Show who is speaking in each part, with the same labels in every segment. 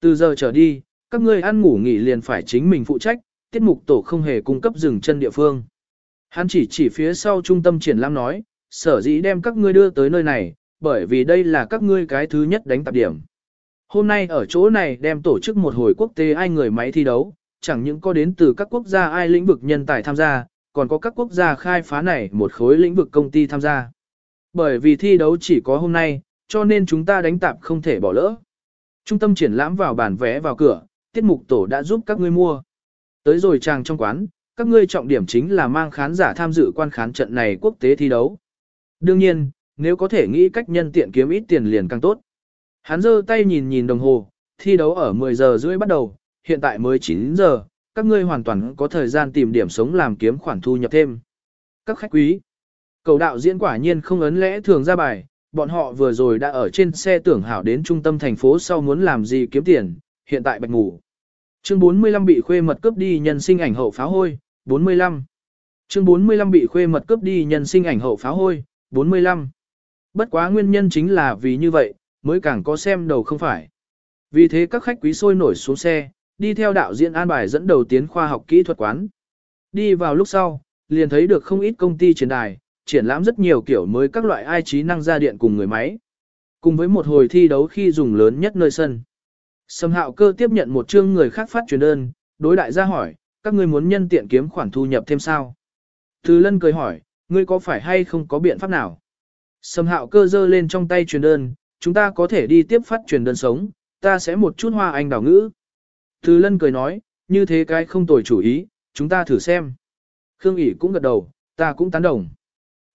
Speaker 1: Từ giờ trở đi, các ngươi ăn ngủ nghỉ liền phải chính mình phụ trách, tiết mục tổ không hề cung cấp dừng chân địa phương. Hắn chỉ chỉ phía sau trung tâm triển lãm nói, sở dĩ đem các ngươi đưa tới nơi này, bởi vì đây là các ngươi cái thứ nhất đánh tạp điểm. Hôm nay ở chỗ này đem tổ chức một hồi quốc tế ai người máy thi đấu, chẳng những có đến từ các quốc gia ai lĩnh vực nhân tài tham gia, còn có các quốc gia khai phá này một khối lĩnh vực công ty tham gia. Bởi vì thi đấu chỉ có hôm nay, cho nên chúng ta đánh tạp không thể bỏ lỡ. Trung tâm triển lãm vào bản vé vào cửa, tiết mục tổ đã giúp các ngươi mua. Tới rồi chàng trong quán, các ngươi trọng điểm chính là mang khán giả tham dự quan khán trận này quốc tế thi đấu. Đương nhiên, nếu có thể nghĩ cách nhân tiện kiếm ít tiền liền càng tốt. Hắn giơ tay nhìn nhìn đồng hồ, thi đấu ở 10 giờ rưỡi bắt đầu, hiện tại mới 9 giờ, các ngươi hoàn toàn có thời gian tìm điểm sống làm kiếm khoản thu nhập thêm. Các khách quý, cầu đạo diễn quả nhiên không ấn lẽ thường ra bài, bọn họ vừa rồi đã ở trên xe tưởng hảo đến trung tâm thành phố sau muốn làm gì kiếm tiền, hiện tại bạch ngủ. Chương 45 bị khuê mật cướp đi nhân sinh ảnh hậu pháo hôi, 45. Chương 45 bị khuê mật cướp đi nhân sinh ảnh hậu pháo hôi, 45. Bất quá nguyên nhân chính là vì như vậy, mới càng có xem đầu không phải. Vì thế các khách quý sôi nổi xuống xe, đi theo đạo diễn an bài dẫn đầu tiến khoa học kỹ thuật quán. Đi vào lúc sau, liền thấy được không ít công ty triển đài, triển lãm rất nhiều kiểu mới các loại ai trí năng ra điện cùng người máy. Cùng với một hồi thi đấu khi dùng lớn nhất nơi sân. Sầm hạo cơ tiếp nhận một chương người khác phát truyền đơn, đối đại gia hỏi, các ngươi muốn nhân tiện kiếm khoản thu nhập thêm sao? Từ lân cười hỏi, ngươi có phải hay không có biện pháp nào? Sầm hạo cơ giơ lên trong tay truyền đơn, chúng ta có thể đi tiếp phát truyền đơn sống, ta sẽ một chút hoa anh đào ngữ. Từ lân cười nói, như thế cái không tồi chủ ý, chúng ta thử xem. Khương ỉ cũng gật đầu, ta cũng tán đồng.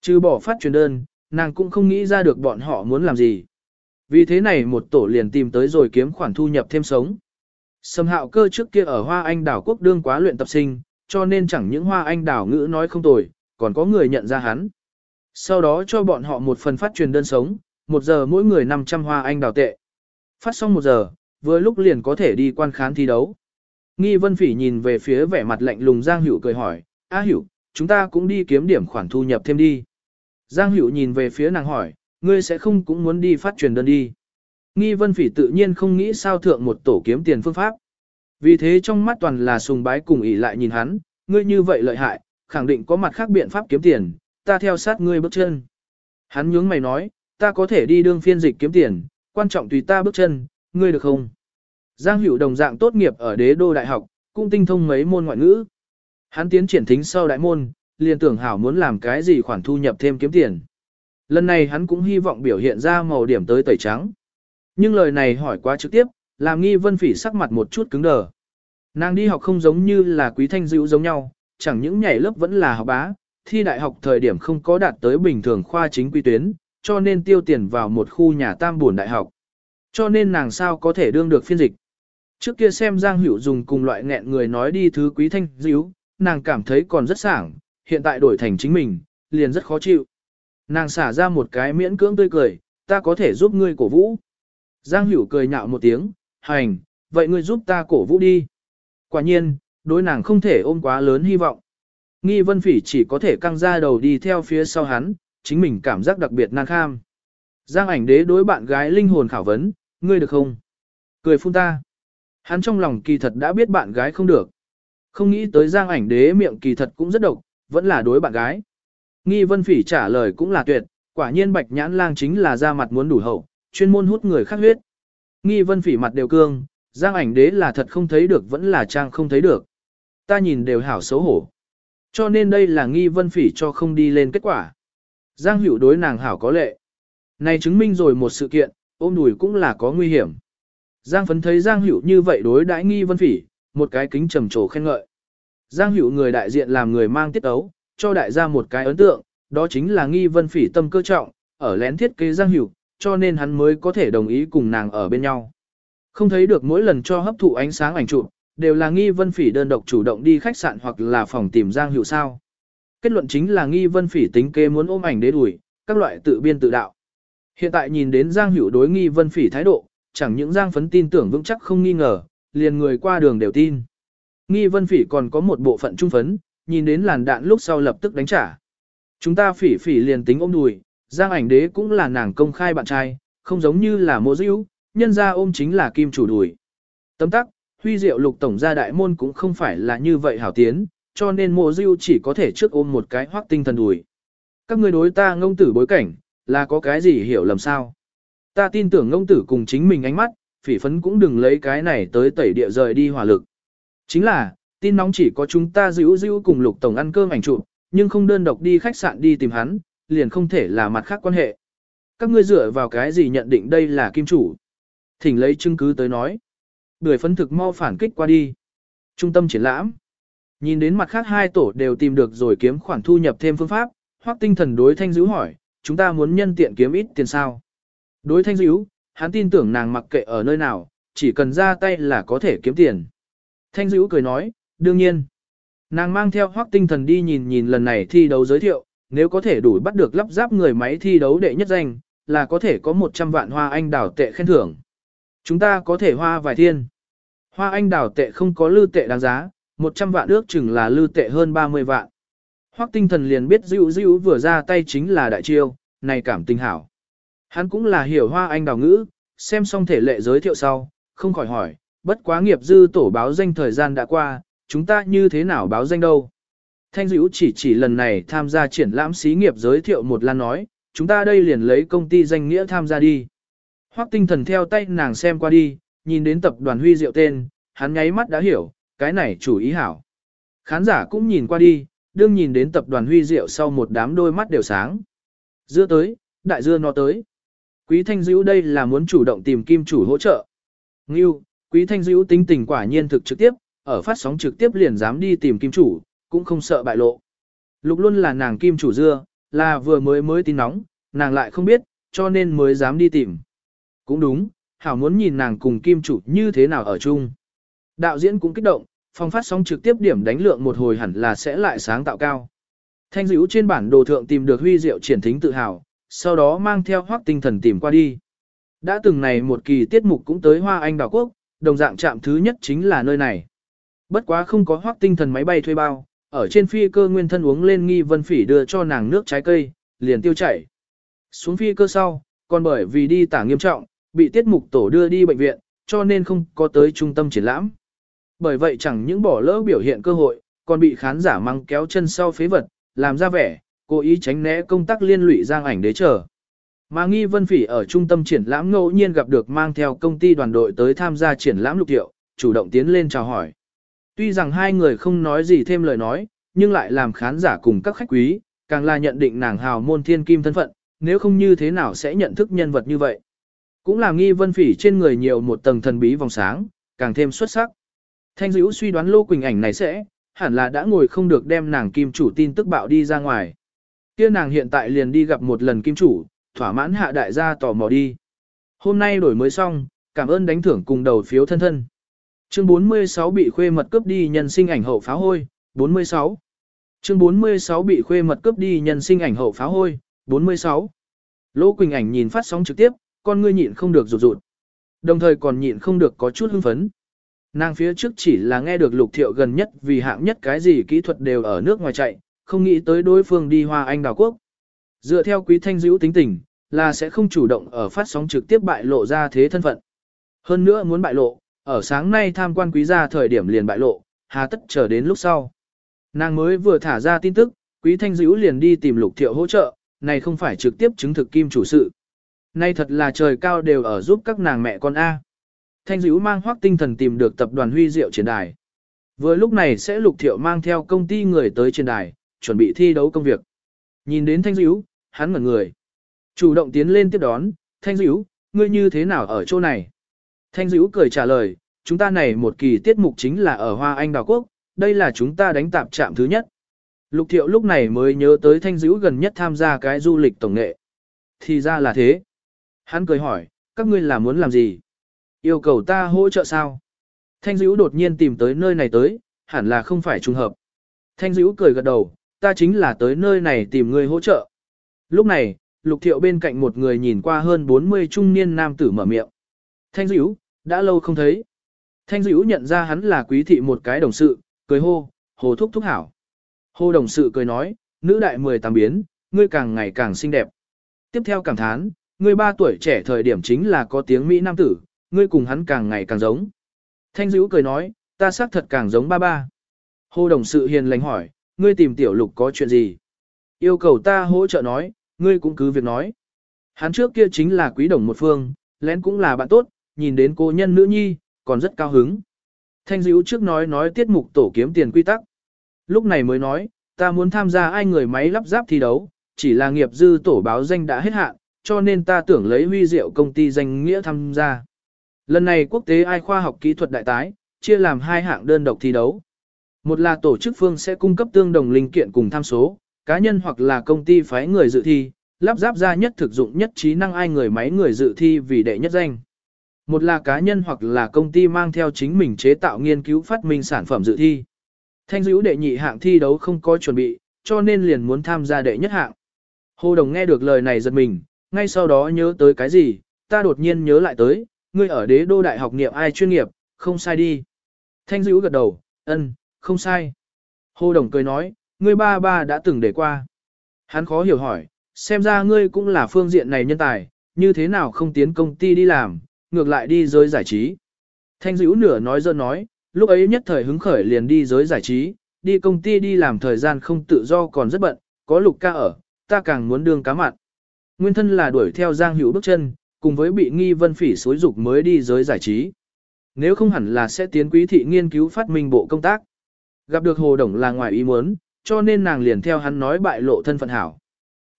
Speaker 1: Trừ bỏ phát truyền đơn, nàng cũng không nghĩ ra được bọn họ muốn làm gì. Vì thế này một tổ liền tìm tới rồi kiếm khoản thu nhập thêm sống. Sầm hạo cơ trước kia ở Hoa Anh đảo quốc đương quá luyện tập sinh, cho nên chẳng những Hoa Anh đảo ngữ nói không tồi, còn có người nhận ra hắn. Sau đó cho bọn họ một phần phát truyền đơn sống, một giờ mỗi người 500 Hoa Anh đảo tệ. Phát xong một giờ, vừa lúc liền có thể đi quan khán thi đấu. Nghi Vân Phỉ nhìn về phía vẻ mặt lạnh lùng Giang Hữu cười hỏi, A Hữu, chúng ta cũng đi kiếm điểm khoản thu nhập thêm đi. Giang Hữu nhìn về phía nàng hỏi, ngươi sẽ không cũng muốn đi phát truyền đơn đi. Nghi Vân Phỉ tự nhiên không nghĩ sao thượng một tổ kiếm tiền phương pháp. Vì thế trong mắt toàn là sùng bái cùng ỉ lại nhìn hắn, ngươi như vậy lợi hại, khẳng định có mặt khác biện pháp kiếm tiền, ta theo sát ngươi bước chân. Hắn nhướng mày nói, ta có thể đi đương phiên dịch kiếm tiền, quan trọng tùy ta bước chân, ngươi được không? Giang Hữu đồng dạng tốt nghiệp ở đế đô đại học, cũng tinh thông mấy môn ngoại ngữ. Hắn tiến triển thính sau đại môn, liền tưởng hảo muốn làm cái gì khoản thu nhập thêm kiếm tiền. Lần này hắn cũng hy vọng biểu hiện ra màu điểm tới tẩy trắng. Nhưng lời này hỏi quá trực tiếp, làm nghi vân phỉ sắc mặt một chút cứng đờ. Nàng đi học không giống như là quý thanh dữ giống nhau, chẳng những nhảy lớp vẫn là học bá, thi đại học thời điểm không có đạt tới bình thường khoa chính quy tuyến, cho nên tiêu tiền vào một khu nhà tam buồn đại học. Cho nên nàng sao có thể đương được phiên dịch. Trước kia xem Giang Hữu dùng cùng loại nghẹn người nói đi thứ quý thanh dữ, nàng cảm thấy còn rất sảng, hiện tại đổi thành chính mình, liền rất khó chịu. Nàng xả ra một cái miễn cưỡng tươi cười, ta có thể giúp ngươi cổ vũ. Giang Hữu cười nhạo một tiếng, hành, vậy ngươi giúp ta cổ vũ đi. Quả nhiên, đối nàng không thể ôm quá lớn hy vọng. Nghi Vân Phỉ chỉ có thể căng ra đầu đi theo phía sau hắn, chính mình cảm giác đặc biệt nan kham. Giang ảnh đế đối bạn gái linh hồn khảo vấn, ngươi được không? Cười phun ta. Hắn trong lòng kỳ thật đã biết bạn gái không được. Không nghĩ tới giang ảnh đế miệng kỳ thật cũng rất độc, vẫn là đối bạn gái. Nghi vân phỉ trả lời cũng là tuyệt, quả nhiên bạch nhãn lang chính là ra mặt muốn đủ hậu, chuyên môn hút người khác huyết. Nghi vân phỉ mặt đều cương, giang ảnh đế là thật không thấy được vẫn là trang không thấy được. Ta nhìn đều hảo xấu hổ. Cho nên đây là nghi vân phỉ cho không đi lên kết quả. Giang hữu đối nàng hảo có lệ. Này chứng minh rồi một sự kiện, ôm đùi cũng là có nguy hiểm. Giang phấn thấy Giang hữu như vậy đối đãi nghi vân phỉ, một cái kính trầm trồ khen ngợi. Giang hữu người đại diện làm người mang tiết ấu, cho đại gia một cái ấn tượng, đó chính là nghi vân phỉ tâm cơ trọng, ở lén thiết kế Giang hữu, cho nên hắn mới có thể đồng ý cùng nàng ở bên nhau. Không thấy được mỗi lần cho hấp thụ ánh sáng ảnh chụp, đều là nghi vân phỉ đơn độc chủ động đi khách sạn hoặc là phòng tìm Giang hữu sao. Kết luận chính là nghi vân phỉ tính kế muốn ôm ảnh đế đuổi, các loại tự biên tự đạo. Hiện tại nhìn đến Giang hữu đối nghi vân phỉ thái độ, chẳng những Giang phấn tin tưởng vững chắc không nghi ngờ, liền người qua đường đều tin. Nghi vân phỉ còn có một bộ phận trung phấn, nhìn đến làn đạn lúc sau lập tức đánh trả. Chúng ta phỉ phỉ liền tính ôm đùi, Giang ảnh đế cũng là nàng công khai bạn trai, không giống như là mộ dữ, nhân ra ôm chính là kim chủ đùi. Tấm tắc, huy diệu lục tổng gia đại môn cũng không phải là như vậy hảo tiến, cho nên mộ dữ chỉ có thể trước ôm một cái hoác tinh thần đùi. Các người đối ta ngông tử bối cảnh, là có cái gì hiểu lầm sao? Ta tin tưởng ngông tử cùng chính mình ánh mắt, phỉ phấn cũng đừng lấy cái này tới tẩy địa rời đi hỏa lực. Chính là, tin nóng chỉ có chúng ta dữ dữ cùng lục tổng ăn cơm ảnh chụp, nhưng không đơn độc đi khách sạn đi tìm hắn, liền không thể là mặt khác quan hệ. Các ngươi dựa vào cái gì nhận định đây là kim chủ? Thỉnh lấy chứng cứ tới nói. Bưởi phấn thực mau phản kích qua đi. Trung tâm triển lãm. Nhìn đến mặt khác hai tổ đều tìm được rồi kiếm khoản thu nhập thêm phương pháp, hoặc tinh thần đối thanh dữ hỏi, chúng ta muốn nhân tiện kiếm ít tiền sao? Đối thanh dữ, hắn tin tưởng nàng mặc kệ ở nơi nào, chỉ cần ra tay là có thể kiếm tiền. Thanh dữ cười nói, đương nhiên. Nàng mang theo hoác tinh thần đi nhìn nhìn lần này thi đấu giới thiệu, nếu có thể đủ bắt được lắp ráp người máy thi đấu đệ nhất danh, là có thể có 100 vạn hoa anh đảo tệ khen thưởng. Chúng ta có thể hoa vài thiên. Hoa anh đảo tệ không có lưu tệ đáng giá, 100 vạn ước chừng là lưu tệ hơn 30 vạn. Hoắc tinh thần liền biết Dữ Dữ vừa ra tay chính là đại chiêu, này cảm tình hảo. Hắn cũng là hiểu hoa anh đào ngữ, xem xong thể lệ giới thiệu sau, không khỏi hỏi, bất quá nghiệp dư tổ báo danh thời gian đã qua, chúng ta như thế nào báo danh đâu. Thanh dữ chỉ chỉ lần này tham gia triển lãm xí nghiệp giới thiệu một lan nói, chúng ta đây liền lấy công ty danh nghĩa tham gia đi. Hoắc tinh thần theo tay nàng xem qua đi, nhìn đến tập đoàn huy diệu tên, hắn nháy mắt đã hiểu, cái này chủ ý hảo. Khán giả cũng nhìn qua đi, đương nhìn đến tập đoàn huy diệu sau một đám đôi mắt đều sáng. Dưa tới, đại dưa nó tới. Quý Thanh Dữ đây là muốn chủ động tìm kim chủ hỗ trợ. Ngưu, Quý Thanh Dữu tính tình quả nhiên thực trực tiếp, ở phát sóng trực tiếp liền dám đi tìm kim chủ, cũng không sợ bại lộ. Lục luôn là nàng kim chủ dưa, là vừa mới mới tin nóng, nàng lại không biết, cho nên mới dám đi tìm. Cũng đúng, Hảo muốn nhìn nàng cùng kim chủ như thế nào ở chung. Đạo diễn cũng kích động, phong phát sóng trực tiếp điểm đánh lượng một hồi hẳn là sẽ lại sáng tạo cao. Thanh dữ trên bản đồ thượng tìm được huy diệu triển thính tự hào, sau đó mang theo hoác tinh thần tìm qua đi. Đã từng này một kỳ tiết mục cũng tới Hoa Anh Đảo Quốc, đồng dạng chạm thứ nhất chính là nơi này. Bất quá không có hoác tinh thần máy bay thuê bao, ở trên phi cơ nguyên thân uống lên nghi vân phỉ đưa cho nàng nước trái cây, liền tiêu chảy. Xuống phi cơ sau, còn bởi vì đi tả nghiêm trọng, bị tiết mục tổ đưa đi bệnh viện, cho nên không có tới trung tâm triển lãm. Bởi vậy chẳng những bỏ lỡ biểu hiện cơ hội, còn bị khán giả mang kéo chân sau phế vật, làm ra vẻ, cố ý tránh né công tác liên lụy giang ảnh đế chờ. Mà Nghi Vân Phỉ ở trung tâm triển lãm ngẫu nhiên gặp được mang theo công ty đoàn đội tới tham gia triển lãm lục tiệu, chủ động tiến lên chào hỏi. Tuy rằng hai người không nói gì thêm lời nói, nhưng lại làm khán giả cùng các khách quý, càng là nhận định nàng hào môn thiên kim thân phận, nếu không như thế nào sẽ nhận thức nhân vật như vậy. Cũng là Nghi Vân Phỉ trên người nhiều một tầng thần bí vòng sáng, càng thêm xuất sắc. Thanh dữ suy đoán Lô Quỳnh ảnh này sẽ, hẳn là đã ngồi không được đem nàng kim chủ tin tức bạo đi ra ngoài. Kia nàng hiện tại liền đi gặp một lần kim chủ, thỏa mãn hạ đại gia tò mò đi. Hôm nay đổi mới xong, cảm ơn đánh thưởng cùng đầu phiếu thân thân. Chương 46 bị khuê mật cướp đi nhân sinh ảnh hậu pháo hôi, 46. Chương 46 bị khuê mật cướp đi nhân sinh ảnh hậu pháo hôi, 46. Lỗ Quỳnh ảnh nhìn phát sóng trực tiếp, con ngươi nhịn không được rụt rụt. Đồng thời còn nhịn không được có chút hưng phấn. Nàng phía trước chỉ là nghe được lục thiệu gần nhất vì hạng nhất cái gì kỹ thuật đều ở nước ngoài chạy, không nghĩ tới đối phương đi hoa anh đào quốc. Dựa theo quý thanh dữ tính tình, là sẽ không chủ động ở phát sóng trực tiếp bại lộ ra thế thân phận. Hơn nữa muốn bại lộ, ở sáng nay tham quan quý gia thời điểm liền bại lộ, hà tất chờ đến lúc sau. Nàng mới vừa thả ra tin tức, quý thanh dữ liền đi tìm lục thiệu hỗ trợ, này không phải trực tiếp chứng thực kim chủ sự. Nay thật là trời cao đều ở giúp các nàng mẹ con A. Thanh dữ mang hoác tinh thần tìm được tập đoàn huy diệu trên đài. Vừa lúc này sẽ lục thiệu mang theo công ty người tới trên đài, chuẩn bị thi đấu công việc. Nhìn đến thanh dữ, hắn ngẩn người. Chủ động tiến lên tiếp đón, thanh dữ, ngươi như thế nào ở chỗ này? Thanh dữ cười trả lời, chúng ta này một kỳ tiết mục chính là ở Hoa Anh Đào Quốc, đây là chúng ta đánh tạp trạm thứ nhất. Lục thiệu lúc này mới nhớ tới thanh dữ gần nhất tham gia cái du lịch tổng nghệ. Thì ra là thế. Hắn cười hỏi, các ngươi là muốn làm gì? Yêu cầu ta hỗ trợ sao? Thanh dữ đột nhiên tìm tới nơi này tới, hẳn là không phải trùng hợp. Thanh dữ cười gật đầu, ta chính là tới nơi này tìm ngươi hỗ trợ. Lúc này, lục thiệu bên cạnh một người nhìn qua hơn 40 trung niên nam tử mở miệng. Thanh dữ, đã lâu không thấy. Thanh dữ nhận ra hắn là quý thị một cái đồng sự, cười hô, hồ thúc thúc hảo. Hồ đồng sự cười nói, nữ đại 18 biến, ngươi càng ngày càng xinh đẹp. Tiếp theo cảm thán, ngươi ba tuổi trẻ thời điểm chính là có tiếng Mỹ nam tử, ngươi cùng hắn càng ngày càng giống. Thanh dữ cười nói, ta xác thật càng giống ba ba. Hồ đồng sự hiền lành hỏi, ngươi tìm tiểu lục có chuyện gì? Yêu cầu ta hỗ trợ nói, ngươi cũng cứ việc nói. Hắn trước kia chính là quý đồng một phương, lén cũng là bạn tốt, nhìn đến cô nhân nữ nhi, còn rất cao hứng. Thanh dữ trước nói nói tiết mục tổ kiếm tiền quy tắc. Lúc này mới nói, ta muốn tham gia ai người máy lắp ráp thi đấu, chỉ là nghiệp dư tổ báo danh đã hết hạn, cho nên ta tưởng lấy huy diệu công ty danh nghĩa tham gia. Lần này quốc tế ai khoa học kỹ thuật đại tái, chia làm hai hạng đơn độc thi đấu. Một là tổ chức phương sẽ cung cấp tương đồng linh kiện cùng tham số, cá nhân hoặc là công ty phái người dự thi, lắp ráp ra nhất thực dụng nhất trí năng ai người máy người dự thi vì đệ nhất danh. Một là cá nhân hoặc là công ty mang theo chính mình chế tạo nghiên cứu phát minh sản phẩm dự thi. Thanh dữ đệ nhị hạng thi đấu không có chuẩn bị, cho nên liền muốn tham gia đệ nhất hạng. Hồ Đồng nghe được lời này giật mình, ngay sau đó nhớ tới cái gì, ta đột nhiên nhớ lại tới, ngươi ở đế đô đại học niệm ai chuyên nghiệp, không sai đi. Thanh dữ gật đầu, ân, không sai. Hồ Đồng cười nói, ngươi ba ba đã từng để qua. Hắn khó hiểu hỏi, xem ra ngươi cũng là phương diện này nhân tài, như thế nào không tiến công ty đi làm, ngược lại đi giới giải trí. Thanh dữ nửa nói dơ nói, lúc ấy nhất thời hứng khởi liền đi giới giải trí, đi công ty đi làm thời gian không tự do còn rất bận, có lục ca ở, ta càng muốn đương cá mặn. Nguyên thân là đuổi theo Giang Hữu bước chân, cùng với bị nghi vân phỉ xối dục mới đi giới giải trí. Nếu không hẳn là sẽ tiến quý thị nghiên cứu phát minh bộ công tác. Gặp được Hồ Đồng là ngoài ý muốn, cho nên nàng liền theo hắn nói bại lộ thân phận hảo.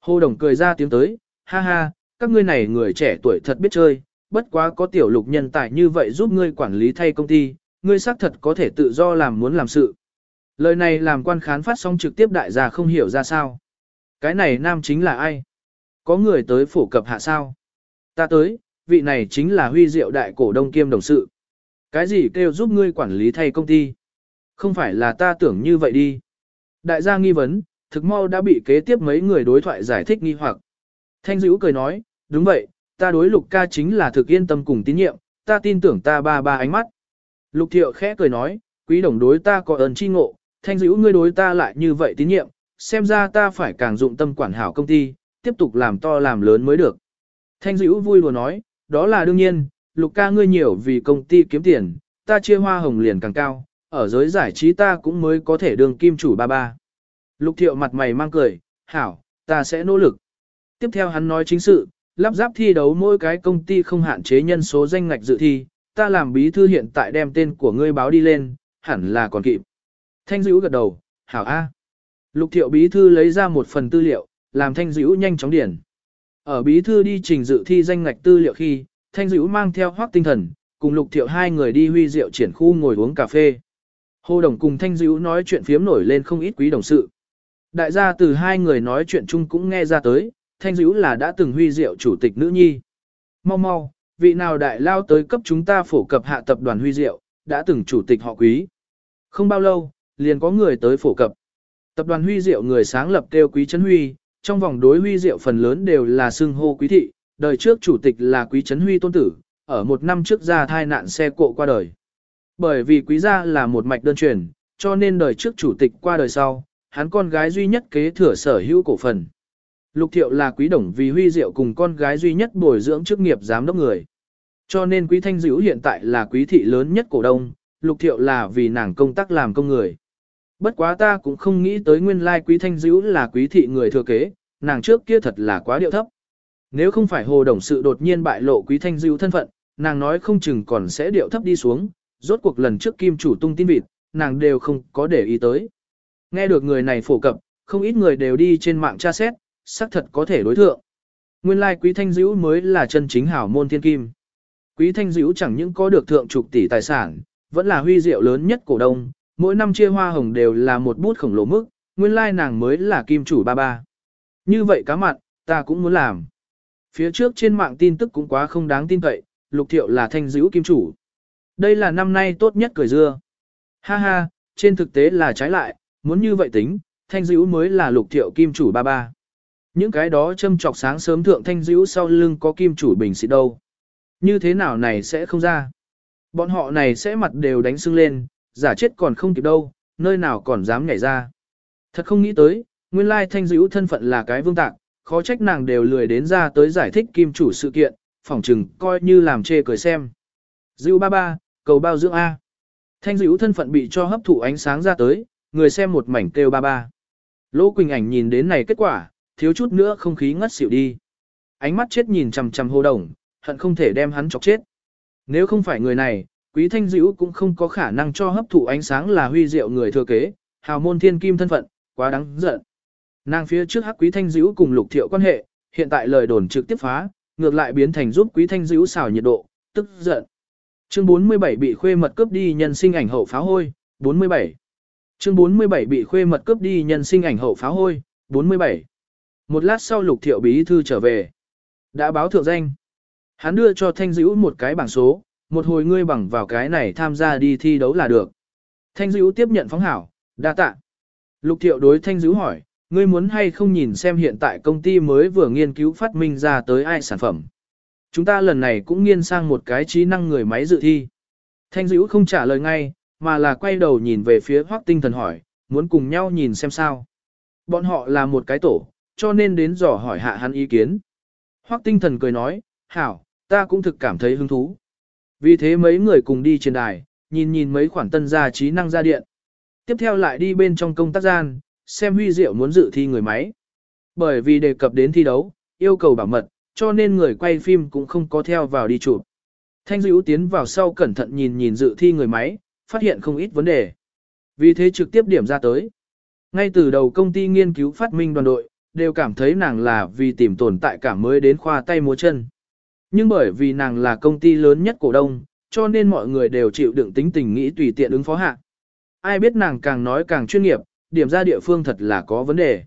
Speaker 1: Hồ Đồng cười ra tiếng tới, ha ha, các ngươi này người trẻ tuổi thật biết chơi, bất quá có tiểu lục nhân tài như vậy giúp ngươi quản lý thay công ty, ngươi xác thật có thể tự do làm muốn làm sự. Lời này làm quan khán phát sóng trực tiếp đại gia không hiểu ra sao. Cái này nam chính là ai? Có người tới phổ cập hạ sao? Ta tới, vị này chính là huy diệu đại cổ đông kiêm đồng sự. Cái gì kêu giúp ngươi quản lý thay công ty? Không phải là ta tưởng như vậy đi. Đại gia nghi vấn, thực mau đã bị kế tiếp mấy người đối thoại giải thích nghi hoặc. Thanh dữ cười nói, đúng vậy, ta đối lục ca chính là thực yên tâm cùng tín nhiệm, ta tin tưởng ta ba ba ánh mắt. Lục thiệu khẽ cười nói, quý đồng đối ta có ơn chi ngộ, thanh dữ ngươi đối ta lại như vậy tín nhiệm, xem ra ta phải càng dụng tâm quản hảo công ty, tiếp tục làm to làm lớn mới được. Thanh dữ vui lùa nói, đó là đương nhiên, lục ca ngươi nhiều vì công ty kiếm tiền, ta chia hoa hồng liền càng cao, ở giới giải trí ta cũng mới có thể đương kim chủ ba ba. Lục thiệu mặt mày mang cười, hảo, ta sẽ nỗ lực. Tiếp theo hắn nói chính sự, lắp ráp thi đấu mỗi cái công ty không hạn chế nhân số danh ngạch dự thi, ta làm bí thư hiện tại đem tên của ngươi báo đi lên, hẳn là còn kịp. Thanh dữ gật đầu, hảo A. Lục thiệu bí thư lấy ra một phần tư liệu, làm thanh dữ nhanh chóng điển. Ở bí thư đi trình dự thi danh ngạch tư liệu khi, thanh dữ mang theo hoác tinh thần, cùng lục thiệu hai người đi huy rượu triển khu ngồi uống cà phê. Hồ Đồng cùng thanh dữ nói chuyện phiếm nổi lên không ít quý đồng sự. Đại gia từ hai người nói chuyện chung cũng nghe ra tới, thanh dữ là đã từng huy diệu chủ tịch nữ nhi. Mau mau, vị nào đại lao tới cấp chúng ta phổ cập hạ tập đoàn huy diệu, đã từng chủ tịch họ quý. Không bao lâu, liền có người tới phổ cập. Tập đoàn huy diệu người sáng lập kêu quý trấn huy, trong vòng đối huy diệu phần lớn đều là xưng hô quý thị, đời trước chủ tịch là quý trấn huy tôn tử, ở một năm trước ra thai nạn xe cộ qua đời. Bởi vì quý gia là một mạch đơn truyền, cho nên đời trước chủ tịch qua đời sau, hắn con gái duy nhất kế thừa sở hữu cổ phần. Lục Thiệu là quý đồng vì huy diệu cùng con gái duy nhất bồi dưỡng chức nghiệp giám đốc người. Cho nên quý thanh dữ hiện tại là quý thị lớn nhất cổ đông, Lục Thiệu là vì nàng công tác làm công người. Bất quá ta cũng không nghĩ tới nguyên lai quý thanh dữ là quý thị người thừa kế, nàng trước kia thật là quá điệu thấp. Nếu không phải hồ đồng sự đột nhiên bại lộ quý thanh dữ thân phận, nàng nói không chừng còn sẽ điệu thấp đi xuống, rốt cuộc lần trước kim chủ tung tin vịt, nàng đều không có để ý tới. Nghe được người này phổ cập, không ít người đều đi trên mạng tra xét, xác thật có thể đối thượng. Nguyên lai quý thanh dữ mới là chân chính hảo môn thiên kim. Quý thanh dữ chẳng những có được thượng trục tỷ tài sản, vẫn là huy diệu lớn nhất cổ đông, mỗi năm chia hoa hồng đều là một bút khổng lồ mức, nguyên lai nàng mới là kim chủ ba ba. Như vậy cá mặn, ta cũng muốn làm. Phía trước trên mạng tin tức cũng quá không đáng tin cậy, lục thiệu là thanh dữ kim chủ. Đây là năm nay tốt nhất cười dưa. Ha ha, trên thực tế là trái lại, muốn như vậy tính, thanh dữ mới là lục thiệu kim chủ ba ba. Những cái đó châm trọc sáng sớm thượng thanh dữ sau lưng có kim chủ bình xịt đâu. Như thế nào này sẽ không ra. Bọn họ này sẽ mặt đều đánh sưng lên, giả chết còn không kịp đâu, nơi nào còn dám nhảy ra. Thật không nghĩ tới, nguyên lai thanh dữ thân phận là cái vương tạc, khó trách nàng đều lười đến ra tới giải thích kim chủ sự kiện, phỏng chừng coi như làm chê cười xem. Dữ ba ba, cầu bao dưỡng A. Thanh dữ thân phận bị cho hấp thụ ánh sáng ra tới, người xem một mảnh kêu ba ba. Lỗ Quỳnh ảnh nhìn đến này kết quả, thiếu chút nữa không khí ngất xỉu đi. Ánh mắt chết nhìn chằm chằm hồ đồng, hận không thể đem hắn chọc chết. Nếu không phải người này, quý thanh dữ cũng không có khả năng cho hấp thụ ánh sáng là huy diệu người thừa kế, hào môn thiên kim thân phận, quá đáng giận. Nàng phía trước hắc quý thanh dữ cùng lục thiệu quan hệ, hiện tại lời đồn trực tiếp phá, ngược lại biến thành giúp quý thanh dữ xào nhiệt độ, tức giận. Chương 47 bị khuê mật cướp đi nhân sinh ảnh hậu phá hôi, 47. Chương 47 bị khuê mật cướp đi nhân sinh ảnh hậu phá hôi, 47. Một lát sau lục thiệu bí thư trở về. Đã báo thượng danh. Hắn đưa cho Thanh Dữ một cái bảng số, một hồi ngươi bằng vào cái này tham gia đi thi đấu là được. Thanh Dữ tiếp nhận phóng hảo, đa tạ. Lục thiệu đối Thanh Dữ hỏi, ngươi muốn hay không nhìn xem hiện tại công ty mới vừa nghiên cứu phát minh ra tới ai sản phẩm. Chúng ta lần này cũng nghiên sang một cái trí năng người máy dự thi. Thanh dữ không trả lời ngay, mà là quay đầu nhìn về phía hoác tinh thần hỏi, muốn cùng nhau nhìn xem sao. Bọn họ là một cái tổ, cho nên đến dò hỏi hạ hắn ý kiến. Hoác tinh thần cười nói, hảo, ta cũng thực cảm thấy hứng thú. Vì thế mấy người cùng đi trên đài, nhìn nhìn mấy khoản tân gia trí năng ra điện. Tiếp theo lại đi bên trong công tác gian, xem huy diệu muốn dự thi người máy. Bởi vì đề cập đến thi đấu, yêu cầu bảo mật, cho nên người quay phim cũng không có theo vào đi chụp. Thanh dữ tiến vào sau cẩn thận nhìn nhìn dự thi người máy, phát hiện không ít vấn đề. Vì thế trực tiếp điểm ra tới. Ngay từ đầu công ty nghiên cứu phát minh đoàn đội, đều cảm thấy nàng là vì tìm tồn tại cảm mới đến khoa tay múa chân. Nhưng bởi vì nàng là công ty lớn nhất cổ đông, cho nên mọi người đều chịu đựng tính tình nghĩ tùy tiện ứng phó hạ. Ai biết nàng càng nói càng chuyên nghiệp, điểm ra địa phương thật là có vấn đề.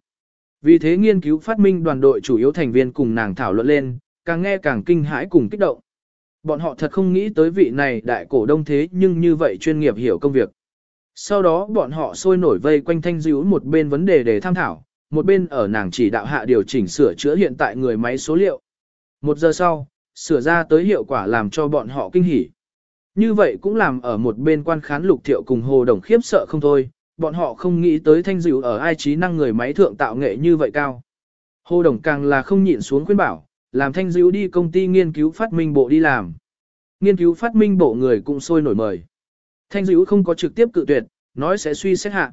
Speaker 1: Vì thế nghiên cứu phát minh đoàn đội chủ yếu thành viên cùng nàng thảo luận lên, càng nghe càng kinh hãi cùng kích động. Bọn họ thật không nghĩ tới vị này đại cổ đông thế nhưng như vậy chuyên nghiệp hiểu công việc. Sau đó bọn họ sôi nổi vây quanh thanh dữ một bên vấn đề để tham thảo, một bên ở nàng chỉ đạo hạ điều chỉnh sửa chữa hiện tại người máy số liệu. Một giờ sau, sửa ra tới hiệu quả làm cho bọn họ kinh hỉ. Như vậy cũng làm ở một bên quan khán lục thiệu cùng hồ đồng khiếp sợ không thôi, bọn họ không nghĩ tới thanh dịu ở ai trí năng người máy thượng tạo nghệ như vậy cao. Hồ Đồng càng là không nhịn xuống khuyên bảo, làm thanh dịu đi công ty nghiên cứu phát minh bộ đi làm. Nghiên cứu phát minh bộ người cũng sôi nổi mời. Thanh dịu không có trực tiếp cự tuyệt, nói sẽ suy xét hạ.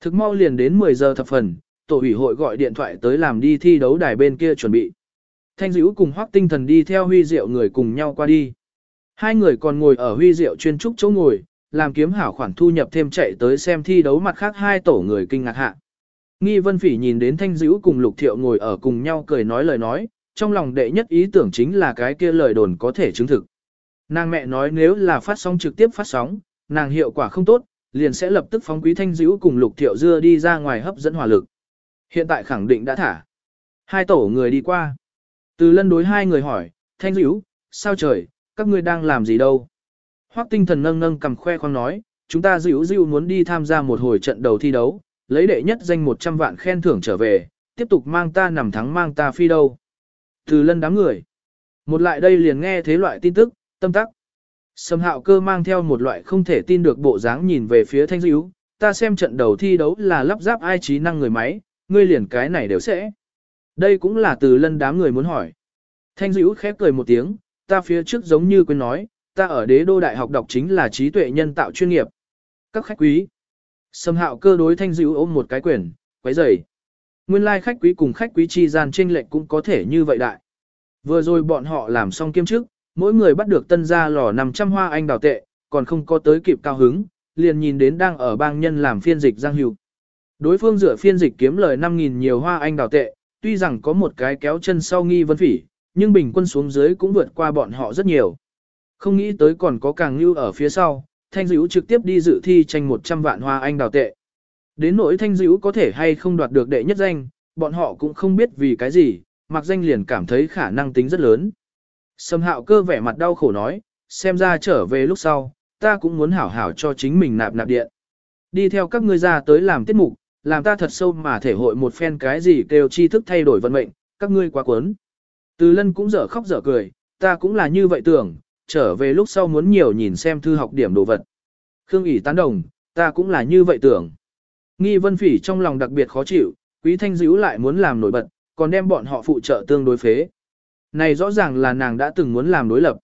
Speaker 1: Thực mau liền đến 10 giờ thập phần, tổ ủy hội gọi điện thoại tới làm đi thi đấu đài bên kia chuẩn bị. Thanh dữ cùng hoác tinh thần đi theo huy diệu người cùng nhau qua đi. Hai người còn ngồi ở huy diệu chuyên trúc chỗ ngồi, làm kiếm hảo khoản thu nhập thêm chạy tới xem thi đấu mặt khác hai tổ người kinh ngạc hạ. Nghi Vân Phỉ nhìn đến Thanh Dữ cùng Lục Thiệu ngồi ở cùng nhau cười nói lời nói, trong lòng đệ nhất ý tưởng chính là cái kia lời đồn có thể chứng thực. Nàng mẹ nói nếu là phát sóng trực tiếp phát sóng, nàng hiệu quả không tốt, liền sẽ lập tức phóng quý Thanh Dữ cùng Lục Thiệu dưa đi ra ngoài hấp dẫn hỏa lực. Hiện tại khẳng định đã thả. Hai tổ người đi qua. Từ lân đối hai người hỏi, Thanh Dữ, sao trời, các ngươi đang làm gì đâu? Hoắc tinh thần nâng nâng cầm khoe khoang nói, chúng ta dịu dịu muốn đi tham gia một hồi trận đầu thi đấu, lấy đệ nhất danh 100 vạn khen thưởng trở về, tiếp tục mang ta nằm thắng mang ta phi đâu. Từ lân đám người. Một lại đây liền nghe thế loại tin tức, tâm tắc. Sầm hạo cơ mang theo một loại không thể tin được bộ dáng nhìn về phía thanh dịu, ta xem trận đầu thi đấu là lắp ráp ai trí năng người máy, ngươi liền cái này đều sẽ. Đây cũng là từ lân đám người muốn hỏi. Thanh dịu khép cười một tiếng, ta phía trước giống như quên nói, ta ở đế đô đại học đọc chính là trí tuệ nhân tạo chuyên nghiệp. Các khách quý. sâm hạo cơ đối thanh dữ ôm một cái quyển, quấy rầy. Nguyên lai like khách quý cùng khách quý chi gian tranh lệch cũng có thể như vậy đại. Vừa rồi bọn họ làm xong kiêm chức, mỗi người bắt được tân gia lò 500 hoa anh đào tệ, còn không có tới kịp cao hứng, liền nhìn đến đang ở bang nhân làm phiên dịch Giang Hữu. Đối phương dựa phiên dịch kiếm lời 5.000 nhiều hoa anh đào tệ, tuy rằng có một cái kéo chân sau nghi vấn phỉ, nhưng bình quân xuống dưới cũng vượt qua bọn họ rất nhiều. Không nghĩ tới còn có càng lưu ở phía sau, thanh dữ trực tiếp đi dự thi tranh 100 vạn hoa anh đào tệ. Đến nỗi thanh dữ có thể hay không đoạt được đệ nhất danh, bọn họ cũng không biết vì cái gì, mặc danh liền cảm thấy khả năng tính rất lớn. Sâm hạo cơ vẻ mặt đau khổ nói, xem ra trở về lúc sau, ta cũng muốn hảo hảo cho chính mình nạp nạp điện. Đi theo các ngươi ra tới làm tiết mục, làm ta thật sâu mà thể hội một phen cái gì kêu tri thức thay đổi vận mệnh, các ngươi quá cuốn. Từ lân cũng dở khóc dở cười, ta cũng là như vậy tưởng, trở về lúc sau muốn nhiều nhìn xem thư học điểm đồ vật. Khương ỉ tán đồng, ta cũng là như vậy tưởng. Nghi vân phỉ trong lòng đặc biệt khó chịu, quý thanh dữ lại muốn làm nổi bật, còn đem bọn họ phụ trợ tương đối phế. Này rõ ràng là nàng đã từng muốn làm đối lập.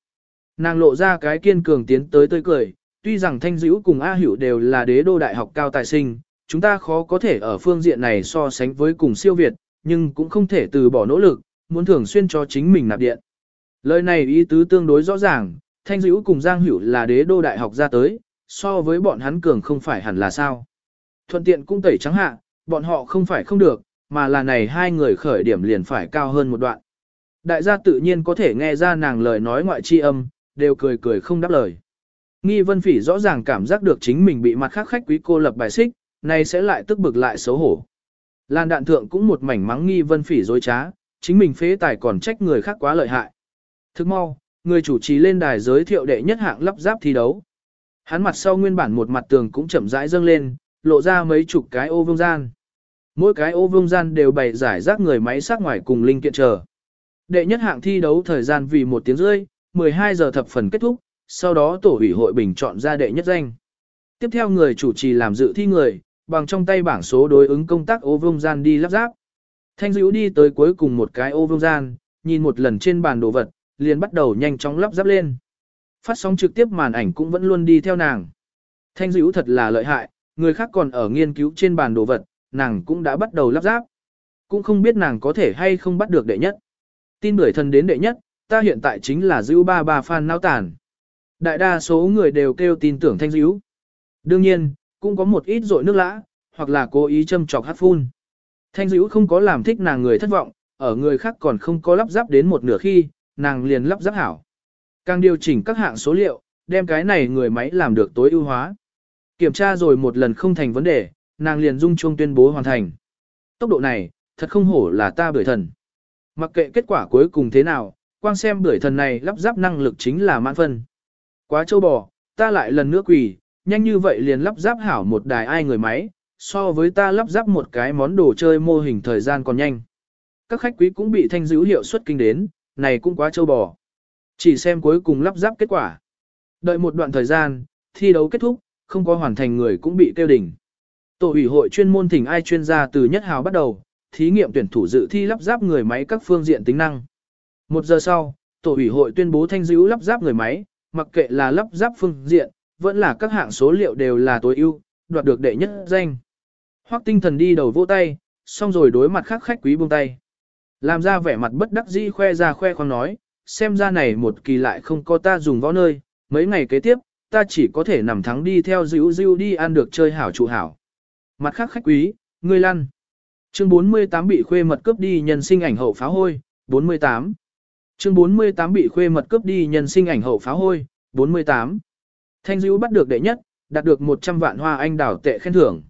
Speaker 1: Nàng lộ ra cái kiên cường tiến tới tươi cười, tuy rằng Thanh Dữ cùng A Hữu đều là đế đô đại học cao tài sinh, chúng ta khó có thể ở phương diện này so sánh với cùng siêu Việt, nhưng cũng không thể từ bỏ nỗ lực, muốn thường xuyên cho chính mình nạp điện. Lời này ý tứ tương đối rõ ràng, Thanh Dữ cùng Giang Hữu là đế đô đại học ra tới, so với bọn hắn cường không phải hẳn là sao. Thuận tiện cũng tẩy trắng hạ, bọn họ không phải không được, mà là này hai người khởi điểm liền phải cao hơn một đoạn. Đại gia tự nhiên có thể nghe ra nàng lời nói ngoại chi âm, đều cười cười không đáp lời. Nghi Vân Phỉ rõ ràng cảm giác được chính mình bị mặt khác khách quý cô lập bài xích, này sẽ lại tức bực lại xấu hổ. Lan đạn thượng cũng một mảnh mắng Nghi Vân Phỉ dối trá, chính mình phế tài còn trách người khác quá lợi hại. Thức mau, người chủ trì lên đài giới thiệu đệ nhất hạng lắp ráp thi đấu. Hắn mặt sau nguyên bản một mặt tường cũng chậm rãi dâng lên, lộ ra mấy chục cái ô vương gian. Mỗi cái ô vương gian đều bày giải rác người máy sát ngoài cùng linh kiện chờ. Đệ nhất hạng thi đấu thời gian vì một tiếng rưỡi, 12 giờ thập phần kết thúc, sau đó tổ ủy hội bình chọn ra đệ nhất danh. Tiếp theo người chủ trì làm dự thi người, bằng trong tay bảng số đối ứng công tác ô vương gian đi lắp ráp. Thanh dữ đi tới cuối cùng một cái ô vương gian, nhìn một lần trên bàn đồ vật, liền bắt đầu nhanh chóng lắp ráp lên. Phát sóng trực tiếp màn ảnh cũng vẫn luôn đi theo nàng. Thanh dữ thật là lợi hại, người khác còn ở nghiên cứu trên bàn đồ vật, nàng cũng đã bắt đầu lắp ráp. Cũng không biết nàng có thể hay không bắt được đệ nhất. Tin bưởi thần đến đệ nhất, ta hiện tại chính là dữ ba ba fan nao tàn. Đại đa số người đều kêu tin tưởng thanh dữ. Đương nhiên, cũng có một ít rội nước lã, hoặc là cố ý châm chọc hát phun. Thanh dữ không có làm thích nàng người thất vọng, ở người khác còn không có lắp ráp đến một nửa khi, nàng liền lắp ráp hảo. Càng điều chỉnh các hạng số liệu, đem cái này người máy làm được tối ưu hóa. Kiểm tra rồi một lần không thành vấn đề, nàng liền dung chuông tuyên bố hoàn thành. Tốc độ này, thật không hổ là ta bưởi thần. Mặc kệ kết quả cuối cùng thế nào, quang xem bưởi thần này lắp ráp năng lực chính là mãn phân. Quá châu bò, ta lại lần nữa quỳ, nhanh như vậy liền lắp ráp hảo một đài ai người máy, so với ta lắp ráp một cái món đồ chơi mô hình thời gian còn nhanh. Các khách quý cũng bị thanh dữ hiệu suất kinh đến, này cũng quá châu bò. Chỉ xem cuối cùng lắp ráp kết quả. Đợi một đoạn thời gian, thi đấu kết thúc, không có hoàn thành người cũng bị tiêu đỉnh. Tổ ủy hội chuyên môn thỉnh ai chuyên gia từ nhất hào bắt đầu, thí nghiệm tuyển thủ dự thi lắp ráp người máy các phương diện tính năng. Một giờ sau, tổ ủy hội tuyên bố thanh dữ lắp ráp người máy, mặc kệ là lắp ráp phương diện, vẫn là các hạng số liệu đều là tối ưu, đoạt được đệ nhất danh. Hoắc tinh thần đi đầu vỗ tay, xong rồi đối mặt khác khách quý buông tay. Làm ra vẻ mặt bất đắc dĩ khoe ra khoe khoang nói, xem ra này một kỳ lại không có ta dùng võ nơi, mấy ngày kế tiếp, ta chỉ có thể nằm thắng đi theo dữ dữ đi ăn được chơi hảo trụ hảo. Mặt khác khách quý, ngươi lăn. Chương 48 bị khuê mật cướp đi nhân sinh ảnh hậu pháo hôi, 48. Chương 48 bị khuê mật cướp đi nhân sinh ảnh hậu pháo hôi, 48. Thanh dữ bắt được đệ nhất, đạt được 100 vạn hoa anh đảo tệ khen thưởng.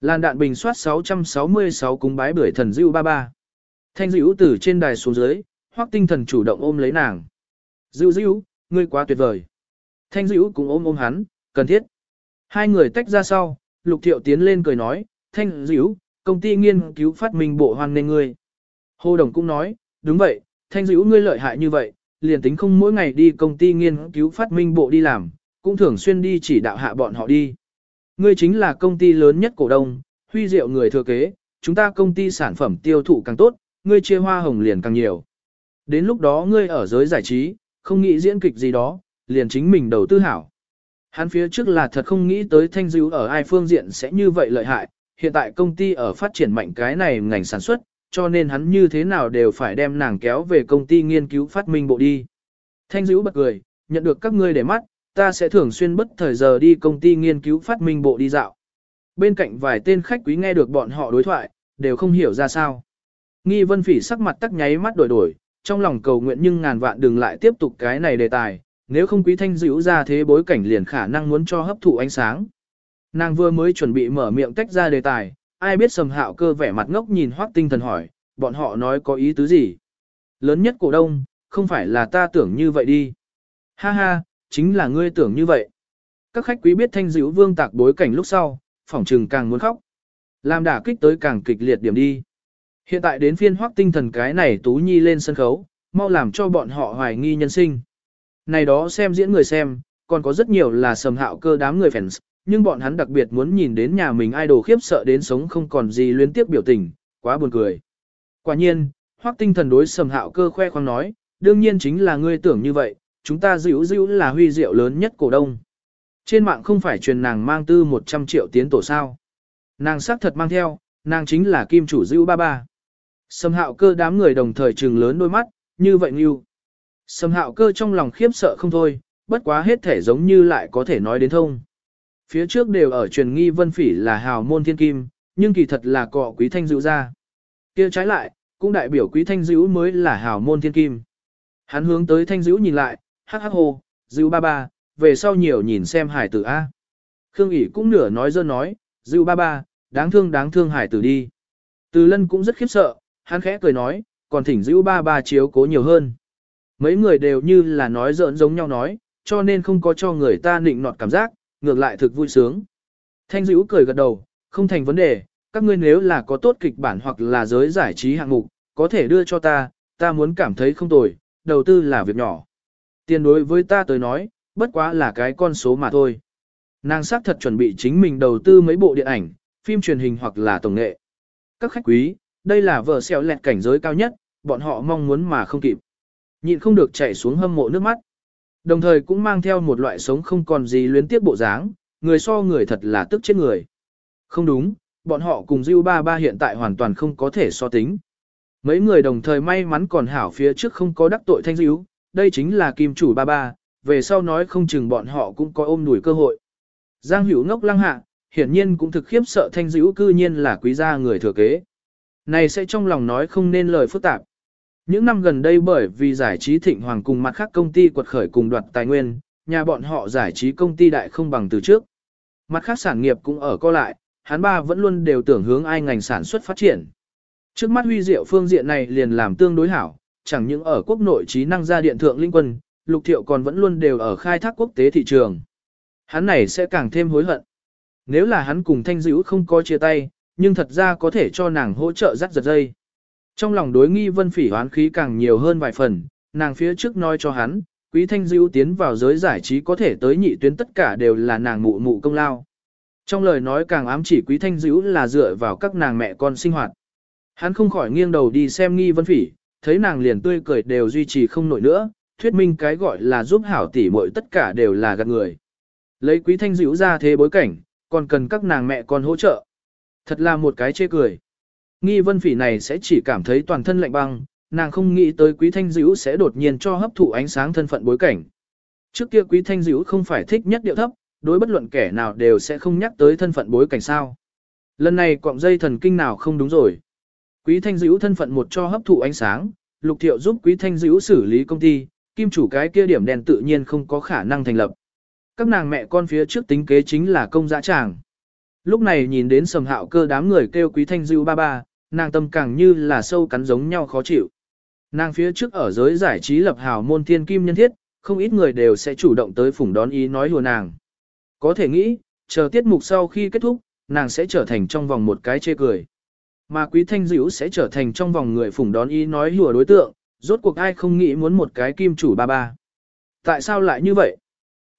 Speaker 1: Làn đạn bình soát 666 cúng bái bưởi thần dữ 33. Thanh dữ từ trên đài xuống dưới, hoác tinh thần chủ động ôm lấy nàng. Dữ dữ, ngươi quá tuyệt vời. Thanh dữ cũng ôm ôm hắn, cần thiết. Hai người tách ra sau, lục thiệu tiến lên cười nói, thanh dữ, công ty nghiên cứu phát minh bộ hoan nên ngươi. Hồ Đồng cũng nói, đúng vậy, thanh dữ ngươi lợi hại như vậy, liền tính không mỗi ngày đi công ty nghiên cứu phát minh bộ đi làm, cũng thường xuyên đi chỉ đạo hạ bọn họ đi. Ngươi chính là công ty lớn nhất cổ đông, huy diệu người thừa kế, chúng ta công ty sản phẩm tiêu thụ càng tốt, ngươi chia hoa hồng liền càng nhiều. Đến lúc đó ngươi ở giới giải trí, không nghĩ diễn kịch gì đó, liền chính mình đầu tư hảo. Hắn phía trước là thật không nghĩ tới thanh dữ ở ai phương diện sẽ như vậy lợi hại, hiện tại công ty ở phát triển mạnh cái này ngành sản xuất, cho nên hắn như thế nào đều phải đem nàng kéo về công ty nghiên cứu phát minh bộ đi. Thanh dữ bật cười, nhận được các ngươi để mắt, ta sẽ thường xuyên bất thời giờ đi công ty nghiên cứu phát minh bộ đi dạo. Bên cạnh vài tên khách quý nghe được bọn họ đối thoại, đều không hiểu ra sao. Nghi vân phỉ sắc mặt tắc nháy mắt đổi đổi, trong lòng cầu nguyện nhưng ngàn vạn đừng lại tiếp tục cái này đề tài, nếu không quý thanh dữ ra thế bối cảnh liền khả năng muốn cho hấp thụ ánh sáng. Nàng vừa mới chuẩn bị mở miệng tách ra đề tài, ai biết sầm hạo cơ vẻ mặt ngốc nhìn hoác tinh thần hỏi, bọn họ nói có ý tứ gì. Lớn nhất cổ đông, không phải là ta tưởng như vậy đi. Ha ha, chính là ngươi tưởng như vậy. Các khách quý biết thanh dữ vương tạc bối cảnh lúc sau, phỏng trừng càng muốn khóc. Làm đả kích tới càng kịch liệt điểm đi. Hiện tại đến phiên hoác tinh thần cái này tú nhi lên sân khấu, mau làm cho bọn họ hoài nghi nhân sinh. Này đó xem diễn người xem, còn có rất nhiều là sầm hạo cơ đám người fans, nhưng bọn hắn đặc biệt muốn nhìn đến nhà mình idol khiếp sợ đến sống không còn gì liên tiếp biểu tình, quá buồn cười. Quả nhiên, hoác tinh thần đối sầm hạo cơ khoe khoang nói, đương nhiên chính là ngươi tưởng như vậy, chúng ta dữ dữ là huy diệu lớn nhất cổ đông. Trên mạng không phải truyền nàng mang tư 100 triệu tiến tổ sao. Nàng xác thật mang theo, nàng chính là kim chủ dữ ba ba. Sầm hạo cơ đám người đồng thời trừng lớn đôi mắt, như vậy như. Sầm hạo cơ trong lòng khiếp sợ không thôi, bất quá hết thể giống như lại có thể nói đến thông. Phía trước đều ở truyền nghi vân phỉ là hào môn thiên kim, nhưng kỳ thật là cọ quý thanh dữ ra. kia trái lại, cũng đại biểu quý thanh dữ mới là hào môn thiên kim. Hắn hướng tới thanh dữ nhìn lại, hắc hắc hồ, dữ ba ba, về sau nhiều nhìn xem hải tử A. Khương ỉ cũng nửa nói dơ nói, dữ ba ba, đáng thương đáng thương hải tử đi. Từ lân cũng rất khiếp sợ, hắn khẽ cười nói, còn thỉnh giữ ba ba chiếu cố nhiều hơn. Mấy người đều như là nói giỡn giống nhau nói, cho nên không có cho người ta nịnh nọt cảm giác, ngược lại thực vui sướng. Thanh dữ cười gật đầu, không thành vấn đề, các ngươi nếu là có tốt kịch bản hoặc là giới giải trí hạng mục, có thể đưa cho ta, ta muốn cảm thấy không tồi, đầu tư là việc nhỏ. Tiền đối với ta tới nói, bất quá là cái con số mà thôi. Nàng xác thật chuẩn bị chính mình đầu tư mấy bộ điện ảnh, phim truyền hình hoặc là tổng nghệ. Các khách quý, đây là vợ xèo lẹt cảnh giới cao nhất, bọn họ mong muốn mà không kịp. Nhịn không được chảy xuống hâm mộ nước mắt. Đồng thời cũng mang theo một loại sống không còn gì luyến tiếp bộ dáng, người so người thật là tức chết người. Không đúng, bọn họ cùng Diêu Ba Ba hiện tại hoàn toàn không có thể so tính. Mấy người đồng thời may mắn còn hảo phía trước không có đắc tội thanh Diêu, đây chính là kim chủ Ba Ba, về sau nói không chừng bọn họ cũng có ôm đuổi cơ hội. Giang Hữu ngốc lăng hạ, hiển nhiên cũng thực khiếp sợ thanh Diêu cư nhiên là quý gia người thừa kế. Này sẽ trong lòng nói không nên lời phức tạp. Những năm gần đây bởi vì giải trí thịnh hoàng cùng mặt khác công ty quật khởi cùng đoạt tài nguyên, nhà bọn họ giải trí công ty đại không bằng từ trước. Mặt khác sản nghiệp cũng ở co lại, hắn ba vẫn luôn đều tưởng hướng ai ngành sản xuất phát triển. Trước mắt huy diệu phương diện này liền làm tương đối hảo, chẳng những ở quốc nội trí năng gia điện thượng linh quân, lục thiệu còn vẫn luôn đều ở khai thác quốc tế thị trường. Hắn này sẽ càng thêm hối hận. Nếu là hắn cùng thanh dữ không có chia tay, nhưng thật ra có thể cho nàng hỗ trợ dắt giật dây. Trong lòng đối nghi vân phỉ hoán khí càng nhiều hơn vài phần, nàng phía trước nói cho hắn, quý thanh dữ tiến vào giới giải trí có thể tới nhị tuyến tất cả đều là nàng mụ mụ công lao. Trong lời nói càng ám chỉ quý thanh dữ là dựa vào các nàng mẹ con sinh hoạt. Hắn không khỏi nghiêng đầu đi xem nghi vân phỉ, thấy nàng liền tươi cười đều duy trì không nổi nữa, thuyết minh cái gọi là giúp hảo tỷ muội tất cả đều là gạt người. Lấy quý thanh dữ ra thế bối cảnh, còn cần các nàng mẹ con hỗ trợ. Thật là một cái chê cười. Nghi vân phỉ này sẽ chỉ cảm thấy toàn thân lạnh băng, nàng không nghĩ tới quý thanh dữ sẽ đột nhiên cho hấp thụ ánh sáng thân phận bối cảnh. Trước kia quý thanh dữ không phải thích nhất điệu thấp, đối bất luận kẻ nào đều sẽ không nhắc tới thân phận bối cảnh sao. Lần này cọng dây thần kinh nào không đúng rồi. Quý thanh dữ thân phận một cho hấp thụ ánh sáng, lục thiệu giúp quý thanh dữ xử lý công ty, kim chủ cái kia điểm đèn tự nhiên không có khả năng thành lập. Các nàng mẹ con phía trước tính kế chính là công dã tràng. Lúc này nhìn đến sầm hạo cơ đám người kêu quý thanh dữ ba ba, nàng tâm càng như là sâu cắn giống nhau khó chịu. Nàng phía trước ở giới giải trí lập hào môn thiên kim nhân thiết, không ít người đều sẽ chủ động tới phủng đón ý nói hùa nàng. Có thể nghĩ, chờ tiết mục sau khi kết thúc, nàng sẽ trở thành trong vòng một cái chê cười. Mà quý thanh dữ sẽ trở thành trong vòng người phủng đón ý nói hùa đối tượng, rốt cuộc ai không nghĩ muốn một cái kim chủ ba ba. Tại sao lại như vậy?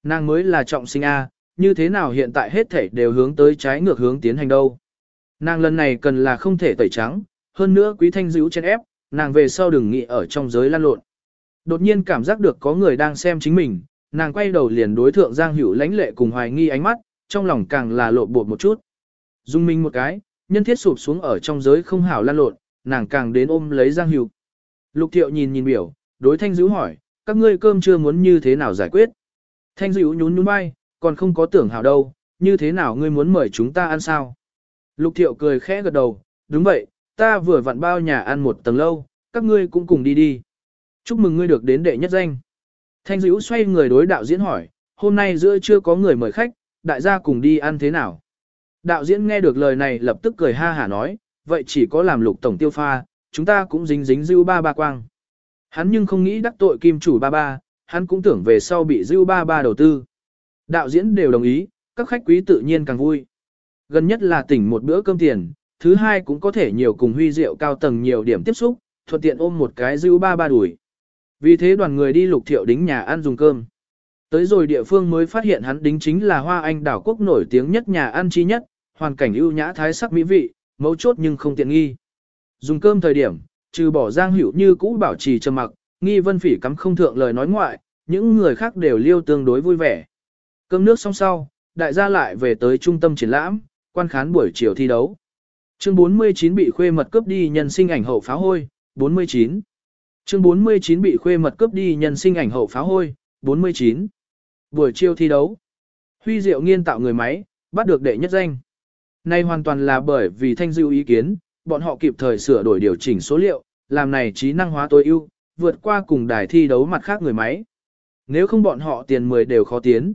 Speaker 1: Nàng mới là trọng sinh A, như thế nào hiện tại hết thể đều hướng tới trái ngược hướng tiến hành đâu? Nàng lần này cần là không thể tẩy trắng, hơn nữa quý thanh dữ trên ép, nàng về sau đừng nghĩ ở trong giới lan lộn. Đột nhiên cảm giác được có người đang xem chính mình, nàng quay đầu liền đối thượng Giang Hữu lãnh lệ cùng hoài nghi ánh mắt, trong lòng càng là lộ bột một chút. Dung minh một cái, nhân thiết sụp xuống ở trong giới không hảo lan lộn, nàng càng đến ôm lấy Giang Hữu. Lục Thiệu nhìn nhìn biểu, đối Thanh Dữ hỏi, các ngươi cơm chưa muốn như thế nào giải quyết? Thanh Dữ nhún nhún vai, còn không có tưởng hảo đâu, như thế nào ngươi muốn mời chúng ta ăn sao? Lục Thiệu cười khẽ gật đầu, đúng vậy, ta vừa vặn bao nhà ăn một tầng lâu, các ngươi cũng cùng đi đi. Chúc mừng ngươi được đến đệ nhất danh. Thanh dữ xoay người đối đạo diễn hỏi, hôm nay giữa chưa có người mời khách, đại gia cùng đi ăn thế nào? Đạo diễn nghe được lời này lập tức cười ha hả nói, vậy chỉ có làm lục tổng tiêu pha, chúng ta cũng dính dính dưu ba ba quang. Hắn nhưng không nghĩ đắc tội kim chủ ba ba, hắn cũng tưởng về sau bị dưu ba ba đầu tư. Đạo diễn đều đồng ý, các khách quý tự nhiên càng vui. Gần nhất là tỉnh một bữa cơm tiền, thứ hai cũng có thể nhiều cùng huy rượu cao tầng nhiều điểm tiếp xúc, thuận tiện ôm một cái dư ba ba đuổi. Vì thế đoàn người đi lục thiệu đính nhà ăn dùng cơm. Tới rồi địa phương mới phát hiện hắn đính chính là hoa anh đảo quốc nổi tiếng nhất nhà ăn chi nhất, hoàn cảnh ưu nhã thái sắc mỹ vị, mấu chốt nhưng không tiện nghi. Dùng cơm thời điểm, trừ bỏ giang hữu như cũ bảo trì trầm mặc, nghi vân phỉ cắm không thượng lời nói ngoại, những người khác đều liêu tương đối vui vẻ. Cơm nước xong sau, đại gia lại về tới trung tâm triển lãm, quan khán buổi chiều thi đấu. Chương 49 bị khuê mật cướp đi nhân sinh ảnh hậu pháo hôi, 49. Chương 49 bị khuê mật cướp đi nhân sinh ảnh hậu pháo hôi, 49. Buổi chiều thi đấu. Huy Diệu nghiên tạo người máy, bắt được đệ nhất danh. Nay hoàn toàn là bởi vì thanh dư ý kiến, bọn họ kịp thời sửa đổi điều chỉnh số liệu, làm này trí năng hóa tối ưu, vượt qua cùng đài thi đấu mặt khác người máy. Nếu không bọn họ tiền 10 đều khó tiến.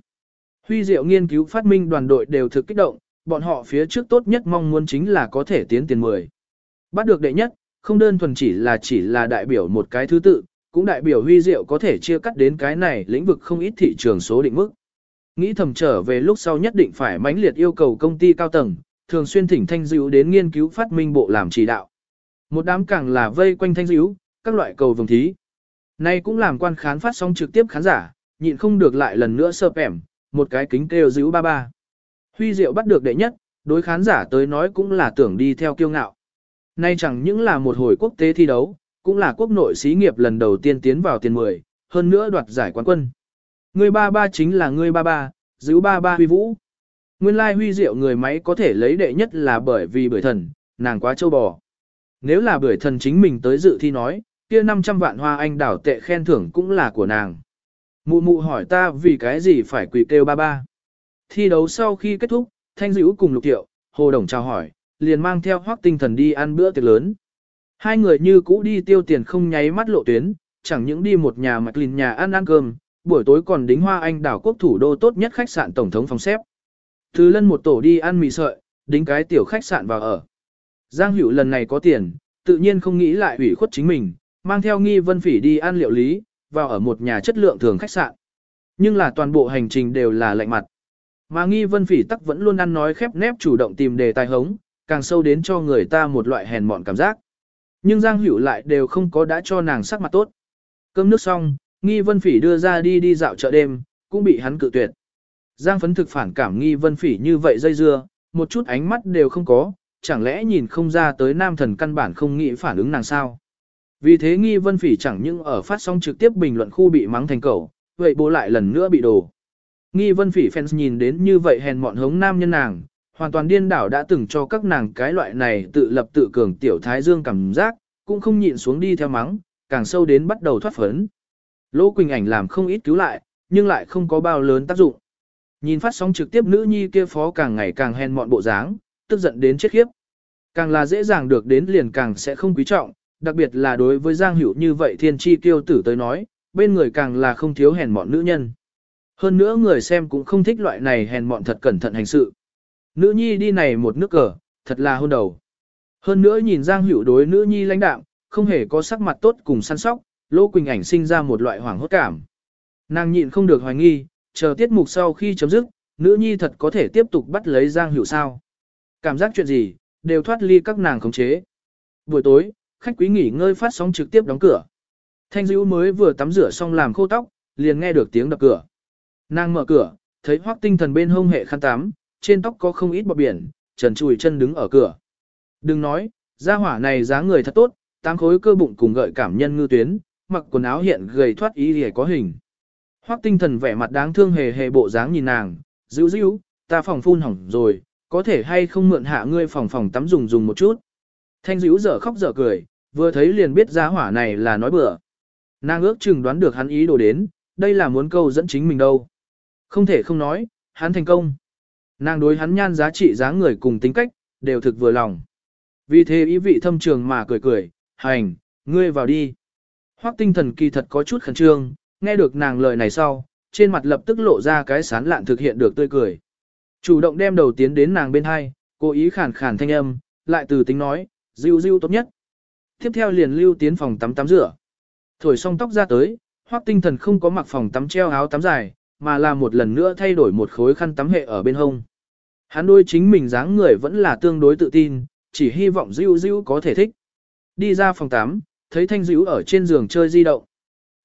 Speaker 1: Huy Diệu nghiên cứu phát minh đoàn đội đều thực kích động, bọn họ phía trước tốt nhất mong muốn chính là có thể tiến tiền 10. Bắt được đệ nhất, không đơn thuần chỉ là chỉ là đại biểu một cái thứ tự, cũng đại biểu Huy Diệu có thể chia cắt đến cái này lĩnh vực không ít thị trường số định mức. Nghĩ thầm trở về lúc sau nhất định phải mãnh liệt yêu cầu công ty cao tầng, thường xuyên thỉnh thanh Dữu đến nghiên cứu phát minh bộ làm chỉ đạo. Một đám càng là vây quanh thanh Dữu, các loại cầu vồng thí. Nay cũng làm quan khán phát sóng trực tiếp khán giả, nhịn không được lại lần nữa sợp ẻm, một cái kính kêu giữ ba ba. Huy Diệu bắt được đệ nhất, đối khán giả tới nói cũng là tưởng đi theo kiêu ngạo. Nay chẳng những là một hồi quốc tế thi đấu, cũng là quốc nội xí nghiệp lần đầu tiên tiến vào tiền 10, hơn nữa đoạt giải quán quân. Người ba ba chính là người ba ba, giữ ba ba huy vũ. Nguyên lai huy diệu người máy có thể lấy đệ nhất là bởi vì bưởi thần, nàng quá châu bò. Nếu là bưởi thần chính mình tới dự thi nói, kia 500 vạn hoa anh đảo tệ khen thưởng cũng là của nàng. Mụ mụ hỏi ta vì cái gì phải quỳ kêu ba ba. Thi đấu sau khi kết thúc, Thanh Dữ cùng Lục Tiệu, Hồ Đồng chào hỏi, liền mang theo hoác tinh thần đi ăn bữa tiệc lớn. Hai người như cũ đi tiêu tiền không nháy mắt lộ tuyến, chẳng những đi một nhà mạch lìn nhà ăn ăn cơm, buổi tối còn đính hoa anh đảo quốc thủ đô tốt nhất khách sạn tổng thống phòng xếp. Thứ lân một tổ đi ăn mì sợi, đính cái tiểu khách sạn vào ở. Giang Hữu lần này có tiền, tự nhiên không nghĩ lại ủy khuất chính mình, mang theo nghi vân phỉ đi ăn liệu lý, vào ở một nhà chất lượng thường khách sạn. Nhưng là toàn bộ hành trình đều là lạnh mặt. Mà nghi vân phỉ tắc vẫn luôn ăn nói khép nép chủ động tìm đề tài hống, càng sâu đến cho người ta một loại hèn mọn cảm giác. Nhưng Giang Hữu lại đều không có đã cho nàng sắc mặt tốt. Cơm nước xong, nghi vân phỉ đưa ra đi đi dạo chợ đêm, cũng bị hắn cự tuyệt. Giang phấn thực phản cảm nghi vân phỉ như vậy dây dưa, một chút ánh mắt đều không có, chẳng lẽ nhìn không ra tới nam thần căn bản không nghĩ phản ứng nàng sao. Vì thế nghi vân phỉ chẳng những ở phát sóng trực tiếp bình luận khu bị mắng thành cầu, vậy bố lại lần nữa bị đổ. Nghi vân phỉ fans nhìn đến như vậy hèn mọn hống nam nhân nàng, hoàn toàn điên đảo đã từng cho các nàng cái loại này tự lập tự cường tiểu thái dương cảm giác, cũng không nhịn xuống đi theo mắng, càng sâu đến bắt đầu thoát phấn. Lỗ Quỳnh ảnh làm không ít cứu lại, nhưng lại không có bao lớn tác dụng. Nhìn phát sóng trực tiếp nữ nhi kia phó càng ngày càng hèn mọn bộ dáng, tức giận đến chết khiếp. Càng là dễ dàng được đến liền càng sẽ không quý trọng, đặc biệt là đối với Giang Hữu như vậy thiên chi tiêu tử tới nói, bên người càng là không thiếu hèn mọn nữ nhân. Hơn nữa người xem cũng không thích loại này hèn mọn thật cẩn thận hành sự. Nữ nhi đi này một nước cờ, thật là hôn đầu. Hơn nữa nhìn Giang Hữu đối nữ nhi lãnh đạm, không hề có sắc mặt tốt cùng săn sóc, Lô Quỳnh ảnh sinh ra một loại hoảng hốt cảm. Nàng nhịn không được hoài nghi, chờ tiết mục sau khi chấm dứt, nữ nhi thật có thể tiếp tục bắt lấy Giang Hữu sao. Cảm giác chuyện gì, đều thoát ly các nàng khống chế. Buổi tối, khách quý nghỉ ngơi phát sóng trực tiếp đóng cửa. Thanh Dữu mới vừa tắm rửa xong làm khô tóc, liền nghe được tiếng đập cửa. Nàng mở cửa, thấy Hoắc Tinh Thần bên hông hệ khăn tắm, trên tóc có không ít bọt biển, trần chùi chân đứng ở cửa. Đừng nói, gia hỏa này dáng người thật tốt, tám khối cơ bụng cùng gợi cảm nhân ngư tuyến, mặc quần áo hiện gầy thoát ý để có hình. Hoắc tinh thần vẻ mặt đáng thương hề hề bộ dáng nhìn nàng, dữ dữ, ta phòng phun hỏng rồi, có thể hay không mượn hạ ngươi phòng phòng tắm dùng dùng một chút. Thanh dữ dở khóc dở cười, vừa thấy liền biết giá hỏa này là nói bừa. Nàng ước chừng đoán được hắn ý đồ đến, đây là muốn câu dẫn chính mình đâu. Không thể không nói, hắn thành công. Nàng đối hắn nhan giá trị giá người cùng tính cách, đều thực vừa lòng. Vì thế ý vị thâm trường mà cười cười, hành, ngươi vào đi. Hoắc tinh thần kỳ thật có chút khẩn trương, nghe được nàng lời này sau, trên mặt lập tức lộ ra cái sán lạn thực hiện được tươi cười. Chủ động đem đầu tiến đến nàng bên hai, cố ý khản khàn thanh âm, lại từ tính nói, diêu diêu tốt nhất. Tiếp theo liền lưu tiến phòng tắm tắm rửa. Thổi xong tóc ra tới, Hoắc tinh thần không có mặc phòng tắm treo áo tắm dài, mà là một lần nữa thay đổi một khối khăn tắm hệ ở bên hông. Hắn đôi chính mình dáng người vẫn là tương đối tự tin, chỉ hy vọng Diêu Diêu có thể thích. Đi ra phòng tắm, thấy Thanh Diêu ở trên giường chơi di động.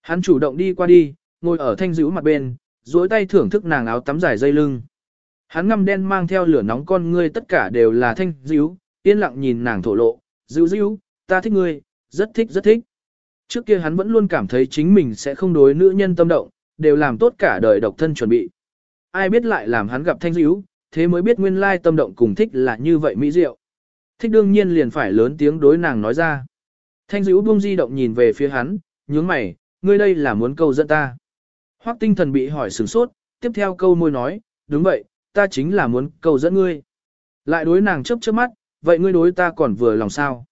Speaker 1: Hắn chủ động đi qua đi, ngồi ở Thanh Diêu mặt bên, duỗi tay thưởng thức nàng áo tắm dài dây lưng. Hắn ngăm đen mang theo lửa nóng con ngươi tất cả đều là Thanh Diêu, yên lặng nhìn nàng thổ lộ, dữ dữ, ta thích ngươi, rất thích rất thích. Trước kia hắn vẫn luôn cảm thấy chính mình sẽ không đối nữ nhân tâm động, đều làm tốt cả đời độc thân chuẩn bị. ai biết lại làm hắn gặp thanh dữ, thế mới biết nguyên lai tâm động cùng thích là như vậy mỹ diệu. Thích đương nhiên liền phải lớn tiếng đối nàng nói ra. Thanh dữ buông di động nhìn về phía hắn, nhướng mày, ngươi đây là muốn câu dẫn ta. Hoắc tinh thần bị hỏi sửng sốt, tiếp theo câu môi nói, đúng vậy, ta chính là muốn câu dẫn ngươi. Lại đối nàng chớp chớp mắt, vậy ngươi đối ta còn vừa lòng sao?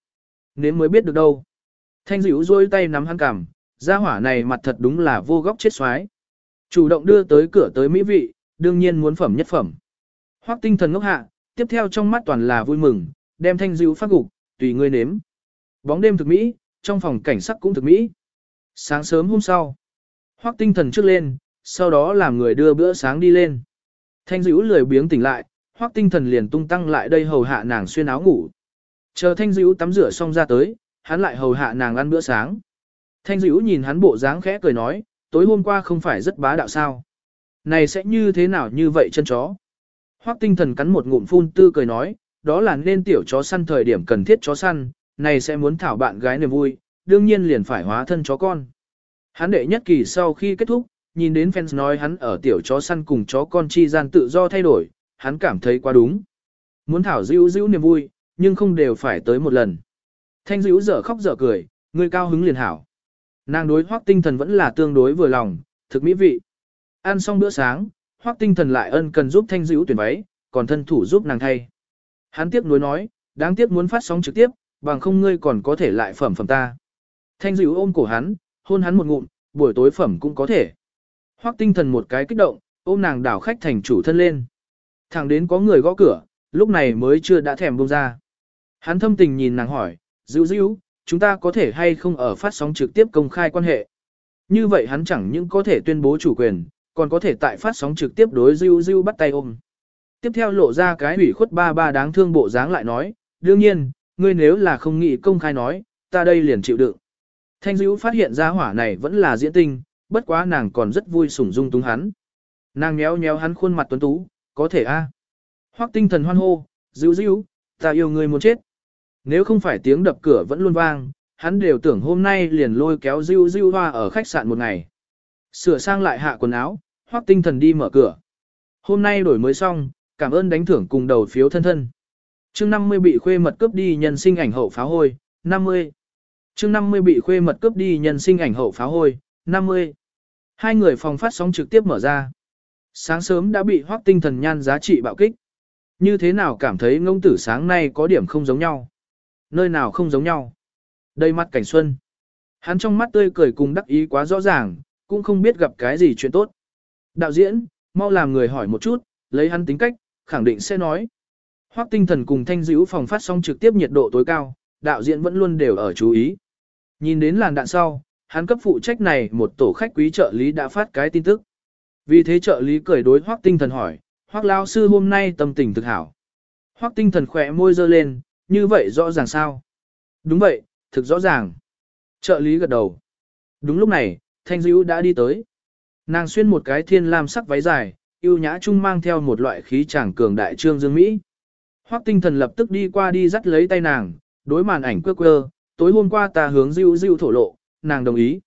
Speaker 1: Nếu mới biết được đâu. Thanh dữ rôi tay nắm hắn cằm, gia hỏa này mặt thật đúng là vô góc chết xoái. Chủ động đưa tới cửa tới mỹ vị, đương nhiên muốn phẩm nhất phẩm. Hoắc tinh thần ngốc hạ, tiếp theo trong mắt toàn là vui mừng, đem thanh dữ phát gục, tùy ngươi nếm. Bóng đêm thực mỹ, trong phòng cảnh sắc cũng thực mỹ. Sáng sớm hôm sau, Hoắc tinh thần trước lên, sau đó làm người đưa bữa sáng đi lên. Thanh dữ lười biếng tỉnh lại, Hoắc tinh thần liền tung tăng lại đây hầu hạ nàng xuyên áo ngủ. Chờ thanh dữ tắm rửa xong ra tới, hắn lại hầu hạ nàng ăn bữa sáng. Thanh dữ nhìn hắn bộ dáng khẽ cười nói, tối hôm qua không phải rất bá đạo sao. Này sẽ như thế nào như vậy chân chó. Hoắc tinh thần cắn một ngụm phun tư cười nói, đó là nên tiểu chó săn thời điểm cần thiết chó săn, này sẽ muốn thảo bạn gái niềm vui, đương nhiên liền phải hóa thân chó con. Hắn đệ nhất kỳ sau khi kết thúc, nhìn đến fans nói hắn ở tiểu chó săn cùng chó con chi gian tự do thay đổi, hắn cảm thấy quá đúng. Muốn thảo dữ dữ niềm vui, nhưng không đều phải tới một lần. Thanh dữ dở khóc dở cười, người cao hứng liền hảo. Nàng đối hoác tinh thần vẫn là tương đối vừa lòng, thực mỹ vị. Ăn xong bữa sáng, hoác tinh thần lại ân cần giúp thanh dữ tuyển váy, còn thân thủ giúp nàng thay. Hắn tiếc nuối nói, đáng tiếc muốn phát sóng trực tiếp, bằng không ngươi còn có thể lại phẩm phẩm ta. Thanh dữ ôm cổ hắn, hôn hắn một ngụm, buổi tối phẩm cũng có thể. Hoắc tinh thần một cái kích động, ôm nàng đảo khách thành chủ thân lên. Thẳng đến có người gõ cửa, lúc này mới chưa đã thèm bông ra. Hắn thâm tình nhìn nàng hỏi, dữ dữ, chúng ta có thể hay không ở phát sóng trực tiếp công khai quan hệ. Như vậy hắn chẳng những có thể tuyên bố chủ quyền, còn có thể tại phát sóng trực tiếp đối dữ dữ bắt tay ôm. Tiếp theo lộ ra cái ủy khuất ba ba đáng thương bộ dáng lại nói, đương nhiên, ngươi nếu là không nghĩ công khai nói, ta đây liền chịu đựng. Thanh dữ phát hiện ra hỏa này vẫn là diễn tinh, bất quá nàng còn rất vui sủng dung túng hắn. Nàng nhéo nhéo hắn khuôn mặt tuấn tú, có thể a. À. Hoắc tinh thần hoan hô, dữ dữ, ta yêu người muốn chết. Nếu không phải tiếng đập cửa vẫn luôn vang, hắn đều tưởng hôm nay liền lôi kéo dữ dữ hoa ở khách sạn một ngày. Sửa sang lại hạ quần áo, Hoắc tinh thần đi mở cửa. Hôm nay đổi mới xong, cảm ơn đánh thưởng cùng đầu phiếu thân thân. Chương 50 bị khuê mật cướp đi nhân sinh ảnh hậu pháo hôi, 50. Chương 50 bị khuê mật cướp đi nhân sinh ảnh hậu pháo hôi, 50. Hai người phòng phát sóng trực tiếp mở ra. Sáng sớm đã bị hoác tinh thần nhan giá trị bạo kích. Như thế nào cảm thấy ngông tử sáng nay có điểm không giống nhau? Nơi nào không giống nhau? Đây mắt cảnh xuân. Hắn trong mắt tươi cười cùng đắc ý quá rõ ràng, cũng không biết gặp cái gì chuyện tốt. Đạo diễn, mau làm người hỏi một chút, lấy hắn tính cách, khẳng định sẽ nói. Hoác tinh thần cùng thanh dữ phòng phát sóng trực tiếp nhiệt độ tối cao, đạo diễn vẫn luôn đều ở chú ý. Nhìn đến làn đạn sau, hắn cấp phụ trách này một tổ khách quý trợ lý đã phát cái tin tức. Vì thế trợ lý cười đối Hoắc Tinh Thần hỏi, Hoắc lão sư hôm nay tâm tình thực hảo. Hoắc Tinh Thần khỏe môi dơ lên, như vậy rõ ràng sao? Đúng vậy, thực rõ ràng. Trợ lý gật đầu. Đúng lúc này, Thanh Dữu đã đi tới. Nàng xuyên một cái thiên lam sắc váy dài, yêu nhã trung mang theo một loại khí chàng cường đại trương dương Mỹ. Hoắc Tinh Thần lập tức đi qua đi dắt lấy tay nàng, đối màn ảnh quơ quơ, tối hôm qua ta hướng Dữu Dữu thổ lộ, nàng đồng ý.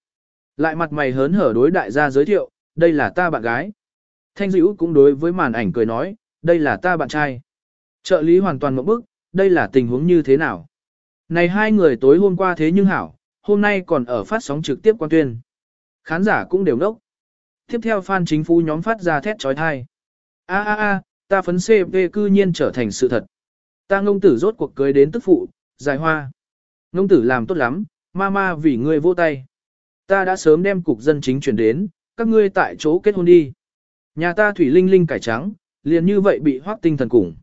Speaker 1: Lại mặt mày hớn hở đối đại gia giới thiệu, đây là ta bạn gái. Thanh dữ cũng đối với màn ảnh cười nói, đây là ta bạn trai. Trợ lý hoàn toàn một bức, đây là tình huống như thế nào? Này hai người tối hôm qua thế nhưng hảo, hôm nay còn ở phát sóng trực tiếp quan tuyên. Khán giả cũng đều nốc. Tiếp theo fan chính phủ nhóm phát ra thét trói thai. A a a, ta phấn CP cư nhiên trở thành sự thật. Ta ngông tử rốt cuộc cưới đến tức phụ, dài hoa. Ngông tử làm tốt lắm, mama vì ngươi vô tay. Ta đã sớm đem cục dân chính chuyển đến, các ngươi tại chỗ kết hôn đi. Nhà ta thủy linh linh cải trắng, liền như vậy bị hoác tinh thần cùng.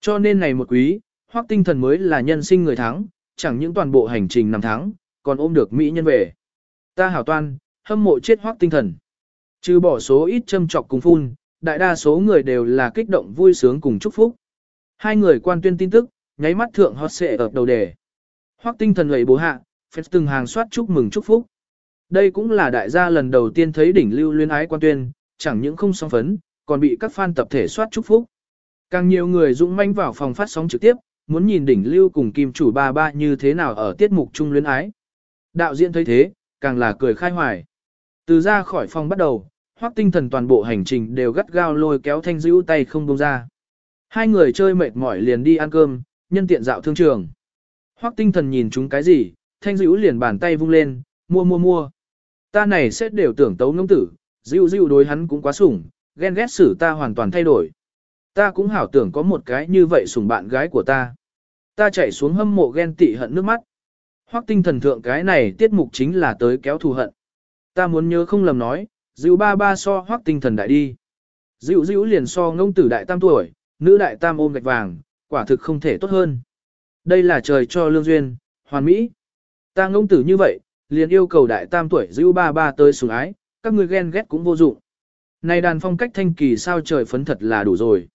Speaker 1: Cho nên này một quý, hoác tinh thần mới là nhân sinh người thắng, chẳng những toàn bộ hành trình năm tháng, còn ôm được Mỹ nhân về. Ta hảo toan, hâm mộ chết hoác tinh thần. Trừ bỏ số ít châm trọc cùng phun, đại đa số người đều là kích động vui sướng cùng chúc phúc. Hai người quan tuyên tin tức, nháy mắt thượng hot xệ ở đầu đề. Hoắc tinh thần người bố hạ, phép từng hàng soát chúc mừng chúc phúc. Đây cũng là đại gia lần đầu tiên thấy đỉnh lưu luyến ái quan tuyên, chẳng những không song phấn, còn bị các fan tập thể soát chúc phúc. Càng nhiều người dũng manh vào phòng phát sóng trực tiếp, muốn nhìn đỉnh lưu cùng kim chủ ba ba như thế nào ở tiết mục chung luyến ái. Đạo diễn thấy thế, càng là cười khai hoài. Từ ra khỏi phòng bắt đầu, Hoắc tinh thần toàn bộ hành trình đều gắt gao lôi kéo thanh dữ tay không bông ra. Hai người chơi mệt mỏi liền đi ăn cơm, nhân tiện dạo thương trường. Hoắc tinh thần nhìn chúng cái gì, thanh dữ liền bàn tay vung lên, mua mua mua. Ta này sẽ đều tưởng tấu ngông tử, dịu dịu đối hắn cũng quá sủng, ghen ghét xử ta hoàn toàn thay đổi. Ta cũng hảo tưởng có một cái như vậy sủng bạn gái của ta. Ta chạy xuống hâm mộ ghen tị hận nước mắt. Hoắc tinh thần thượng cái này tiết mục chính là tới kéo thù hận. Ta muốn nhớ không lầm nói, dịu ba ba so hoắc tinh thần đại đi. Dịu dịu liền so ngông tử đại tam tuổi, nữ đại tam ôm gạch vàng, quả thực không thể tốt hơn. Đây là trời cho lương duyên, hoàn mỹ. Ta ngông tử như vậy, liền yêu cầu đại tam tuổi dịu ba ba tới sủng ái, các ngươi ghen ghét cũng vô dụng. Này đàn phong cách thanh kỳ sao trời phấn thật là đủ rồi.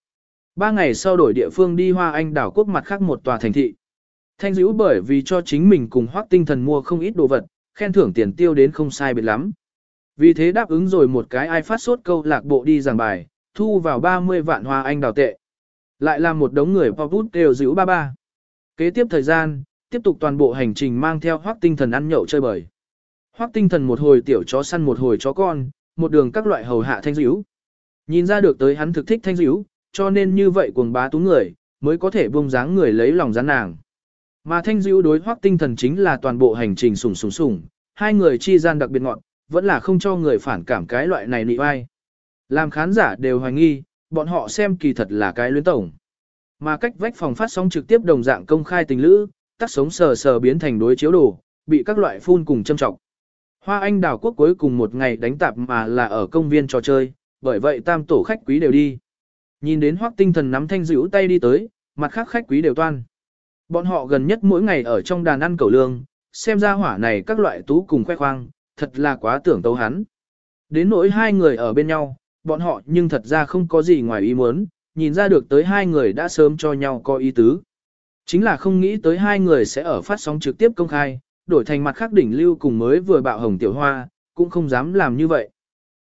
Speaker 1: Ba ngày sau đổi địa phương đi Hoa Anh đảo quốc mặt khác một tòa thành thị. Thanh dữ bởi vì cho chính mình cùng hoác tinh thần mua không ít đồ vật, khen thưởng tiền tiêu đến không sai biệt lắm. Vì thế đáp ứng rồi một cái ai phát sốt câu lạc bộ đi giảng bài, thu vào 30 vạn Hoa Anh đào tệ. Lại là một đống người pop bút đều dữ ba ba. Kế tiếp thời gian, tiếp tục toàn bộ hành trình mang theo hoác tinh thần ăn nhậu chơi bời. Hoác tinh thần một hồi tiểu chó săn một hồi chó con, một đường các loại hầu hạ thanh dữ. Nhìn ra được tới hắn thực thích thanh dữ, cho nên như vậy cuồng bá tú người, mới có thể buông dáng người lấy lòng gián nàng. Mà thanh dữ đối hoác tinh thần chính là toàn bộ hành trình sùng sùng sùng, hai người chi gian đặc biệt ngọn, vẫn là không cho người phản cảm cái loại này nị ai. Làm khán giả đều hoài nghi, bọn họ xem kỳ thật là cái luyến tổng. Mà cách vách phòng phát sóng trực tiếp đồng dạng công khai tình lữ, tác sống sờ sờ biến thành đối chiếu đồ, bị các loại phun cùng châm trọng. Hoa Anh đảo quốc cuối cùng một ngày đánh tạp mà là ở công viên trò chơi, bởi vậy tam tổ khách quý đều đi. Nhìn đến hoác tinh thần nắm thanh dữ tay đi tới, mặt khác khách quý đều toan. Bọn họ gần nhất mỗi ngày ở trong đàn ăn cầu lương, xem ra hỏa này các loại tú cùng khoe khoang, thật là quá tưởng tấu hắn. Đến nỗi hai người ở bên nhau, bọn họ nhưng thật ra không có gì ngoài ý muốn, nhìn ra được tới hai người đã sớm cho nhau có ý tứ. Chính là không nghĩ tới hai người sẽ ở phát sóng trực tiếp công khai, đổi thành mặt khác đỉnh lưu cùng mới vừa bạo hồng tiểu hoa, cũng không dám làm như vậy.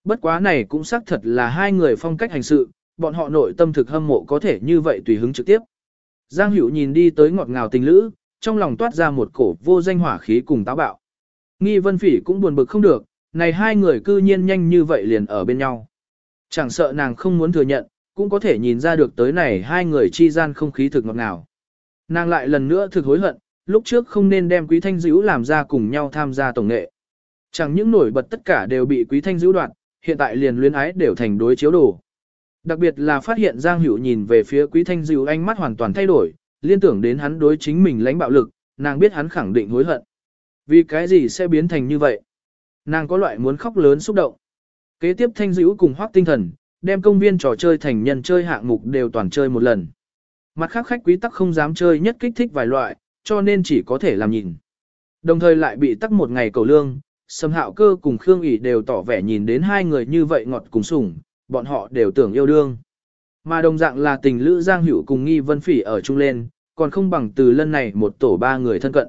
Speaker 1: Bất quá này cũng xác thật là hai người phong cách hành sự, bọn họ nội tâm thực hâm mộ có thể như vậy tùy hứng trực tiếp. Giang Hữu nhìn đi tới ngọt ngào tình lữ, trong lòng toát ra một cổ vô danh hỏa khí cùng táo bạo. Nghi Vân Phỉ cũng buồn bực không được, này hai người cư nhiên nhanh như vậy liền ở bên nhau. Chẳng sợ nàng không muốn thừa nhận, cũng có thể nhìn ra được tới này hai người chi gian không khí thực ngọt ngào. Nàng lại lần nữa thực hối hận, lúc trước không nên đem Quý Thanh Dữ làm ra cùng nhau tham gia tổng nghệ. Chẳng những nổi bật tất cả đều bị Quý Thanh Dữ đoạt, hiện tại liền luyến ái đều thành đối chiếu đồ. Đặc biệt là phát hiện Giang Hữu nhìn về phía Quý Thanh Dữ ánh mắt hoàn toàn thay đổi, liên tưởng đến hắn đối chính mình lãnh bạo lực, nàng biết hắn khẳng định hối hận. Vì cái gì sẽ biến thành như vậy? Nàng có loại muốn khóc lớn xúc động. Kế tiếp Thanh Dữ cùng hoác Tinh Thần, đem công viên trò chơi thành nhân chơi hạng mục đều toàn chơi một lần. Mặt khác khách quý tắc không dám chơi nhất kích thích vài loại, cho nên chỉ có thể làm nhìn. Đồng thời lại bị tắc một ngày cầu lương, Sầm Hạo Cơ cùng Khương ỉ đều tỏ vẻ nhìn đến hai người như vậy ngọt cùng sủng, bọn họ đều tưởng yêu đương. Mà đồng dạng là tình lữ Giang Hữu cùng Nghi Vân Phỉ ở chung lên, còn không bằng từ lần này một tổ ba người thân cận.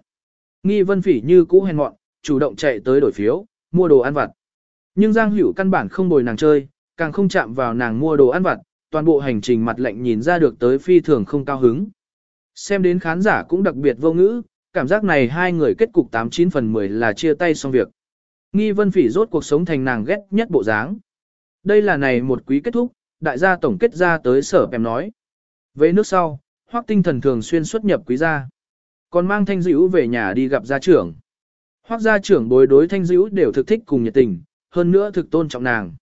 Speaker 1: Nghi Vân Phỉ như cũ hèn mọn, chủ động chạy tới đổi phiếu, mua đồ ăn vặt. Nhưng Giang Hữu căn bản không bồi nàng chơi, càng không chạm vào nàng mua đồ ăn vặt, toàn bộ hành trình mặt lạnh nhìn ra được tới phi thường không cao hứng. Xem đến khán giả cũng đặc biệt vô ngữ, cảm giác này hai người kết cục 89 phần 10 là chia tay xong việc. Nghi Vân Phỉ rốt cuộc sống thành nàng ghét nhất bộ dáng. Đây là này một quý kết thúc, đại gia tổng kết ra tới sở em nói. Về nước sau, Hoắc Tinh Thần thường xuyên xuất nhập quý gia. Còn mang Thanh dữ về nhà đi gặp gia trưởng. Hoắc gia trưởng bối đối Thanh dữ đều thực thích cùng nhiệt tình, hơn nữa thực tôn trọng nàng.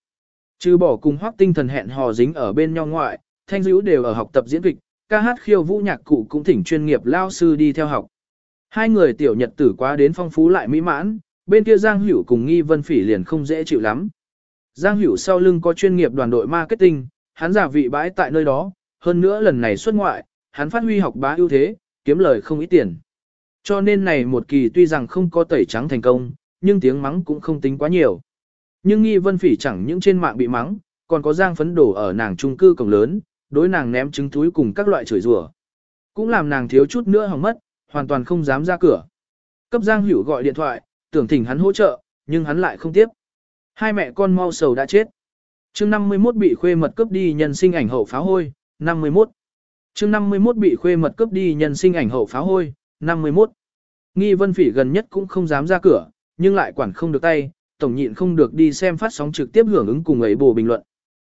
Speaker 1: Trừ bỏ cùng hoác Tinh Thần hẹn hò dính ở bên nhau ngoại, Thanh dữ đều ở học tập diễn kịch, ca hát khiêu vũ nhạc cụ cũng thỉnh chuyên nghiệp lao sư đi theo học. Hai người tiểu nhật tử quá đến phong phú lại mỹ mãn, bên kia Giang Hữu cùng Nghi Vân Phỉ liền không dễ chịu lắm. Giang Hữu sau lưng có chuyên nghiệp đoàn đội marketing, hắn giả vị bãi tại nơi đó, hơn nữa lần này xuất ngoại, hắn phát huy học bá ưu thế, kiếm lời không ít tiền. Cho nên này một kỳ tuy rằng không có tẩy trắng thành công, nhưng tiếng mắng cũng không tính quá nhiều. Nhưng Nghi Vân Phỉ chẳng những trên mạng bị mắng, còn có Giang phấn đổ ở nàng trung cư cổng lớn, đối nàng ném trứng túi cùng các loại chửi rủa. Cũng làm nàng thiếu chút nữa hỏng mất, hoàn toàn không dám ra cửa. Cấp Giang Hữu gọi điện thoại, tưởng thỉnh hắn hỗ trợ, nhưng hắn lại không tiếp. Hai mẹ con mau sầu đã chết. chương 51 bị khuê mật cướp đi nhân sinh ảnh hậu pháo hôi, 51. chương 51 bị khuê mật cướp đi nhân sinh ảnh hậu pháo hôi, 51. Nghi Vân Phỉ gần nhất cũng không dám ra cửa, nhưng lại quản không được tay, tổng nhịn không được đi xem phát sóng trực tiếp hưởng ứng cùng ấy bồ bình luận.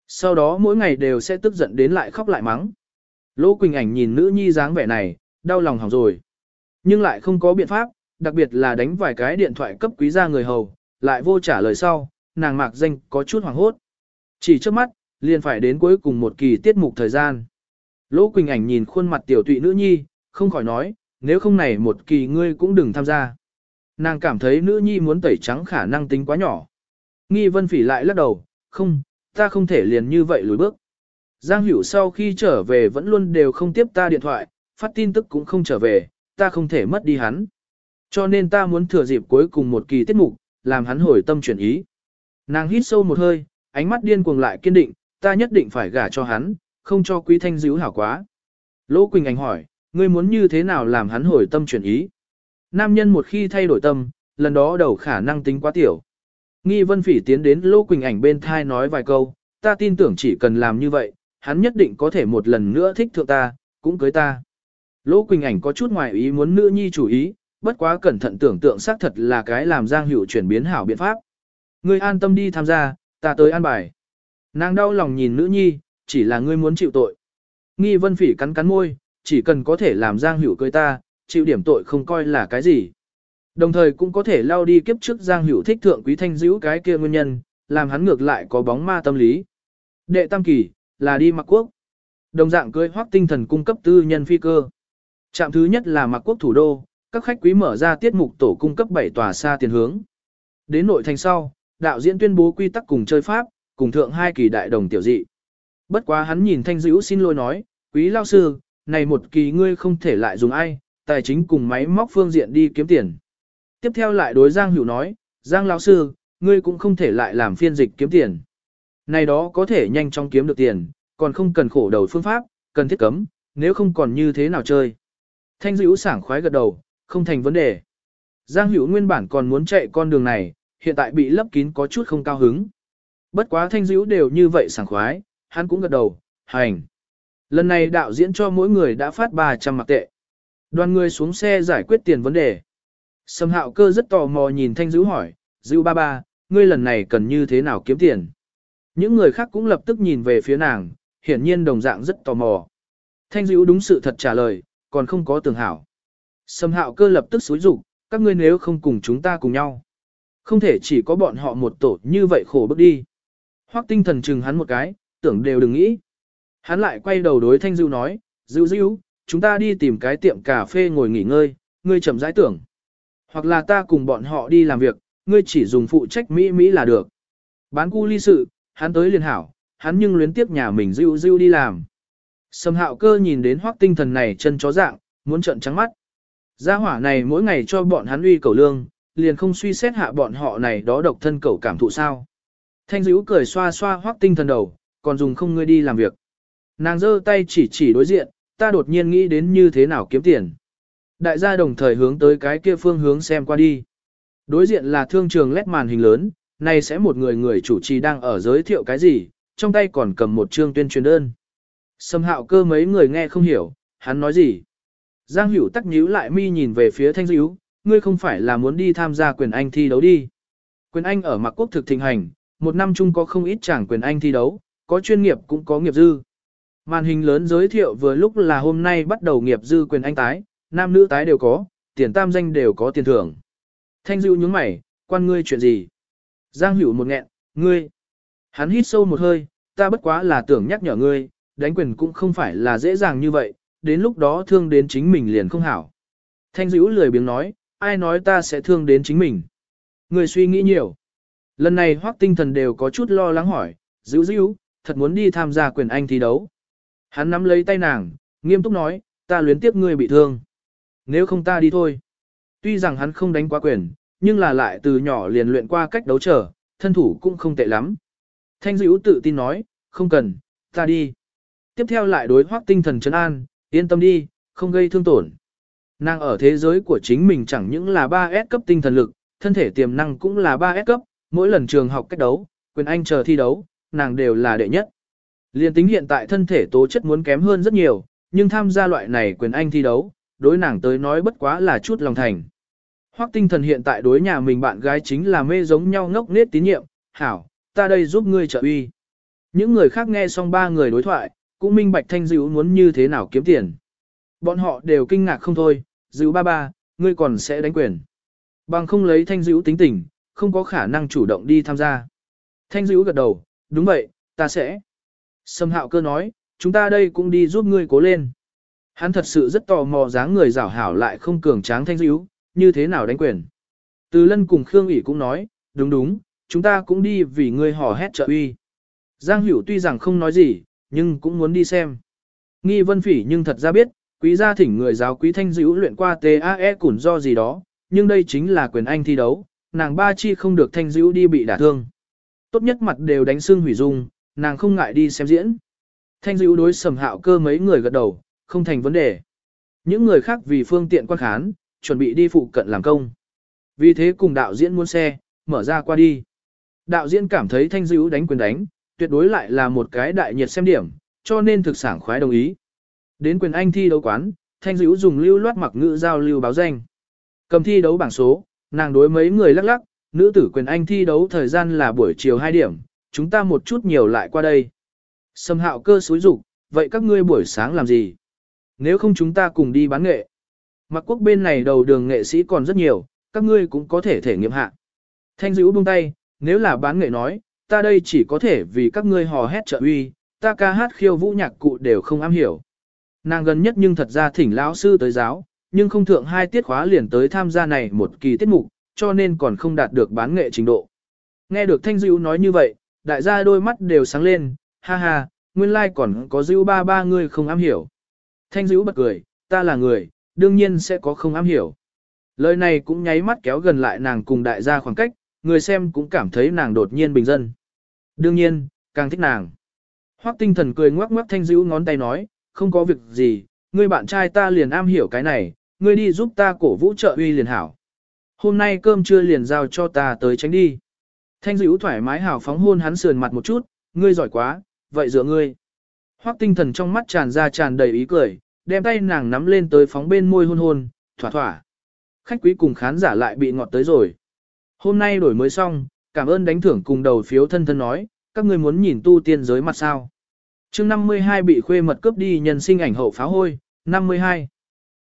Speaker 1: Sau đó mỗi ngày đều sẽ tức giận đến lại khóc lại mắng. Lỗ Quỳnh ảnh nhìn nữ nhi dáng vẻ này, đau lòng hỏng rồi. Nhưng lại không có biện pháp, đặc biệt là đánh vài cái điện thoại cấp quý gia người hầu, lại vô trả lời sau, nàng mạc danh có chút hoảng hốt. Chỉ trước mắt, liền phải đến cuối cùng một kỳ tiết mục thời gian. Lỗ Quỳnh ảnh nhìn khuôn mặt tiểu tụy nữ nhi, không khỏi nói, nếu không này một kỳ ngươi cũng đừng tham gia. Nàng cảm thấy nữ nhi muốn tẩy trắng khả năng tính quá nhỏ. Nghi vân phỉ lại lắc đầu, không, ta không thể liền như vậy lùi bước. Giang Hữu sau khi trở về vẫn luôn đều không tiếp ta điện thoại, phát tin tức cũng không trở về, ta không thể mất đi hắn. Cho nên ta muốn thừa dịp cuối cùng một kỳ tiết mục, làm hắn hồi tâm chuyển ý. Nàng hít sâu một hơi, ánh mắt điên cuồng lại kiên định, ta nhất định phải gả cho hắn, không cho quý thanh díu hảo quá. Lỗ Quỳnh Anh hỏi, ngươi muốn như thế nào làm hắn hồi tâm chuyển ý? Nam nhân một khi thay đổi tâm, lần đó đầu khả năng tính quá tiểu. Nghi Vân Phỉ tiến đến Lô Quỳnh Ảnh bên thai nói vài câu, ta tin tưởng chỉ cần làm như vậy, hắn nhất định có thể một lần nữa thích thượng ta, cũng cưới ta. Lô Quỳnh Ảnh có chút ngoài ý muốn nữ nhi chủ ý, bất quá cẩn thận tưởng tượng xác thật là cái làm Giang Hữu chuyển biến hảo biện pháp. Ngươi an tâm đi tham gia, ta tới an bài. Nàng đau lòng nhìn nữ nhi, chỉ là ngươi muốn chịu tội. Nghi Vân Phỉ cắn cắn môi, chỉ cần có thể làm Giang Hữu cưới ta, chịu điểm tội không coi là cái gì. Đồng thời cũng có thể lao đi kiếp trước Giang Hữu thích thượng quý thanh dữ cái kia nguyên nhân, làm hắn ngược lại có bóng ma tâm lý. Đệ tam kỳ, là đi mặc quốc. Đồng dạng cưới hoác tinh thần cung cấp tư nhân phi cơ. Trạm thứ nhất là mặc quốc thủ đô, các khách quý mở ra tiết mục tổ cung cấp 7 tòa xa tiền hướng. Đến nội thành sau, đạo diễn tuyên bố quy tắc cùng chơi pháp, cùng thượng hai kỳ đại đồng tiểu dị. Bất quá hắn nhìn thanh dữ xin lỗi nói, quý lao sư, này một kỳ ngươi không thể lại dùng ai, tài chính cùng máy móc phương diện đi kiếm tiền. Tiếp theo lại đối Giang Hữu nói, Giang lão sư, ngươi cũng không thể lại làm phiên dịch kiếm tiền. Này đó có thể nhanh chóng kiếm được tiền, còn không cần khổ đầu phương pháp, cần thiết cấm, nếu không còn như thế nào chơi. Thanh dữ sảng khoái gật đầu, không thành vấn đề. Giang Hữu nguyên bản còn muốn chạy con đường này, hiện tại bị lấp kín có chút không cao hứng. Bất quá thanh dữ đều như vậy sảng khoái, hắn cũng gật đầu, hành. Lần này đạo diễn cho mỗi người đã phát 300 mặc tệ. Đoàn người xuống xe giải quyết tiền vấn đề. Sầm hạo cơ rất tò mò nhìn thanh dữ hỏi, dữ ba ba, ngươi lần này cần như thế nào kiếm tiền? Những người khác cũng lập tức nhìn về phía nàng, hiển nhiên đồng dạng rất tò mò. Thanh dữ đúng sự thật trả lời, còn không có tưởng hảo. Sầm hạo cơ lập tức xúi rục, các ngươi nếu không cùng chúng ta cùng nhau. Không thể chỉ có bọn họ một tổ như vậy khổ bước đi. Hoắc tinh thần chừng hắn một cái, tưởng đều đừng nghĩ. Hắn lại quay đầu đối thanh dữ nói, dữ dữ, chúng ta đi tìm cái tiệm cà phê ngồi nghỉ ngơi, ngươi chậm rãi tưởng. Hoặc là ta cùng bọn họ đi làm việc, ngươi chỉ dùng phụ trách Mỹ Mỹ là được. Bán cu ly sự, hắn tới liền hảo, hắn nhưng luyến tiếp nhà mình dưu dưu đi làm. Sầm hạo cơ nhìn đến hoác tinh thần này chân chó dạng, muốn trợn trắng mắt. Gia hỏa này mỗi ngày cho bọn hắn uy cầu lương, liền không suy xét hạ bọn họ này đó độc thân cầu cảm thụ sao. Thanh dữ cười xoa xoa hoác tinh thần đầu, còn dùng không ngươi đi làm việc. Nàng giơ tay chỉ chỉ đối diện, ta đột nhiên nghĩ đến như thế nào kiếm tiền. Đại gia đồng thời hướng tới cái kia phương hướng xem qua đi. Đối diện là thương trường lét màn hình lớn, này sẽ một người người chủ trì đang ở giới thiệu cái gì, trong tay còn cầm một chương tuyên truyền đơn. Sâm hạo cơ mấy người nghe không hiểu, hắn nói gì. Giang hữu tắc nhíu lại mi nhìn về phía thanh dữ, ngươi không phải là muốn đi tham gia quyền anh thi đấu đi. Quyền anh ở mặc quốc thực thịnh hành, một năm chung có không ít chàng quyền anh thi đấu, có chuyên nghiệp cũng có nghiệp dư. Màn hình lớn giới thiệu vừa lúc là hôm nay bắt đầu nghiệp dư quyền anh tái, nam nữ tái đều có, tiền tam danh đều có tiền thưởng. Thanh dịu nhướng mày, quan ngươi chuyện gì? Giang hữu một nghẹn, ngươi. Hắn hít sâu một hơi, ta bất quá là tưởng nhắc nhở ngươi, đánh quyền cũng không phải là dễ dàng như vậy, đến lúc đó thương đến chính mình liền không hảo. Thanh dữ lười biếng nói, ai nói ta sẽ thương đến chính mình. Ngươi suy nghĩ nhiều. Lần này hoác tinh thần đều có chút lo lắng hỏi, dữ dữ, thật muốn đi tham gia quyền anh thi đấu. Hắn nắm lấy tay nàng, nghiêm túc nói, ta luyến tiếp ngươi bị thương. Nếu không ta đi thôi. Tuy rằng hắn không đánh quá quyền, nhưng là lại từ nhỏ liền luyện qua cách đấu trở, thân thủ cũng không tệ lắm. Thanh dữ tự tin nói, không cần, ta đi. Tiếp theo lại đối hoác tinh thần trấn an, yên tâm đi, không gây thương tổn. Nàng ở thế giới của chính mình chẳng những là 3S cấp tinh thần lực, thân thể tiềm năng cũng là 3S cấp, mỗi lần trường học cách đấu, quyền anh chờ thi đấu, nàng đều là đệ nhất. Liên tính hiện tại thân thể tố chất muốn kém hơn rất nhiều, nhưng tham gia loại này quyền anh thi đấu, đối nàng tới nói bất quá là chút lòng thành. Hoắc tinh thần hiện tại đối nhà mình bạn gái chính là mê giống nhau ngốc nết tín nhiệm, hảo, ta đây giúp ngươi trợ uy. Những người khác nghe xong ba người đối thoại, cũng minh bạch thanh dữ muốn như thế nào kiếm tiền. Bọn họ đều kinh ngạc không thôi, dữ ba ba, ngươi còn sẽ đánh quyền. Bằng không lấy thanh dữ tính tình, không có khả năng chủ động đi tham gia. Thanh dữ gật đầu, đúng vậy, ta sẽ. Sâm hạo cơ nói, chúng ta đây cũng đi giúp ngươi cố lên. Hắn thật sự rất tò mò dáng người rảo hảo lại không cường tráng thanh dữ, như thế nào đánh quyền. Từ lân cùng Khương ỉ cũng nói, đúng đúng, chúng ta cũng đi vì ngươi hò hét trợ uy. Giang Hữu tuy rằng không nói gì, nhưng cũng muốn đi xem. Nghi vân phỉ nhưng thật ra biết, quý gia thỉnh người giáo quý thanh dữ luyện qua TAE củn do gì đó, nhưng đây chính là quyền anh thi đấu, nàng ba chi không được thanh dữ đi bị đả thương. Tốt nhất mặt đều đánh xương hủy dung, nàng không ngại đi xem diễn. Thanh dữ đối sầm hạo cơ mấy người gật đầu, không thành vấn đề. Những người khác vì phương tiện quan khán, chuẩn bị đi phụ cận làm công. Vì thế cùng đạo diễn muốn xe, mở ra qua đi. Đạo diễn cảm thấy thanh dữ đánh quyền đánh, tuyệt đối lại là một cái đại nhiệt xem điểm, cho nên thực sản khoái đồng ý. Đến quyền anh thi đấu quán, thanh dữ dùng lưu loát mặc ngữ giao lưu báo danh. Cầm thi đấu bảng số, nàng đối mấy người lắc lắc, nữ tử quyền anh thi đấu thời gian là buổi chiều 2 điểm, chúng ta một chút nhiều lại qua đây. Sâm hạo cơ xúi rục, vậy các ngươi buổi sáng làm gì? Nếu không chúng ta cùng đi bán nghệ. Mặc quốc bên này đầu đường nghệ sĩ còn rất nhiều, các ngươi cũng có thể thể nghiệm hạ. Thanh dữ buông tay, nếu là bán nghệ nói, ta đây chỉ có thể vì các ngươi hò hét trợ uy, ta ca hát khiêu vũ nhạc cụ đều không am hiểu. Nàng gần nhất nhưng thật ra thỉnh lão sư tới giáo, nhưng không thượng hai tiết khóa liền tới tham gia này một kỳ tiết mục, cho nên còn không đạt được bán nghệ trình độ. Nghe được Thanh Dữu nói như vậy, đại gia đôi mắt đều sáng lên, ha ha, nguyên lai like còn có dữ ba ba người không am hiểu. Thanh dữ bật cười, ta là người, đương nhiên sẽ có không am hiểu. Lời này cũng nháy mắt kéo gần lại nàng cùng đại gia khoảng cách, người xem cũng cảm thấy nàng đột nhiên bình dân. Đương nhiên, càng thích nàng. Hoắc tinh thần cười ngoắc ngoắc thanh dữ ngón tay nói, không có việc gì, ngươi bạn trai ta liền am hiểu cái này, ngươi đi giúp ta cổ vũ trợ uy liền hảo. Hôm nay cơm trưa liền giao cho ta tới tránh đi. Thanh dữ thoải mái hào phóng hôn hắn sườn mặt một chút, ngươi giỏi quá, vậy dựa ngươi. Hoắc tinh thần trong mắt tràn ra tràn đầy ý cười, đem tay nàng nắm lên tới phóng bên môi hôn hôn, thỏa thỏa. Khách quý cùng khán giả lại bị ngọt tới rồi. Hôm nay đổi mới xong, cảm ơn đánh thưởng cùng đầu phiếu thân thân nói, các ngươi muốn nhìn tu tiên giới mặt sao. chương 52 bị khuê mật cướp đi nhân sinh ảnh hậu pháo hôi, 52.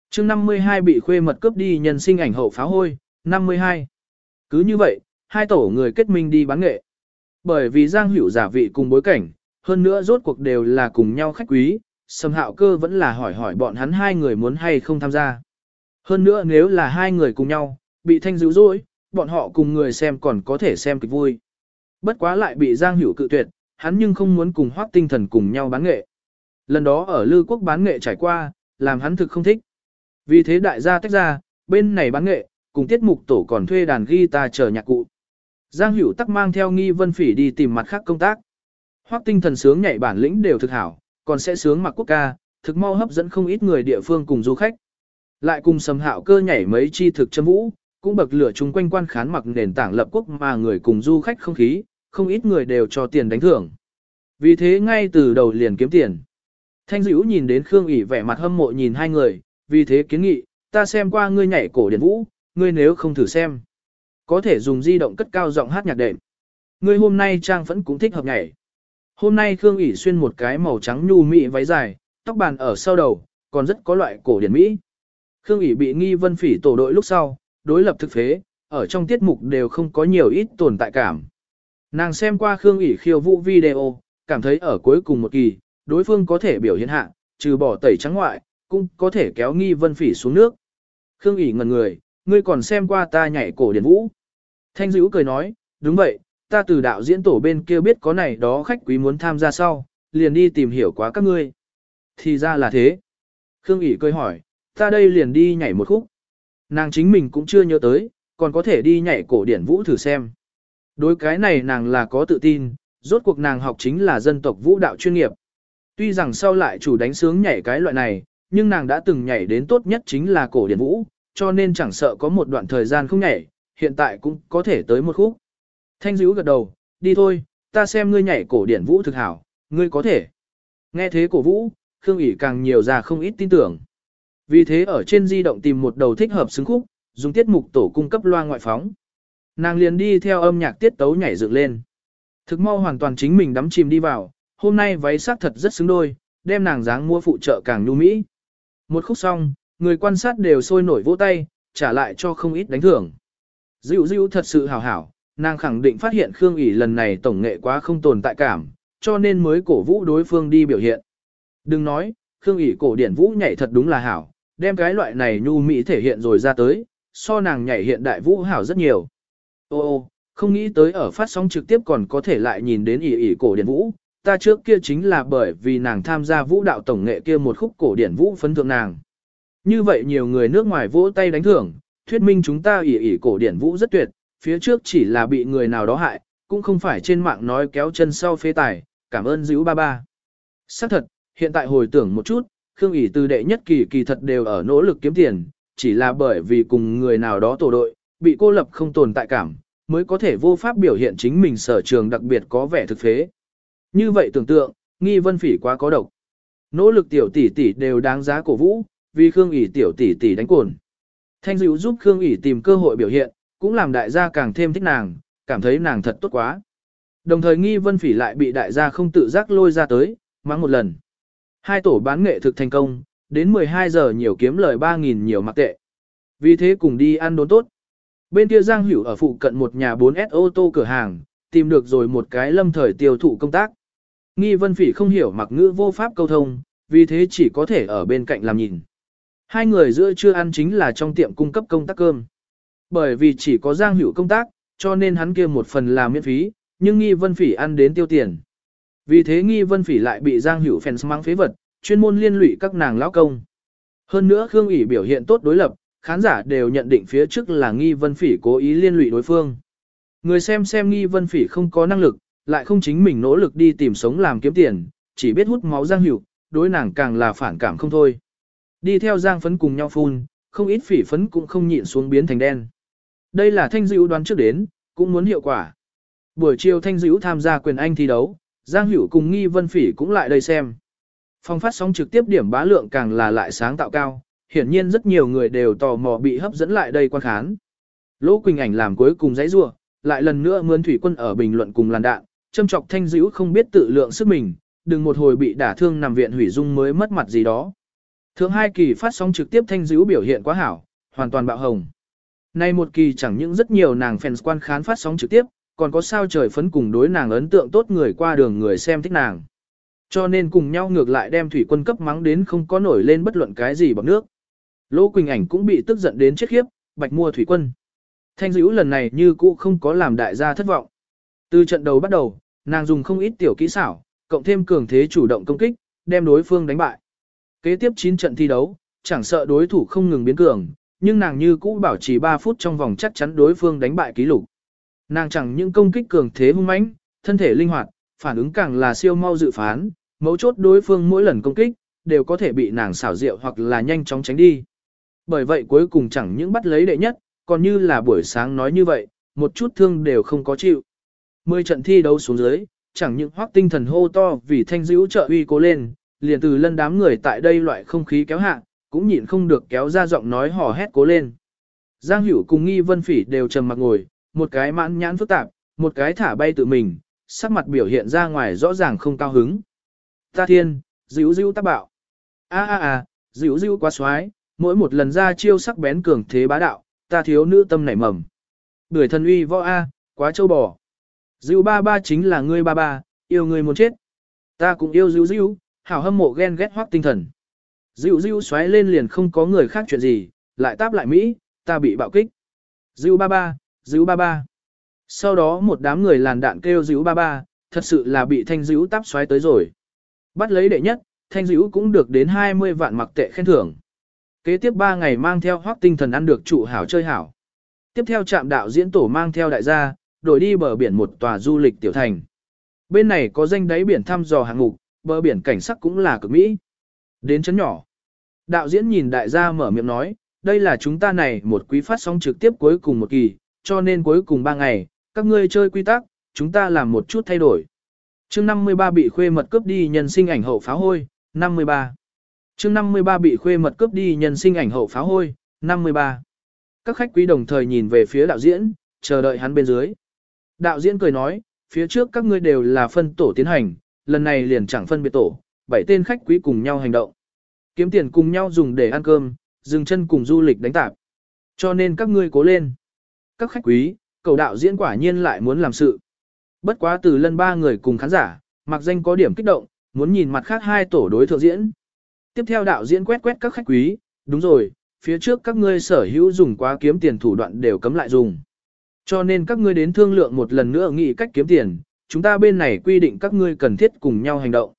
Speaker 1: chương 52 bị khuê mật cướp đi nhân sinh ảnh hậu pháo hôi, 52. Cứ như vậy, hai tổ người kết minh đi bán nghệ. Bởi vì Giang Hữu giả vị cùng bối cảnh, hơn nữa rốt cuộc đều là cùng nhau khách quý, Sầm Hạo Cơ vẫn là hỏi hỏi bọn hắn hai người muốn hay không tham gia. Hơn nữa nếu là hai người cùng nhau, bị thanh dữ dỗi, bọn họ cùng người xem còn có thể xem kịch vui. Bất quá lại bị Giang Hữu cự tuyệt, hắn nhưng không muốn cùng hoác Tinh Thần cùng nhau bán nghệ. Lần đó ở Lư Quốc bán nghệ trải qua, làm hắn thực không thích. Vì thế đại gia tách ra, bên này bán nghệ, cùng tiết mục tổ còn thuê đàn guitar chờ nhạc cụ. Giang Hữu tắc mang theo Nghi Vân Phỉ đi tìm mặt khác công tác. Hoắc Tinh Thần sướng nhảy bản lĩnh đều thực hảo, còn sẽ sướng mặc quốc ca, thực mau hấp dẫn không ít người địa phương cùng du khách. Lại cùng Sầm Hạo cơ nhảy mấy chi thực châm vũ, cũng bậc lửa chung quanh quan khán mặc nền tảng lập quốc mà người cùng du khách không khí, không ít người đều cho tiền đánh thưởng. Vì thế ngay từ đầu liền kiếm tiền. Thanh dữ nhìn đến Khương ỉ vẻ mặt hâm mộ nhìn hai người, vì thế kiến nghị, ta xem qua ngươi nhảy cổ điển vũ, ngươi nếu không thử xem. Có thể dùng di động cất cao giọng hát nhạc đệm. Ngươi hôm nay trang vẫn cũng thích hợp nhảy. Hôm nay Khương ỉ xuyên một cái màu trắng nhu mị váy dài, tóc bàn ở sau đầu, còn rất có loại cổ điển mỹ. Khương ỉ bị nghi vân phỉ tổ đội lúc sau, đối lập thực phế, ở trong tiết mục đều không có nhiều ít tồn tại cảm. Nàng xem qua Khương ỉ khiêu vũ video, cảm thấy ở cuối cùng một kỳ, đối phương có thể biểu hiện hạ, trừ bỏ tẩy trắng ngoại, cũng có thể kéo nghi vân phỉ xuống nước. Khương ỉ ngần người, ngươi còn xem qua ta nhảy cổ điển vũ. Thanh dữ cười nói, đúng vậy, ta từ đạo diễn tổ bên kia biết có này đó khách quý muốn tham gia sau, liền đi tìm hiểu quá các ngươi. Thì ra là thế. Khương ỉ cười hỏi, ta đây liền đi nhảy một khúc. Nàng chính mình cũng chưa nhớ tới, còn có thể đi nhảy cổ điển vũ thử xem. Đối cái này nàng là có tự tin, rốt cuộc nàng học chính là dân tộc vũ đạo chuyên nghiệp. Tuy rằng sau lại chủ đánh sướng nhảy cái loại này, nhưng nàng đã từng nhảy đến tốt nhất chính là cổ điển vũ, cho nên chẳng sợ có một đoạn thời gian không nhảy, hiện tại cũng có thể tới một khúc. Thanh dữ gật đầu, đi thôi, ta xem ngươi nhảy cổ điển vũ thực hảo, ngươi có thể. Nghe thế cổ vũ, Khương ỉ càng nhiều ra không ít tin tưởng. Vì thế ở trên di động tìm một đầu thích hợp xứng khúc, dùng tiết mục tổ cung cấp loa ngoại phóng. Nàng liền đi theo âm nhạc tiết tấu nhảy dựng lên. Thực mau hoàn toàn chính mình đắm chìm đi vào, hôm nay váy sắc thật rất xứng đôi, đem nàng dáng mua phụ trợ càng nhu mỹ. Một khúc xong, người quan sát đều sôi nổi vỗ tay, trả lại cho không ít đánh thưởng. Dịu dịu thật sự hào hảo, nàng khẳng định phát hiện Khương ỉ lần này tổng nghệ quá không tồn tại cảm, cho nên mới cổ vũ đối phương đi biểu hiện. Đừng nói, Khương ỉ cổ điển vũ nhảy thật đúng là hảo, đem cái loại này nhu mỹ thể hiện rồi ra tới, so nàng nhảy hiện đại vũ hảo rất nhiều. Ô ô, không nghĩ tới ở phát sóng trực tiếp còn có thể lại nhìn đến ỉ ỉ cổ điển vũ, ta trước kia chính là bởi vì nàng tham gia vũ đạo tổng nghệ kia một khúc cổ điển vũ phấn thượng nàng. Như vậy nhiều người nước ngoài vỗ tay đánh thưởng, thuyết minh chúng ta ỉ ỉ cổ điển vũ rất tuyệt, phía trước chỉ là bị người nào đó hại, cũng không phải trên mạng nói kéo chân sau phế tài, cảm ơn dữ ba ba. Xác thật, hiện tại hồi tưởng một chút, Khương ỉ từ đệ nhất kỳ kỳ thật đều ở nỗ lực kiếm tiền, chỉ là bởi vì cùng người nào đó tổ đội, bị cô lập không tồn tại cảm, mới có thể vô pháp biểu hiện chính mình sở trường đặc biệt có vẻ thực phế. Như vậy tưởng tượng, nghi vân phỉ quá có độc. Nỗ lực tiểu tỷ tỷ đều đáng giá cổ vũ, vì Khương ỉ tiểu tỷ tỷ đánh cồn. Thanh dịu giúp Khương ỉ tìm cơ hội biểu hiện, cũng làm đại gia càng thêm thích nàng, cảm thấy nàng thật tốt quá. Đồng thời nghi vân phỉ lại bị đại gia không tự giác lôi ra tới, mắng một lần. Hai tổ bán nghệ thực thành công, đến 12 giờ nhiều kiếm lời 3.000 nhiều mặc tệ. Vì thế cùng đi ăn đốn tốt. Bên kia Giang Hữu ở phụ cận một nhà 4S ô tô cửa hàng, tìm được rồi một cái lâm thời tiêu thụ công tác. Nghi Vân Phỉ không hiểu mặc ngữ vô pháp câu thông, vì thế chỉ có thể ở bên cạnh làm nhìn. Hai người giữa trưa ăn chính là trong tiệm cung cấp công tác cơm. Bởi vì chỉ có Giang Hữu công tác, cho nên hắn kia một phần là miễn phí, nhưng Nghi Vân Phỉ ăn đến tiêu tiền. Vì thế Nghi Vân Phỉ lại bị Giang Hữu fans mang phế vật, chuyên môn liên lụy các nàng lão công. Hơn nữa Khương ỉ biểu hiện tốt đối lập, khán giả đều nhận định phía trước là Nghi Vân Phỉ cố ý liên lụy đối phương. Người xem xem Nghi Vân Phỉ không có năng lực, lại không chính mình nỗ lực đi tìm sống làm kiếm tiền, chỉ biết hút máu Giang Hữu, đối nàng càng là phản cảm không thôi. Đi theo Giang phấn cùng nhau phun, không ít phỉ phấn cũng không nhịn xuống biến thành đen. Đây là thanh dữ đoán trước đến, cũng muốn hiệu quả. Buổi chiều thanh dữ tham gia quyền anh thi đấu, Giang Hữu cùng Nghi Vân Phỉ cũng lại đây xem. Phong phát sóng trực tiếp điểm bá lượng càng là lại sáng tạo cao, hiển nhiên rất nhiều người đều tò mò bị hấp dẫn lại đây quan khán. Lỗ Quỳnh Ảnh làm cuối cùng giấy rua, lại lần nữa mướn thủy quân ở bình luận cùng làn đạn, châm chọc thanh dữ không biết tự lượng sức mình, đừng một hồi bị đả thương nằm viện hủy dung mới mất mặt gì đó. Thượng hai kỳ phát sóng trực tiếp thanh dữ biểu hiện quá hảo, hoàn toàn bạo hồng. Nay một kỳ chẳng những rất nhiều nàng fans quan khán phát sóng trực tiếp, còn có sao trời phấn cùng đối nàng ấn tượng tốt người qua đường người xem thích nàng. Cho nên cùng nhau ngược lại đem thủy quân cấp mắng đến không có nổi lên bất luận cái gì bằng nước. Lỗ Quỳnh Ảnh cũng bị tức giận đến chết khiếp, bạch mua thủy quân. Thanh dữ lần này như cũ không có làm đại gia thất vọng. Từ trận đầu bắt đầu, nàng dùng không ít tiểu kỹ xảo, cộng thêm cường thế chủ động công kích, đem đối phương đánh bại. Kế tiếp 9 trận thi đấu, chẳng sợ đối thủ không ngừng biến cường, nhưng nàng như cũ bảo trì 3 phút trong vòng chắc chắn đối phương đánh bại kỷ lục. Nàng chẳng những công kích cường thế hung mãnh, thân thể linh hoạt, phản ứng càng là siêu mau dự phán, mấu chốt đối phương mỗi lần công kích, đều có thể bị nàng xảo diệu hoặc là nhanh chóng tránh đi. Bởi vậy cuối cùng chẳng những bắt lấy đệ nhất, còn như là buổi sáng nói như vậy, một chút thương đều không có chịu. Mười trận thi đấu xuống dưới, chẳng những hoác tinh thần hô to vì thanh dữ trợ uy cố lên, liền từ lân đám người tại đây loại không khí kéo hạ, cũng nhịn không được kéo ra giọng nói hò hét cố lên. Giang Hữu cùng Nghi Vân Phỉ đều trầm mặc ngồi, một cái mãn nhãn phức tạp, một cái thả bay tự mình, sắc mặt biểu hiện ra ngoài rõ ràng không cao hứng. Ta thiên, dữ dữ tác bạo. a a a, dữ dữ quá xoái, mỗi một lần ra chiêu sắc bén cường thế bá đạo, ta thiếu nữ tâm nảy mầm. Bưởi thần uy võ a, quá châu bò. Dữ ba ba chính là ngươi ba ba, yêu ngươi muốn chết. Ta cũng yêu dữ dữ, hảo hâm mộ ghen ghét hoác tinh thần. Dịu dịu xoáy lên liền không có người khác chuyện gì, lại táp lại Mỹ, ta bị bạo kích. Dịu ba ba, dịu ba ba. Sau đó một đám người làn đạn kêu dịu ba ba, thật sự là bị thanh dịu táp xoáy tới rồi. Bắt lấy đệ nhất, thanh dịu cũng được đến 20 vạn mặc tệ khen thưởng. Kế tiếp 3 ngày mang theo hoác tinh thần ăn được trụ hảo chơi hảo. Tiếp theo trạm đạo diễn tổ mang theo đại gia, đổi đi bờ biển một tòa du lịch tiểu thành. Bên này có danh đáy biển thăm dò hạng mục, bờ biển cảnh sắc cũng là cực mỹ. Đến chấn nhỏ. Đạo diễn nhìn đại gia mở miệng nói, đây là chúng ta này một quý phát sóng trực tiếp cuối cùng một kỳ, cho nên cuối cùng 3 ngày, các ngươi chơi quy tắc, chúng ta làm một chút thay đổi. chương 53 bị khuê mật cướp đi nhân sinh ảnh hậu pháo hôi, 53. chương 53 bị khuê mật cướp đi nhân sinh ảnh hậu pháo hôi, 53. Các khách quý đồng thời nhìn về phía đạo diễn, chờ đợi hắn bên dưới. Đạo diễn cười nói, phía trước các ngươi đều là phân tổ tiến hành, lần này liền chẳng phân biệt tổ, bảy tên khách quý cùng nhau hành động. Kiếm tiền cùng nhau dùng để ăn cơm, dừng chân cùng du lịch đánh tạp. Cho nên các ngươi cố lên. Các khách quý, cầu đạo diễn quả nhiên lại muốn làm sự. Bất quá từ lần ba người cùng khán giả, mặc danh có điểm kích động, muốn nhìn mặt khác hai tổ đối thượng diễn. Tiếp theo đạo diễn quét quét các khách quý, đúng rồi, phía trước các ngươi sở hữu dùng quá kiếm tiền thủ đoạn đều cấm lại dùng. Cho nên các ngươi đến thương lượng một lần nữa nghĩ cách kiếm tiền, chúng ta bên này quy định các ngươi cần thiết cùng nhau hành động.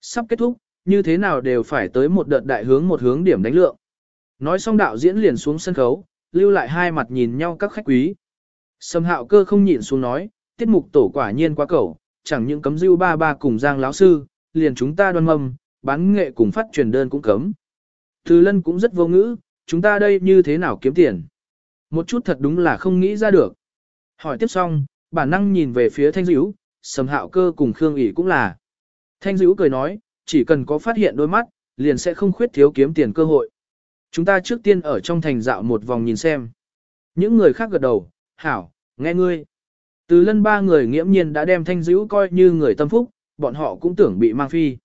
Speaker 1: Sắp kết thúc, như thế nào đều phải tới một đợt đại hướng một hướng điểm đánh lượng. Nói xong đạo diễn liền xuống sân khấu, lưu lại hai mặt nhìn nhau các khách quý. Sâm hạo cơ không nhịn xuống nói, tiết mục tổ quả nhiên quá cầu, chẳng những cấm dưu ba ba cùng giang lão sư, liền chúng ta đoan mâm, bán nghệ cùng phát truyền đơn cũng cấm. Từ lân cũng rất vô ngữ, chúng ta đây như thế nào kiếm tiền. Một chút thật đúng là không nghĩ ra được. Hỏi tiếp xong, bản năng nhìn về phía thanh dữ, sầm hạo cơ cùng Khương ỉ cũng là. Thanh dữ cười nói, chỉ cần có phát hiện đôi mắt, liền sẽ không khuyết thiếu kiếm tiền cơ hội. Chúng ta trước tiên ở trong thành dạo một vòng nhìn xem. Những người khác gật đầu, hảo, nghe ngươi. Từ lân ba người nghiễm nhiên đã đem thanh dữ coi như người tâm phúc, bọn họ cũng tưởng bị mang phi.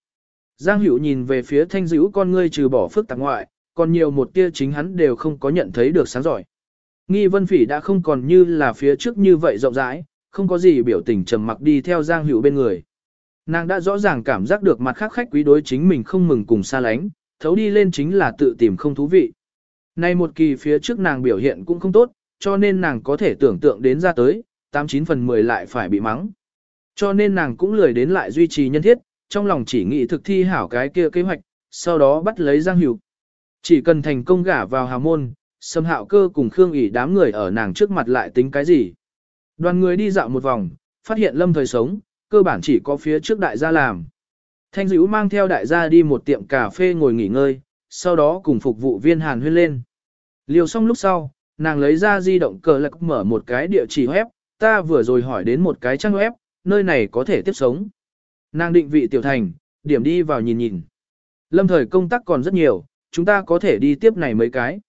Speaker 1: Giang Hữu nhìn về phía thanh dữ con ngươi trừ bỏ phức tạp ngoại, còn nhiều một tia chính hắn đều không có nhận thấy được sáng giỏi. Nghi vân phỉ đã không còn như là phía trước như vậy rộng rãi, không có gì biểu tình trầm mặc đi theo Giang Hữu bên người. Nàng đã rõ ràng cảm giác được mặt khác khách quý đối chính mình không mừng cùng xa lánh, thấu đi lên chính là tự tìm không thú vị. Nay một kỳ phía trước nàng biểu hiện cũng không tốt, cho nên nàng có thể tưởng tượng đến ra tới, 89 phần 10 lại phải bị mắng. Cho nên nàng cũng lười đến lại duy trì nhân thiết, trong lòng chỉ nghĩ thực thi hảo cái kia kế hoạch, sau đó bắt lấy Giang Hữu. Chỉ cần thành công gả vào hào môn, Sâm Hạo Cơ cùng Khương ỉ đám người ở nàng trước mặt lại tính cái gì. Đoàn người đi dạo một vòng, phát hiện lâm thời sống, cơ bản chỉ có phía trước đại gia làm. Thanh dữ mang theo đại gia đi một tiệm cà phê ngồi nghỉ ngơi, sau đó cùng phục vụ viên hàn huyên lên. Liều xong lúc sau, nàng lấy ra di động cờ lạc mở một cái địa chỉ web, ta vừa rồi hỏi đến một cái trang web, nơi này có thể tiếp sống. Nàng định vị tiểu thành, điểm đi vào nhìn nhìn. Lâm thời công tác còn rất nhiều, chúng ta có thể đi tiếp này mấy cái.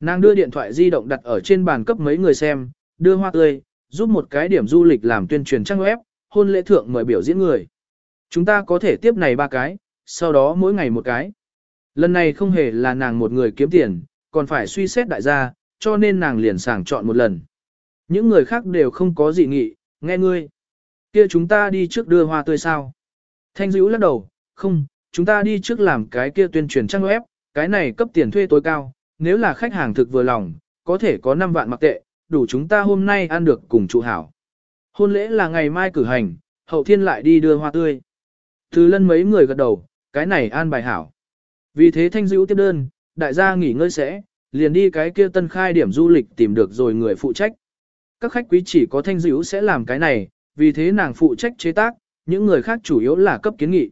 Speaker 1: Nàng đưa điện thoại di động đặt ở trên bàn cấp mấy người xem, đưa hoa tươi, giúp một cái điểm du lịch làm tuyên truyền trang web, hôn lễ thượng mời biểu diễn người. Chúng ta có thể tiếp này ba cái, sau đó mỗi ngày một cái. Lần này không hề là nàng một người kiếm tiền, còn phải suy xét đại gia, cho nên nàng liền sàng chọn một lần. Những người khác đều không có gì nghị, nghe ngươi. kia chúng ta đi trước đưa hoa tươi sao? Thanh dữ lắc đầu, không, chúng ta đi trước làm cái kia tuyên truyền trang web, cái này cấp tiền thuê tối cao, nếu là khách hàng thực vừa lòng, có thể có 5 vạn mặc tệ, đủ chúng ta hôm nay ăn được cùng trụ hảo. Hôn lễ là ngày mai cử hành, hậu thiên lại đi đưa hoa tươi. Từ lân mấy người gật đầu, cái này an bài hảo. Vì thế thanh dữ tiếp đơn, đại gia nghỉ ngơi sẽ, liền đi cái kia tân khai điểm du lịch tìm được rồi người phụ trách. Các khách quý chỉ có thanh dữ sẽ làm cái này, vì thế nàng phụ trách chế tác, những người khác chủ yếu là cấp kiến nghị.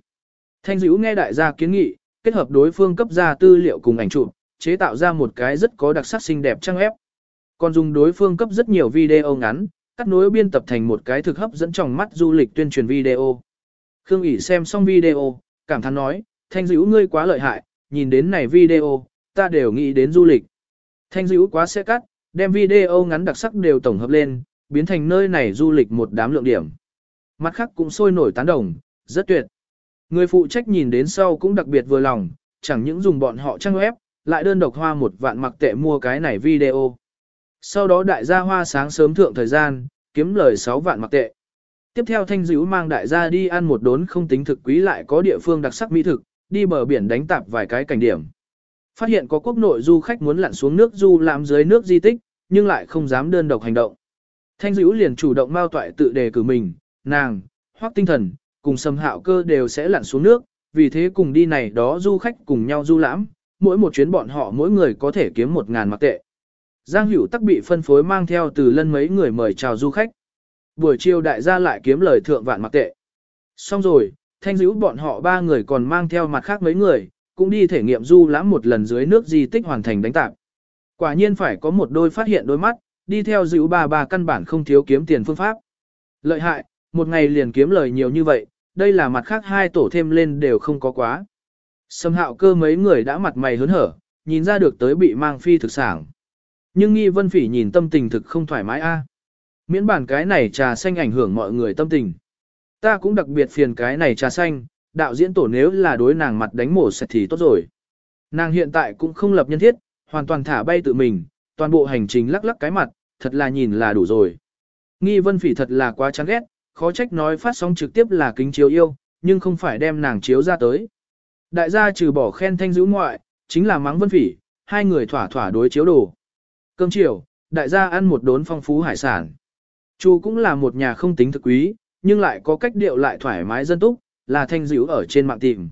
Speaker 1: Thanh dữ nghe đại gia kiến nghị, kết hợp đối phương cấp ra tư liệu cùng ảnh chụp, chế tạo ra một cái rất có đặc sắc xinh đẹp trang ép. Còn dùng đối phương cấp rất nhiều video ngắn, cắt nối biên tập thành một cái thực hấp dẫn trong mắt du lịch tuyên truyền video. Khương ỉ xem xong video, cảm thán nói, thanh dữ ngươi quá lợi hại, nhìn đến này video, ta đều nghĩ đến du lịch. Thanh dữ quá sẽ cắt, đem video ngắn đặc sắc đều tổng hợp lên, biến thành nơi này du lịch một đám lượng điểm. Mặt khác cũng sôi nổi tán đồng, rất tuyệt. Người phụ trách nhìn đến sau cũng đặc biệt vừa lòng, chẳng những dùng bọn họ trang web, lại đơn độc hoa một vạn mặc tệ mua cái này video. Sau đó đại gia hoa sáng sớm thượng thời gian, kiếm lời 6 vạn mặc tệ. Tiếp theo thanh dữ mang đại gia đi ăn một đốn không tính thực quý lại có địa phương đặc sắc mỹ thực, đi bờ biển đánh tạp vài cái cảnh điểm. Phát hiện có quốc nội du khách muốn lặn xuống nước du làm dưới nước di tích, nhưng lại không dám đơn độc hành động. Thanh dữ liền chủ động mao toại tự đề cử mình, nàng, hoác tinh thần, cùng sầm hạo cơ đều sẽ lặn xuống nước, vì thế cùng đi này đó du khách cùng nhau du lãm, mỗi một chuyến bọn họ mỗi người có thể kiếm một ngàn mặc tệ. Giang Hữu tắc bị phân phối mang theo từ lân mấy người mời chào du khách. Buổi chiều đại gia lại kiếm lời thượng vạn mặc tệ. Xong rồi, thanh dữ bọn họ ba người còn mang theo mặt khác mấy người, cũng đi thể nghiệm du lãm một lần dưới nước di tích hoàn thành đánh tạp. Quả nhiên phải có một đôi phát hiện đôi mắt, đi theo dữ ba ba căn bản không thiếu kiếm tiền phương pháp. Lợi hại, một ngày liền kiếm lời nhiều như vậy, đây là mặt khác hai tổ thêm lên đều không có quá. Sâm hạo cơ mấy người đã mặt mày hớn hở, nhìn ra được tới bị mang phi thực sản. Nhưng nghi vân phỉ nhìn tâm tình thực không thoải mái a. À. Miễn bản cái này trà xanh ảnh hưởng mọi người tâm tình. Ta cũng đặc biệt phiền cái này trà xanh, đạo diễn tổ nếu là đối nàng mặt đánh mổ sạch thì tốt rồi. Nàng hiện tại cũng không lập nhân thiết, hoàn toàn thả bay tự mình, toàn bộ hành trình lắc lắc cái mặt, thật là nhìn là đủ rồi. Nghi vân phỉ thật là quá chán ghét, khó trách nói phát sóng trực tiếp là kính chiếu yêu, nhưng không phải đem nàng chiếu ra tới. Đại gia trừ bỏ khen thanh dữ ngoại, chính là mắng vân phỉ, hai người thỏa thỏa đối chiếu đồ. Cơm chiều, đại gia ăn một đốn phong phú hải sản. Chu cũng là một nhà không tính thực quý, nhưng lại có cách điệu lại thoải mái dân túc, là thanh dữ ở trên mạng tìm.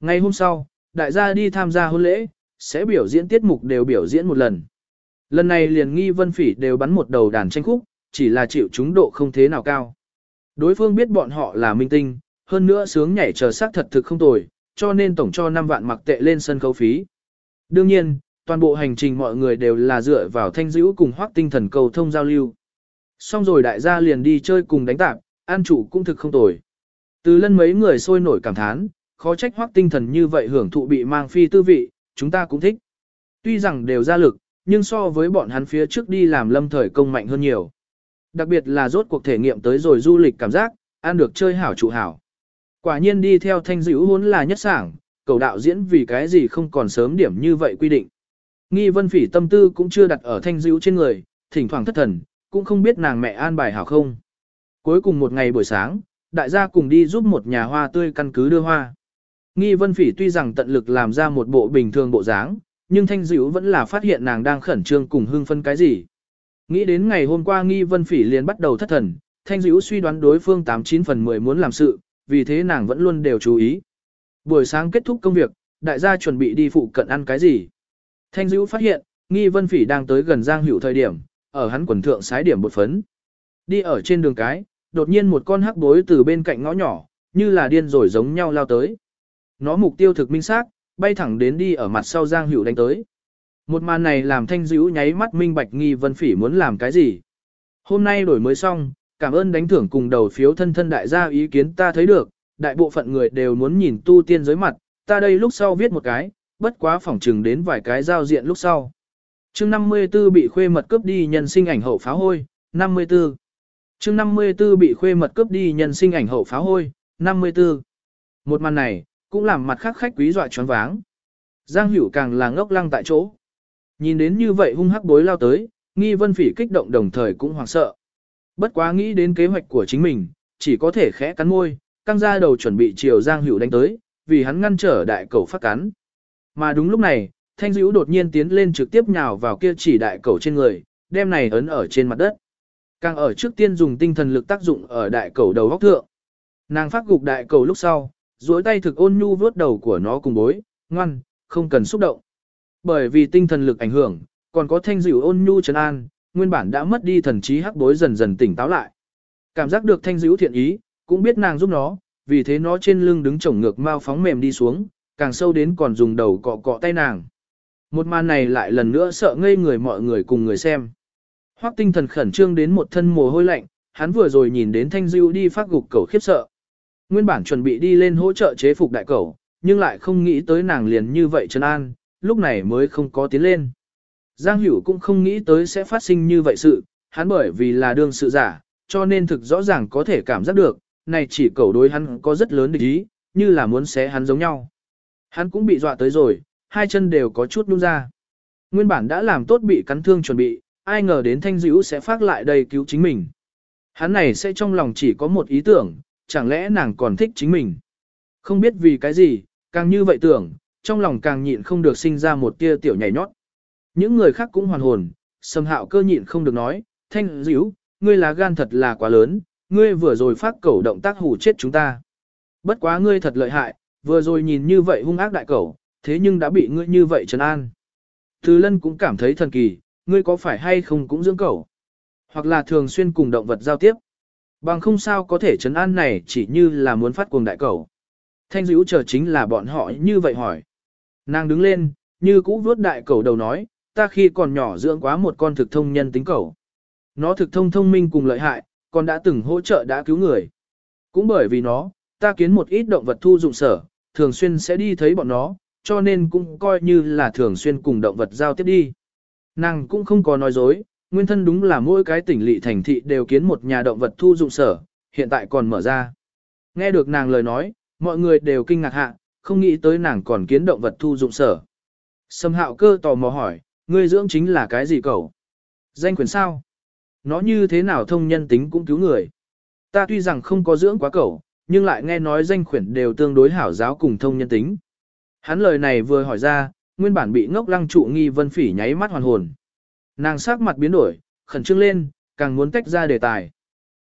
Speaker 1: Ngày hôm sau, đại gia đi tham gia hôn lễ, sẽ biểu diễn tiết mục đều biểu diễn một lần. Lần này liền nghi vân phỉ đều bắn một đầu đàn tranh khúc, chỉ là chịu chúng độ không thế nào cao. Đối phương biết bọn họ là minh tinh, hơn nữa sướng nhảy chờ sắc thật thực không tồi, cho nên tổng cho 5 vạn mặc tệ lên sân khấu phí. Đương nhiên, toàn bộ hành trình mọi người đều là dựa vào thanh dữ cùng hoác tinh thần cầu thông giao lưu. Xong rồi đại gia liền đi chơi cùng đánh tạp, an chủ cũng thực không tồi. Từ lân mấy người sôi nổi cảm thán, khó trách hoác tinh thần như vậy hưởng thụ bị mang phi tư vị, chúng ta cũng thích. Tuy rằng đều ra lực, nhưng so với bọn hắn phía trước đi làm lâm thời công mạnh hơn nhiều. Đặc biệt là rốt cuộc thể nghiệm tới rồi du lịch cảm giác, ăn được chơi hảo trụ hảo. Quả nhiên đi theo thanh dữ hốn là nhất sảng, cầu đạo diễn vì cái gì không còn sớm điểm như vậy quy định. Nghi vân phỉ tâm tư cũng chưa đặt ở thanh dữ trên người, thỉnh thoảng thất thần, cũng không biết nàng mẹ an bài hảo không. Cuối cùng một ngày buổi sáng, đại gia cùng đi giúp một nhà hoa tươi căn cứ đưa hoa. Nghi vân phỉ tuy rằng tận lực làm ra một bộ bình thường bộ dáng, nhưng thanh dữ vẫn là phát hiện nàng đang khẩn trương cùng hưng phân cái gì. Nghĩ đến ngày hôm qua nghi vân phỉ liền bắt đầu thất thần, thanh dữ suy đoán đối phương 89 phần 10 muốn làm sự, vì thế nàng vẫn luôn đều chú ý. Buổi sáng kết thúc công việc, đại gia chuẩn bị đi phụ cận ăn cái gì. Thanh dữ phát hiện, nghi vân phỉ đang tới gần giang hữu thời điểm, ở hắn quần thượng sái điểm bột phấn. Đi ở trên đường cái, đột nhiên một con hắc bối từ bên cạnh ngõ nhỏ, như là điên rồi giống nhau lao tới. Nó mục tiêu thực minh xác, bay thẳng đến đi ở mặt sau giang hữu đánh tới. Một màn này làm thanh dữ nháy mắt minh bạch nghi vân phỉ muốn làm cái gì. Hôm nay đổi mới xong, cảm ơn đánh thưởng cùng đầu phiếu thân thân đại gia ý kiến ta thấy được, đại bộ phận người đều muốn nhìn tu tiên giới mặt, ta đây lúc sau viết một cái, bất quá phỏng chừng đến vài cái giao diện lúc sau. chương 54 bị khuê mật cướp đi nhân sinh ảnh hậu pháo hôi, 54. chương 54 bị khuê mật cướp đi nhân sinh ảnh hậu pháo hôi, 54. Một màn này, cũng làm mặt khác khách quý dọa choáng váng. Giang Hữu càng là ngốc lăng tại chỗ. Nhìn đến như vậy hung hắc bối lao tới, nghi vân phỉ kích động đồng thời cũng hoảng sợ. Bất quá nghĩ đến kế hoạch của chính mình, chỉ có thể khẽ cắn môi, căng ra đầu chuẩn bị chiều Giang Hữu đánh tới, vì hắn ngăn trở đại cầu phát cắn. Mà đúng lúc này, Thanh dữ đột nhiên tiến lên trực tiếp nhào vào kia chỉ đại cầu trên người, đem này ấn ở trên mặt đất. Càng ở trước tiên dùng tinh thần lực tác dụng ở đại cầu đầu góc thượng. Nàng phát gục đại cầu lúc sau, duỗi tay thực ôn nhu vuốt đầu của nó cùng bối, ngoan, không cần xúc động. Bởi vì tinh thần lực ảnh hưởng, còn có thanh dữ ôn nhu trấn an, nguyên bản đã mất đi thần trí hắc bối dần dần tỉnh táo lại. Cảm giác được thanh dữ thiện ý, cũng biết nàng giúp nó, vì thế nó trên lưng đứng chổng ngược mau phóng mềm đi xuống, càng sâu đến còn dùng đầu cọ cọ tay nàng. Một màn này lại lần nữa sợ ngây người mọi người cùng người xem. Hoắc tinh thần khẩn trương đến một thân mồ hôi lạnh, hắn vừa rồi nhìn đến thanh diêu đi phát gục cầu khiếp sợ. Nguyên bản chuẩn bị đi lên hỗ trợ chế phục đại cầu, nhưng lại không nghĩ tới nàng liền như vậy trấn an, lúc này mới không có tiến lên. Giang Hữu cũng không nghĩ tới sẽ phát sinh như vậy sự, hắn bởi vì là đương sự giả, cho nên thực rõ ràng có thể cảm giác được, này chỉ cầu đối hắn có rất lớn địch ý, như là muốn xé hắn giống nhau. Hắn cũng bị dọa tới rồi, hai chân đều có chút nhung ra. Nguyên bản đã làm tốt bị cắn thương chuẩn bị, ai ngờ đến thanh dữ sẽ phát lại đây cứu chính mình. Hắn này sẽ trong lòng chỉ có một ý tưởng, chẳng lẽ nàng còn thích chính mình. Không biết vì cái gì, càng như vậy tưởng, trong lòng càng nhịn không được sinh ra một tia tiểu nhảy nhót. Những người khác cũng hoàn hồn, sầm hạo cơ nhịn không được nói, thanh dữ, ngươi là gan thật là quá lớn, ngươi vừa rồi phát cẩu động tác hủ chết chúng ta. Bất quá ngươi thật lợi hại, vừa rồi nhìn như vậy hung ác đại cẩu, thế nhưng đã bị ngươi như vậy trấn an. Từ lân cũng cảm thấy thần kỳ, ngươi có phải hay không cũng dưỡng cẩu, hoặc là thường xuyên cùng động vật giao tiếp. Bằng không sao có thể trấn an này chỉ như là muốn phát cuồng đại cẩu. Thanh dữ chờ chính là bọn họ như vậy hỏi. Nàng đứng lên, như cũ vuốt đại cẩu đầu nói, ta khi còn nhỏ dưỡng quá một con thực thông nhân tính cẩu. Nó thực thông thông minh cùng lợi hại, còn đã từng hỗ trợ đã cứu người. Cũng bởi vì nó, ta kiến một ít động vật thu dụng sở, thường xuyên sẽ đi thấy bọn nó, cho nên cũng coi như là thường xuyên cùng động vật giao tiếp đi. Nàng cũng không có nói dối, nguyên thân đúng là mỗi cái tỉnh lỵ thành thị đều kiến một nhà động vật thu dụng sở, hiện tại còn mở ra. Nghe được nàng lời nói, mọi người đều kinh ngạc hạ, không nghĩ tới nàng còn kiến động vật thu dụng sở. Sâm hạo cơ tò mò hỏi, ngươi dưỡng chính là cái gì cậu? Danh quyền sao? Nó như thế nào thông nhân tính cũng cứu người. Ta tuy rằng không có dưỡng quá cậu, nhưng lại nghe nói danh khuyển đều tương đối hảo giáo cùng thông nhân tính. Hắn lời này vừa hỏi ra, nguyên bản bị ngốc lăng trụ nghi vân phỉ nháy mắt hoàn hồn. Nàng sắc mặt biến đổi, khẩn trương lên, càng muốn tách ra đề tài.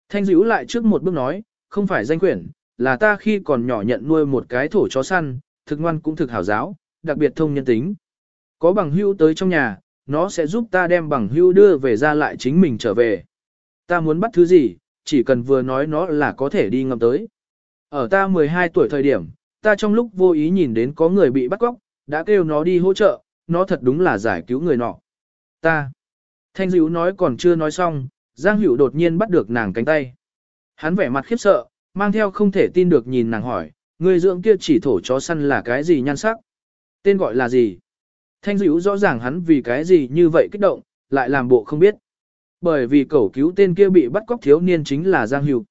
Speaker 1: Thanh dữ lại trước một bước nói, không phải danh quyển, là ta khi còn nhỏ nhận nuôi một cái thổ chó săn, thực ngoan cũng thực hảo giáo, đặc biệt thông nhân tính. Có bằng hưu tới trong nhà, nó sẽ giúp ta đem bằng hưu đưa về ra lại chính mình trở về. Ta muốn bắt thứ gì, chỉ cần vừa nói nó là có thể đi ngầm tới. Ở ta 12 tuổi thời điểm, ta trong lúc vô ý nhìn đến có người bị bắt cóc, đã kêu nó đi hỗ trợ, nó thật đúng là giải cứu người nọ. Ta. Thanh dữ nói còn chưa nói xong, Giang Hữu đột nhiên bắt được nàng cánh tay. Hắn vẻ mặt khiếp sợ, mang theo không thể tin được nhìn nàng hỏi, người dưỡng kia chỉ thổ chó săn là cái gì nhan sắc? Tên gọi là gì? Thanh dữ rõ ràng hắn vì cái gì như vậy kích động, lại làm bộ không biết. Bởi vì cẩu cứu tên kia bị bắt cóc thiếu niên chính là Giang Hữu.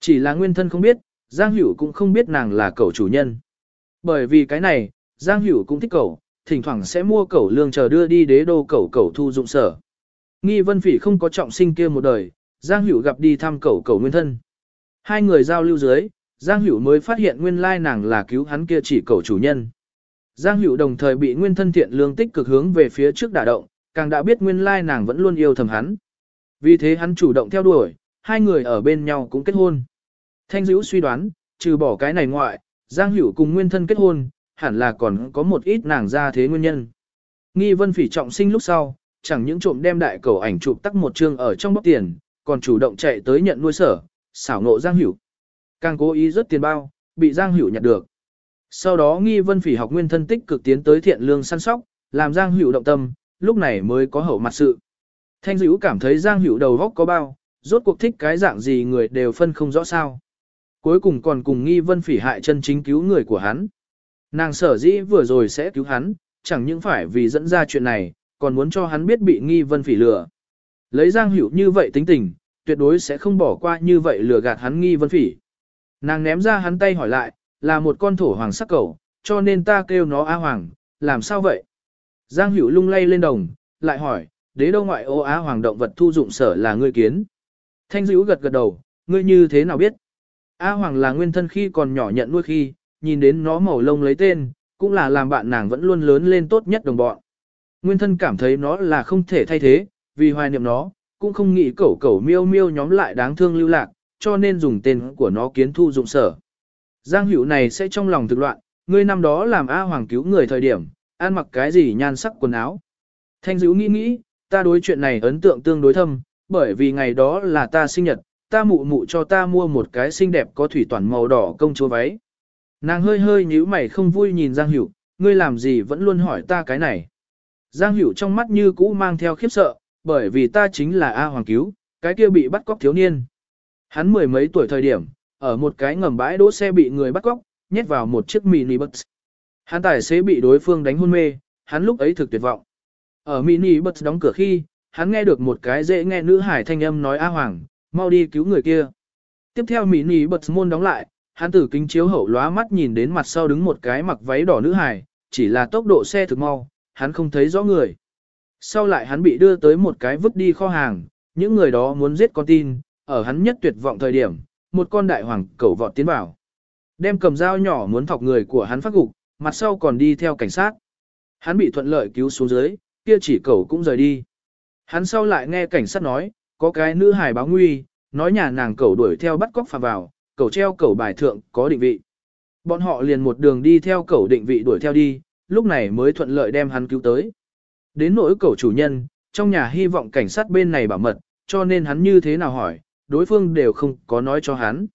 Speaker 1: Chỉ là nguyên thân không biết, Giang Hữu cũng không biết nàng là cẩu chủ nhân. Bởi vì cái này, Giang Hữu cũng thích cẩu, thỉnh thoảng sẽ mua cẩu lương chờ đưa đi đế đô cẩu cẩu thu dụng sở. Nghi Vân Phỉ không có trọng sinh kia một đời, Giang Hữu gặp đi thăm cẩu cẩu nguyên thân. Hai người giao lưu dưới, Giang Hữu mới phát hiện nguyên lai nàng là cứu hắn kia chỉ cẩu chủ nhân. Giang Hữu đồng thời bị nguyên thân thiện lương tích cực hướng về phía trước đả động, càng đã biết nguyên lai nàng vẫn luôn yêu thầm hắn. Vì thế hắn chủ động theo đuổi, hai người ở bên nhau cũng kết hôn. Thanh Dữ suy đoán, trừ bỏ cái này ngoại, Giang Hữu cùng nguyên thân kết hôn, hẳn là còn có một ít nàng ra thế nguyên nhân. Nghi Vân Phỉ trọng sinh lúc sau, chẳng những trộm đem đại cầu ảnh chụp tắc một chương ở trong bóc tiền, còn chủ động chạy tới nhận nuôi sở, xảo nộ Giang Hữu. Càng cố ý rất tiền bao, bị Giang Hữu nhặt được. Sau đó Nghi Vân Phỉ học nguyên thân tích cực tiến tới thiện lương săn sóc, làm Giang Hữu động tâm, lúc này mới có hậu mặt sự. Thanh Dữ cảm thấy Giang Hữu đầu góc có bao, rốt cuộc thích cái dạng gì người đều phân không rõ sao. Cuối cùng còn cùng Nghi Vân Phỉ hại chân chính cứu người của hắn. Nàng sở dĩ vừa rồi sẽ cứu hắn, chẳng những phải vì dẫn ra chuyện này, còn muốn cho hắn biết bị nghi vân phỉ lừa. Lấy Giang Hữu như vậy tính tình, tuyệt đối sẽ không bỏ qua như vậy lừa gạt hắn nghi vân phỉ. Nàng ném ra hắn tay hỏi lại, là một con thổ hoàng sắc cầu, cho nên ta kêu nó A Hoàng, làm sao vậy? Giang Hữu lung lay lên đồng, lại hỏi, đế đâu ngoại ô Á Hoàng động vật thu dụng sở là ngươi kiến. Thanh dữ gật gật đầu, ngươi như thế nào biết? A Hoàng là nguyên thân khi còn nhỏ nhận nuôi khi, nhìn đến nó màu lông lấy tên, cũng là làm bạn nàng vẫn luôn lớn lên tốt nhất đồng bọn. Nguyên thân cảm thấy nó là không thể thay thế, vì hoài niệm nó, cũng không nghĩ cẩu cẩu miêu miêu nhóm lại đáng thương lưu lạc, cho nên dùng tên của nó kiến thu dụng sở. Giang hữu này sẽ trong lòng thực loạn, ngươi năm đó làm A Hoàng cứu người thời điểm, ăn mặc cái gì nhan sắc quần áo. Thanh dữ nghĩ nghĩ, ta đối chuyện này ấn tượng tương đối thâm, bởi vì ngày đó là ta sinh nhật, ta mụ mụ cho ta mua một cái xinh đẹp có thủy toàn màu đỏ công chúa váy. Nàng hơi hơi nhíu mày không vui nhìn Giang Hữu, ngươi làm gì vẫn luôn hỏi ta cái này. Giang Hữu trong mắt như cũ mang theo khiếp sợ, bởi vì ta chính là A Hoàng cứu, cái kia bị bắt cóc thiếu niên. Hắn mười mấy tuổi thời điểm, ở một cái ngầm bãi đỗ xe bị người bắt cóc, nhét vào một chiếc mini bus. Hắn tài xế bị đối phương đánh hôn mê, hắn lúc ấy thực tuyệt vọng. Ở mini bus đóng cửa khi, hắn nghe được một cái dễ nghe nữ hải thanh âm nói A Hoàng, mau đi cứu người kia. Tiếp theo mỹ nỉ bật môn đóng lại, hắn từ kính chiếu hậu lóa mắt nhìn đến mặt sau đứng một cái mặc váy đỏ nữ hài, chỉ là tốc độ xe thực mau, hắn không thấy rõ người. Sau lại hắn bị đưa tới một cái vứt đi kho hàng, những người đó muốn giết con tin, ở hắn nhất tuyệt vọng thời điểm, một con đại hoàng cẩu vọt tiến vào. Đem cầm dao nhỏ muốn thọc người của hắn phát gục, mặt sau còn đi theo cảnh sát. Hắn bị thuận lợi cứu xuống dưới, kia chỉ cẩu cũng rời đi. Hắn sau lại nghe cảnh sát nói, có cái nữ hài báo nguy, nói nhà nàng cẩu đuổi theo bắt cóc phà vào, cẩu treo cẩu bài thượng có định vị. Bọn họ liền một đường đi theo cẩu định vị đuổi theo đi, lúc này mới thuận lợi đem hắn cứu tới. Đến nỗi cẩu chủ nhân, trong nhà hy vọng cảnh sát bên này bảo mật, cho nên hắn như thế nào hỏi, đối phương đều không có nói cho hắn.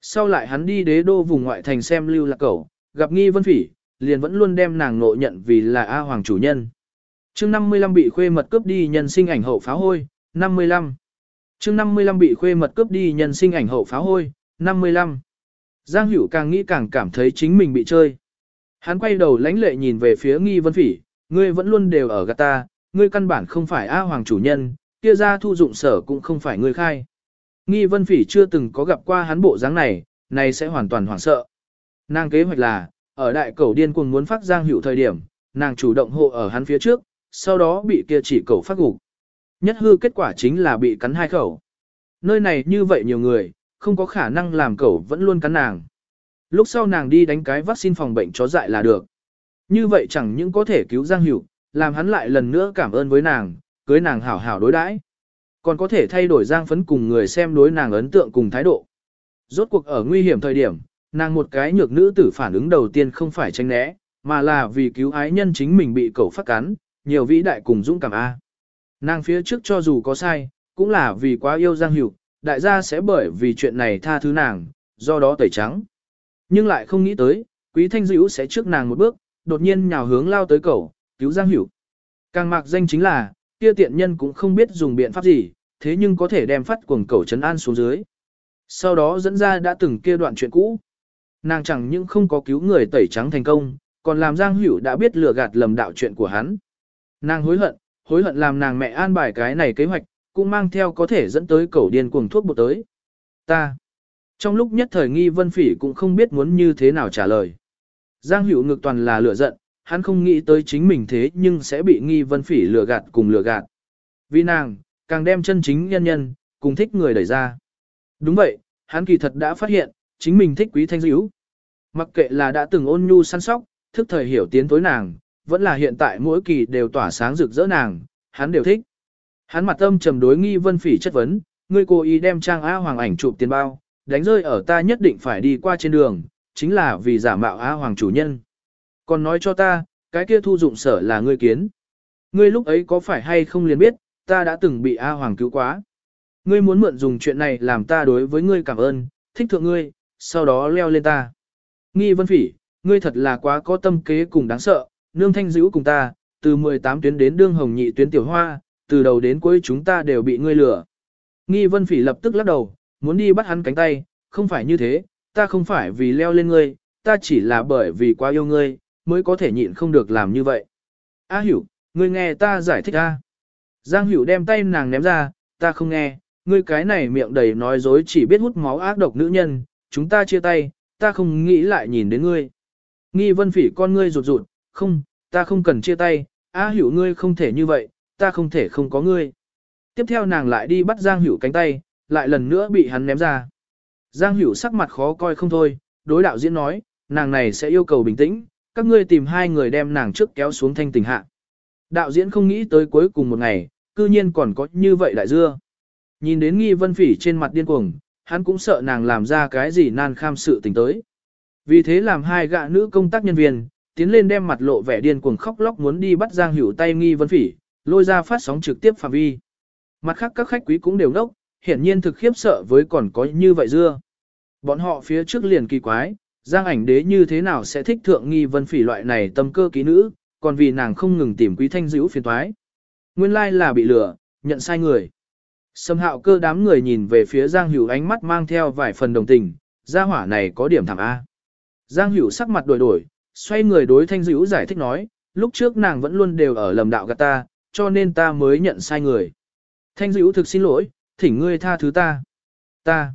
Speaker 1: Sau lại hắn đi đế đô vùng ngoại thành xem lưu lạc cẩu, gặp nghi vân phỉ, liền vẫn luôn đem nàng nộ nhận vì là A Hoàng chủ nhân. chương 55 bị khuê mật cướp đi nhân sinh ảnh hậu phá hôi, 55. chương 55 bị khuê mật cướp đi nhân sinh ảnh hậu phá hôi, 55. Giang Hữu càng nghĩ càng cảm thấy chính mình bị chơi. Hắn quay đầu lánh lệ nhìn về phía nghi vân phỉ, ngươi vẫn luôn đều ở gạt ta, ngươi căn bản không phải A Hoàng chủ nhân, kia ra thu dụng sở cũng không phải ngươi khai. Nghi Vân Phỉ chưa từng có gặp qua hắn bộ dáng này, này sẽ hoàn toàn hoảng sợ. Nàng kế hoạch là, ở đại cầu điên cuồng muốn phát Giang Hữu thời điểm, nàng chủ động hộ ở hắn phía trước, sau đó bị kia chỉ cầu phát gục. Nhất hư kết quả chính là bị cắn hai khẩu. Nơi này như vậy nhiều người, không có khả năng làm cẩu vẫn luôn cắn nàng. Lúc sau nàng đi đánh cái vaccine phòng bệnh chó dại là được. Như vậy chẳng những có thể cứu Giang Hữu, làm hắn lại lần nữa cảm ơn với nàng, cưới nàng hảo hảo đối đãi, còn có thể thay đổi Giang phấn cùng người xem đối nàng ấn tượng cùng thái độ. Rốt cuộc ở nguy hiểm thời điểm, nàng một cái nhược nữ tử phản ứng đầu tiên không phải tranh né, mà là vì cứu ái nhân chính mình bị cẩu phát cắn, nhiều vĩ đại cùng dũng cảm A. Nàng phía trước cho dù có sai, cũng là vì quá yêu Giang Hữu, đại gia sẽ bởi vì chuyện này tha thứ nàng, do đó tẩy trắng. Nhưng lại không nghĩ tới, Quý Thanh Dữ sẽ trước nàng một bước, đột nhiên nhào hướng lao tới cầu, cứu Giang Hữu. Càng mạc danh chính là, kia tiện nhân cũng không biết dùng biện pháp gì, thế nhưng có thể đem phát cuồng cầu trấn an xuống dưới. Sau đó dẫn ra đã từng kia đoạn chuyện cũ. Nàng chẳng những không có cứu người tẩy trắng thành công, còn làm Giang Hữu đã biết lừa gạt lầm đạo chuyện của hắn. Nàng hối hận, hối hận làm nàng mẹ an bài cái này kế hoạch, cũng mang theo có thể dẫn tới cẩu điên cuồng thuốc bột tới. Ta. Trong lúc nhất thời nghi vân phỉ cũng không biết muốn như thế nào trả lời. Giang Hữu ngực toàn là lửa giận, hắn không nghĩ tới chính mình thế nhưng sẽ bị nghi vân phỉ lừa gạt cùng lừa gạt. Vì nàng, càng đem chân chính nhân nhân, cùng thích người đẩy ra. Đúng vậy, hắn kỳ thật đã phát hiện, chính mình thích quý thanh dữ. Mặc kệ là đã từng ôn nhu săn sóc, thức thời hiểu tiến tối nàng, vẫn là hiện tại mỗi kỳ đều tỏa sáng rực rỡ nàng, hắn đều thích. Hắn mặt âm trầm đối nghi vân phỉ chất vấn, ngươi cố ý đem trang A Hoàng ảnh chụp tiền bao, đánh rơi ở ta nhất định phải đi qua trên đường, chính là vì giả mạo A Hoàng chủ nhân. Còn nói cho ta, cái kia thu dụng sở là ngươi kiến. Ngươi lúc ấy có phải hay không liền biết, ta đã từng bị A Hoàng cứu quá. Ngươi muốn mượn dùng chuyện này làm ta đối với ngươi cảm ơn, thích thượng ngươi, sau đó leo lên ta. Nghi vân phỉ, ngươi thật là quá có tâm kế cùng đáng sợ, nương thanh dữ cùng ta, từ 18 tuyến đến đương hồng nhị tuyến tiểu hoa, từ đầu đến cuối chúng ta đều bị ngươi lừa. Nghi vân phỉ lập tức lắc đầu, muốn đi bắt hắn cánh tay, không phải như thế, ta không phải vì leo lên ngươi, ta chỉ là bởi vì quá yêu ngươi, mới có thể nhịn không được làm như vậy. A hiểu, ngươi nghe ta giải thích a. Giang hiểu đem tay nàng ném ra, ta không nghe, ngươi cái này miệng đầy nói dối chỉ biết hút máu ác độc nữ nhân, chúng ta chia tay, ta không nghĩ lại nhìn đến ngươi. Nghi vân phỉ con ngươi rụt rụt, không, ta không cần chia tay, A Hữu ngươi không thể như vậy, ta không thể không có ngươi. Tiếp theo nàng lại đi bắt Giang Hữu cánh tay, lại lần nữa bị hắn ném ra. Giang Hữu sắc mặt khó coi không thôi, đối đạo diễn nói, nàng này sẽ yêu cầu bình tĩnh, các ngươi tìm hai người đem nàng trước kéo xuống thanh tình hạ. Đạo diễn không nghĩ tới cuối cùng một ngày, cư nhiên còn có như vậy đại dưa. Nhìn đến nghi vân phỉ trên mặt điên cuồng, hắn cũng sợ nàng làm ra cái gì nan kham sự tình tới. Vì thế làm hai gạ nữ công tác nhân viên, tiến lên đem mặt lộ vẻ điên cuồng khóc lóc muốn đi bắt Giang Hữu tay nghi vân phỉ, lôi ra phát sóng trực tiếp phạm vi. Mặt khác các khách quý cũng đều nốc hiển nhiên thực khiếp sợ với còn có như vậy dưa. Bọn họ phía trước liền kỳ quái, Giang ảnh đế như thế nào sẽ thích thượng nghi vân phỉ loại này tâm cơ ký nữ, còn vì nàng không ngừng tìm quý thanh dữ phiền toái. Nguyên lai là bị lừa, nhận sai người. Sâm hạo cơ đám người nhìn về phía Giang Hữu ánh mắt mang theo vài phần đồng tình, gia hỏa này có điểm thảm A. Giang Hữu sắc mặt đổi đổi, xoay người đối thanh dữ giải thích nói, lúc trước nàng vẫn luôn đều ở lầm đạo gạt ta, cho nên ta mới nhận sai người. Thanh dữ thực xin lỗi, thỉnh ngươi tha thứ ta. Ta.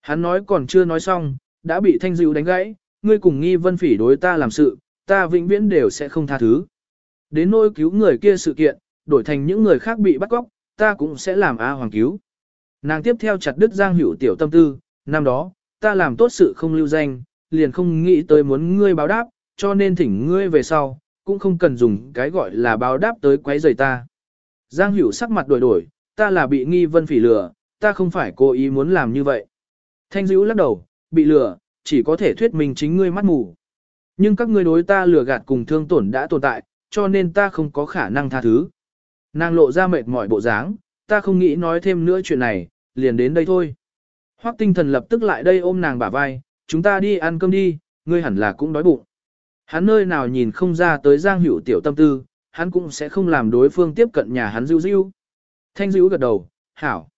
Speaker 1: Hắn nói còn chưa nói xong, đã bị thanh dữ đánh gãy, ngươi cùng nghi vân phỉ đối ta làm sự, ta vĩnh viễn đều sẽ không tha thứ. Đến nỗi cứu người kia sự kiện, đổi thành những người khác bị bắt cóc, ta cũng sẽ làm A Hoàng cứu. Nàng tiếp theo chặt đứt Giang Hữu tiểu tâm tư, năm đó, ta làm tốt sự không lưu danh, liền không nghĩ tới muốn ngươi báo đáp, cho nên thỉnh ngươi về sau, cũng không cần dùng cái gọi là báo đáp tới quấy rầy ta. Giang Hữu sắc mặt đổi đổi, ta là bị nghi vân phỉ lừa, ta không phải cố ý muốn làm như vậy. Thanh dữ lắc đầu, bị lừa, chỉ có thể thuyết minh chính ngươi mắt mù. Nhưng các ngươi đối ta lừa gạt cùng thương tổn đã tồn tại, cho nên ta không có khả năng tha thứ. Nàng lộ ra mệt mỏi bộ dáng, ta không nghĩ nói thêm nữa chuyện này, liền đến đây thôi. Hoắc tinh thần lập tức lại đây ôm nàng bả vai, chúng ta đi ăn cơm đi, ngươi hẳn là cũng đói bụng. Hắn nơi nào nhìn không ra tới Giang Hữu tiểu tâm tư, hắn cũng sẽ không làm đối phương tiếp cận nhà hắn dữ dữ. Thanh dữ gật đầu, hảo.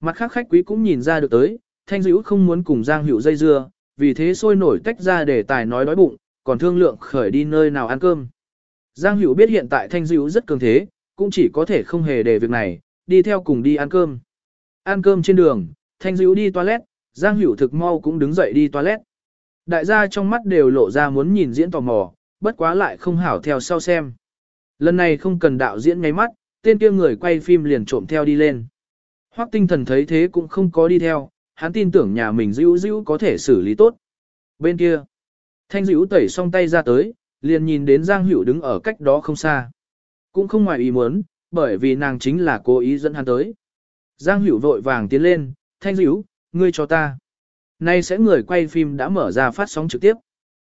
Speaker 1: Mặt khác khách quý cũng nhìn ra được tới, Thanh dữ không muốn cùng Giang Hữu dây dưa, vì thế sôi nổi tách ra để tài nói đói bụng, còn thương lượng khởi đi nơi nào ăn cơm. Giang Hữu biết hiện tại Thanh dữ rất cường thế, cũng chỉ có thể không hề để việc này, đi theo cùng đi ăn cơm. Ăn cơm trên đường, Thanh dữ đi toilet, Giang Hữu thực mau cũng đứng dậy đi toilet. Đại gia trong mắt đều lộ ra muốn nhìn diễn tò mò, bất quá lại không hảo theo sau xem. Lần này không cần đạo diễn nháy mắt, tên kia người quay phim liền trộm theo đi lên. Hoắc tinh thần thấy thế cũng không có đi theo, hắn tin tưởng nhà mình dữ dữ có thể xử lý tốt. Bên kia, thanh dữ tẩy xong tay ra tới, liền nhìn đến Giang Hữu đứng ở cách đó không xa. Cũng không ngoài ý muốn, bởi vì nàng chính là cố ý dẫn hắn tới. Giang Hữu vội vàng tiến lên, thanh dữ, ngươi cho ta. Nay sẽ người quay phim đã mở ra phát sóng trực tiếp.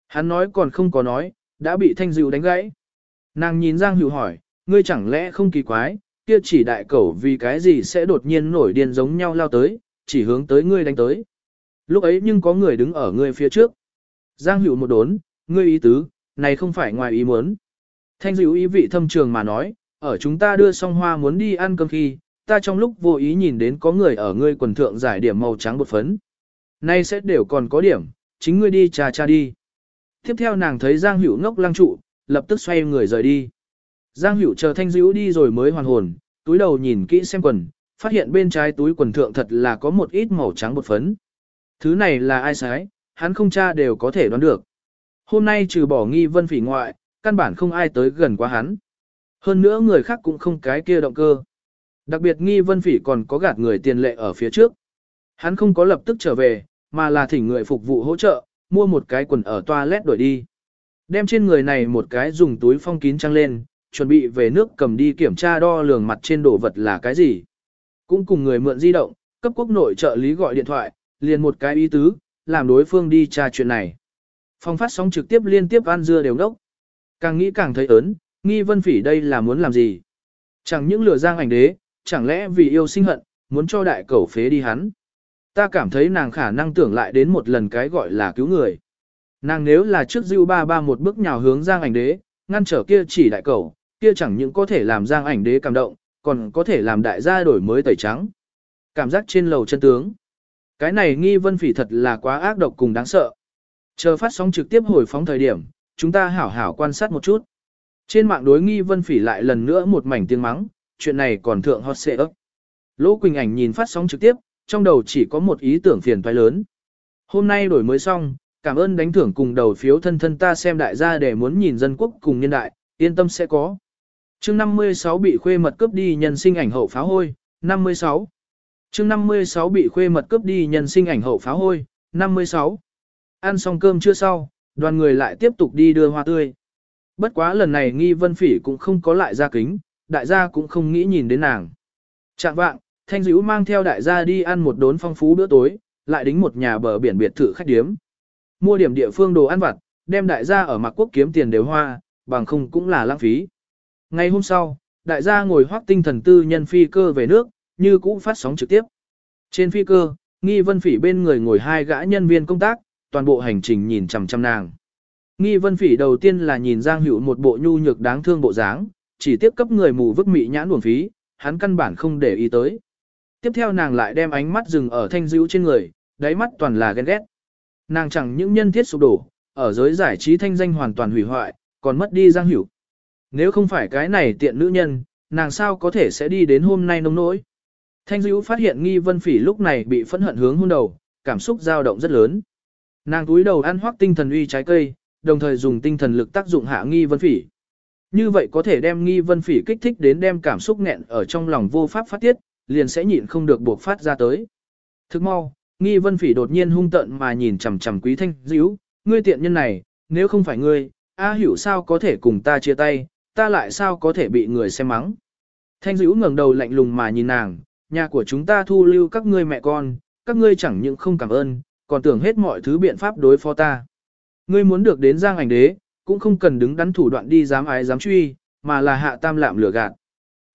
Speaker 1: Hắn nói còn không có nói, đã bị thanh Dịu đánh gãy. Nàng nhìn Giang Hữu hỏi, ngươi chẳng lẽ không kỳ quái, kia chỉ đại cẩu vì cái gì sẽ đột nhiên nổi điên giống nhau lao tới, chỉ hướng tới ngươi đánh tới. Lúc ấy nhưng có người đứng ở ngươi phía trước. Giang Hữu một đốn, ngươi ý tứ, này không phải ngoài ý muốn. Thanh dịu ý vị thâm trường mà nói, ở chúng ta đưa xong hoa muốn đi ăn cơm khi, ta trong lúc vô ý nhìn đến có người ở ngươi quần thượng giải điểm màu trắng bột phấn. Nay sẽ đều còn có điểm, chính ngươi đi trà trà đi. Tiếp theo nàng thấy Giang Hữu ngốc lăng trụ, lập tức xoay người rời đi. Giang Hữu chờ Thanh Dữu đi rồi mới hoàn hồn, túi đầu nhìn kỹ xem quần, phát hiện bên trái túi quần thượng thật là có một ít màu trắng bột phấn. Thứ này là ai sái, hắn không tra đều có thể đoán được. Hôm nay trừ bỏ nghi vân phỉ ngoại, căn bản không ai tới gần quá hắn. Hơn nữa người khác cũng không cái kia động cơ. Đặc biệt nghi vân phỉ còn có gạt người tiền lệ ở phía trước. Hắn không có lập tức trở về, mà là thỉnh người phục vụ hỗ trợ, mua một cái quần ở toilet đổi đi. Đem trên người này một cái dùng túi phong kín trăng lên, chuẩn bị về nước cầm đi kiểm tra đo lường mặt trên đồ vật là cái gì. Cũng cùng người mượn di động, cấp quốc nội trợ lý gọi điện thoại, liền một cái ý tứ, làm đối phương đi tra chuyện này. Phong phát sóng trực tiếp liên tiếp ăn dưa đều đốc. Càng nghĩ càng thấy ớn, nghi vân phỉ đây là muốn làm gì. Chẳng những lừa giang ảnh đế, chẳng lẽ vì yêu sinh hận, muốn cho đại cẩu phế đi hắn. Ta cảm thấy nàng khả năng tưởng lại đến một lần cái gọi là cứu người. Nàng nếu là trước Diêu ba ba một bước nhào hướng giang ảnh đế, ngăn trở kia chỉ đại cầu kia chẳng những có thể làm giang ảnh đế cảm động, còn có thể làm đại gia đổi mới tẩy trắng. Cảm giác trên lầu chân tướng. Cái này nghi vân phỉ thật là quá ác độc cùng đáng sợ. Chờ phát sóng trực tiếp hồi phóng thời điểm, chúng ta hảo hảo quan sát một chút. Trên mạng đối nghi vân phỉ lại lần nữa một mảnh tiếng mắng, chuyện này còn thượng hot xệ ấp. Lỗ Quỳnh ảnh nhìn phát sóng trực tiếp, trong đầu chỉ có một ý tưởng phiền toái lớn. Hôm nay đổi mới xong, cảm ơn đánh thưởng cùng đầu phiếu thân thân ta xem đại gia để muốn nhìn dân quốc cùng nhân đại, yên tâm sẽ có chương 56 bị khuê mật cướp đi nhân sinh ảnh hậu pháo hôi, 56. chương 56 bị khuê mật cướp đi nhân sinh ảnh hậu pháo hôi, 56. Ăn xong cơm chưa sau, đoàn người lại tiếp tục đi đưa hoa tươi. Bất quá lần này nghi vân phỉ cũng không có lại ra kính, đại gia cũng không nghĩ nhìn đến nàng. Trạng vạng, Thanh Dữ mang theo đại gia đi ăn một đốn phong phú bữa tối, lại đính một nhà bờ biển biệt thự khách điếm. Mua điểm địa phương đồ ăn vặt, đem đại gia ở Mạc quốc kiếm tiền đều hoa, bằng không cũng là lãng phí. Ngày hôm sau, đại gia ngồi hoác tinh thần tư nhân phi cơ về nước, như cũ phát sóng trực tiếp. Trên phi cơ, nghi vân phỉ bên người ngồi hai gã nhân viên công tác, toàn bộ hành trình nhìn chằm chằm nàng. Nghi vân phỉ đầu tiên là nhìn Giang Hữu một bộ nhu nhược đáng thương bộ dáng, chỉ tiếp cấp người mù vứt mị nhãn buồn phí, hắn căn bản không để ý tới. Tiếp theo nàng lại đem ánh mắt dừng ở thanh dữ trên người, đáy mắt toàn là ghen ghét. Nàng chẳng những nhân thiết sụp đổ, ở giới giải trí thanh danh hoàn toàn hủy hoại, còn mất đi Giang Hữu. Nếu không phải cái này tiện nữ nhân, nàng sao có thể sẽ đi đến hôm nay nông nỗi. Thanh Dữ phát hiện nghi vân phỉ lúc này bị phẫn hận hướng hôn đầu, cảm xúc dao động rất lớn. Nàng túi đầu ăn hoác tinh thần uy trái cây, đồng thời dùng tinh thần lực tác dụng hạ nghi vân phỉ. Như vậy có thể đem nghi vân phỉ kích thích đến đem cảm xúc nghẹn ở trong lòng vô pháp phát tiết, liền sẽ nhịn không được buộc phát ra tới. Thức mau, nghi vân phỉ đột nhiên hung tận mà nhìn chằm chằm quý thanh dữ, ngươi tiện nhân này, nếu không phải ngươi, A hiểu sao có thể cùng ta chia tay, ta lại sao có thể bị người xem mắng. Thanh dữ ngẩng đầu lạnh lùng mà nhìn nàng, nhà của chúng ta thu lưu các ngươi mẹ con, các ngươi chẳng những không cảm ơn, còn tưởng hết mọi thứ biện pháp đối phó ta. Ngươi muốn được đến giang ảnh đế, cũng không cần đứng đắn thủ đoạn đi dám ái dám truy, mà là hạ tam lạm lửa gạt.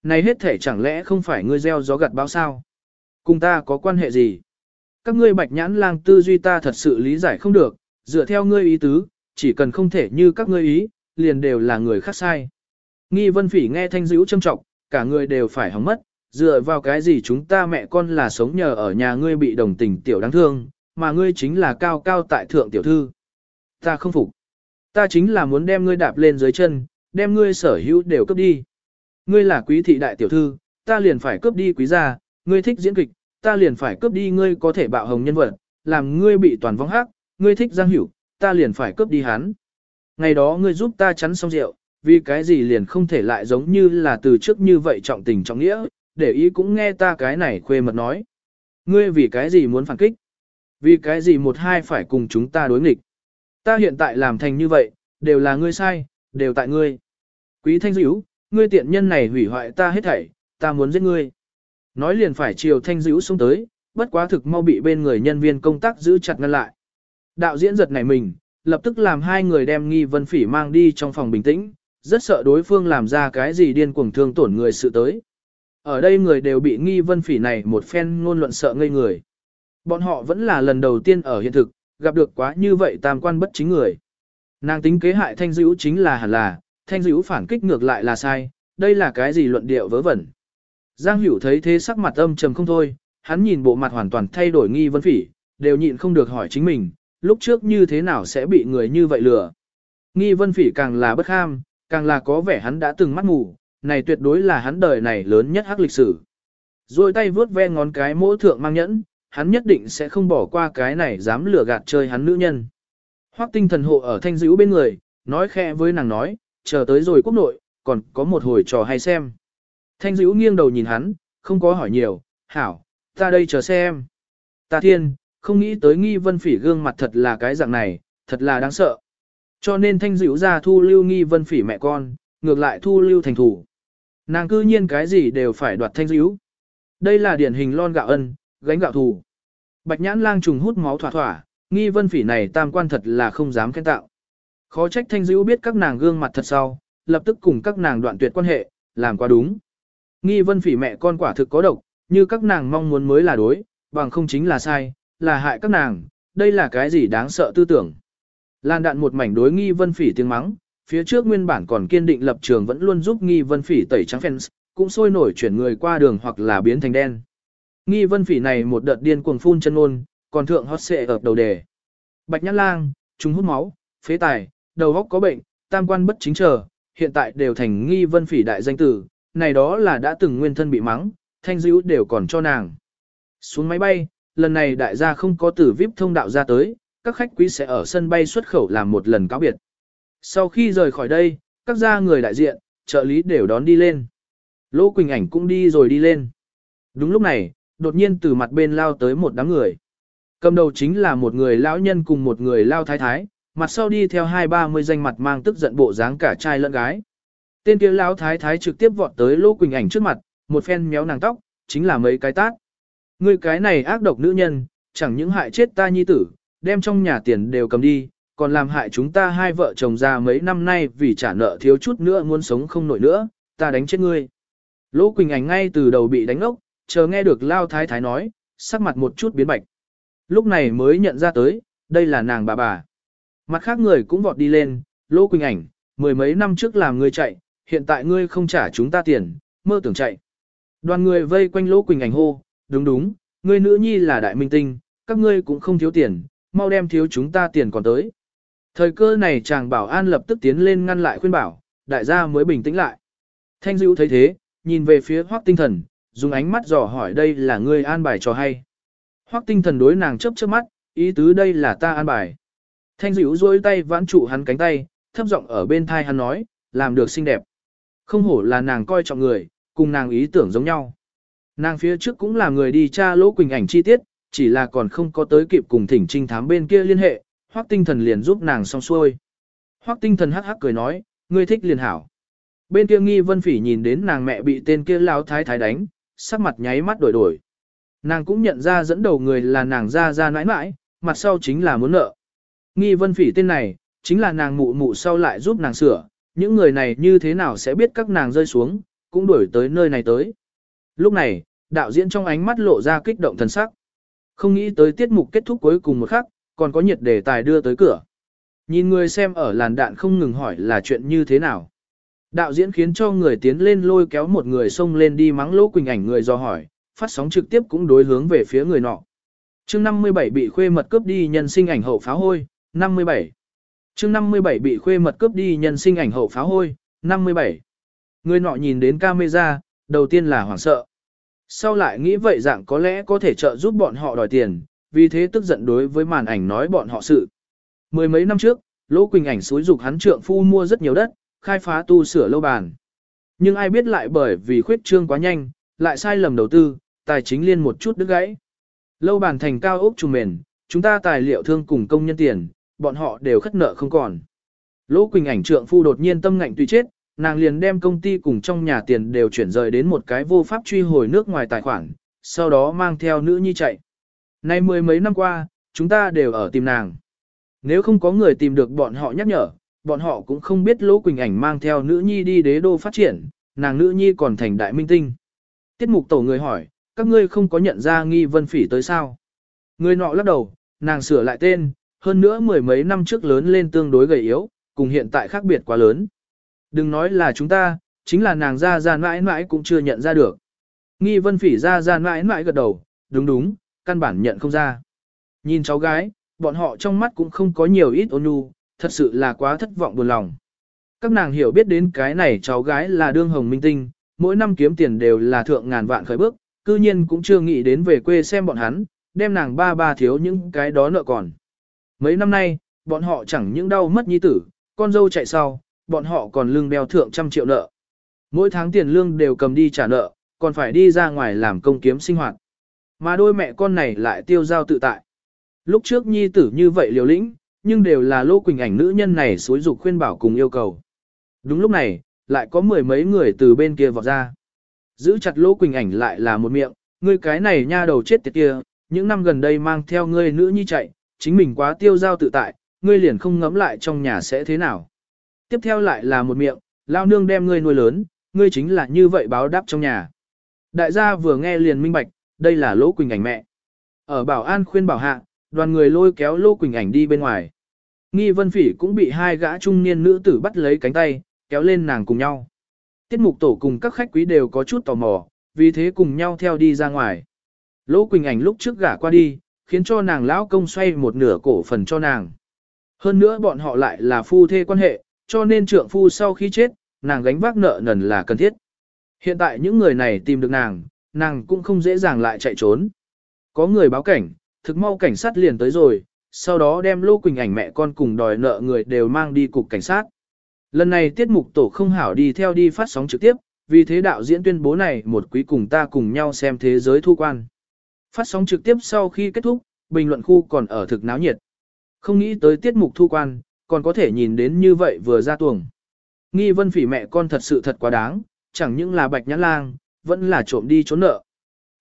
Speaker 1: Này hết thể chẳng lẽ không phải ngươi gieo gió gặt báo sao? Cùng ta có quan hệ gì? Các ngươi bạch nhãn lang tư duy ta thật sự lý giải không được, dựa theo ngươi ý tứ, chỉ cần không thể như các ngươi ý, liền đều là người khác sai. Nghi vân phỉ nghe thanh dữ châm trọng, cả người đều phải hóng mất, dựa vào cái gì chúng ta mẹ con là sống nhờ ở nhà ngươi bị đồng tình tiểu đáng thương, mà ngươi chính là cao cao tại thượng tiểu thư. Ta không phục. Ta chính là muốn đem ngươi đạp lên dưới chân, đem ngươi sở hữu đều cấp đi ngươi là quý thị đại tiểu thư, ta liền phải cướp đi quý gia, ngươi thích diễn kịch, ta liền phải cướp đi ngươi có thể bạo hồng nhân vật, làm ngươi bị toàn vong hắc, ngươi thích Giang Hữu, ta liền phải cướp đi hắn. Ngày đó ngươi giúp ta chắn xong rượu, vì cái gì liền không thể lại giống như là từ trước như vậy trọng tình trọng nghĩa, để ý cũng nghe ta cái này khuê mật nói. Ngươi vì cái gì muốn phản kích? Vì cái gì một hai phải cùng chúng ta đối nghịch? Ta hiện tại làm thành như vậy, đều là ngươi sai, đều tại ngươi. Quý thanh dữ, ngươi tiện nhân này hủy hoại ta hết thảy, ta muốn giết ngươi. Nói liền phải chiều thanh dữ xuống tới, bất quá thực mau bị bên người nhân viên công tác giữ chặt ngăn lại. Đạo diễn giật nảy mình, lập tức làm hai người đem nghi vân phỉ mang đi trong phòng bình tĩnh, rất sợ đối phương làm ra cái gì điên cuồng thương tổn người sự tới. Ở đây người đều bị nghi vân phỉ này một phen ngôn luận sợ ngây người. Bọn họ vẫn là lần đầu tiên ở hiện thực, gặp được quá như vậy tam quan bất chính người. Nàng tính kế hại thanh dữ chính là hẳn là, thanh dữ phản kích ngược lại là sai, đây là cái gì luận điệu vớ vẩn. Giang Hữu thấy thế sắc mặt âm trầm không thôi, hắn nhìn bộ mặt hoàn toàn thay đổi nghi vân phỉ, đều nhịn không được hỏi chính mình, lúc trước như thế nào sẽ bị người như vậy lừa. Nghi vân phỉ càng là bất ham, càng là có vẻ hắn đã từng mắt ngủ, này tuyệt đối là hắn đời này lớn nhất hắc lịch sử. Rồi tay vướt ve ngón cái mỗ thượng mang nhẫn, hắn nhất định sẽ không bỏ qua cái này dám lừa gạt chơi hắn nữ nhân. Hoắc tinh thần hộ ở thanh dữ bên người, nói khẽ với nàng nói, chờ tới rồi quốc nội, còn có một hồi trò hay xem. Thanh dữ nghiêng đầu nhìn hắn, không có hỏi nhiều, hảo, ta đây chờ xem. Ta thiên, không nghĩ tới nghi vân phỉ gương mặt thật là cái dạng này, thật là đáng sợ. Cho nên thanh dữ ra thu lưu nghi vân phỉ mẹ con, ngược lại thu lưu thành thủ. Nàng cư nhiên cái gì đều phải đoạt thanh dữ. Đây là điển hình lon gạo ân, gánh gạo thù. Bạch nhãn lang trùng hút máu thỏa thỏa, nghi vân phỉ này tam quan thật là không dám khen tạo. Khó trách thanh dữ biết các nàng gương mặt thật sau, lập tức cùng các nàng đoạn tuyệt quan hệ, làm quá đúng. Nghi vân phỉ mẹ con quả thực có độc, như các nàng mong muốn mới là đối, bằng không chính là sai, là hại các nàng, đây là cái gì đáng sợ tư tưởng. Lan đạn một mảnh đối nghi vân phỉ tiếng mắng, phía trước nguyên bản còn kiên định lập trường vẫn luôn giúp nghi vân phỉ tẩy trắng fans, cũng sôi nổi chuyển người qua đường hoặc là biến thành đen. Nghi vân phỉ này một đợt điên cuồng phun chân ôn, còn thượng hot xệ ở đầu đề. Bạch nhã lang, chúng hút máu, phế tài, đầu óc có bệnh, tam quan bất chính trở, hiện tại đều thành nghi vân phỉ đại danh tử, này đó là đã từng nguyên thân bị mắng, thanh dữ đều còn cho nàng. Xuống máy bay, lần này đại gia không có tử VIP thông đạo ra tới, các khách quý sẽ ở sân bay xuất khẩu làm một lần cáo biệt. Sau khi rời khỏi đây, các gia người đại diện, trợ lý đều đón đi lên. Lỗ Quỳnh Ảnh cũng đi rồi đi lên. Đúng lúc này, đột nhiên từ mặt bên lao tới một đám người. Cầm đầu chính là một người lão nhân cùng một người lao thái thái, mặt sau đi theo hai ba mươi danh mặt mang tức giận bộ dáng cả trai lẫn gái. Tên kia lão thái thái trực tiếp vọt tới Lỗ Quỳnh Ảnh trước mặt, một phen méo nàng tóc, chính là mấy cái tát. Người cái này ác độc nữ nhân, chẳng những hại chết ta nhi tử, đem trong nhà tiền đều cầm đi, còn làm hại chúng ta hai vợ chồng già mấy năm nay vì trả nợ thiếu chút nữa muốn sống không nổi nữa, ta đánh chết ngươi. Lỗ Quỳnh Ảnh ngay từ đầu bị đánh ốc, chờ nghe được Lao Thái Thái nói, sắc mặt một chút biến bạch. Lúc này mới nhận ra tới, đây là nàng bà bà. Mặt khác người cũng vọt đi lên, Lỗ Quỳnh Ảnh, mười mấy năm trước làm ngươi chạy, hiện tại ngươi không trả chúng ta tiền, mơ tưởng chạy. Đoàn người vây quanh Lỗ Quỳnh Ảnh hô, đúng đúng, ngươi nữ nhi là đại minh tinh, các ngươi cũng không thiếu tiền, mau đem thiếu chúng ta tiền còn tới. Thời cơ này chàng bảo an lập tức tiến lên ngăn lại khuyên bảo, đại gia mới bình tĩnh lại. Thanh Dữu thấy thế, nhìn về phía hoác tinh thần, dùng ánh mắt dò hỏi đây là ngươi an bài cho hay. Hoác tinh thần đối nàng chấp chớp mắt, ý tứ đây là ta an bài. Thanh dữ dôi tay vãn trụ hắn cánh tay, thấp giọng ở bên thai hắn nói, làm được xinh đẹp. Không hổ là nàng coi trọng người, cùng nàng ý tưởng giống nhau. Nàng phía trước cũng là người đi tra lỗ quỳnh ảnh chi tiết, chỉ là còn không có tới kịp cùng thỉnh trinh thám bên kia liên hệ, hoác tinh thần liền giúp nàng xong xuôi. Hoác tinh thần hắc hắc cười nói, ngươi thích liền hảo. Bên kia nghi vân phỉ nhìn đến nàng mẹ bị tên kia lao thái thái đánh, sắc mặt nháy mắt đổi đổi. Nàng cũng nhận ra dẫn đầu người là nàng ra ra nãi nãi, mặt sau chính là muốn nợ. Nghi vân phỉ tên này, chính là nàng mụ mụ sau lại giúp nàng sửa, những người này như thế nào sẽ biết các nàng rơi xuống, cũng đuổi tới nơi này tới. Lúc này, đạo diễn trong ánh mắt lộ ra kích động thần sắc. Không nghĩ tới tiết mục kết thúc cuối cùng một khắc, còn có nhiệt đề tài đưa tới cửa. Nhìn người xem ở làn đạn không ngừng hỏi là chuyện như thế nào. Đạo diễn khiến cho người tiến lên lôi kéo một người xông lên đi mắng lỗ quỳnh ảnh người do hỏi, phát sóng trực tiếp cũng đối hướng về phía người nọ. chương 57 bị khuê mật cướp đi nhân sinh ảnh hậu pháo hôi, 57. chương 57 bị khuê mật cướp đi nhân sinh ảnh hậu pháo hôi, 57. Người nọ nhìn đến camera, đầu tiên là hoảng sợ. Sau lại nghĩ vậy dạng có lẽ có thể trợ giúp bọn họ đòi tiền, vì thế tức giận đối với màn ảnh nói bọn họ sự. Mười mấy năm trước, Lỗ Quỳnh ảnh xúi dục hắn trượng phu mua rất nhiều đất, khai phá tu sửa lâu bàn. Nhưng ai biết lại bởi vì khuyết trương quá nhanh, lại sai lầm đầu tư, tài chính liên một chút đứt gãy. Lâu bàn thành cao ốc trùng mền, chúng ta tài liệu thương cùng công nhân tiền, bọn họ đều khất nợ không còn. Lỗ Quỳnh ảnh trượng phu đột nhiên tâm ngạnh tùy chết, nàng liền đem công ty cùng trong nhà tiền đều chuyển rời đến một cái vô pháp truy hồi nước ngoài tài khoản, sau đó mang theo nữ nhi chạy. Nay mười mấy năm qua, chúng ta đều ở tìm nàng. Nếu không có người tìm được bọn họ nhắc nhở, bọn họ cũng không biết Lỗ Quỳnh ảnh mang theo nữ nhi đi đế đô phát triển, nàng nữ nhi còn thành đại minh tinh. Tiết mục tổ người hỏi, các ngươi không có nhận ra nghi vân phỉ tới sao? Người nọ lắc đầu, nàng sửa lại tên, hơn nữa mười mấy năm trước lớn lên tương đối gầy yếu, cùng hiện tại khác biệt quá lớn. Đừng nói là chúng ta, chính là nàng ra ra mãi mãi cũng chưa nhận ra được. Nghi vân phỉ ra ra mãi mãi gật đầu, đúng đúng, căn bản nhận không ra. Nhìn cháu gái, bọn họ trong mắt cũng không có nhiều ít ôn nhu, thật sự là quá thất vọng buồn lòng. Các nàng hiểu biết đến cái này cháu gái là đương hồng minh tinh, mỗi năm kiếm tiền đều là thượng ngàn vạn khởi bước, cư nhiên cũng chưa nghĩ đến về quê xem bọn hắn, đem nàng ba ba thiếu những cái đó nợ còn. Mấy năm nay, bọn họ chẳng những đau mất nhi tử, con dâu chạy sau, bọn họ còn lương đeo thượng trăm triệu nợ. Mỗi tháng tiền lương đều cầm đi trả nợ, còn phải đi ra ngoài làm công kiếm sinh hoạt. Mà đôi mẹ con này lại tiêu giao tự tại. Lúc trước nhi tử như vậy liều lĩnh, nhưng đều là lô quỳnh ảnh nữ nhân này xối dục khuyên bảo cùng yêu cầu. Đúng lúc này, lại có mười mấy người từ bên kia vọt ra. Giữ chặt lô quỳnh ảnh lại là một miệng, ngươi cái này nha đầu chết tiệt kia, những năm gần đây mang theo ngươi nữ nhi chạy, chính mình quá tiêu giao tự tại, ngươi liền không ngẫm lại trong nhà sẽ thế nào. Tiếp theo lại là một miệng, lao nương đem ngươi nuôi lớn, ngươi chính là như vậy báo đáp trong nhà. Đại gia vừa nghe liền minh bạch, đây là lỗ quỳnh ảnh mẹ. Ở bảo an khuyên bảo hạ, đoàn người lôi kéo lỗ quỳnh ảnh đi bên ngoài. Nghi vân phỉ cũng bị hai gã trung niên nữ tử bắt lấy cánh tay, kéo lên nàng cùng nhau. Tiết mục tổ cùng các khách quý đều có chút tò mò, vì thế cùng nhau theo đi ra ngoài. Lỗ Quỳnh Ảnh lúc trước gả qua đi, khiến cho nàng lão công xoay một nửa cổ phần cho nàng. Hơn nữa bọn họ lại là phu thê quan hệ, cho nên trượng phu sau khi chết, nàng gánh vác nợ nần là cần thiết. Hiện tại những người này tìm được nàng, nàng cũng không dễ dàng lại chạy trốn. Có người báo cảnh, thực mau cảnh sát liền tới rồi, sau đó đem Lô Quỳnh ảnh mẹ con cùng đòi nợ người đều mang đi cục cảnh sát. Lần này tiết mục tổ không hảo đi theo đi phát sóng trực tiếp, vì thế đạo diễn tuyên bố này một quý cùng ta cùng nhau xem thế giới thu quan. Phát sóng trực tiếp sau khi kết thúc, bình luận khu còn ở thực náo nhiệt. Không nghĩ tới tiết mục thu quan, còn có thể nhìn đến như vậy vừa ra tuồng. Nghi vân phỉ mẹ con thật sự thật quá đáng, chẳng những là bạch nhãn lang, vẫn là trộm đi trốn nợ.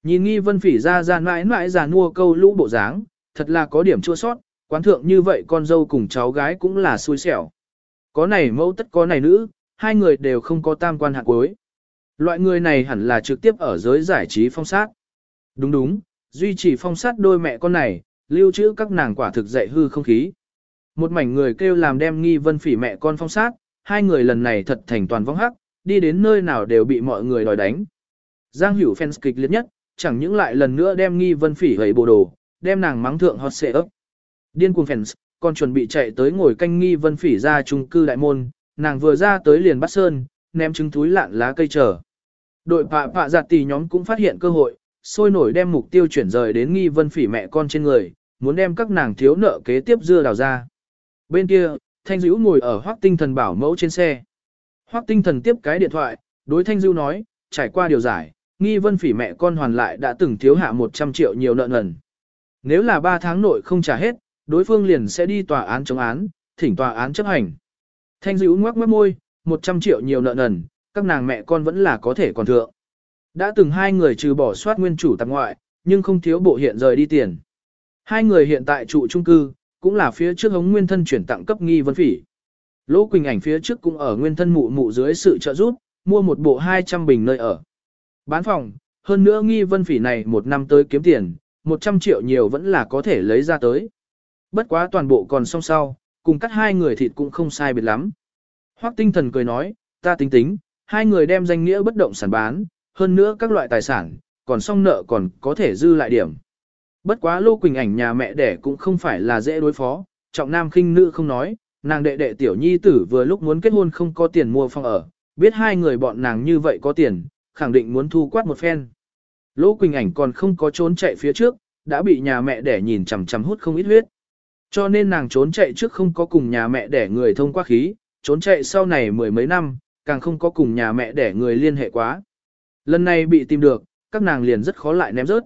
Speaker 1: Nhìn nghi vân phỉ ra ra mãi mãi già nua câu lũ bộ dáng, thật là có điểm chua sót, quán thượng như vậy con dâu cùng cháu gái cũng là xui xẻo. Có này mẫu tất có này nữ, hai người đều không có tam quan hạng cuối. Loại người này hẳn là trực tiếp ở giới giải trí phong sát. Đúng đúng, duy trì phong sát đôi mẹ con này, lưu trữ các nàng quả thực dạy hư không khí. Một mảnh người kêu làm đem nghi vân phỉ mẹ con phong sát, hai người lần này thật thành toàn vong hắc, đi đến nơi nào đều bị mọi người đòi đánh. Giang Hữu fans kịch liệt nhất, chẳng những lại lần nữa đem nghi vân phỉ hầy bộ đồ, đem nàng mắng thượng hot xệ ấp. Điên cuồng fans, còn chuẩn bị chạy tới ngồi canh nghi vân phỉ ra trung cư đại môn, nàng vừa ra tới liền bắt sơn, ném trứng túi lạn lá cây trở. Đội phạ phạ giặt tỷ nhóm cũng phát hiện cơ hội, sôi nổi đem mục tiêu chuyển rời đến nghi vân phỉ mẹ con trên người, muốn đem các nàng thiếu nợ kế tiếp dưa đào ra. Bên kia, Thanh Dữ ngồi ở hoác tinh thần bảo mẫu trên xe. Hoác tinh thần tiếp cái điện thoại, đối Thanh Dữ nói, trải qua điều giải, nghi vân phỉ mẹ con hoàn lại đã từng thiếu hạ 100 triệu nhiều nợ nần. Nếu là 3 tháng nội không trả hết, đối phương liền sẽ đi tòa án chống án, thỉnh tòa án chấp hành. Thanh dữ ngoác mất môi, 100 triệu nhiều nợ nần, các nàng mẹ con vẫn là có thể còn thượng. Đã từng hai người trừ bỏ soát nguyên chủ tạp ngoại, nhưng không thiếu bộ hiện rời đi tiền. Hai người hiện tại trụ trung cư, cũng là phía trước hống nguyên thân chuyển tặng cấp nghi vân phỉ. Lỗ Quỳnh ảnh phía trước cũng ở nguyên thân mụ mụ dưới sự trợ giúp, mua một bộ 200 bình nơi ở. Bán phòng, hơn nữa nghi vân phỉ này một năm tới kiếm tiền, 100 triệu nhiều vẫn là có thể lấy ra tới. Bất quá toàn bộ còn song sau, cùng cắt hai người thịt cũng không sai biệt lắm. Hoắc tinh thần cười nói, ta tính tính, hai người đem danh nghĩa bất động sản bán, hơn nữa các loại tài sản, còn song nợ còn có thể dư lại điểm. Bất quá Lô Quỳnh ảnh nhà mẹ đẻ cũng không phải là dễ đối phó, trọng nam khinh nữ không nói, nàng đệ đệ tiểu nhi tử vừa lúc muốn kết hôn không có tiền mua phòng ở, biết hai người bọn nàng như vậy có tiền, khẳng định muốn thu quát một phen. Lỗ Quỳnh ảnh còn không có trốn chạy phía trước, đã bị nhà mẹ đẻ nhìn chằm chằm hút không ít huyết. Cho nên nàng trốn chạy trước không có cùng nhà mẹ đẻ người thông qua khí, trốn chạy sau này mười mấy năm, càng không có cùng nhà mẹ đẻ người liên hệ quá. Lần này bị tìm được, các nàng liền rất khó lại ném rớt.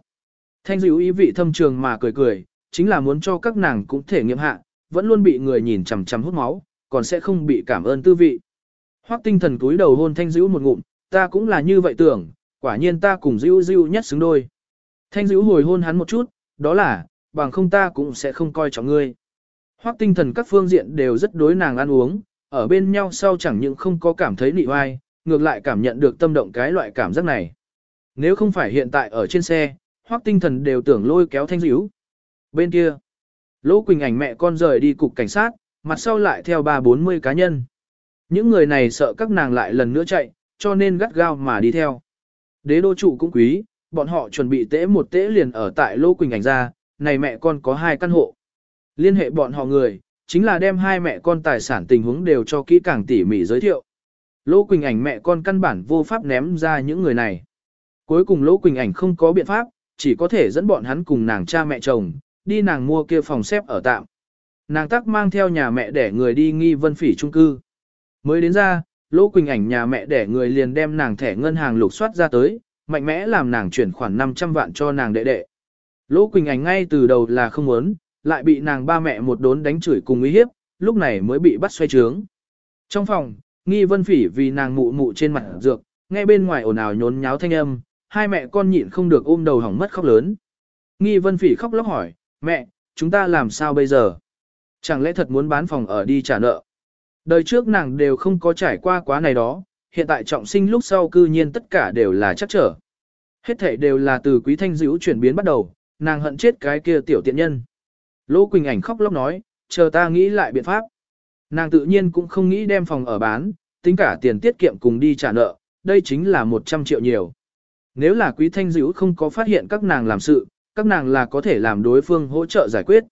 Speaker 1: Thanh dữ ý vị thâm trường mà cười cười, chính là muốn cho các nàng cũng thể nghiệm hạ, vẫn luôn bị người nhìn chằm chằm hút máu, còn sẽ không bị cảm ơn tư vị. Hoắc tinh thần túi đầu hôn thanh dữ một ngụm, ta cũng là như vậy tưởng, quả nhiên ta cùng dữ dữ nhất xứng đôi. Thanh dữ hồi hôn hắn một chút, đó là, bằng không ta cũng sẽ không coi trọng ngươi. Hoắc tinh thần các phương diện đều rất đối nàng ăn uống, ở bên nhau sau chẳng những không có cảm thấy nị oai, ngược lại cảm nhận được tâm động cái loại cảm giác này. Nếu không phải hiện tại ở trên xe, Hoắc tinh thần đều tưởng lôi kéo thanh dữ. Bên kia, Lỗ Quỳnh ảnh mẹ con rời đi cục cảnh sát, mặt sau lại theo ba bốn mươi cá nhân. Những người này sợ các nàng lại lần nữa chạy, cho nên gắt gao mà đi theo. Đế đô trụ cũng quý, bọn họ chuẩn bị tễ một tễ liền ở tại Lô Quỳnh ảnh ra, này mẹ con có hai căn hộ. Liên hệ bọn họ người, chính là đem hai mẹ con tài sản tình huống đều cho kỹ càng tỉ mỉ giới thiệu. Lỗ Quỳnh ảnh mẹ con căn bản vô pháp ném ra những người này. Cuối cùng Lỗ Quỳnh ảnh không có biện pháp, chỉ có thể dẫn bọn hắn cùng nàng cha mẹ chồng, đi nàng mua kia phòng xếp ở tạm. Nàng tắc mang theo nhà mẹ để người đi nghi vân phỉ trung cư. Mới đến ra, Lỗ Quỳnh ảnh nhà mẹ để người liền đem nàng thẻ ngân hàng lục soát ra tới, mạnh mẽ làm nàng chuyển khoản 500 vạn cho nàng đệ đệ. Lỗ Quỳnh ảnh ngay từ đầu là không muốn, lại bị nàng ba mẹ một đốn đánh chửi cùng uy hiếp, lúc này mới bị bắt xoay trướng. Trong phòng, nghi vân phỉ vì nàng mụ mụ trên mặt dược, nghe bên ngoài ồn ào nhốn nháo thanh âm, hai mẹ con nhịn không được ôm đầu hỏng mất khóc lớn. Nghi vân phỉ khóc lóc hỏi, mẹ, chúng ta làm sao bây giờ? Chẳng lẽ thật muốn bán phòng ở đi trả nợ? Đời trước nàng đều không có trải qua quá này đó, hiện tại trọng sinh lúc sau cư nhiên tất cả đều là chắc trở. Hết thể đều là từ quý thanh dữ chuyển biến bắt đầu, nàng hận chết cái kia tiểu tiện nhân. Lỗ Quỳnh ảnh khóc lóc nói, chờ ta nghĩ lại biện pháp. Nàng tự nhiên cũng không nghĩ đem phòng ở bán, tính cả tiền tiết kiệm cùng đi trả nợ, đây chính là 100 triệu nhiều. Nếu là quý thanh dữ không có phát hiện các nàng làm sự, các nàng là có thể làm đối phương hỗ trợ giải quyết.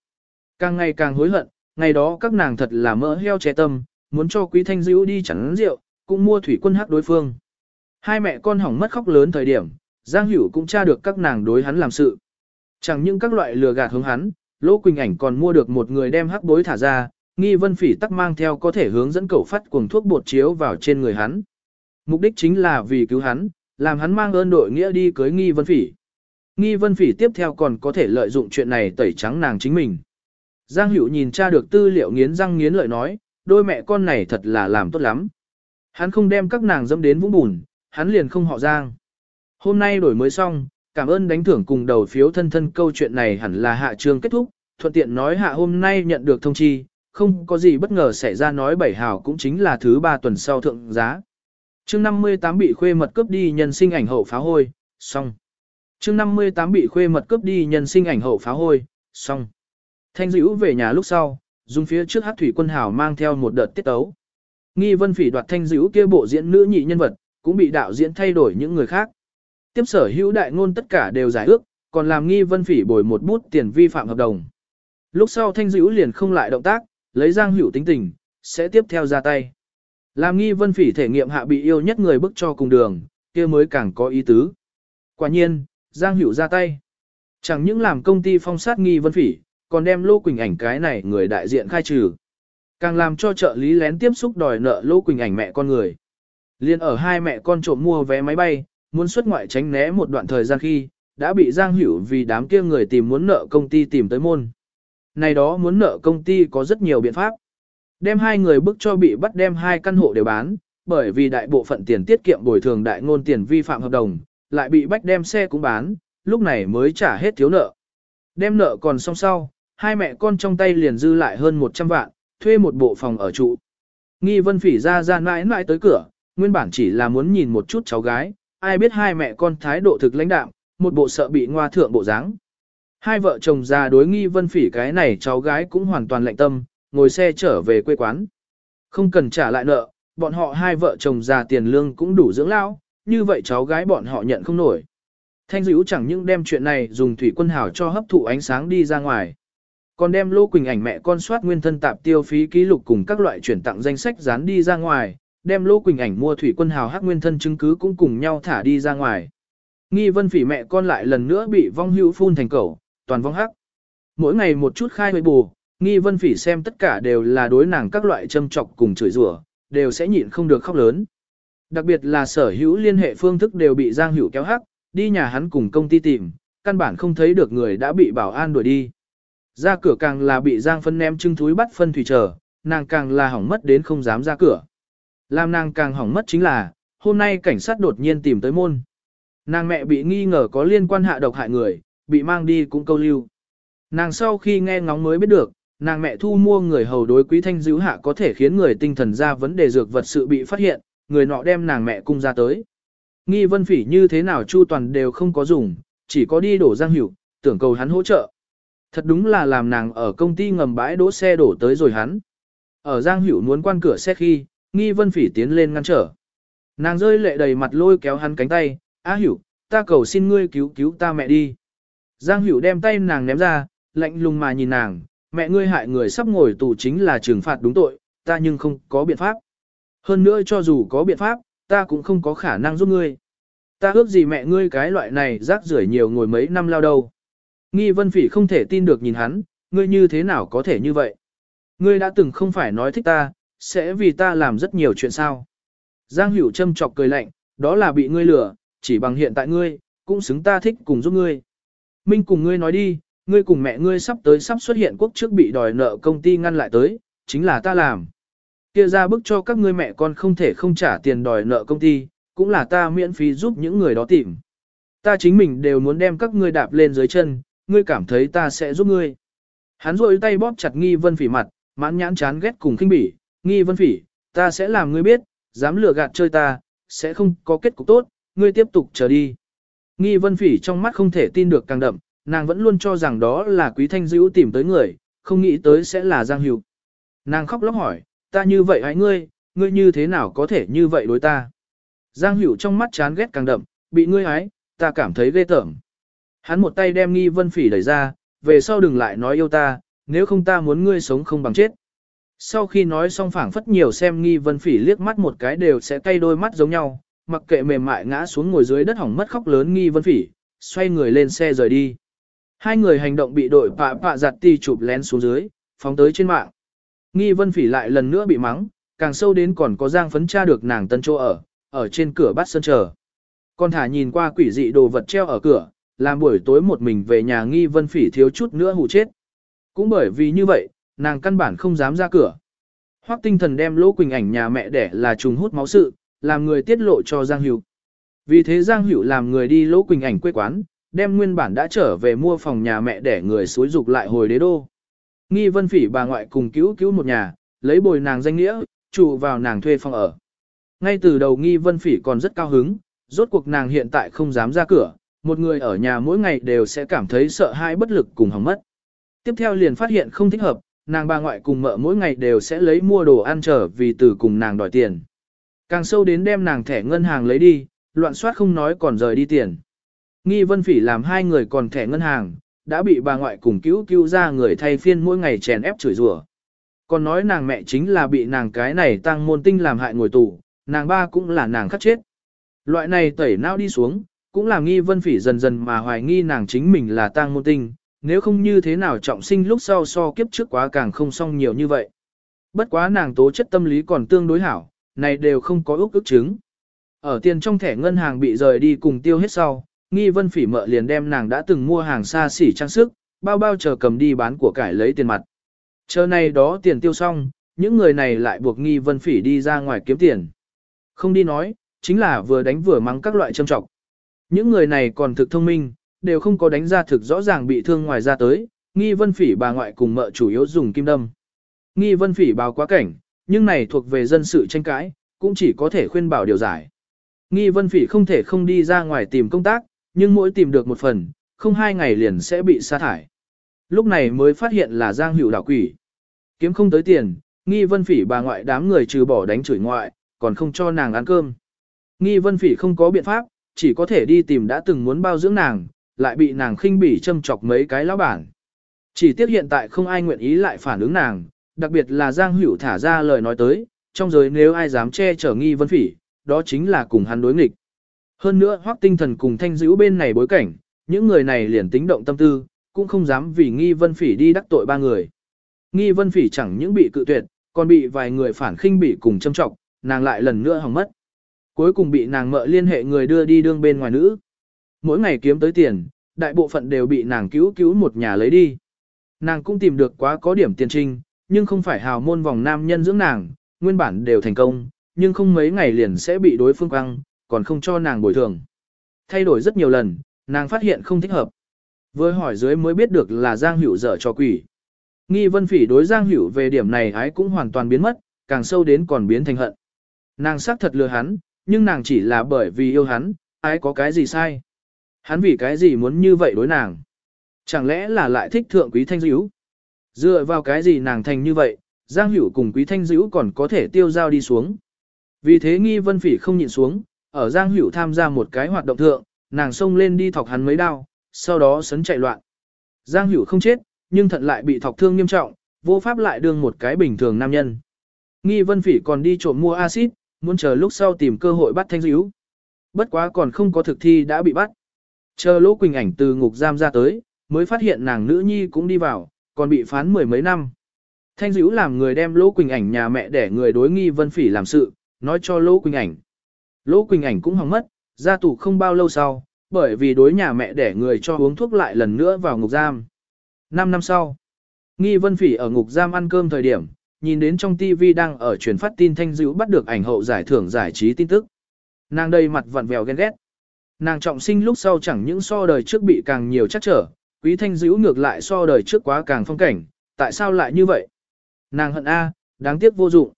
Speaker 1: Càng ngày càng hối hận, ngày đó các nàng thật là mỡ heo trẻ tâm, muốn cho quý thanh dữ đi chẳng rượu, cũng mua thủy quân hắc đối phương. Hai mẹ con hỏng mất khóc lớn thời điểm, Giang Hữu cũng tra được các nàng đối hắn làm sự. Chẳng những các loại lừa gạt hướng hắn, Lỗ Quỳnh ảnh còn mua được một người đem hắc bối thả ra, nghi vân phỉ tắc mang theo có thể hướng dẫn cậu phát cuồng thuốc bột chiếu vào trên người hắn. Mục đích chính là vì cứu hắn, làm hắn mang ơn đội nghĩa đi cưới nghi vân phỉ. Nghi vân phỉ tiếp theo còn có thể lợi dụng chuyện này tẩy trắng nàng chính mình. Giang Hữu nhìn tra được tư liệu nghiến răng nghiến lợi nói, đôi mẹ con này thật là làm tốt lắm. Hắn không đem các nàng dâm đến vũng bùn, hắn liền không họ Giang. Hôm nay đổi mới xong, cảm ơn đánh thưởng cùng đầu phiếu thân thân câu chuyện này hẳn là hạ trường kết thúc, thuận tiện nói hạ hôm nay nhận được thông chi, không có gì bất ngờ xảy ra nói bảy hào cũng chính là thứ ba tuần sau thượng giá. chương 58 bị khuê mật cướp đi nhân sinh ảnh hậu phá hôi, xong chương 58 bị khuê mật cướp đi nhân sinh ảnh hậu phá hôi, xong. Thanh dữ về nhà lúc sau, dùng phía trước hát thủy quân hào mang theo một đợt tiết tấu. Nghi vân phỉ đoạt thanh dữ kia bộ diễn nữ nhị nhân vật, cũng bị đạo diễn thay đổi những người khác. Tiếp sở hữu đại ngôn tất cả đều giải ước, còn làm nghi vân phỉ bồi một bút tiền vi phạm hợp đồng. Lúc sau thanh dữ liền không lại động tác, lấy giang hữu tính tình, sẽ tiếp theo ra tay. Làm nghi vân phỉ thể nghiệm hạ bị yêu nhất người bức cho cùng đường, kia mới càng có ý tứ. Quả nhiên, Giang Hữu ra tay. Chẳng những làm công ty phong sát nghi vân phỉ, còn đem Lô Quỳnh ảnh cái này người đại diện khai trừ. Càng làm cho trợ lý lén tiếp xúc đòi nợ Lô Quỳnh ảnh mẹ con người. Liên ở hai mẹ con trộm mua vé máy bay, muốn xuất ngoại tránh né một đoạn thời gian khi, đã bị Giang Hữu vì đám kia người tìm muốn nợ công ty tìm tới môn. Này đó muốn nợ công ty có rất nhiều biện pháp. Đem hai người bức cho bị bắt đem hai căn hộ đều bán, bởi vì đại bộ phận tiền tiết kiệm bồi thường đại ngôn tiền vi phạm hợp đồng, lại bị bách đem xe cũng bán, lúc này mới trả hết thiếu nợ. Đem nợ còn xong sau, hai mẹ con trong tay liền dư lại hơn 100 vạn, thuê một bộ phòng ở trụ. Nghi vân phỉ ra ra mãi mãi tới cửa, nguyên bản chỉ là muốn nhìn một chút cháu gái, ai biết hai mẹ con thái độ thực lãnh đạm, một bộ sợ bị ngoa thượng bộ dáng. Hai vợ chồng già đối nghi vân phỉ cái này cháu gái cũng hoàn toàn lạnh tâm, ngồi xe trở về quê quán. Không cần trả lại nợ, bọn họ hai vợ chồng già tiền lương cũng đủ dưỡng lão, như vậy cháu gái bọn họ nhận không nổi. Thanh dữ chẳng những đem chuyện này dùng thủy quân hảo cho hấp thụ ánh sáng đi ra ngoài. Còn đem Lô Quỳnh ảnh mẹ con soát nguyên thân tạp tiêu phí ký lục cùng các loại chuyển tặng danh sách dán đi ra ngoài, đem Lô Quỳnh ảnh mua thủy quân hào hắc nguyên thân chứng cứ cũng cùng nhau thả đi ra ngoài. Nghi vân phỉ mẹ con lại lần nữa bị vong hữu phun thành cẩu, toàn vong hắc. Mỗi ngày một chút khai mới bù, nghi vân phỉ xem tất cả đều là đối nàng các loại châm trọc cùng chửi rủa, đều sẽ nhịn không được khóc lớn. Đặc biệt là sở hữu liên hệ phương thức đều bị Giang Hữu kéo hắc, đi nhà hắn cùng công ty tìm, căn bản không thấy được người đã bị bảo an đuổi đi. Ra cửa càng là bị Giang phân ném trưng thúi bắt phân thủy chờ, nàng càng là hỏng mất đến không dám ra cửa. Làm nàng càng hỏng mất chính là, hôm nay cảnh sát đột nhiên tìm tới môn. Nàng mẹ bị nghi ngờ có liên quan hạ độc hại người, bị mang đi cũng câu lưu. Nàng sau khi nghe ngóng mới biết được, nàng mẹ thu mua người hầu đối quý thanh dữ hạ có thể khiến người tinh thần ra vấn đề dược vật sự bị phát hiện, người nọ đem nàng mẹ cung ra tới. Nghi vân phỉ như thế nào chu toàn đều không có dùng, chỉ có đi đổ giang hiểu, tưởng cầu hắn hỗ trợ. Thật đúng là làm nàng ở công ty ngầm bãi đỗ xe đổ tới rồi hắn. Ở giang hiểu muốn quan cửa xe khi, nghi vân phỉ tiến lên ngăn trở. Nàng rơi lệ đầy mặt lôi kéo hắn cánh tay, á hiểu, ta cầu xin ngươi cứu cứu ta mẹ đi. Giang Hữu đem tay nàng ném ra, lạnh lùng mà nhìn nàng, mẹ ngươi hại người sắp ngồi tù chính là trừng phạt đúng tội, ta nhưng không có biện pháp. Hơn nữa cho dù có biện pháp, ta cũng không có khả năng giúp ngươi. Ta ước gì mẹ ngươi cái loại này rác rưởi nhiều ngồi mấy năm lao đâu. Nghi vân phỉ không thể tin được nhìn hắn, ngươi như thế nào có thể như vậy. Ngươi đã từng không phải nói thích ta, sẽ vì ta làm rất nhiều chuyện sao. Giang Hữu châm chọc cười lạnh, đó là bị ngươi lừa, chỉ bằng hiện tại ngươi, cũng xứng ta thích cùng giúp ngươi. Minh cùng ngươi nói đi, ngươi cùng mẹ ngươi sắp tới sắp xuất hiện quốc trước bị đòi nợ công ty ngăn lại tới, chính là ta làm. Kia ra bức cho các ngươi mẹ con không thể không trả tiền đòi nợ công ty, cũng là ta miễn phí giúp những người đó tìm. Ta chính mình đều muốn đem các ngươi đạp lên dưới chân, ngươi cảm thấy ta sẽ giúp ngươi. Hắn rôi tay bóp chặt nghi vân phỉ mặt, mãn nhãn chán ghét cùng khinh bỉ, nghi vân phỉ, ta sẽ làm ngươi biết, dám lừa gạt chơi ta, sẽ không có kết cục tốt, ngươi tiếp tục chờ đi. Nghi vân phỉ trong mắt không thể tin được càng đậm, nàng vẫn luôn cho rằng đó là quý thanh dữ tìm tới người, không nghĩ tới sẽ là Giang Hữu. Nàng khóc lóc hỏi, ta như vậy hãy ngươi, ngươi như thế nào có thể như vậy đối ta? Giang Hữu trong mắt chán ghét càng đậm, bị ngươi hái, ta cảm thấy ghê tởm. Hắn một tay đem nghi vân phỉ đẩy ra, về sau đừng lại nói yêu ta, nếu không ta muốn ngươi sống không bằng chết. Sau khi nói xong phảng phất nhiều xem nghi vân phỉ liếc mắt một cái đều sẽ cay đôi mắt giống nhau, mặc kệ mềm mại ngã xuống ngồi dưới đất hỏng mất khóc lớn nghi vân phỉ, xoay người lên xe rời đi. Hai người hành động bị đội pạ pạ giặt ti chụp lén xuống dưới, phóng tới trên mạng. Nghi vân phỉ lại lần nữa bị mắng, càng sâu đến còn có giang phấn tra được nàng tân chỗ ở, ở trên cửa bắt sân chờ. Con thả nhìn qua quỷ dị đồ vật treo ở cửa, làm buổi tối một mình về nhà nghi vân phỉ thiếu chút nữa hù chết. Cũng bởi vì như vậy, nàng căn bản không dám ra cửa. Hoắc tinh thần đem lỗ quỳnh ảnh nhà mẹ đẻ là trùng hút máu sự, làm người tiết lộ cho Giang Hữu. Vì thế Giang Hữu làm người đi lỗ quỳnh ảnh quê quán, đem nguyên bản đã trở về mua phòng nhà mẹ để người xối dục lại hồi đế đô. Nghi vân phỉ bà ngoại cùng cứu cứu một nhà, lấy bồi nàng danh nghĩa, trụ vào nàng thuê phòng ở. Ngay từ đầu nghi vân phỉ còn rất cao hứng, rốt cuộc nàng hiện tại không dám ra cửa, một người ở nhà mỗi ngày đều sẽ cảm thấy sợ hãi bất lực cùng hỏng mất. Tiếp theo liền phát hiện không thích hợp, nàng bà ngoại cùng mợ mỗi ngày đều sẽ lấy mua đồ ăn trở vì từ cùng nàng đòi tiền. Càng sâu đến đem nàng thẻ ngân hàng lấy đi, loạn soát không nói còn rời đi tiền. Nghi vân phỉ làm hai người còn thẻ ngân hàng, đã bị bà ngoại cùng cứu cứu ra người thay phiên mỗi ngày chèn ép chửi rủa. Còn nói nàng mẹ chính là bị nàng cái này tăng môn tinh làm hại ngồi tù, nàng ba cũng là nàng khắc chết. Loại này tẩy não đi xuống, cũng làm nghi vân phỉ dần dần mà hoài nghi nàng chính mình là tăng môn tinh, nếu không như thế nào trọng sinh lúc sau so kiếp trước quá càng không xong nhiều như vậy. Bất quá nàng tố chất tâm lý còn tương đối hảo, này đều không có ước ước chứng. Ở tiền trong thẻ ngân hàng bị rời đi cùng tiêu hết sau, nghi vân phỉ mợ liền đem nàng đã từng mua hàng xa xỉ trang sức, bao bao chờ cầm đi bán của cải lấy tiền mặt. Chờ này đó tiền tiêu xong, những người này lại buộc nghi vân phỉ đi ra ngoài kiếm tiền. Không đi nói, chính là vừa đánh vừa mắng các loại châm trọng. Những người này còn thực thông minh, đều không có đánh ra thực rõ ràng bị thương ngoài ra tới, nghi vân phỉ bà ngoại cùng mợ chủ yếu dùng kim đâm. Nghi vân phỉ báo quá cảnh, nhưng này thuộc về dân sự tranh cãi, cũng chỉ có thể khuyên bảo điều giải. Nghi vân phỉ không thể không đi ra ngoài tìm công tác, nhưng mỗi tìm được một phần, không hai ngày liền sẽ bị sa thải. Lúc này mới phát hiện là giang hữu đảo quỷ. Kiếm không tới tiền, nghi vân phỉ bà ngoại đám người trừ bỏ đánh chửi ngoại, còn không cho nàng ăn cơm. Nghi vân phỉ không có biện pháp, chỉ có thể đi tìm đã từng muốn bao dưỡng nàng, lại bị nàng khinh bỉ châm chọc mấy cái lão bản. Chỉ tiếc hiện tại không ai nguyện ý lại phản ứng nàng, đặc biệt là Giang Hữu thả ra lời nói tới, trong giới nếu ai dám che chở nghi vân phỉ, đó chính là cùng hắn đối nghịch. Hơn nữa hoác tinh thần cùng thanh dữ bên này bối cảnh, những người này liền tính động tâm tư, cũng không dám vì nghi vân phỉ đi đắc tội ba người. Nghi vân phỉ chẳng những bị cự tuyệt, còn bị vài người phản khinh bị cùng châm trọng, nàng lại lần nữa hỏng mất. Cuối cùng bị nàng mợ liên hệ người đưa đi đương bên ngoài nữ. Mỗi ngày kiếm tới tiền, đại bộ phận đều bị nàng cứu cứu một nhà lấy đi. Nàng cũng tìm được quá có điểm tiền trinh, nhưng không phải hào môn vòng nam nhân dưỡng nàng, nguyên bản đều thành công, nhưng không mấy ngày liền sẽ bị đối phương quăng, còn không cho nàng bồi thường. Thay đổi rất nhiều lần, nàng phát hiện không thích hợp. Với hỏi dưới mới biết được là Giang Hữu dở cho quỷ. Nghi vân phỉ đối Giang Hữu về điểm này ái cũng hoàn toàn biến mất, càng sâu đến còn biến thành hận. Nàng xác thật lừa hắn, nhưng nàng chỉ là bởi vì yêu hắn, ái có cái gì sai. Hắn vì cái gì muốn như vậy đối nàng. Chẳng lẽ là lại thích thượng quý thanh dữ? Dựa vào cái gì nàng thành như vậy, Giang Hữu cùng quý thanh dữ còn có thể tiêu giao đi xuống. Vì thế nghi vân phỉ không nhịn xuống, ở Giang Hữu tham gia một cái hoạt động thượng, nàng xông lên đi thọc hắn mấy đao, sau đó sấn chạy loạn. Giang Hữu không chết, nhưng thận lại bị thọc thương nghiêm trọng, vô pháp lại đương một cái bình thường nam nhân. Nghi Vân Phỉ còn đi trộm mua axit, muốn chờ lúc sau tìm cơ hội bắt Thanh Dữ. Bất quá còn không có thực thi đã bị bắt. Chờ Lỗ Quỳnh Ảnh từ ngục giam ra tới, mới phát hiện nàng nữ nhi cũng đi vào, còn bị phán mười mấy năm. Thanh dữ làm người đem Lỗ Quỳnh Ảnh nhà mẹ để người đối Nghi Vân Phỉ làm sự, nói cho Lỗ Quỳnh Ảnh. Lỗ Quỳnh Ảnh cũng hỏng mất, ra tù không bao lâu sau, bởi vì đối nhà mẹ để người cho uống thuốc lại lần nữa vào ngục giam. Năm năm sau, Nghi Vân Phỉ ở ngục giam ăn cơm thời điểm, nhìn đến trong TV đang ở truyền phát tin thanh dữ bắt được ảnh hậu giải thưởng giải trí tin tức. Nàng đây mặt vặn vẹo ghen ghét. Nàng trọng sinh lúc sau chẳng những so đời trước bị càng nhiều chắc trở, quý thanh dữ ngược lại so đời trước quá càng phong cảnh, tại sao lại như vậy? Nàng hận A, đáng tiếc vô dụng.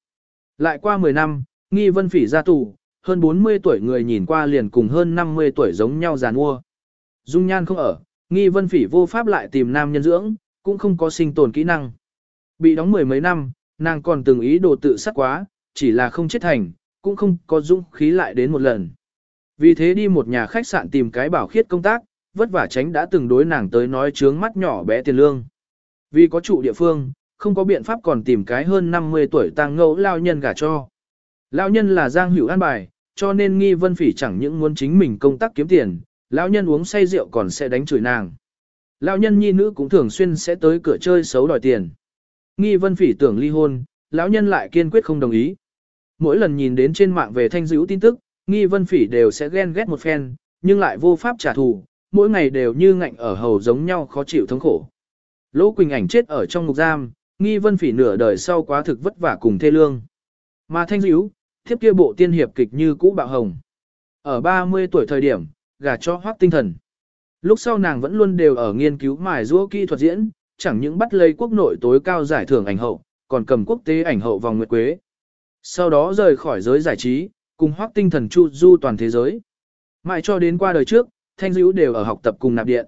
Speaker 1: Lại qua 10 năm, nghi vân phỉ ra tù, hơn 40 tuổi người nhìn qua liền cùng hơn 50 tuổi giống nhau giàn mua. Dung nhan không ở, nghi vân phỉ vô pháp lại tìm nam nhân dưỡng, cũng không có sinh tồn kỹ năng. Bị đóng mười mấy năm, nàng còn từng ý đồ tự sát quá, chỉ là không chết thành, cũng không có dũng khí lại đến một lần. Vì thế đi một nhà khách sạn tìm cái bảo khiết công tác, vất vả tránh đã từng đối nàng tới nói trướng mắt nhỏ bé tiền lương. Vì có trụ địa phương, không có biện pháp còn tìm cái hơn 50 tuổi tăng ngẫu lao nhân gả cho. Lao nhân là Giang Hữu an bài, cho nên nghi vân phỉ chẳng những muốn chính mình công tác kiếm tiền, lão nhân uống say rượu còn sẽ đánh chửi nàng. Lão nhân nhi nữ cũng thường xuyên sẽ tới cửa chơi xấu đòi tiền. Nghi vân phỉ tưởng ly hôn, lão nhân lại kiên quyết không đồng ý. Mỗi lần nhìn đến trên mạng về thanh dữ tin tức, nghi vân phỉ đều sẽ ghen ghét một phen, nhưng lại vô pháp trả thù, mỗi ngày đều như ngạnh ở hầu giống nhau khó chịu thống khổ. Lỗ Quỳnh ảnh chết ở trong ngục giam, nghi vân phỉ nửa đời sau quá thực vất vả cùng thê lương. Mà thanh dữ, thiếp kia bộ tiên hiệp kịch như cũ bạo hồng. Ở 30 tuổi thời điểm, gả cho hoác tinh thần. Lúc sau nàng vẫn luôn đều ở nghiên cứu mài giũa kỹ thuật diễn, chẳng những bắt lấy quốc nội tối cao giải thưởng ảnh hậu, còn cầm quốc tế ảnh hậu vòng nguyệt quế. Sau đó rời khỏi giới giải trí, cùng hoác tinh thần chu du toàn thế giới. Mãi cho đến qua đời trước, thanh dữ đều ở học tập cùng nạp điện.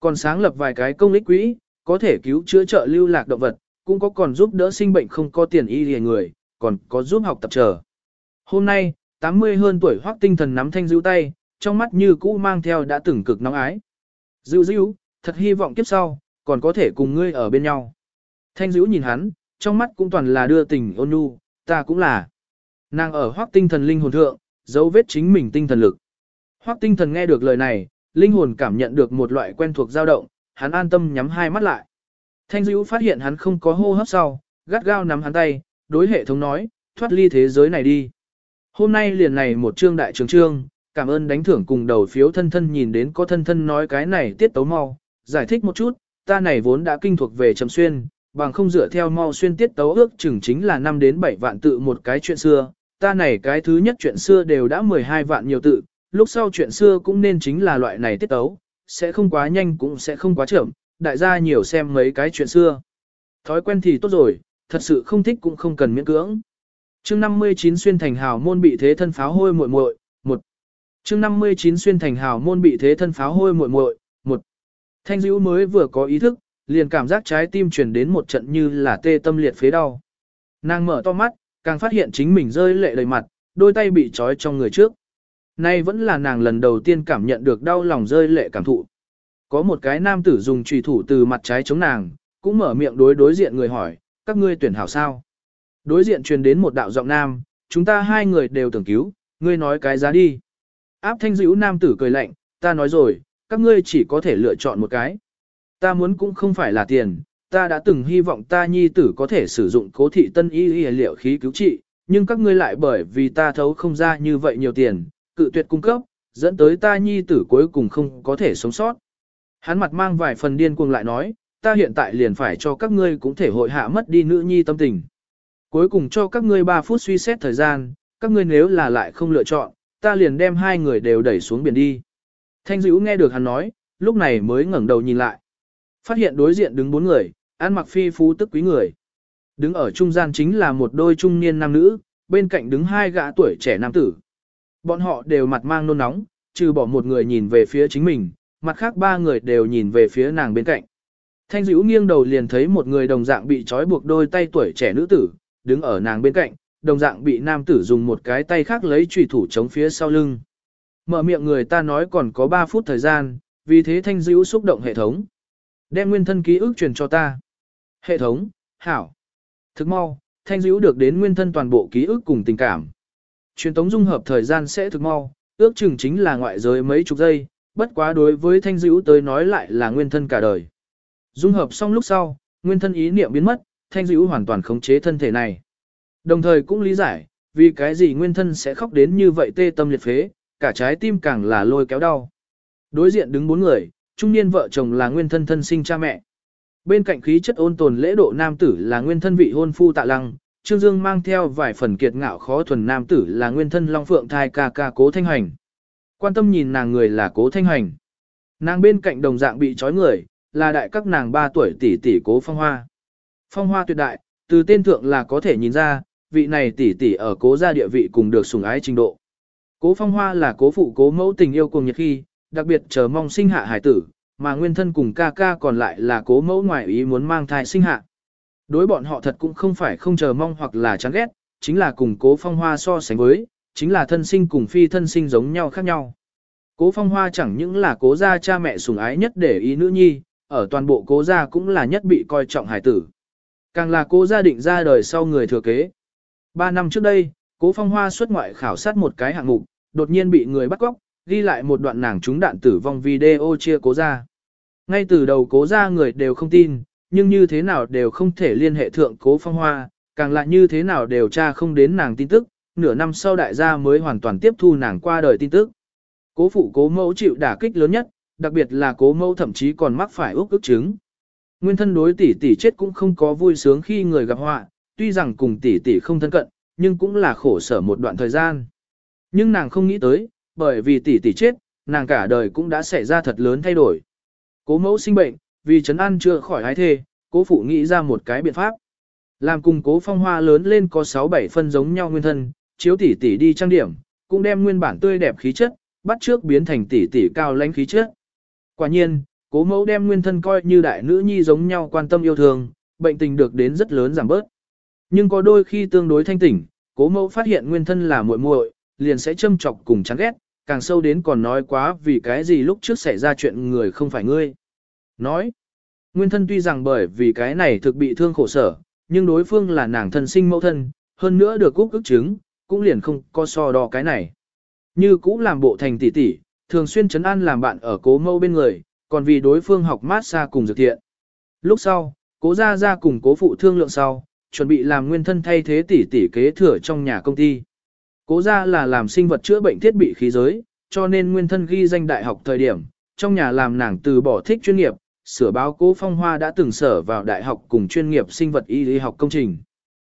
Speaker 1: Còn sáng lập vài cái công ích quỹ, có thể cứu chữa trợ lưu lạc động vật, cũng có còn giúp đỡ sinh bệnh không có tiền y lìa người, còn có giúp học tập trở. Hôm nay, 80 hơn tuổi hoác tinh thần nắm thanh dữ tay, trong mắt như cũ mang theo đã từng cực nóng ái. Dữ dữ, thật hy vọng kiếp sau, còn có thể cùng ngươi ở bên nhau. Thanh dữ nhìn hắn, trong mắt cũng toàn là đưa tình ôn nhu, ta cũng là. Nàng ở hoác tinh thần linh hồn thượng, dấu vết chính mình tinh thần lực. Hoắc tinh thần nghe được lời này, linh hồn cảm nhận được một loại quen thuộc dao động, hắn an tâm nhắm hai mắt lại. Thanh dữ phát hiện hắn không có hô hấp sau, gắt gao nắm hắn tay, đối hệ thống nói, thoát ly thế giới này đi. Hôm nay liền này một chương đại trường trương, cảm ơn đánh thưởng cùng đầu phiếu thân thân nhìn đến có thân thân nói cái này tiết tấu mau, giải thích một chút, ta này vốn đã kinh thuộc về trầm xuyên, bằng không dựa theo mau xuyên tiết tấu ước chừng chính là 5 đến 7 vạn tự một cái chuyện xưa, ta này cái thứ nhất chuyện xưa đều đã 12 vạn nhiều tự, lúc sau chuyện xưa cũng nên chính là loại này tiết tấu, sẽ không quá nhanh cũng sẽ không quá chậm, đại gia nhiều xem mấy cái chuyện xưa. Thói quen thì tốt rồi, thật sự không thích cũng không cần miễn cưỡng. Chương 59 xuyên thành hào môn bị thế thân pháo hôi muội muội, một. Chương 59 xuyên thành hào môn bị thế thân pháo hôi muội muội, một. Thanh dữ mới vừa có ý thức, liền cảm giác trái tim truyền đến một trận như là tê tâm liệt phế đau. Nàng mở to mắt, càng phát hiện chính mình rơi lệ đầy mặt, đôi tay bị trói trong người trước. Nay vẫn là nàng lần đầu tiên cảm nhận được đau lòng rơi lệ cảm thụ. Có một cái nam tử dùng trùy thủ từ mặt trái chống nàng, cũng mở miệng đối đối diện người hỏi, các ngươi tuyển hảo sao? Đối diện truyền đến một đạo giọng nam, chúng ta hai người đều tưởng cứu, ngươi nói cái giá đi. Áp thanh dữ nam tử cười lạnh, ta nói rồi, các ngươi chỉ có thể lựa chọn một cái. Ta muốn cũng không phải là tiền, ta đã từng hy vọng ta nhi tử có thể sử dụng cố thị tân y y liệu khí cứu trị, nhưng các ngươi lại bởi vì ta thấu không ra như vậy nhiều tiền, cự tuyệt cung cấp, dẫn tới ta nhi tử cuối cùng không có thể sống sót. Hắn mặt mang vài phần điên cuồng lại nói, ta hiện tại liền phải cho các ngươi cũng thể hội hạ mất đi nữ nhi tâm tình. Cuối cùng cho các ngươi 3 phút suy xét thời gian, các ngươi nếu là lại không lựa chọn, ta liền đem hai người đều đẩy xuống biển đi. Thanh dữ nghe được hắn nói, lúc này mới ngẩng đầu nhìn lại. Phát hiện đối diện đứng bốn người, ăn mặc phi phú tức quý người. Đứng ở trung gian chính là một đôi trung niên nam nữ, bên cạnh đứng hai gã tuổi trẻ nam tử. Bọn họ đều mặt mang nôn nóng, trừ bỏ một người nhìn về phía chính mình, mặt khác ba người đều nhìn về phía nàng bên cạnh. Thanh dữ nghiêng đầu liền thấy một người đồng dạng bị trói buộc đôi tay tuổi trẻ nữ tử, đứng ở nàng bên cạnh, đồng dạng bị nam tử dùng một cái tay khác lấy trùy thủ chống phía sau lưng. Mở miệng người ta nói còn có 3 phút thời gian, vì thế thanh dữ xúc động hệ thống. Đem nguyên thân ký ức truyền cho ta. Hệ thống, hảo. Thức mau, thanh dữ được đến nguyên thân toàn bộ ký ức cùng tình cảm. Truyền tống dung hợp thời gian sẽ thực mau, ước chừng chính là ngoại giới mấy chục giây, bất quá đối với thanh dữ tới nói lại là nguyên thân cả đời. Dung hợp xong lúc sau, nguyên thân ý niệm biến mất, thanh dữ hoàn toàn khống chế thân thể này. Đồng thời cũng lý giải, vì cái gì nguyên thân sẽ khóc đến như vậy tê tâm liệt phế, cả trái tim càng là lôi kéo đau. Đối diện đứng bốn người, trung niên vợ chồng là nguyên thân thân sinh cha mẹ. Bên cạnh khí chất ôn tồn lễ độ nam tử là nguyên thân vị hôn phu tạ lăng, Trương Dương mang theo vài phần kiệt ngạo khó thuần nam tử là nguyên thân Long Phượng thai ca ca cố thanh hành. Quan tâm nhìn nàng người là cố thanh hành. Nàng bên cạnh đồng dạng bị trói người, là đại các nàng 3 tuổi tỷ tỷ cố phong hoa. Phong hoa tuyệt đại, từ tên thượng là có thể nhìn ra, vị này tỷ tỷ ở cố gia địa vị cùng được sủng ái trình độ. Cố phong hoa là cố phụ cố mẫu tình yêu cùng nhật khi, đặc biệt chờ mong sinh hạ hải tử, mà nguyên thân cùng ca ca còn lại là cố mẫu ngoại ý muốn mang thai sinh hạ. Đối bọn họ thật cũng không phải không chờ mong hoặc là chán ghét, chính là cùng cố phong hoa so sánh với, chính là thân sinh cùng phi thân sinh giống nhau khác nhau. Cố phong hoa chẳng những là cố gia cha mẹ sủng ái nhất để ý nữ nhi, ở toàn bộ cố gia cũng là nhất bị coi trọng hải tử. Càng là cố gia định ra đời sau người thừa kế. Ba năm trước đây, cố phong hoa xuất ngoại khảo sát một cái hạng mục, đột nhiên bị người bắt cóc, ghi lại một đoạn nàng trúng đạn tử vong video chia cố gia. Ngay từ đầu cố gia người đều không tin, nhưng như thế nào đều không thể liên hệ thượng cố phong hoa, càng lại như thế nào đều tra không đến nàng tin tức, nửa năm sau đại gia mới hoàn toàn tiếp thu nàng qua đời tin tức. Cố phụ cố mẫu chịu đả kích lớn nhất, đặc biệt là cố mẫu thậm chí còn mắc phải ước ước chứng. Nguyên thân đối tỷ tỷ chết cũng không có vui sướng khi người gặp họa, tuy rằng cùng tỷ tỷ không thân cận, nhưng cũng là khổ sở một đoạn thời gian. Nhưng nàng không nghĩ tới, bởi vì tỷ tỷ chết, nàng cả đời cũng đã xảy ra thật lớn thay đổi. Cố mẫu sinh bệnh, vì chấn an chưa khỏi hái thê, cố phụ nghĩ ra một cái biện pháp. Làm cùng cố phong hoa lớn lên có 6-7 phân giống nhau nguyên thân, chiếu tỷ tỷ đi trang điểm, cũng đem nguyên bản tươi đẹp khí chất, bắt trước biến thành tỷ tỷ cao lãnh khí chất. Quả nhiên, cố mẫu đem nguyên thân coi như đại nữ nhi giống nhau quan tâm yêu thương, bệnh tình được đến rất lớn giảm bớt. Nhưng có đôi khi tương đối thanh tỉnh, cố mẫu phát hiện nguyên thân là muội muội, liền sẽ châm chọc cùng chán ghét, càng sâu đến còn nói quá vì cái gì lúc trước xảy ra chuyện người không phải ngươi. Nói, nguyên thân tuy rằng bởi vì cái này thực bị thương khổ sở, nhưng đối phương là nàng thân sinh mẫu thân, hơn nữa được cúc ức chứng, cũng liền không có so đo cái này. Như cũ làm bộ thành tỷ tỷ, thường xuyên chấn an làm bạn ở cố mâu bên người, còn vì đối phương học mát xa cùng dược thiện. Lúc sau, cố gia gia cùng cố phụ thương lượng sau, chuẩn bị làm nguyên thân thay thế tỷ tỷ kế thừa trong nhà công ty. Cố gia là làm sinh vật chữa bệnh thiết bị khí giới, cho nên nguyên thân ghi danh đại học thời điểm, trong nhà làm nàng từ bỏ thích chuyên nghiệp, sửa báo cố phong hoa đã từng sở vào đại học cùng chuyên nghiệp sinh vật y lý học công trình.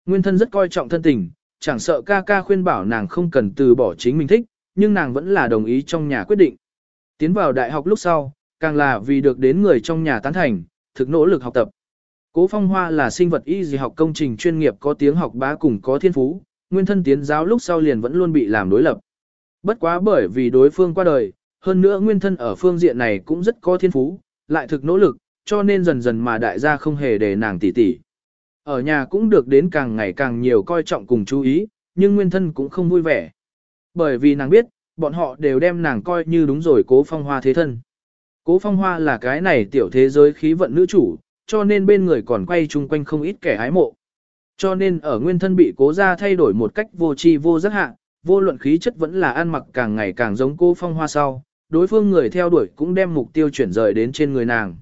Speaker 1: Nguyên thân rất coi trọng thân tình, chẳng sợ ca ca khuyên bảo nàng không cần từ bỏ chính mình thích, nhưng nàng vẫn là đồng ý trong nhà quyết định. Tiến vào đại học lúc sau, càng là vì được đến người trong nhà tán thành, thực nỗ lực học tập. Cố Phong Hoa là sinh vật y dì học công trình chuyên nghiệp có tiếng học bá cùng có thiên phú, nguyên thân tiến giáo lúc sau liền vẫn luôn bị làm đối lập. Bất quá bởi vì đối phương qua đời, hơn nữa nguyên thân ở phương diện này cũng rất có thiên phú, lại thực nỗ lực, cho nên dần dần mà đại gia không hề để nàng tỉ tỉ. Ở nhà cũng được đến càng ngày càng nhiều coi trọng cùng chú ý, nhưng nguyên thân cũng không vui vẻ. Bởi vì nàng biết, bọn họ đều đem nàng coi như đúng rồi cố phong hoa thế thân. Cố phong hoa là cái này tiểu thế giới khí vận nữ chủ, cho nên bên người còn quay chung quanh không ít kẻ hái mộ. cho nên ở nguyên thân bị cố ra thay đổi một cách vô tri vô giác hạ, vô luận khí chất vẫn là ăn mặc càng ngày càng giống cô phong hoa sau, đối phương người theo đuổi cũng đem mục tiêu chuyển rời đến trên người nàng.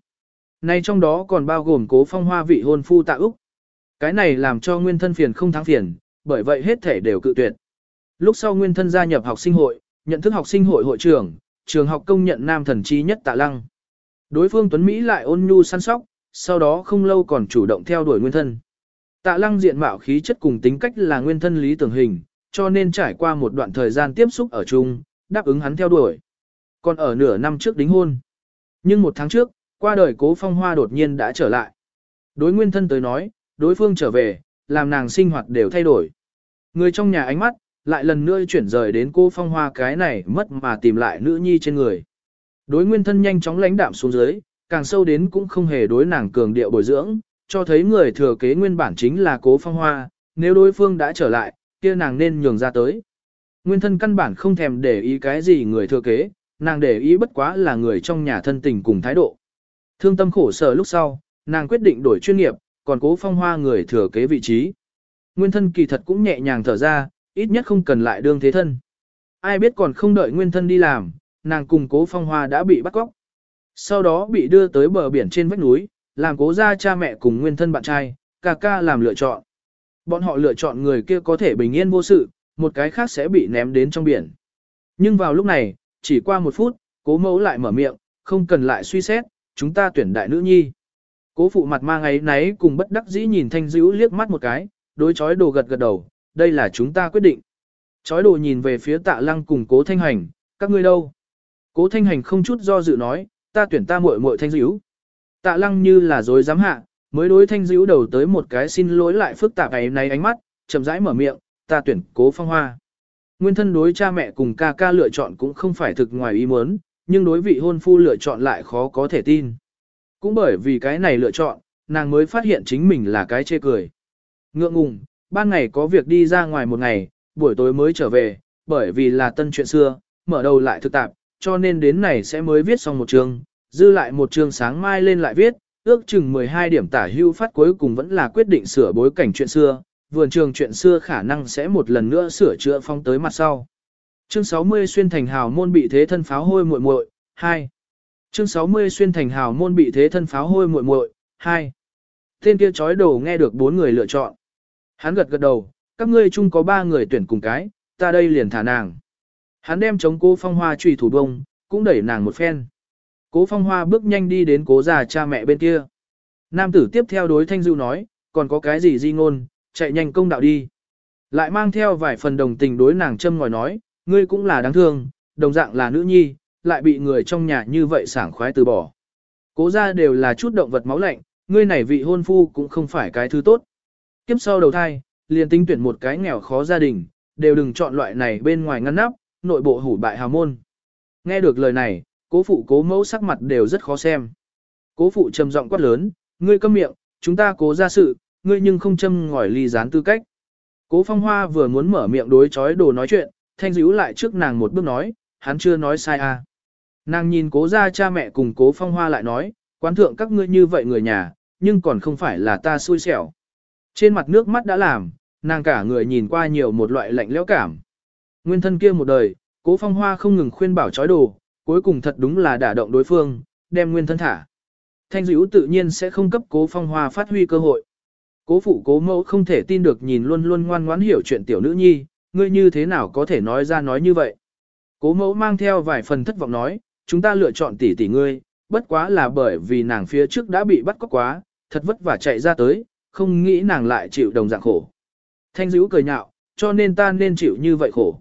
Speaker 1: Này trong đó còn bao gồm cố phong hoa vị hôn phu tạ Úc. Cái này làm cho nguyên thân phiền không thắng phiền, bởi vậy hết thể đều cự tuyệt. Lúc sau nguyên thân gia nhập học sinh hội, nhận thức học sinh hội hội trưởng, trường học công nhận nam thần chi nhất tạ lăng. Đối phương Tuấn Mỹ lại ôn nhu săn sóc, sau đó không lâu còn chủ động theo đuổi nguyên thân. Tạ lăng diện mạo khí chất cùng tính cách là nguyên thân lý tưởng hình, cho nên trải qua một đoạn thời gian tiếp xúc ở chung, đáp ứng hắn theo đuổi. Còn ở nửa năm trước đính hôn. Nhưng một tháng trước, qua đời cố phong hoa đột nhiên đã trở lại. Đối nguyên thân tới nói, đối phương trở về, làm nàng sinh hoạt đều thay đổi. Người trong nhà ánh mắt, lại lần nữa chuyển rời đến cô phong hoa cái này mất mà tìm lại nữ nhi trên người. Đối nguyên thân nhanh chóng lãnh đạm xuống dưới, càng sâu đến cũng không hề đối nàng cường điệu bồi dưỡng, cho thấy người thừa kế nguyên bản chính là cố phong hoa, nếu đối phương đã trở lại, kia nàng nên nhường ra tới. Nguyên thân căn bản không thèm để ý cái gì người thừa kế, nàng để ý bất quá là người trong nhà thân tình cùng thái độ. Thương tâm khổ sở lúc sau, nàng quyết định đổi chuyên nghiệp, còn cố phong hoa người thừa kế vị trí. Nguyên thân kỳ thật cũng nhẹ nhàng thở ra, ít nhất không cần lại đương thế thân. Ai biết còn không đợi nguyên thân đi làm, nàng cùng cố phong hoa đã bị bắt cóc. Sau đó bị đưa tới bờ biển trên vách núi, làm cố ra cha mẹ cùng nguyên thân bạn trai, ca ca làm lựa chọn. Bọn họ lựa chọn người kia có thể bình yên vô sự, một cái khác sẽ bị ném đến trong biển. Nhưng vào lúc này, chỉ qua một phút, cố mẫu lại mở miệng, không cần lại suy xét, chúng ta tuyển đại nữ nhi. Cố phụ mặt mang ấy náy cùng bất đắc dĩ nhìn thanh dữ liếc mắt một cái, đối chói đồ gật gật đầu, đây là chúng ta quyết định. Chói đồ nhìn về phía tạ lăng cùng cố thanh hành, các ngươi đâu? Cố thanh hành không chút do dự nói, ta tuyển ta muội muội thanh dữ. Tạ lăng như là dối dám hạ, mới đối thanh dữ đầu tới một cái xin lỗi lại phức tạp ấy náy ánh mắt, chậm rãi mở miệng, ta tuyển cố phong hoa. Nguyên thân đối cha mẹ cùng ca ca lựa chọn cũng không phải thực ngoài ý muốn, nhưng đối vị hôn phu lựa chọn lại khó có thể tin. Cũng bởi vì cái này lựa chọn, nàng mới phát hiện chính mình là cái chê cười. Ngượng ngùng, ban ngày có việc đi ra ngoài một ngày, buổi tối mới trở về, bởi vì là tân chuyện xưa, mở đầu lại thực tạp, cho nên đến này sẽ mới viết xong một chương, dư lại một chương sáng mai lên lại viết, ước chừng 12 điểm tả hưu phát cuối cùng vẫn là quyết định sửa bối cảnh chuyện xưa, vườn trường chuyện xưa khả năng sẽ một lần nữa sửa chữa phong tới mặt sau. Chương 60 xuyên thành hào môn bị thế thân pháo hôi muội muội 2. Chương 60 xuyên thành hào môn bị thế thân pháo hôi muội muội 2. Tên kia chói đầu nghe được bốn người lựa chọn. Hắn gật gật đầu, các ngươi chung có ba người tuyển cùng cái, ta đây liền thả nàng. Hắn đem chống cô phong hoa trùy thủ bông, cũng đẩy nàng một phen. Cố phong hoa bước nhanh đi đến cố già cha mẹ bên kia. Nam tử tiếp theo đối thanh dư nói, còn có cái gì di ngôn, chạy nhanh công đạo đi. Lại mang theo vài phần đồng tình đối nàng châm ngòi nói, ngươi cũng là đáng thương, đồng dạng là nữ nhi, lại bị người trong nhà như vậy sảng khoái từ bỏ. Cố ra đều là chút động vật máu lạnh, ngươi này vị hôn phu cũng không phải cái thứ tốt. Kiếp sau đầu thai, liền tinh tuyển một cái nghèo khó gia đình, đều đừng chọn loại này bên ngoài ngăn nắp, nội bộ hủ bại hào môn. Nghe được lời này, cố phụ cố mẫu sắc mặt đều rất khó xem. Cố phụ trầm giọng quát lớn, ngươi câm miệng, chúng ta cố ra sự, ngươi nhưng không châm ngòi ly gián tư cách. Cố phong hoa vừa muốn mở miệng đối chói đồ nói chuyện, thanh dữ lại trước nàng một bước nói, hắn chưa nói sai à. Nàng nhìn cố ra cha mẹ cùng cố phong hoa lại nói, quán thượng các ngươi như vậy người nhà, nhưng còn không phải là ta xui xẻo. Trên mặt nước mắt đã làm, nàng cả người nhìn qua nhiều một loại lạnh lẽo cảm. Nguyên thân kia một đời, cố phong hoa không ngừng khuyên bảo chói đồ, cuối cùng thật đúng là đả động đối phương, đem nguyên thân thả. Thanh dữ tự nhiên sẽ không cấp cố phong hoa phát huy cơ hội. Cố phụ cố mẫu không thể tin được nhìn luôn luôn ngoan ngoãn hiểu chuyện tiểu nữ nhi, ngươi như thế nào có thể nói ra nói như vậy. Cố mẫu mang theo vài phần thất vọng nói, chúng ta lựa chọn tỷ tỷ ngươi, bất quá là bởi vì nàng phía trước đã bị bắt cóc quá, thật vất vả chạy ra tới, không nghĩ nàng lại chịu đồng dạng khổ. Thanh dữ cười nhạo, cho nên ta nên chịu như vậy khổ.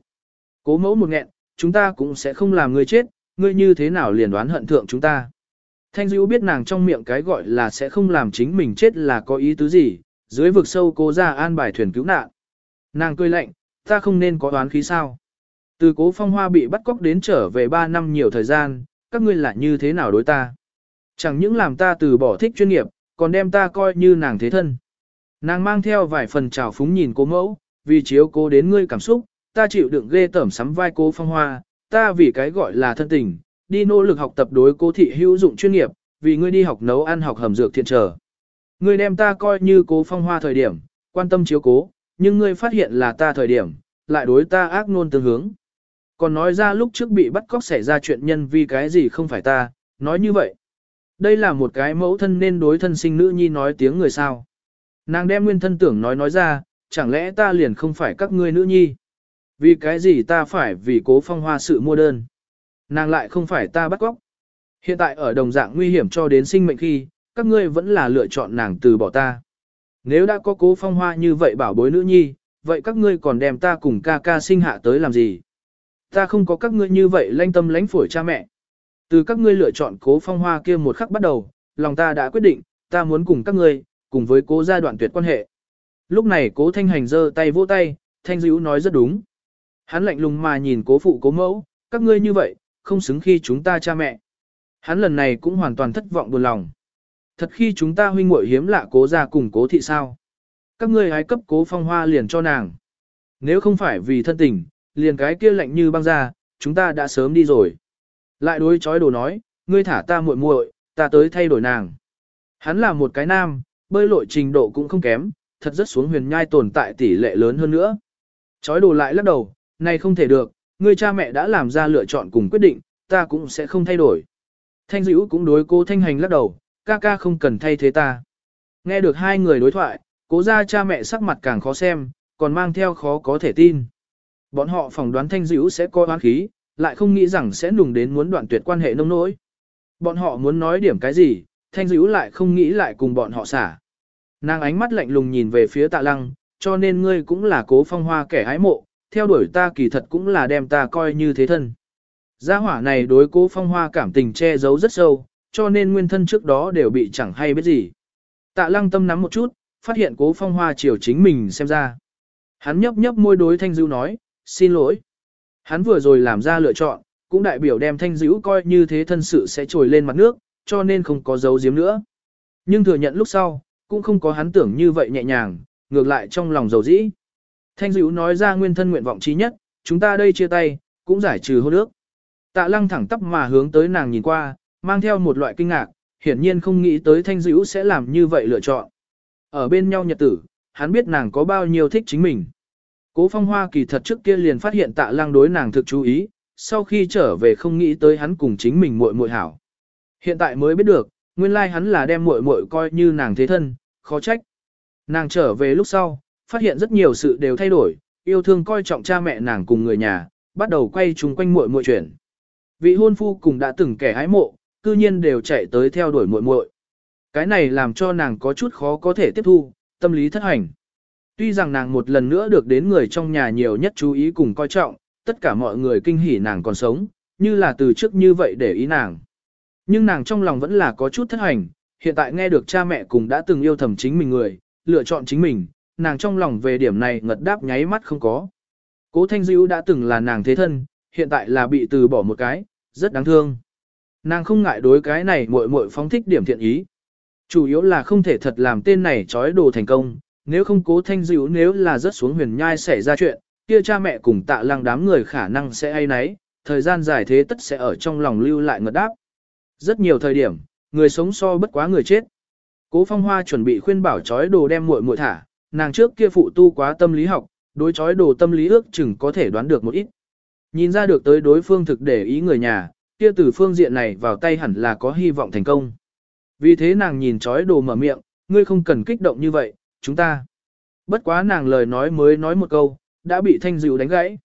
Speaker 1: Cố mẫu một nghẹn, chúng ta cũng sẽ không làm ngươi chết, ngươi như thế nào liền đoán hận thượng chúng ta. Thanh dữ biết nàng trong miệng cái gọi là sẽ không làm chính mình chết là có ý tứ gì, dưới vực sâu cố ra an bài thuyền cứu nạn. Nàng cười lạnh, ta không nên có đoán khí sao. Từ cố phong hoa bị bắt cóc đến trở về 3 năm nhiều thời gian, các ngươi lại như thế nào đối ta. Chẳng những làm ta từ bỏ thích chuyên nghiệp, còn đem ta coi như nàng thế thân. Nàng mang theo vài phần trào phúng nhìn cố mẫu, vì chiếu cố đến ngươi cảm xúc, ta chịu đựng ghê tởm sắm vai cố phong hoa, ta vì cái gọi là thân tình, đi nỗ lực học tập đối cố thị hữu dụng chuyên nghiệp, vì ngươi đi học nấu ăn học hầm dược thiện trở. Ngươi đem ta coi như cố phong hoa thời điểm, quan tâm chiếu cố, nhưng ngươi phát hiện là ta thời điểm, lại đối ta ác nôn tương hướng. Còn nói ra lúc trước bị bắt cóc xảy ra chuyện nhân vì cái gì không phải ta, nói như vậy. Đây là một cái mẫu thân nên đối thân sinh nữ nhi nói tiếng người sao. Nàng đem nguyên thân tưởng nói nói ra, chẳng lẽ ta liền không phải các ngươi nữ nhi. Vì cái gì ta phải vì cố phong hoa sự mua đơn. Nàng lại không phải ta bắt cóc. Hiện tại ở đồng dạng nguy hiểm cho đến sinh mệnh khi, các ngươi vẫn là lựa chọn nàng từ bỏ ta. Nếu đã có cố phong hoa như vậy bảo bối nữ nhi, vậy các ngươi còn đem ta cùng ca ca sinh hạ tới làm gì? Ta không có các ngươi như vậy lanh tâm lánh phổi cha mẹ. Từ các ngươi lựa chọn cố phong hoa kia một khắc bắt đầu, lòng ta đã quyết định, ta muốn cùng các ngươi, cùng với cố gia đoạn tuyệt quan hệ. Lúc này cố thanh hành giơ tay vỗ tay, thanh dữ nói rất đúng. Hắn lạnh lùng mà nhìn cố phụ cố mẫu, các ngươi như vậy, không xứng khi chúng ta cha mẹ. Hắn lần này cũng hoàn toàn thất vọng buồn lòng. Thật khi chúng ta huynh muội hiếm lạ cố ra cùng cố thị sao. Các ngươi hái cấp cố phong hoa liền cho nàng. Nếu không phải vì thân tình, liền cái kia lạnh như băng ra, chúng ta đã sớm đi rồi. Lại đối chói đồ nói, ngươi thả ta muội muội, ta tới thay đổi nàng. Hắn là một cái nam, bơi lội trình độ cũng không kém, thật rất xuống huyền nhai tồn tại tỷ lệ lớn hơn nữa. Chói đồ lại lắc đầu, này không thể được, ngươi cha mẹ đã làm ra lựa chọn cùng quyết định, ta cũng sẽ không thay đổi. Thanh dữ cũng đối cô Thanh Hành lắc đầu, ca ca không cần thay thế ta. Nghe được hai người đối thoại, cố ra cha mẹ sắc mặt càng khó xem, còn mang theo khó có thể tin. Bọn họ phỏng đoán Thanh dữ sẽ coi oán khí, lại không nghĩ rằng sẽ nùng đến muốn đoạn tuyệt quan hệ nông nỗi. Bọn họ muốn nói điểm cái gì, Thanh dữ lại không nghĩ lại cùng bọn họ xả. Nàng ánh mắt lạnh lùng nhìn về phía tạ lăng, cho nên ngươi cũng là cố phong hoa kẻ hái mộ, theo đuổi ta kỳ thật cũng là đem ta coi như thế thân. Gia hỏa này đối cố phong hoa cảm tình che giấu rất sâu, cho nên nguyên thân trước đó đều bị chẳng hay biết gì. Tạ lăng tâm nắm một chút, phát hiện cố phong hoa chiều chính mình xem ra. Hắn nhấp nhấp môi đối thanh dữ nói, xin lỗi. Hắn vừa rồi làm ra lựa chọn, cũng đại biểu đem thanh dữ coi như thế thân sự sẽ trồi lên mặt nước, cho nên không có dấu giếm nữa. Nhưng thừa nhận lúc sau, cũng không có hắn tưởng như vậy nhẹ nhàng, ngược lại trong lòng dầu dĩ. Thanh dữ nói ra nguyên thân nguyện vọng chí nhất, chúng ta đây chia tay, cũng giải trừ hôn ước. Tạ lăng thẳng tắp mà hướng tới nàng nhìn qua, mang theo một loại kinh ngạc, hiển nhiên không nghĩ tới thanh dữ sẽ làm như vậy lựa chọn. Ở bên nhau nhật tử, hắn biết nàng có bao nhiêu thích chính mình. Cố phong hoa kỳ thật trước kia liền phát hiện tạ lăng đối nàng thực chú ý, sau khi trở về không nghĩ tới hắn cùng chính mình muội muội hảo. Hiện tại mới biết được, nguyên lai like hắn là đem muội muội coi như nàng thế thân, khó trách. Nàng trở về lúc sau, phát hiện rất nhiều sự đều thay đổi, yêu thương coi trọng cha mẹ nàng cùng người nhà, bắt đầu quay chung quanh muội muội chuyển. Vị hôn phu cùng đã từng kẻ hái mộ, cư nhiên đều chạy tới theo đuổi muội muội. Cái này làm cho nàng có chút khó có thể tiếp thu, tâm lý thất hành. Tuy rằng nàng một lần nữa được đến người trong nhà nhiều nhất chú ý cùng coi trọng, tất cả mọi người kinh hỉ nàng còn sống, như là từ trước như vậy để ý nàng. Nhưng nàng trong lòng vẫn là có chút thất hành, hiện tại nghe được cha mẹ cùng đã từng yêu thầm chính mình người, lựa chọn chính mình, nàng trong lòng về điểm này ngật đáp nháy mắt không có. Cố Thanh Dữu đã từng là nàng thế thân, hiện tại là bị từ bỏ một cái, rất đáng thương. Nàng không ngại đối cái này muội muội phóng thích điểm thiện ý. Chủ yếu là không thể thật làm tên này trói đồ thành công, nếu không cố thanh dịu nếu là rất xuống huyền nhai xảy ra chuyện, kia cha mẹ cùng tạ lăng đám người khả năng sẽ ai nấy, thời gian dài thế tất sẽ ở trong lòng lưu lại ngật đáp. Rất nhiều thời điểm, người sống so bất quá người chết. Cố phong hoa chuẩn bị khuyên bảo trói đồ đem muội muội thả, nàng trước kia phụ tu quá tâm lý học, đối trói đồ tâm lý ước chừng có thể đoán được một ít. Nhìn ra được tới đối phương thực để ý người nhà, kia từ phương diện này vào tay hẳn là có hy vọng thành công. Vì thế nàng nhìn trói đồ mở miệng, ngươi không cần kích động như vậy, chúng ta. Bất quá nàng lời nói mới nói một câu, đã bị thanh dữ đánh gãy.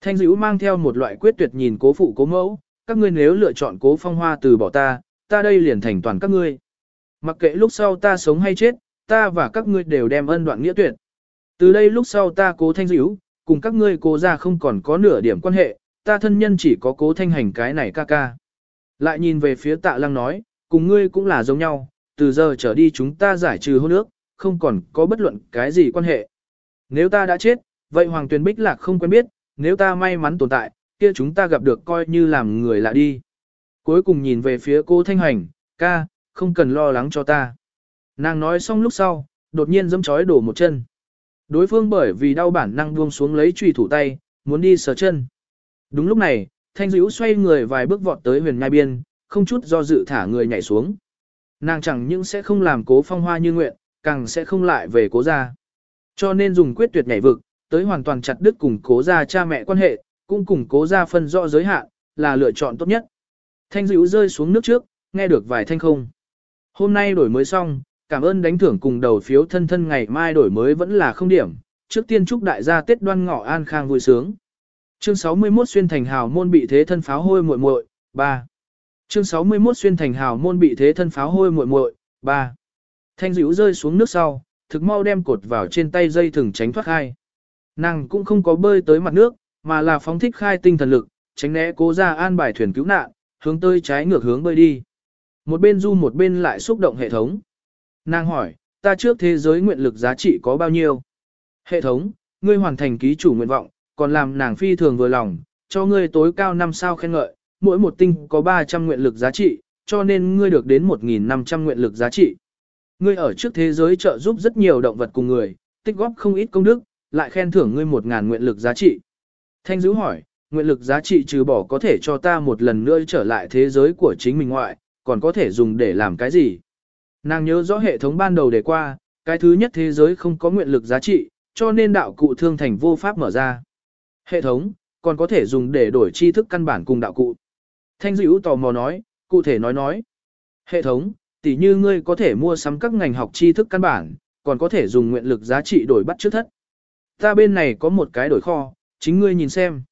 Speaker 1: Thanh dữ mang theo một loại quyết tuyệt nhìn cố phụ cố mẫu, các ngươi nếu lựa chọn cố phong hoa từ bỏ ta, ta đây liền thành toàn các ngươi. Mặc kệ lúc sau ta sống hay chết, ta và các ngươi đều đem ân đoạn nghĩa tuyệt. Từ đây lúc sau ta cố thanh dữ, cùng các ngươi cố ra không còn có nửa điểm quan hệ, ta thân nhân chỉ có cố thanh hành cái này ca ca. Lại nhìn về phía tạ lăng nói, cùng ngươi cũng là giống nhau, từ giờ trở đi chúng ta giải trừ hôn ước, không còn có bất luận cái gì quan hệ. Nếu ta đã chết, vậy Hoàng Tuyền Bích Lạc không quen biết, nếu ta may mắn tồn tại, kia chúng ta gặp được coi như làm người lạ đi. Cuối cùng nhìn về phía cô Thanh Hành, ca, không cần lo lắng cho ta. Nàng nói xong lúc sau, đột nhiên dâm chói đổ một chân. Đối phương bởi vì đau bản năng buông xuống lấy trùy thủ tay, muốn đi sờ chân. Đúng lúc này, Thanh Dữ xoay người vài bước vọt tới huyền nhai biên, không chút do dự thả người nhảy xuống. Nàng chẳng những sẽ không làm cố phong hoa như nguyện, càng sẽ không lại về cố gia. Cho nên dùng quyết tuyệt nhảy vực, tới hoàn toàn chặt đứt cùng cố gia cha mẹ quan hệ, cũng cùng cố gia phân rõ giới hạn, là lựa chọn tốt nhất. Thanh dữ rơi xuống nước trước, nghe được vài thanh không. Hôm nay đổi mới xong, cảm ơn đánh thưởng cùng đầu phiếu thân thân ngày mai đổi mới vẫn là không điểm. Trước tiên chúc đại gia Tết đoan ngọ an khang vui sướng. Chương 61 xuyên thành hào môn bị thế thân pháo hôi muội muội 3. Chương 61 xuyên thành hào môn bị thế thân pháo hôi muội muội 3. Thanh dữ rơi xuống nước sau, thực mau đem cột vào trên tay dây thừng tránh thoát khai. Nàng cũng không có bơi tới mặt nước, mà là phóng thích khai tinh thần lực, tránh né cố ra an bài thuyền cứu nạn, hướng tới trái ngược hướng bơi đi. Một bên du một bên lại xúc động hệ thống. Nàng hỏi, ta trước thế giới nguyện lực giá trị có bao nhiêu? Hệ thống, ngươi hoàn thành ký chủ nguyện vọng, còn làm nàng phi thường vừa lòng, cho ngươi tối cao 5 sao khen ngợi, mỗi một tinh có 300 nguyện lực giá trị, cho nên ngươi được đến 1.500 nguyện lực giá trị. Ngươi ở trước thế giới trợ giúp rất nhiều động vật cùng người, tích góp không ít công đức, lại khen thưởng ngươi 1.000 nguyện lực giá trị. Thanh dữ hỏi, nguyện lực giá trị trừ bỏ có thể cho ta một lần nữa trở lại thế giới của chính mình ngoại, còn có thể dùng để làm cái gì? Nàng nhớ rõ hệ thống ban đầu đề qua, cái thứ nhất thế giới không có nguyện lực giá trị, cho nên đạo cụ thương thành vô pháp mở ra. Hệ thống, còn có thể dùng để đổi tri thức căn bản cùng đạo cụ. Thanh dữ tò mò nói, cụ thể nói nói. Hệ thống, tỉ như ngươi có thể mua sắm các ngành học tri thức căn bản, còn có thể dùng nguyện lực giá trị đổi bắt trước thất. Ta bên này có một cái đổi kho, chính ngươi nhìn xem.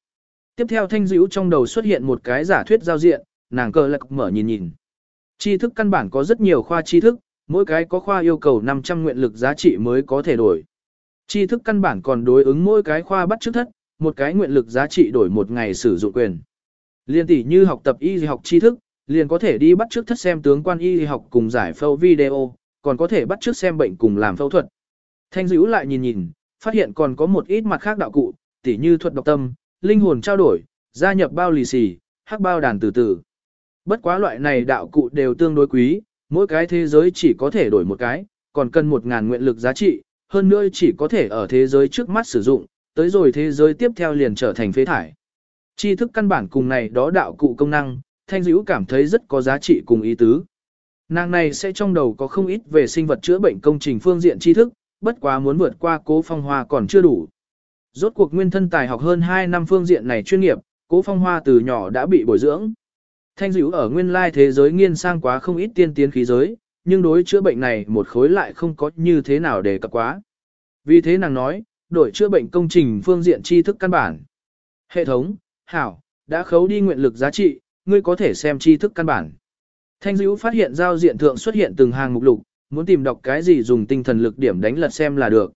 Speaker 1: Tiếp theo thanh dữ trong đầu xuất hiện một cái giả thuyết giao diện, nàng cờ lạc mở nhìn nhìn. Tri thức căn bản có rất nhiều khoa tri thức, mỗi cái có khoa yêu cầu 500 nguyện lực giá trị mới có thể đổi. Tri thức căn bản còn đối ứng mỗi cái khoa bắt trước thất, một cái nguyện lực giá trị đổi một ngày sử dụng quyền. Liên tỷ như học tập y học tri thức, liền có thể đi bắt trước thất xem tướng quan y học cùng giải phẫu video, còn có thể bắt trước xem bệnh cùng làm phẫu thuật. Thanh dữ lại nhìn nhìn, phát hiện còn có một ít mặt khác đạo cụ, tỷ như thuật độc tâm, linh hồn trao đổi, gia nhập bao lì xì, hắc bao đàn từ từ. Bất quá loại này đạo cụ đều tương đối quý, mỗi cái thế giới chỉ có thể đổi một cái, còn cần một ngàn nguyện lực giá trị, hơn nữa chỉ có thể ở thế giới trước mắt sử dụng, tới rồi thế giới tiếp theo liền trở thành phế thải. Tri thức căn bản cùng này đó đạo cụ công năng, thanh dữ cảm thấy rất có giá trị cùng ý tứ. Nàng này sẽ trong đầu có không ít về sinh vật chữa bệnh công trình phương diện tri thức, bất quá muốn vượt qua cố phong hoa còn chưa đủ. Rốt cuộc nguyên thân tài học hơn 2 năm phương diện này chuyên nghiệp, cố phong hoa từ nhỏ đã bị bồi dưỡng. Thanh dữ ở nguyên lai thế giới nghiên sang quá không ít tiên tiến khí giới, nhưng đối chữa bệnh này một khối lại không có như thế nào để cập quá. Vì thế nàng nói, đổi chữa bệnh công trình phương diện tri thức căn bản. Hệ thống, hảo, đã khấu đi nguyện lực giá trị, ngươi có thể xem tri thức căn bản. Thanh dữ phát hiện giao diện thượng xuất hiện từng hàng mục lục, muốn tìm đọc cái gì dùng tinh thần lực điểm đánh lật xem là được.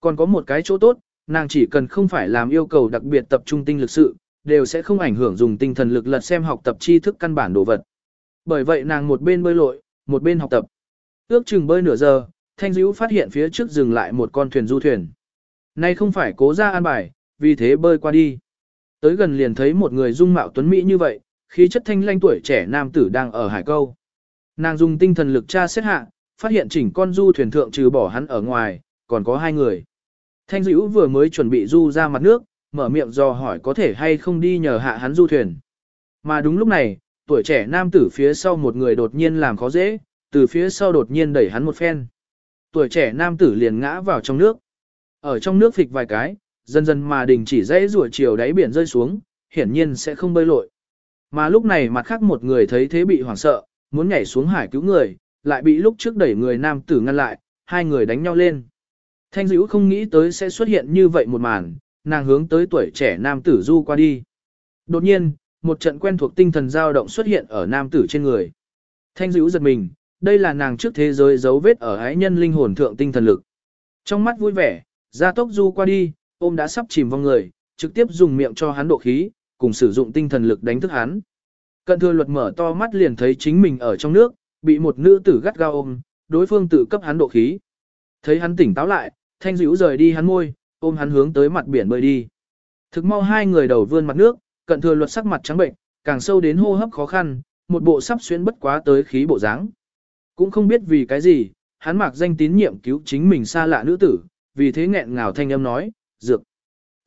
Speaker 1: Còn có một cái chỗ tốt, nàng chỉ cần không phải làm yêu cầu đặc biệt tập trung tinh lực sự, đều sẽ không ảnh hưởng dùng tinh thần lực lật xem học tập tri thức căn bản đồ vật. Bởi vậy nàng một bên bơi lội, một bên học tập. Ước chừng bơi nửa giờ, Thanh Dữu phát hiện phía trước dừng lại một con thuyền du thuyền. Nay không phải cố ra an bài, vì thế bơi qua đi. Tới gần liền thấy một người dung mạo tuấn mỹ như vậy, khí chất thanh lanh tuổi trẻ nam tử đang ở hải câu. Nàng dùng tinh thần lực tra xét hạ, phát hiện chỉnh con du thuyền thượng trừ bỏ hắn ở ngoài, còn có hai người. Thanh dữ vừa mới chuẩn bị du ra mặt nước, mở miệng dò hỏi có thể hay không đi nhờ hạ hắn du thuyền. Mà đúng lúc này, tuổi trẻ nam tử phía sau một người đột nhiên làm khó dễ, từ phía sau đột nhiên đẩy hắn một phen. Tuổi trẻ nam tử liền ngã vào trong nước. Ở trong nước phịch vài cái, dần dần mà đình chỉ dãy rùa chiều đáy biển rơi xuống, hiển nhiên sẽ không bơi lội. Mà lúc này mặt khác một người thấy thế bị hoảng sợ, muốn nhảy xuống hải cứu người, lại bị lúc trước đẩy người nam tử ngăn lại, hai người đánh nhau lên. Thanh dữ không nghĩ tới sẽ xuất hiện như vậy một màn, nàng hướng tới tuổi trẻ nam tử du qua đi. Đột nhiên, một trận quen thuộc tinh thần dao động xuất hiện ở nam tử trên người. Thanh dữ giật mình, đây là nàng trước thế giới dấu vết ở ái nhân linh hồn thượng tinh thần lực. Trong mắt vui vẻ, Gia tốc du qua đi, ôm đã sắp chìm vào người, trực tiếp dùng miệng cho hắn độ khí, cùng sử dụng tinh thần lực đánh thức hắn. Cận thừa luật mở to mắt liền thấy chính mình ở trong nước, bị một nữ tử gắt gao ôm, đối phương tự cấp hắn độ khí. Thấy hắn tỉnh táo lại, thanh dữ rời đi hắn môi, ôm hắn hướng tới mặt biển bơi đi. Thực mau hai người đầu vươn mặt nước, cận thừa luật sắc mặt trắng bệnh, càng sâu đến hô hấp khó khăn, một bộ sắp xuyên bất quá tới khí bộ dáng. Cũng không biết vì cái gì, hắn mặc danh tín nhiệm cứu chính mình xa lạ nữ tử, vì thế nghẹn ngào thanh âm nói, dược.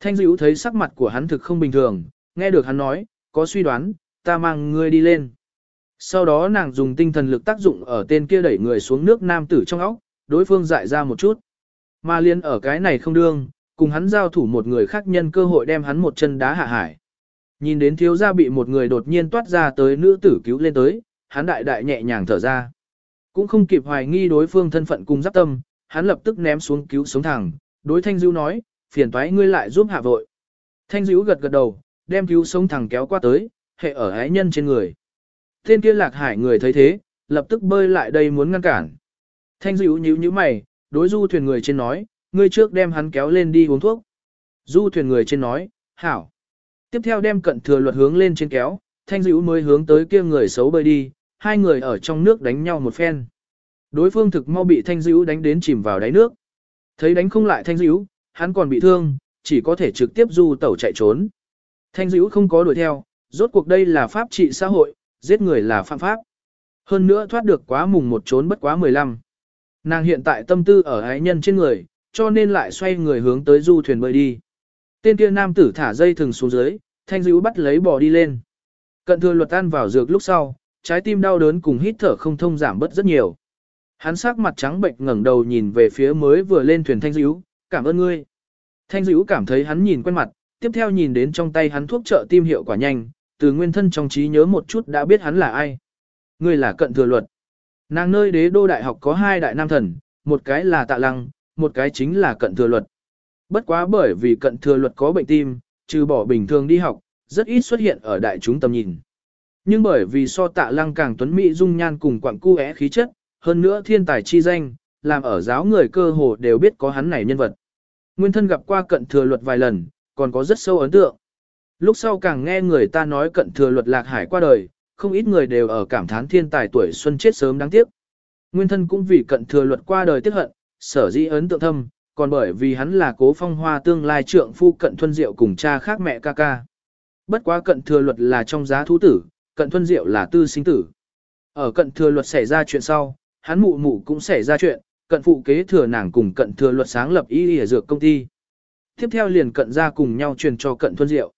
Speaker 1: Thanh dữ thấy sắc mặt của hắn thực không bình thường, nghe được hắn nói, có suy đoán, ta mang ngươi đi lên. Sau đó nàng dùng tinh thần lực tác dụng ở tên kia đẩy người xuống nước nam tử trong óc, đối phương dại ra một chút. Mà liên ở cái này không đương, cùng hắn giao thủ một người khác nhân cơ hội đem hắn một chân đá hạ hải. Nhìn đến thiếu gia bị một người đột nhiên toát ra tới nữ tử cứu lên tới, hắn đại đại nhẹ nhàng thở ra. Cũng không kịp hoài nghi đối phương thân phận cùng giáp tâm, hắn lập tức ném xuống cứu sống thẳng, đối Thanh Dữu nói, phiền toái ngươi lại giúp hạ vội. Thanh Dữu gật gật đầu, đem cứu sống thẳng kéo qua tới, hệ ở ái nhân trên người. Tên kia lạc hải người thấy thế, lập tức bơi lại đây muốn ngăn cản. Thanh Dữu nhíu nhíu mày, đối du thuyền người trên nói, ngươi trước đem hắn kéo lên đi uống thuốc. Du thuyền người trên nói, hảo. Tiếp theo đem cận thừa luật hướng lên trên kéo, thanh Dữu mới hướng tới kia người xấu bơi đi, hai người ở trong nước đánh nhau một phen. Đối phương thực mau bị thanh dữ đánh đến chìm vào đáy nước. Thấy đánh không lại thanh dữ, hắn còn bị thương, chỉ có thể trực tiếp du tẩu chạy trốn. Thanh dữ không có đuổi theo, rốt cuộc đây là pháp trị xã hội, giết người là phạm pháp. Hơn nữa thoát được quá mùng một trốn bất quá 15. Nàng hiện tại tâm tư ở ái nhân trên người, cho nên lại xoay người hướng tới du thuyền bơi đi. Tên kia nam tử thả dây thừng xuống dưới, thanh dữ bắt lấy bò đi lên. Cận thừa luật ăn vào dược lúc sau, trái tim đau đớn cùng hít thở không thông giảm bớt rất nhiều. Hắn sắc mặt trắng bệnh ngẩng đầu nhìn về phía mới vừa lên thuyền thanh Dữu, cảm ơn ngươi. Thanh Dữu cảm thấy hắn nhìn quen mặt, tiếp theo nhìn đến trong tay hắn thuốc trợ tim hiệu quả nhanh, từ nguyên thân trong trí nhớ một chút đã biết hắn là ai. Ngươi là cận thừa luật. Nàng nơi đế đô đại học có hai đại nam thần, một cái là tạ lăng, một cái chính là cận thừa luật. Bất quá bởi vì cận thừa luật có bệnh tim, trừ bỏ bình thường đi học, rất ít xuất hiện ở đại chúng tầm nhìn. Nhưng bởi vì so tạ lăng càng tuấn mỹ dung nhan cùng quặng cu khí chất, hơn nữa thiên tài chi danh, làm ở giáo người cơ hồ đều biết có hắn này nhân vật. Nguyên thân gặp qua cận thừa luật vài lần, còn có rất sâu ấn tượng. Lúc sau càng nghe người ta nói cận thừa luật lạc hải qua đời, không ít người đều ở cảm thán thiên tài tuổi xuân chết sớm đáng tiếc. Nguyên thân cũng vì cận thừa luật qua đời tiếc hận, sở dĩ ấn tượng thâm, còn bởi vì hắn là cố phong hoa tương lai trượng phu cận thuân diệu cùng cha khác mẹ ca ca. Bất quá cận thừa luật là trong giá thú tử, cận thuân diệu là tư sinh tử. Ở cận thừa luật xảy ra chuyện sau, hắn mụ mụ cũng xảy ra chuyện, cận phụ kế thừa nàng cùng cận thừa luật sáng lập y y dược công ty. Tiếp theo liền cận ra cùng nhau truyền cho cận thuân diệu.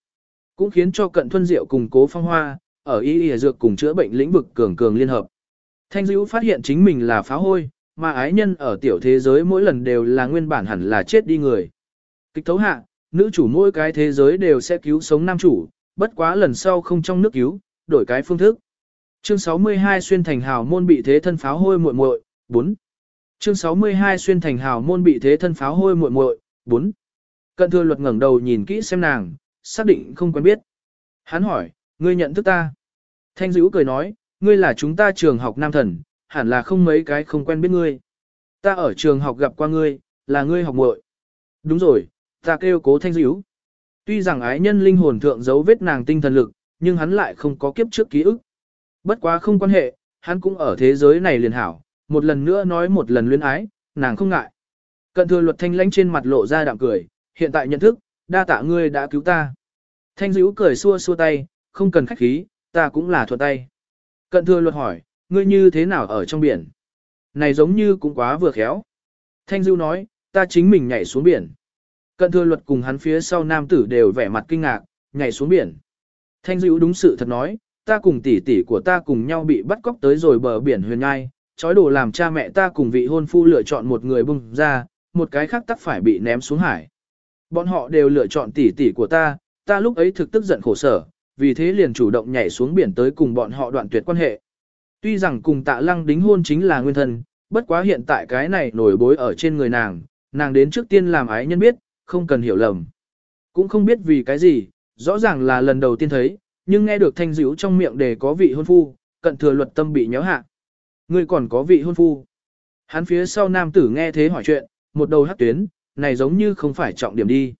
Speaker 1: Cũng khiến cho cận thuân diệu cùng cố phong hoa, ở y y dược cùng chữa bệnh lĩnh vực cường cường liên hợp. Thanh dữ phát hiện chính mình là phá hôi, mà ái nhân ở tiểu thế giới mỗi lần đều là nguyên bản hẳn là chết đi người. Kịch thấu hạ, nữ chủ mỗi cái thế giới đều sẽ cứu sống nam chủ, bất quá lần sau không trong nước cứu, đổi cái phương thức. Chương 62 xuyên thành hào môn bị thế thân pháo hôi muội muội 4. Chương 62 xuyên thành hào môn bị thế thân pháo hôi muội muội 4. Cận thừa luật ngẩng đầu nhìn kỹ xem nàng, xác định không quen biết. Hắn hỏi, ngươi nhận thức ta? Thanh dữ cười nói, ngươi là chúng ta trường học nam thần, hẳn là không mấy cái không quen biết ngươi. Ta ở trường học gặp qua ngươi, là ngươi học muội. Đúng rồi, ta kêu cố thanh dữ. Tuy rằng ái nhân linh hồn thượng giấu vết nàng tinh thần lực, nhưng hắn lại không có kiếp trước ký ức. Bất quá không quan hệ, hắn cũng ở thế giới này liền hảo, một lần nữa nói một lần luyến ái, nàng không ngại. Cận thừa luật thanh lãnh trên mặt lộ ra đạm cười, hiện tại nhận thức, đa tạ ngươi đã cứu ta. Thanh dữ cười xua xua tay, không cần khách khí, ta cũng là thuận tay. Cận thừa luật hỏi, ngươi như thế nào ở trong biển? Này giống như cũng quá vừa khéo. Thanh dữ nói, ta chính mình nhảy xuống biển. Cận thừa luật cùng hắn phía sau nam tử đều vẻ mặt kinh ngạc, nhảy xuống biển. Thanh dữ đúng sự thật nói, ta cùng tỷ tỷ của ta cùng nhau bị bắt cóc tới rồi bờ biển huyền ngai, chói đồ làm cha mẹ ta cùng vị hôn phu lựa chọn một người bung ra, một cái khác tắc phải bị ném xuống hải. Bọn họ đều lựa chọn tỷ tỷ của ta, ta lúc ấy thực tức giận khổ sở, vì thế liền chủ động nhảy xuống biển tới cùng bọn họ đoạn tuyệt quan hệ. Tuy rằng cùng tạ lăng đính hôn chính là nguyên thân, bất quá hiện tại cái này nổi bối ở trên người nàng, nàng đến trước tiên làm ái nhân biết, không cần hiểu lầm. Cũng không biết vì cái gì, rõ ràng là lần đầu tiên thấy, nhưng nghe được thanh dữ trong miệng để có vị hôn phu, cận thừa luật tâm bị nhéo hạ. Ngươi còn có vị hôn phu. Hắn phía sau nam tử nghe thế hỏi chuyện, một đầu hát tuyến, này giống như không phải trọng điểm đi.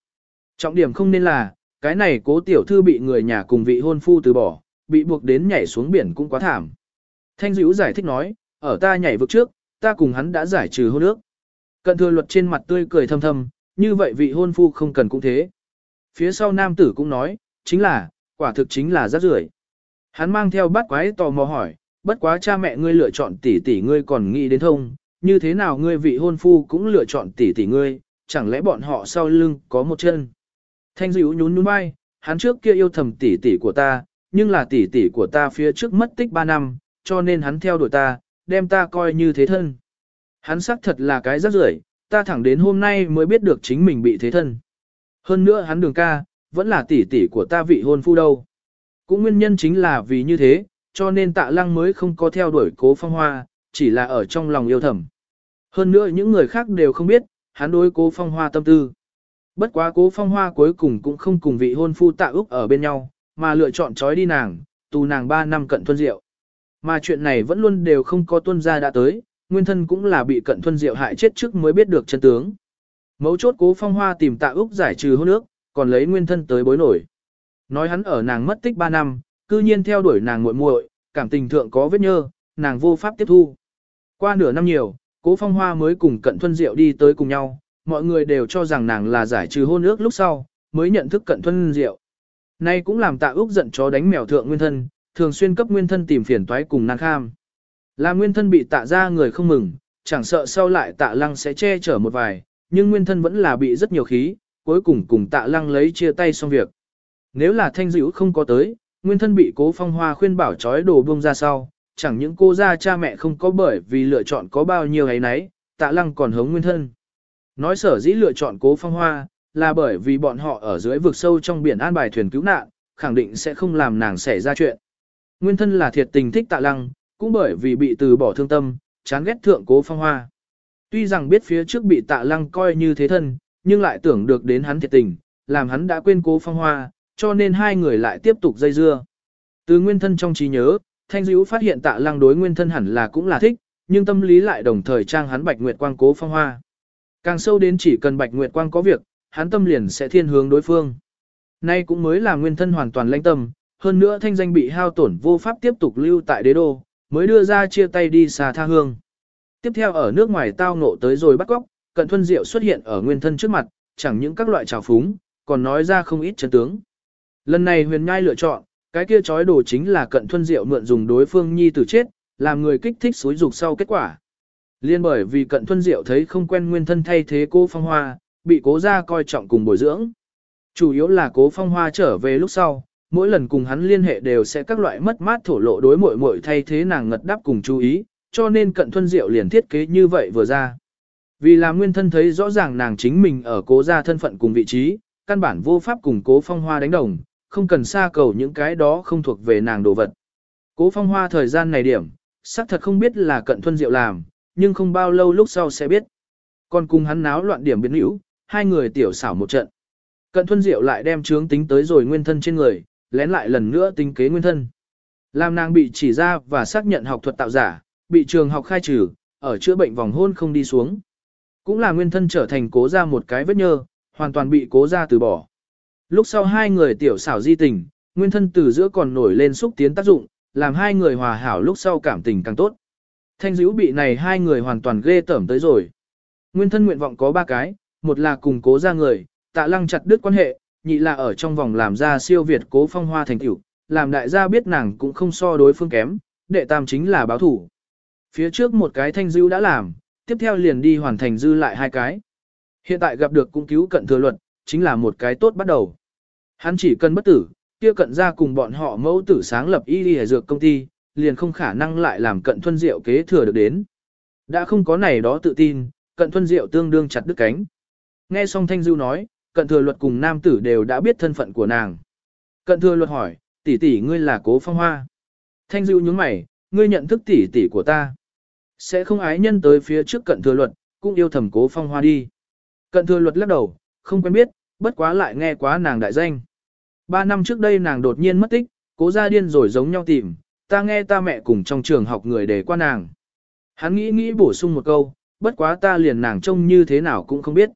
Speaker 1: Trọng điểm không nên là, cái này cố tiểu thư bị người nhà cùng vị hôn phu từ bỏ, bị buộc đến nhảy xuống biển cũng quá thảm. Thanh dữ giải thích nói, ở ta nhảy vực trước, ta cùng hắn đã giải trừ hôn ước. Cận thừa luật trên mặt tươi cười thâm thâm, như vậy vị hôn phu không cần cũng thế. Phía sau nam tử cũng nói, chính là, quả thực chính là rác rưởi. Hắn mang theo bát quái tò mò hỏi, bất quá cha mẹ ngươi lựa chọn tỷ tỷ ngươi còn nghĩ đến thông, như thế nào ngươi vị hôn phu cũng lựa chọn tỷ tỷ ngươi, chẳng lẽ bọn họ sau lưng có một chân. Thanh dịu nhún nhún vai, hắn trước kia yêu thầm tỷ tỷ của ta, nhưng là tỷ tỷ của ta phía trước mất tích 3 năm, cho nên hắn theo đuổi ta, đem ta coi như thế thân. Hắn xác thật là cái rác rưởi, ta thẳng đến hôm nay mới biết được chính mình bị thế thân. Hơn nữa hắn đường ca, vẫn là tỷ tỷ của ta vị hôn phu đâu. Cũng nguyên nhân chính là vì như thế, cho nên tạ lăng mới không có theo đuổi cố phong hoa, chỉ là ở trong lòng yêu thầm. Hơn nữa những người khác đều không biết, hắn đối cố phong hoa tâm tư. Bất quá cố phong hoa cuối cùng cũng không cùng vị hôn phu tạ Úc ở bên nhau, mà lựa chọn trói đi nàng, tù nàng 3 năm cận thuân diệu. Mà chuyện này vẫn luôn đều không có tuân gia đã tới, nguyên thân cũng là bị cận thuân diệu hại chết trước mới biết được chân tướng. Mấu chốt cố phong hoa tìm tạ Úc giải trừ hôn ước, còn lấy nguyên thân tới bối nổi. Nói hắn ở nàng mất tích 3 năm, cư nhiên theo đuổi nàng muội muội, cảm tình thượng có vết nhơ, nàng vô pháp tiếp thu. Qua nửa năm nhiều, cố phong hoa mới cùng cận thuân diệu đi tới cùng nhau, mọi người đều cho rằng nàng là giải trừ hôn ước lúc sau, mới nhận thức cận thuân diệu. Nay cũng làm tạ Úc giận chó đánh mèo thượng nguyên thân, thường xuyên cấp nguyên thân tìm phiền toái cùng nàng kham. Là nguyên thân bị tạ ra người không mừng, chẳng sợ sau lại tạ lăng sẽ che chở một vài, nhưng nguyên thân vẫn là bị rất nhiều khí, cuối cùng cùng tạ lăng lấy chia tay xong việc. Nếu là thanh dữ không có tới, nguyên thân bị cố phong hoa khuyên bảo trói đồ bông ra sau, chẳng những cô ra cha mẹ không có bởi vì lựa chọn có bao nhiêu ấy nấy, tạ lăng còn hống nguyên thân. Nói sở dĩ lựa chọn cố phong hoa, là bởi vì bọn họ ở dưới vực sâu trong biển an bài thuyền cứu nạn, khẳng định sẽ không làm nàng xảy ra chuyện. Nguyên thân là thiệt tình thích tạ lăng, cũng bởi vì bị từ bỏ thương tâm, chán ghét thượng cố phong hoa. Tuy rằng biết phía trước bị tạ lăng coi như thế thân, nhưng lại tưởng được đến hắn thiệt tình, làm hắn đã quên cố phong hoa, cho nên hai người lại tiếp tục dây dưa. Từ nguyên thân trong trí nhớ, Thanh Dữ phát hiện tạ lăng đối nguyên thân hẳn là cũng là thích, nhưng tâm lý lại đồng thời trang hắn Bạch Nguyệt Quang cố phong hoa. Càng sâu đến chỉ cần Bạch Nguyệt Quang có việc, hắn tâm liền sẽ thiên hướng đối phương. Nay cũng mới là nguyên thân hoàn toàn lãnh tâm, hơn nữa thanh danh bị hao tổn vô pháp tiếp tục lưu tại đế đô, mới đưa ra chia tay đi xa tha hương. Tiếp theo ở nước ngoài tao ngộ tới rồi bắt góc, cận thuân diệu xuất hiện ở nguyên thân trước mặt, chẳng những các loại trào phúng, còn nói ra không ít chân tướng. Lần này huyền nhai lựa chọn, cái kia chói đồ chính là cận thuân diệu mượn dùng đối phương nhi tử chết, làm người kích thích xối dục sau kết quả. Liên bởi vì cận thuân diệu thấy không quen nguyên thân thay thế cô phong hoa, bị cố ra coi trọng cùng bồi dưỡng. Chủ yếu là cố phong hoa trở về lúc sau, mỗi lần cùng hắn liên hệ đều sẽ các loại mất mát thổ lộ đối muội muội thay thế nàng ngật đáp cùng chú ý, cho nên cận thuân diệu liền thiết kế như vậy vừa ra. Vì là nguyên thân thấy rõ ràng nàng chính mình ở cố gia thân phận cùng vị trí, căn bản vô pháp cùng cố phong hoa đánh đồng, không cần xa cầu những cái đó không thuộc về nàng đồ vật. Cố phong hoa thời gian này điểm, xác thật không biết là cận thuân diệu làm, nhưng không bao lâu lúc sau sẽ biết. Còn cùng hắn náo loạn điểm biến hữu, hai người tiểu xảo một trận. Cận thuân diệu lại đem trướng tính tới rồi nguyên thân trên người, lén lại lần nữa tính kế nguyên thân. Làm nàng bị chỉ ra và xác nhận học thuật tạo giả, bị trường học khai trừ, ở chữa bệnh vòng hôn không đi xuống. Cũng là nguyên thân trở thành cố ra một cái vết nhơ, hoàn toàn bị cố ra từ bỏ. Lúc sau hai người tiểu xảo di tình, nguyên thân từ giữa còn nổi lên xúc tiến tác dụng, làm hai người hòa hảo lúc sau cảm tình càng tốt. Thanh dữ bị này hai người hoàn toàn ghê tởm tới rồi. Nguyên thân nguyện vọng có ba cái, một là cùng cố ra người, tạ lăng chặt đứt quan hệ, nhị là ở trong vòng làm ra siêu việt cố phong hoa thành tiểu, làm đại gia biết nàng cũng không so đối phương kém, đệ tam chính là báo thủ. Phía trước một cái thanh dữ đã làm, tiếp theo liền đi hoàn thành dư lại hai cái. Hiện tại gặp được cũng cứu cận thừa luật, chính là một cái tốt bắt đầu. Hắn chỉ cần bất tử, kia cận ra cùng bọn họ mẫu tử sáng lập y đi dược công ty, liền không khả năng lại làm cận thuân diệu kế thừa được đến. Đã không có này đó tự tin, cận thuân diệu tương đương chặt đứt cánh. Nghe xong Thanh dư nói, cận thừa luật cùng nam tử đều đã biết thân phận của nàng. Cận thừa luật hỏi, tỷ tỷ ngươi là cố phong hoa. Thanh dư nhướng mày, ngươi nhận thức tỷ tỷ của ta. Sẽ không ái nhân tới phía trước cận thừa luật, cũng yêu thầm cố phong hoa đi. Cận thừa luật lắc đầu, không quen biết, bất quá lại nghe quá nàng đại danh. Ba năm trước đây nàng đột nhiên mất tích, cố ra điên rồi giống nhau tìm, ta nghe ta mẹ cùng trong trường học người để qua nàng. Hắn nghĩ nghĩ bổ sung một câu, bất quá ta liền nàng trông như thế nào cũng không biết.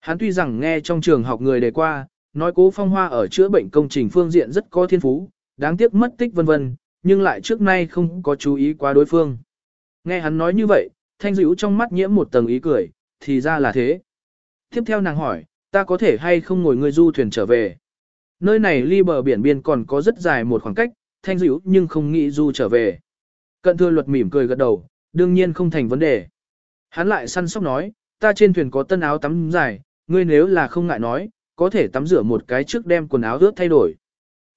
Speaker 1: Hắn tuy rằng nghe trong trường học người đề qua, nói cố phong hoa ở chữa bệnh công trình phương diện rất có thiên phú, đáng tiếc mất tích vân vân, nhưng lại trước nay không có chú ý qua đối phương. Nghe hắn nói như vậy, thanh dữ trong mắt nhiễm một tầng ý cười, thì ra là thế. Tiếp theo nàng hỏi, ta có thể hay không ngồi người du thuyền trở về. Nơi này ly bờ biển biên còn có rất dài một khoảng cách, thanh dữ nhưng không nghĩ du trở về. Cận thừa luật mỉm cười gật đầu, đương nhiên không thành vấn đề. Hắn lại săn sóc nói, ta trên thuyền có tân áo tắm dài, ngươi nếu là không ngại nói, có thể tắm rửa một cái trước đem quần áo ướt thay đổi.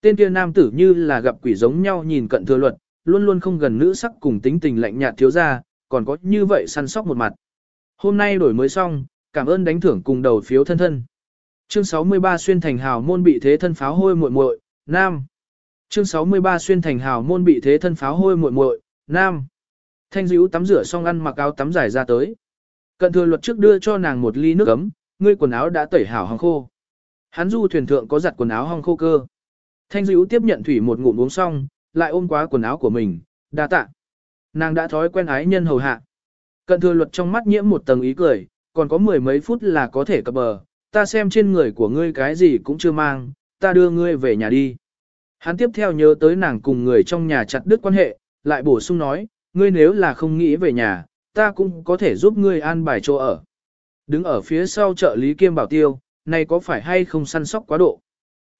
Speaker 1: Tên kia nam tử như là gặp quỷ giống nhau nhìn cận thừa luật, luôn luôn không gần nữ sắc cùng tính tình lạnh nhạt thiếu ra, còn có như vậy săn sóc một mặt. Hôm nay đổi mới xong, cảm ơn đánh thưởng cùng đầu phiếu thân thân. Chương 63 xuyên thành hào môn bị thế thân pháo hôi muội muội, nam. Chương 63 xuyên thành hào môn bị thế thân pháo hôi muội muội, nam. Thanh dữ tắm rửa xong ăn mặc áo tắm dài ra tới. Cận thừa luật trước đưa cho nàng một ly nước ấm, ngươi quần áo đã tẩy hảo hong khô. Hắn du thuyền thượng có giặt quần áo hong khô cơ. Thanh dữ tiếp nhận thủy một ngụm uống xong, lại ôm quá quần áo của mình, đa tạ. Nàng đã thói quen ái nhân hầu hạ. Cận thừa luật trong mắt nhiễm một tầng ý cười, còn có mười mấy phút là có thể cập bờ, ta xem trên người của ngươi cái gì cũng chưa mang, ta đưa ngươi về nhà đi. Hắn tiếp theo nhớ tới nàng cùng người trong nhà chặt đứt quan hệ, lại bổ sung nói, ngươi nếu là không nghĩ về nhà, ta cũng có thể giúp ngươi an bài chỗ ở. Đứng ở phía sau trợ lý kiêm bảo tiêu, này có phải hay không săn sóc quá độ?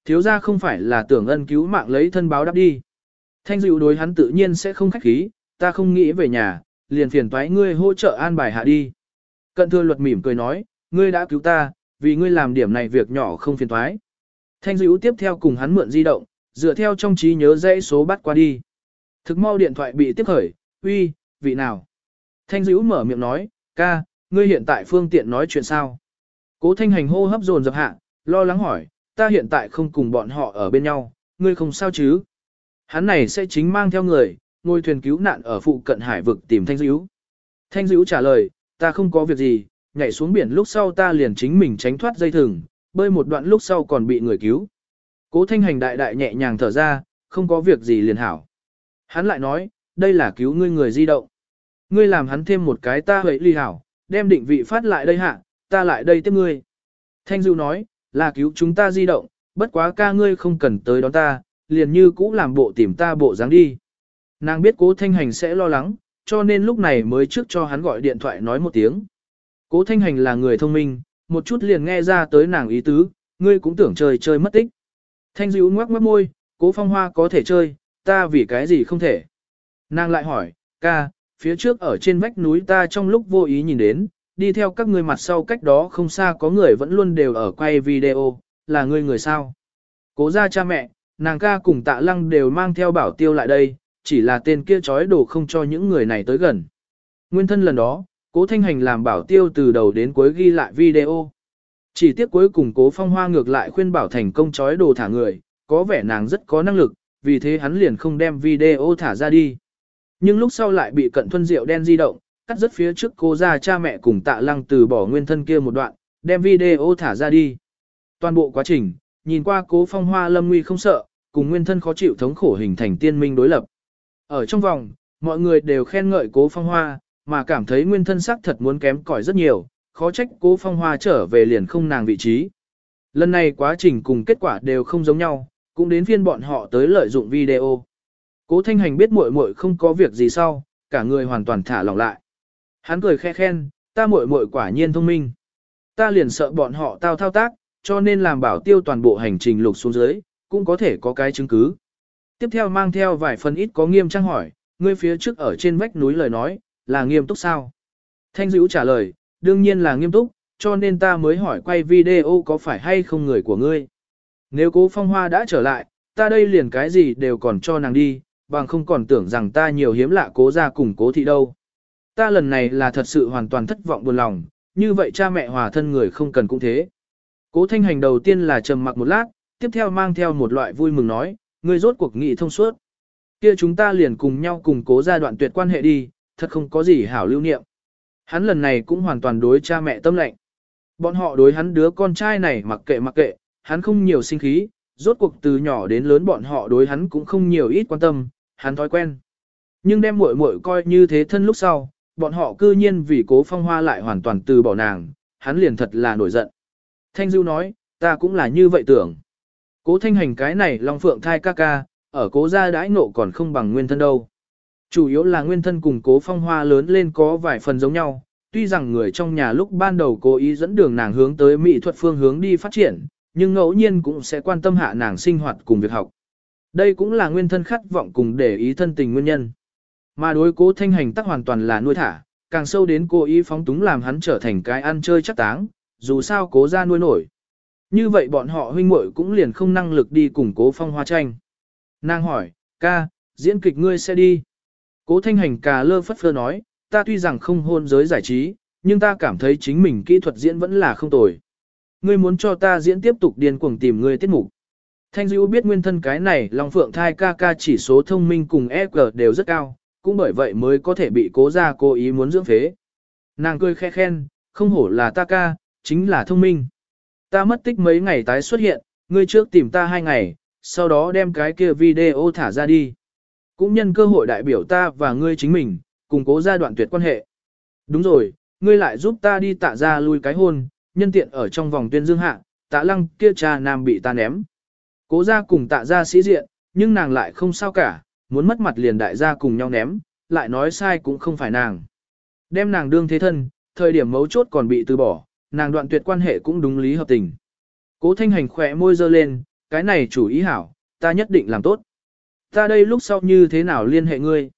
Speaker 1: Thiếu ra không phải là tưởng ân cứu mạng lấy thân báo đáp đi. Thanh dịu đối hắn tự nhiên sẽ không khách khí, ta không nghĩ về nhà, liền phiền toái ngươi hỗ trợ an bài hạ đi. Cận thừa luật mỉm cười nói, ngươi đã cứu ta, vì ngươi làm điểm này việc nhỏ không phiền toái. Thanh dịu tiếp theo cùng hắn mượn di động, dựa theo trong trí nhớ dãy số bắt qua đi. Thực mau điện thoại bị tiếp khởi, uy, vị nào? Thanh dữ mở miệng nói, ca, ngươi hiện tại phương tiện nói chuyện sao? Cố thanh hành hô hấp dồn dập hạ, lo lắng hỏi, ta hiện tại không cùng bọn họ ở bên nhau, ngươi không sao chứ? Hắn này sẽ chính mang theo người, ngôi thuyền cứu nạn ở phụ cận hải vực tìm thanh dữ. Thanh dữ trả lời, ta không có việc gì, nhảy xuống biển lúc sau ta liền chính mình tránh thoát dây thừng, bơi một đoạn lúc sau còn bị người cứu. Cố thanh hành đại đại nhẹ nhàng thở ra, không có việc gì liền hảo. Hắn lại nói, đây là cứu ngươi người di động. Ngươi làm hắn thêm một cái ta hậy ly hảo, đem định vị phát lại đây hạ, ta lại đây tiếp ngươi. Thanh Dưu nói, là cứu chúng ta di động, bất quá ca ngươi không cần tới đón ta, liền như cũ làm bộ tìm ta bộ dáng đi. Nàng biết cố thanh hành sẽ lo lắng, cho nên lúc này mới trước cho hắn gọi điện thoại nói một tiếng. Cố thanh hành là người thông minh, một chút liền nghe ra tới nàng ý tứ, ngươi cũng tưởng chơi chơi mất tích. Thanh dữ ngoắc mất môi, cố phong hoa có thể chơi, ta vì cái gì không thể. Nàng lại hỏi, ca, phía trước ở trên vách núi ta trong lúc vô ý nhìn đến, đi theo các người mặt sau cách đó không xa có người vẫn luôn đều ở quay video, là ngươi người sao. Cố ra cha mẹ, nàng ca cùng tạ lăng đều mang theo bảo tiêu lại đây, chỉ là tên kia trói đồ không cho những người này tới gần. Nguyên thân lần đó, cố thanh hành làm bảo tiêu từ đầu đến cuối ghi lại video. Chỉ tiếc cuối cùng cố phong hoa ngược lại khuyên bảo thành công trói đồ thả người, có vẻ nàng rất có năng lực, vì thế hắn liền không đem video thả ra đi. Nhưng lúc sau lại bị cận thuân rượu đen di động, cắt rất phía trước cô ra cha mẹ cùng tạ lăng từ bỏ nguyên thân kia một đoạn, đem video thả ra đi. Toàn bộ quá trình, nhìn qua cố phong hoa lâm nguy không sợ, cùng nguyên thân khó chịu thống khổ hình thành tiên minh đối lập. Ở trong vòng, mọi người đều khen ngợi cố phong hoa, mà cảm thấy nguyên thân sắc thật muốn kém cỏi rất nhiều, khó trách cố phong hoa trở về liền không nàng vị trí. Lần này quá trình cùng kết quả đều không giống nhau, cũng đến phiên bọn họ tới lợi dụng video. Cố Thanh Hành biết muội muội không có việc gì sau, cả người hoàn toàn thả lỏng lại. Hắn cười khẽ khen, ta muội muội quả nhiên thông minh. Ta liền sợ bọn họ tao thao tác, cho nên làm bảo tiêu toàn bộ hành trình lục xuống dưới, cũng có thể có cái chứng cứ. Tiếp theo mang theo vài phần ít có nghiêm trang hỏi, ngươi phía trước ở trên vách núi lời nói, là nghiêm túc sao? Thanh dữ trả lời, đương nhiên là nghiêm túc, cho nên ta mới hỏi quay video có phải hay không người của ngươi. Nếu cố phong hoa đã trở lại, ta đây liền cái gì đều còn cho nàng đi, bằng không còn tưởng rằng ta nhiều hiếm lạ cố ra cùng cố thị đâu. Ta lần này là thật sự hoàn toàn thất vọng buồn lòng, như vậy cha mẹ hòa thân người không cần cũng thế. Cố thanh hành đầu tiên là trầm mặc một lát, tiếp theo mang theo một loại vui mừng nói, ngươi rốt cuộc nghị thông suốt. Kia chúng ta liền cùng nhau cùng cố giai đoạn tuyệt quan hệ đi, thật không có gì hảo lưu niệm. Hắn lần này cũng hoàn toàn đối cha mẹ tâm lệnh. Bọn họ đối hắn đứa con trai này mặc kệ mặc kệ, hắn không nhiều sinh khí, rốt cuộc từ nhỏ đến lớn bọn họ đối hắn cũng không nhiều ít quan tâm, hắn thói quen. Nhưng đem muội muội coi như thế thân lúc sau, bọn họ cư nhiên vì cố phong hoa lại hoàn toàn từ bỏ nàng, hắn liền thật là nổi giận. Thanh Du nói, ta cũng là như vậy tưởng. Cố thanh hành cái này Long Phượng thai ca ca, ở cố gia đãi nộ còn không bằng nguyên thân đâu. Chủ yếu là nguyên thân cùng cố phong hoa lớn lên có vài phần giống nhau, tuy rằng người trong nhà lúc ban đầu cố ý dẫn đường nàng hướng tới mỹ thuật phương hướng đi phát triển, nhưng ngẫu nhiên cũng sẽ quan tâm hạ nàng sinh hoạt cùng việc học. Đây cũng là nguyên thân khát vọng cùng để ý thân tình nguyên nhân. Mà đối cố thanh hành tắc hoàn toàn là nuôi thả, càng sâu đến cố ý phóng túng làm hắn trở thành cái ăn chơi chắc táng, dù sao cố ra nuôi nổi. Như vậy bọn họ huynh muội cũng liền không năng lực đi củng cố phong hoa tranh. Nàng hỏi, ca, diễn kịch ngươi sẽ đi. Cố thanh hành cà lơ phất phơ nói, ta tuy rằng không hôn giới giải trí, nhưng ta cảm thấy chính mình kỹ thuật diễn vẫn là không tồi. Ngươi muốn cho ta diễn tiếp tục điên cuồng tìm ngươi tiết mục. Thanh Dữ biết nguyên thân cái này Long Phượng thai ca ca chỉ số thông minh cùng EQ đều rất cao, cũng bởi vậy mới có thể bị cố ra cố ý muốn dưỡng phế. Nàng cười khe khen, không hổ là ta ca, chính là thông minh. Ta mất tích mấy ngày tái xuất hiện, ngươi trước tìm ta hai ngày, sau đó đem cái kia video thả ra đi. Cũng nhân cơ hội đại biểu ta và ngươi chính mình, củng cố giai đoạn tuyệt quan hệ. Đúng rồi, ngươi lại giúp ta đi tạ ra lui cái hôn, nhân tiện ở trong vòng tuyên dương hạ, tạ lăng kia cha nam bị ta ném. Cố ra cùng tạ ra sĩ diện, nhưng nàng lại không sao cả, muốn mất mặt liền đại gia cùng nhau ném, lại nói sai cũng không phải nàng. Đem nàng đương thế thân, thời điểm mấu chốt còn bị từ bỏ, nàng đoạn tuyệt quan hệ cũng đúng lý hợp tình. Cố thanh hành khỏe môi dơ lên, cái này chủ ý hảo, ta nhất định làm tốt. Ta đây lúc sau như thế nào liên hệ ngươi?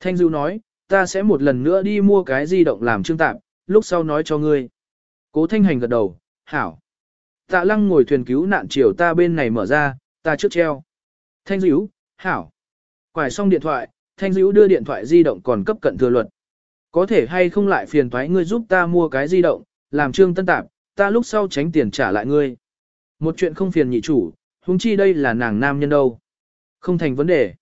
Speaker 1: Thanh Dữ nói, ta sẽ một lần nữa đi mua cái di động làm trương tạm, lúc sau nói cho ngươi. Cố thanh hành gật đầu, hảo. Tạ lăng ngồi thuyền cứu nạn chiều ta bên này mở ra, ta trước treo. Thanh Dữ, hảo. Quải xong điện thoại, Thanh Dữ đưa điện thoại di động còn cấp cận thừa luật. Có thể hay không lại phiền thoái ngươi giúp ta mua cái di động, làm trương tân tạp, ta lúc sau tránh tiền trả lại ngươi. Một chuyện không phiền nhị chủ, huống chi đây là nàng nam nhân đâu. Không thành vấn đề.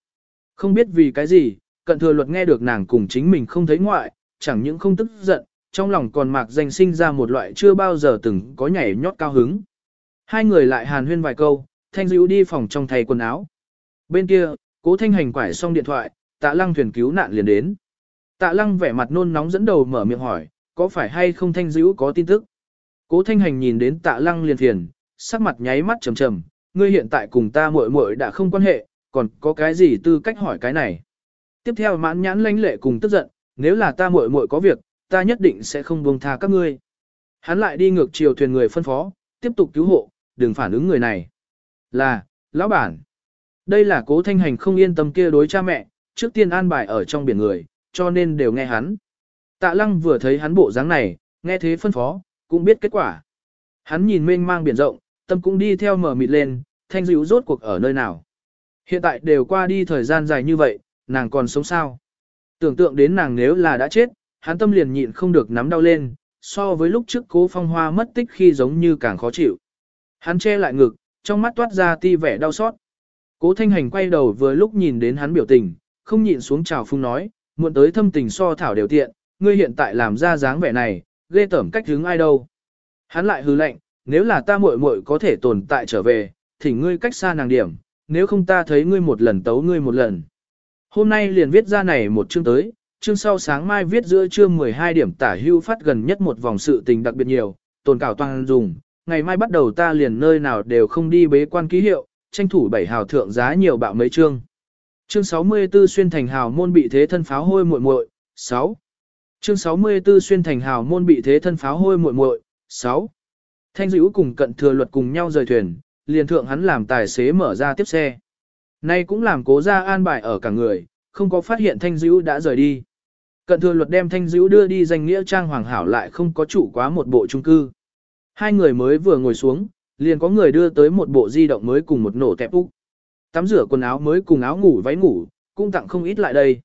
Speaker 1: Không biết vì cái gì, cận thừa luật nghe được nàng cùng chính mình không thấy ngoại, chẳng những không tức giận, trong lòng còn mạc danh sinh ra một loại chưa bao giờ từng có nhảy nhót cao hứng. Hai người lại hàn huyên vài câu, thanh dữ đi phòng trong thay quần áo. Bên kia, cố thanh hành quải xong điện thoại, tạ lăng thuyền cứu nạn liền đến. Tạ lăng vẻ mặt nôn nóng dẫn đầu mở miệng hỏi, có phải hay không thanh dữ có tin tức? Cố thanh hành nhìn đến tạ lăng liền phiền, sắc mặt nháy mắt trầm trầm, ngươi hiện tại cùng ta muội muội đã không quan hệ, còn có cái gì tư cách hỏi cái này? Tiếp theo mãn nhãn lãnh lệ cùng tức giận, nếu là ta muội muội có việc, ta nhất định sẽ không buông tha các ngươi. Hắn lại đi ngược chiều thuyền người phân phó, tiếp tục cứu hộ, đừng phản ứng người này. Là, lão bản. Đây là cố thanh hành không yên tâm kia đối cha mẹ, trước tiên an bài ở trong biển người, cho nên đều nghe hắn. Tạ lăng vừa thấy hắn bộ dáng này, nghe thế phân phó, cũng biết kết quả. Hắn nhìn mênh mang biển rộng, tâm cũng đi theo mở mịt lên, thanh dữ rốt cuộc ở nơi nào. Hiện tại đều qua đi thời gian dài như vậy, nàng còn sống sao. Tưởng tượng đến nàng nếu là đã chết, hắn tâm liền nhịn không được nắm đau lên, so với lúc trước cố phong hoa mất tích khi giống như càng khó chịu. Hắn che lại ngực, trong mắt toát ra ti vẻ đau xót. Cố thanh hành quay đầu vừa lúc nhìn đến hắn biểu tình, không nhịn xuống chào phung nói, muộn tới thâm tình so thảo đều tiện, ngươi hiện tại làm ra dáng vẻ này, ghê tởm cách hướng ai đâu. Hắn lại hư lệnh, nếu là ta muội muội có thể tồn tại trở về, thì ngươi cách xa nàng điểm, nếu không ta thấy ngươi một lần tấu ngươi một lần. Hôm nay liền viết ra này một chương tới, chương sau sáng mai viết giữa chương 12 điểm tả hưu phát gần nhất một vòng sự tình đặc biệt nhiều, tồn cảo toàn dùng, ngày mai bắt đầu ta liền nơi nào đều không đi bế quan ký hiệu, tranh thủ bảy hào thượng giá nhiều bạo mấy chương. Chương 64 xuyên thành hào môn bị thế thân pháo hôi muội muội 6. Chương 64 xuyên thành hào môn bị thế thân pháo hôi muội muội 6. Thanh dữ cùng cận thừa luật cùng nhau rời thuyền, liền thượng hắn làm tài xế mở ra tiếp xe. Nay cũng làm cố ra an bài ở cả người, không có phát hiện thanh dữ đã rời đi. Cận thừa luật đem thanh dữ đưa đi danh nghĩa trang hoàng hảo lại không có chủ quá một bộ trung cư. Hai người mới vừa ngồi xuống, liền có người đưa tới một bộ di động mới cùng một nổ tẹp úc. Tắm rửa quần áo mới cùng áo ngủ váy ngủ, cũng tặng không ít lại đây.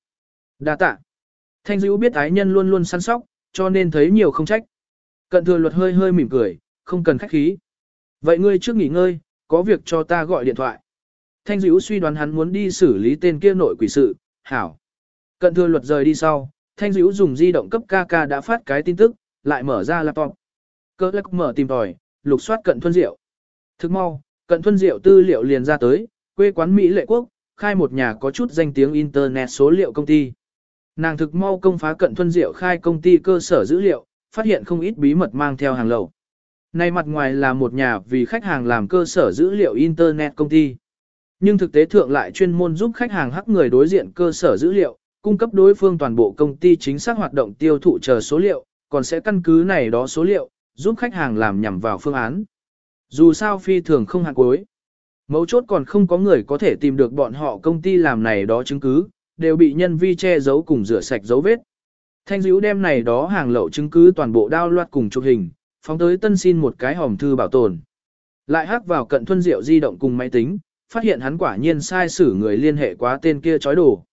Speaker 1: Đa tạ. Thanh dữ biết ái nhân luôn luôn săn sóc, cho nên thấy nhiều không trách. Cận thừa luật hơi hơi mỉm cười, không cần khách khí. Vậy ngươi trước nghỉ ngơi, có việc cho ta gọi điện thoại. Thanh dữ suy đoán hắn muốn đi xử lý tên kia nội quỷ sự, hảo. Cận thừa luật rời đi sau, Thanh dữ dùng di động cấp KK đã phát cái tin tức, lại mở ra laptop. Cơ lắc mở tìm tòi, lục soát cận thuân diệu. Thức mau, cận thuân diệu tư liệu liền ra tới, quê quán Mỹ lệ quốc, khai một nhà có chút danh tiếng Internet số liệu công ty. Nàng thực mau công phá cận thuân diệu khai công ty cơ sở dữ liệu, phát hiện không ít bí mật mang theo hàng lậu. Nay mặt ngoài là một nhà vì khách hàng làm cơ sở dữ liệu Internet công ty. Nhưng thực tế thượng lại chuyên môn giúp khách hàng hắc người đối diện cơ sở dữ liệu, cung cấp đối phương toàn bộ công ty chính xác hoạt động tiêu thụ chờ số liệu, còn sẽ căn cứ này đó số liệu, giúp khách hàng làm nhằm vào phương án. Dù sao phi thường không hạng cuối. Mấu chốt còn không có người có thể tìm được bọn họ công ty làm này đó chứng cứ, đều bị nhân vi che giấu cùng rửa sạch dấu vết. Thanh dữ đem này đó hàng lậu chứng cứ toàn bộ đao loạt cùng chụp hình, phóng tới tân xin một cái hòm thư bảo tồn. Lại hắc vào cận thuân diệu di động cùng máy tính, phát hiện hắn quả nhiên sai xử người liên hệ quá tên kia chói đồ.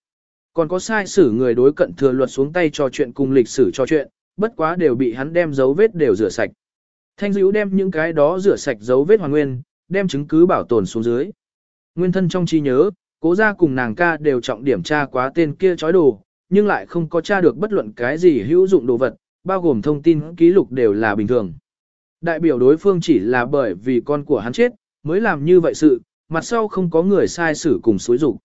Speaker 1: Còn có sai xử người đối cận thừa luật xuống tay trò chuyện cùng lịch sử trò chuyện, bất quá đều bị hắn đem dấu vết đều rửa sạch. Thanh dữ đem những cái đó rửa sạch dấu vết hoàn nguyên, đem chứng cứ bảo tồn xuống dưới. Nguyên thân trong trí nhớ, cố gia cùng nàng ca đều trọng điểm tra quá tên kia chói đồ, nhưng lại không có tra được bất luận cái gì hữu dụng đồ vật, bao gồm thông tin ký lục đều là bình thường. Đại biểu đối phương chỉ là bởi vì con của hắn chết, mới làm như vậy sự, mặt sau không có người sai xử cùng xối rụng.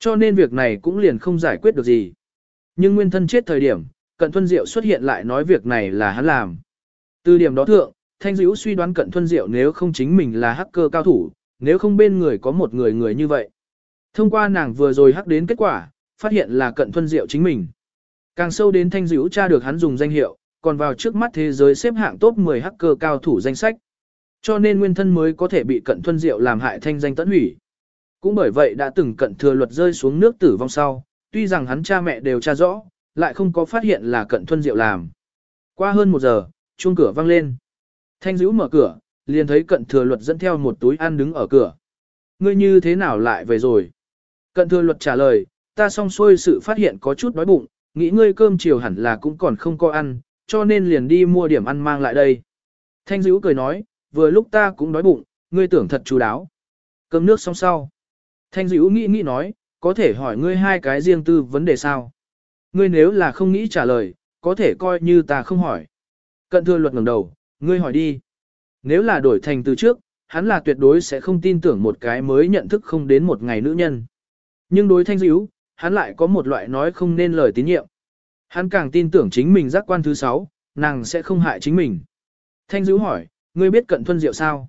Speaker 1: Cho nên việc này cũng liền không giải quyết được gì. Nhưng nguyên thân chết thời điểm, Cận Thuân Diệu xuất hiện lại nói việc này là hắn làm. Từ điểm đó thượng, Thanh Dữ suy đoán Cận Thuân Diệu nếu không chính mình là hacker cao thủ, nếu không bên người có một người người như vậy. Thông qua nàng vừa rồi hắc đến kết quả, phát hiện là Cận Thuân Diệu chính mình. Càng sâu đến Thanh Dữ tra được hắn dùng danh hiệu, còn vào trước mắt thế giới xếp hạng top 10 hacker cao thủ danh sách. Cho nên nguyên thân mới có thể bị Cận Thuân Diệu làm hại thanh danh tận hủy. Cũng bởi vậy đã từng cận thừa luật rơi xuống nước tử vong sau, tuy rằng hắn cha mẹ đều tra rõ, lại không có phát hiện là cận thuân diệu làm. Qua hơn một giờ, chuông cửa vang lên. Thanh dữ mở cửa, liền thấy cận thừa luật dẫn theo một túi ăn đứng ở cửa. Ngươi như thế nào lại về rồi? Cận thừa luật trả lời, ta xong xuôi sự phát hiện có chút đói bụng, nghĩ ngươi cơm chiều hẳn là cũng còn không có ăn, cho nên liền đi mua điểm ăn mang lại đây. Thanh dữ cười nói, vừa lúc ta cũng đói bụng, ngươi tưởng thật chú đáo. Cơm nước xong sau. Thanh dữ nghĩ nghĩ nói, có thể hỏi ngươi hai cái riêng tư vấn đề sao? Ngươi nếu là không nghĩ trả lời, có thể coi như ta không hỏi. Cận thừa luật ngẩng đầu, ngươi hỏi đi. Nếu là đổi thành từ trước, hắn là tuyệt đối sẽ không tin tưởng một cái mới nhận thức không đến một ngày nữ nhân. Nhưng đối thanh dữ, hắn lại có một loại nói không nên lời tín nhiệm. Hắn càng tin tưởng chính mình giác quan thứ sáu, nàng sẽ không hại chính mình. Thanh dữ hỏi, ngươi biết cận thuân diệu sao?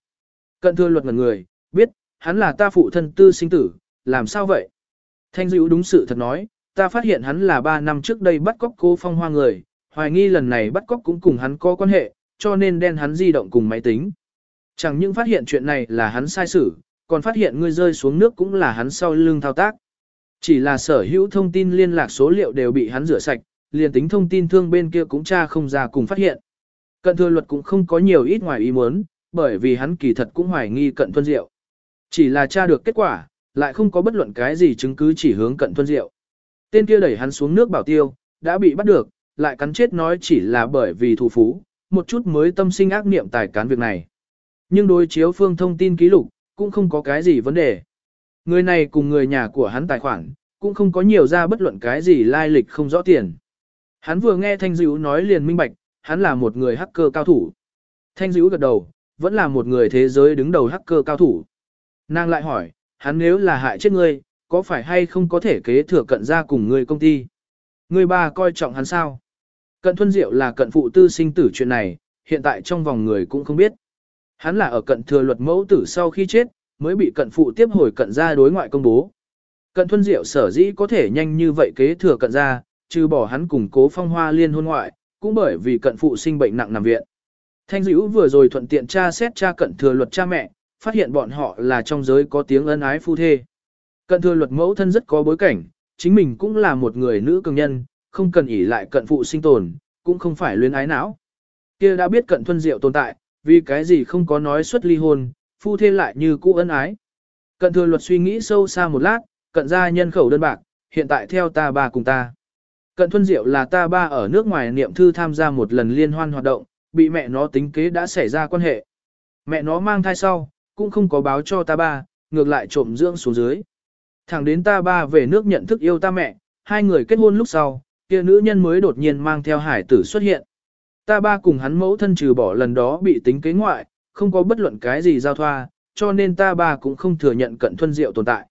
Speaker 1: Cận thưa luật ngần người, biết, hắn là ta phụ thân tư sinh tử, làm sao vậy? Thanh dữ đúng sự thật nói, ta phát hiện hắn là 3 năm trước đây bắt cóc cô phong hoa người, hoài nghi lần này bắt cóc cũng cùng hắn có quan hệ, cho nên đen hắn di động cùng máy tính. Chẳng những phát hiện chuyện này là hắn sai xử, còn phát hiện ngươi rơi xuống nước cũng là hắn sau lưng thao tác. Chỉ là sở hữu thông tin liên lạc số liệu đều bị hắn rửa sạch, liền tính thông tin thương bên kia cũng tra không ra cùng phát hiện. Cận thừa luật cũng không có nhiều ít ngoài ý muốn, bởi vì hắn kỳ thật cũng hoài nghi cận thuân diệu. Chỉ là tra được kết quả, lại không có bất luận cái gì chứng cứ chỉ hướng cận thuân diệu. Tên kia đẩy hắn xuống nước bảo tiêu, đã bị bắt được, lại cắn chết nói chỉ là bởi vì thủ phú, một chút mới tâm sinh ác niệm tài cán việc này. Nhưng đối chiếu phương thông tin ký lục, cũng không có cái gì vấn đề. Người này cùng người nhà của hắn tài khoản, cũng không có nhiều ra bất luận cái gì lai lịch không rõ tiền. Hắn vừa nghe Thanh Dữ nói liền minh bạch, hắn là một người hacker cao thủ. Thanh Dữ gật đầu, vẫn là một người thế giới đứng đầu hacker cao thủ. Nàng lại hỏi, hắn nếu là hại chết ngươi, có phải hay không có thể kế thừa cận ra cùng ngươi công ty? Ngươi ba coi trọng hắn sao? Cận Thuân Diệu là cận phụ tư sinh tử chuyện này, hiện tại trong vòng người cũng không biết. Hắn là ở cận thừa luật mẫu tử sau khi chết, mới bị cận phụ tiếp hồi cận gia đối ngoại công bố. Cận Thuân Diệu sở dĩ có thể nhanh như vậy kế thừa cận gia, trừ bỏ hắn cùng cố phong hoa liên hôn ngoại, cũng bởi vì cận phụ sinh bệnh nặng nằm viện. Thanh dữ vừa rồi thuận tiện tra xét tra cận thừa luật cha mẹ, phát hiện bọn họ là trong giới có tiếng ân ái phu thê. Cận thừa luật mẫu thân rất có bối cảnh, chính mình cũng là một người nữ cường nhân, không cần ỷ lại cận phụ sinh tồn, cũng không phải luyến ái não. Kia đã biết cận thuân diệu tồn tại, vì cái gì không có nói xuất ly hôn, phu thê lại như cũ ân ái. Cận thừa luật suy nghĩ sâu xa một lát, cận ra nhân khẩu đơn bạc, hiện tại theo ta ba cùng ta. Cận thuân diệu là ta ba ở nước ngoài niệm thư tham gia một lần liên hoan hoạt động, bị mẹ nó tính kế đã xảy ra quan hệ. Mẹ nó mang thai sau, cũng không có báo cho ta ba, ngược lại trộm dưỡng xuống dưới. Thẳng đến ta ba về nước nhận thức yêu ta mẹ, hai người kết hôn lúc sau, kia nữ nhân mới đột nhiên mang theo hải tử xuất hiện. Ta ba cùng hắn mẫu thân trừ bỏ lần đó bị tính kế ngoại, không có bất luận cái gì giao thoa, cho nên ta ba cũng không thừa nhận cận thuân diệu tồn tại.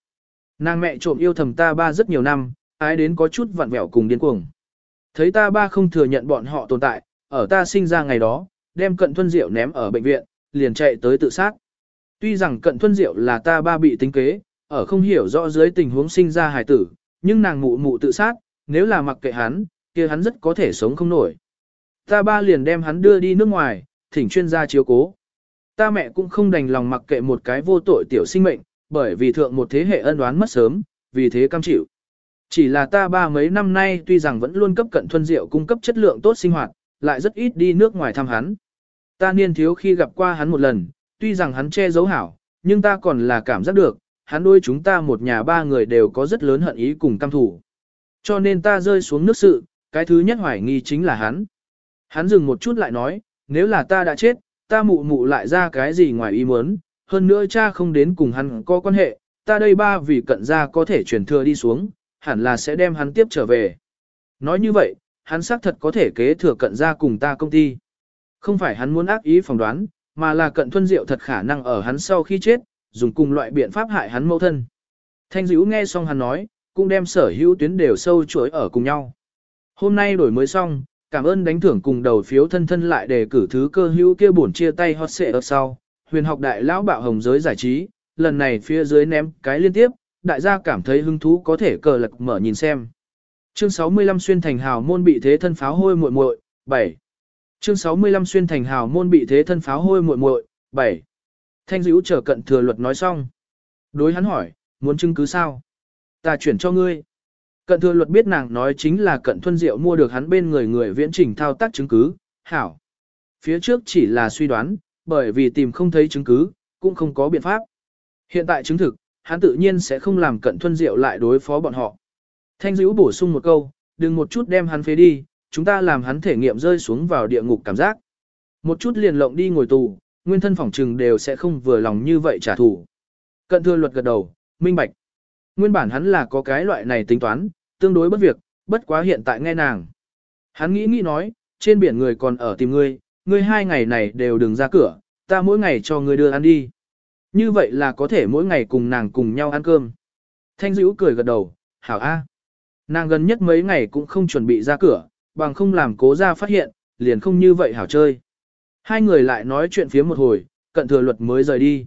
Speaker 1: Nàng mẹ trộm yêu thầm ta ba rất nhiều năm, ái đến có chút vặn vẹo cùng điên cuồng. Thấy ta ba không thừa nhận bọn họ tồn tại, ở ta sinh ra ngày đó, đem cận thuân diệu ném ở bệnh viện, liền chạy tới tự sát. Tuy rằng cận thuân diệu là ta ba bị tính kế, ở không hiểu rõ dưới tình huống sinh ra hài tử, nhưng nàng mụ mụ tự sát, nếu là mặc kệ hắn, kia hắn rất có thể sống không nổi. Ta ba liền đem hắn đưa đi nước ngoài, thỉnh chuyên gia chiếu cố. Ta mẹ cũng không đành lòng mặc kệ một cái vô tội tiểu sinh mệnh, bởi vì thượng một thế hệ ân oán mất sớm, vì thế cam chịu. Chỉ là ta ba mấy năm nay tuy rằng vẫn luôn cấp cận thuân diệu cung cấp chất lượng tốt sinh hoạt, lại rất ít đi nước ngoài thăm hắn. Ta niên thiếu khi gặp qua hắn một lần, tuy rằng hắn che giấu hảo, nhưng ta còn là cảm giác được, hắn đôi chúng ta một nhà ba người đều có rất lớn hận ý cùng cam thủ. Cho nên ta rơi xuống nước sự, cái thứ nhất hoài nghi chính là hắn. Hắn dừng một chút lại nói, nếu là ta đã chết, ta mụ mụ lại ra cái gì ngoài ý muốn, hơn nữa cha không đến cùng hắn có quan hệ, ta đây ba vì cận gia có thể truyền thừa đi xuống, hẳn là sẽ đem hắn tiếp trở về. Nói như vậy, hắn xác thật có thể kế thừa cận gia cùng ta công ty. Không phải hắn muốn ác ý phỏng đoán, mà là cận thuân diệu thật khả năng ở hắn sau khi chết, dùng cùng loại biện pháp hại hắn mẫu thân. Thanh dữ nghe xong hắn nói, cũng đem sở hữu tuyến đều sâu chuỗi ở cùng nhau. Hôm nay đổi mới xong, cảm ơn đánh thưởng cùng đầu phiếu thân thân lại đề cử thứ cơ hữu kia bổn chia tay hot xệ ở sau. Huyền học đại lão bạo hồng giới giải trí, lần này phía dưới ném cái liên tiếp, đại gia cảm thấy hứng thú có thể cờ lật mở nhìn xem. Chương 65 xuyên thành hào môn bị thế thân pháo hôi muội muội 7. Chương 65 xuyên thành hào môn bị thế thân pháo hôi muội muội 7. Thanh dữ chờ cận thừa luật nói xong. Đối hắn hỏi, muốn chứng cứ sao? Ta chuyển cho ngươi. Cận thừa luật biết nàng nói chính là cận thuân diệu mua được hắn bên người người viễn trình thao tác chứng cứ, hảo. Phía trước chỉ là suy đoán, bởi vì tìm không thấy chứng cứ, cũng không có biện pháp. Hiện tại chứng thực, hắn tự nhiên sẽ không làm cận thuân diệu lại đối phó bọn họ. Thanh dữ bổ sung một câu, đừng một chút đem hắn phế đi, chúng ta làm hắn thể nghiệm rơi xuống vào địa ngục cảm giác. Một chút liền lộng đi ngồi tù, nguyên thân phỏng trừng đều sẽ không vừa lòng như vậy trả thù. Cận thừa luật gật đầu, minh bạch. Nguyên bản hắn là có cái loại này tính toán, tương đối bất việc, bất quá hiện tại nghe nàng. Hắn nghĩ nghĩ nói, trên biển người còn ở tìm ngươi, ngươi hai ngày này đều đừng ra cửa, ta mỗi ngày cho ngươi đưa ăn đi. Như vậy là có thể mỗi ngày cùng nàng cùng nhau ăn cơm. Thanh dữ cười gật đầu, hảo a. Nàng gần nhất mấy ngày cũng không chuẩn bị ra cửa, bằng không làm cố ra phát hiện, liền không như vậy hảo chơi. Hai người lại nói chuyện phía một hồi, cận thừa luật mới rời đi.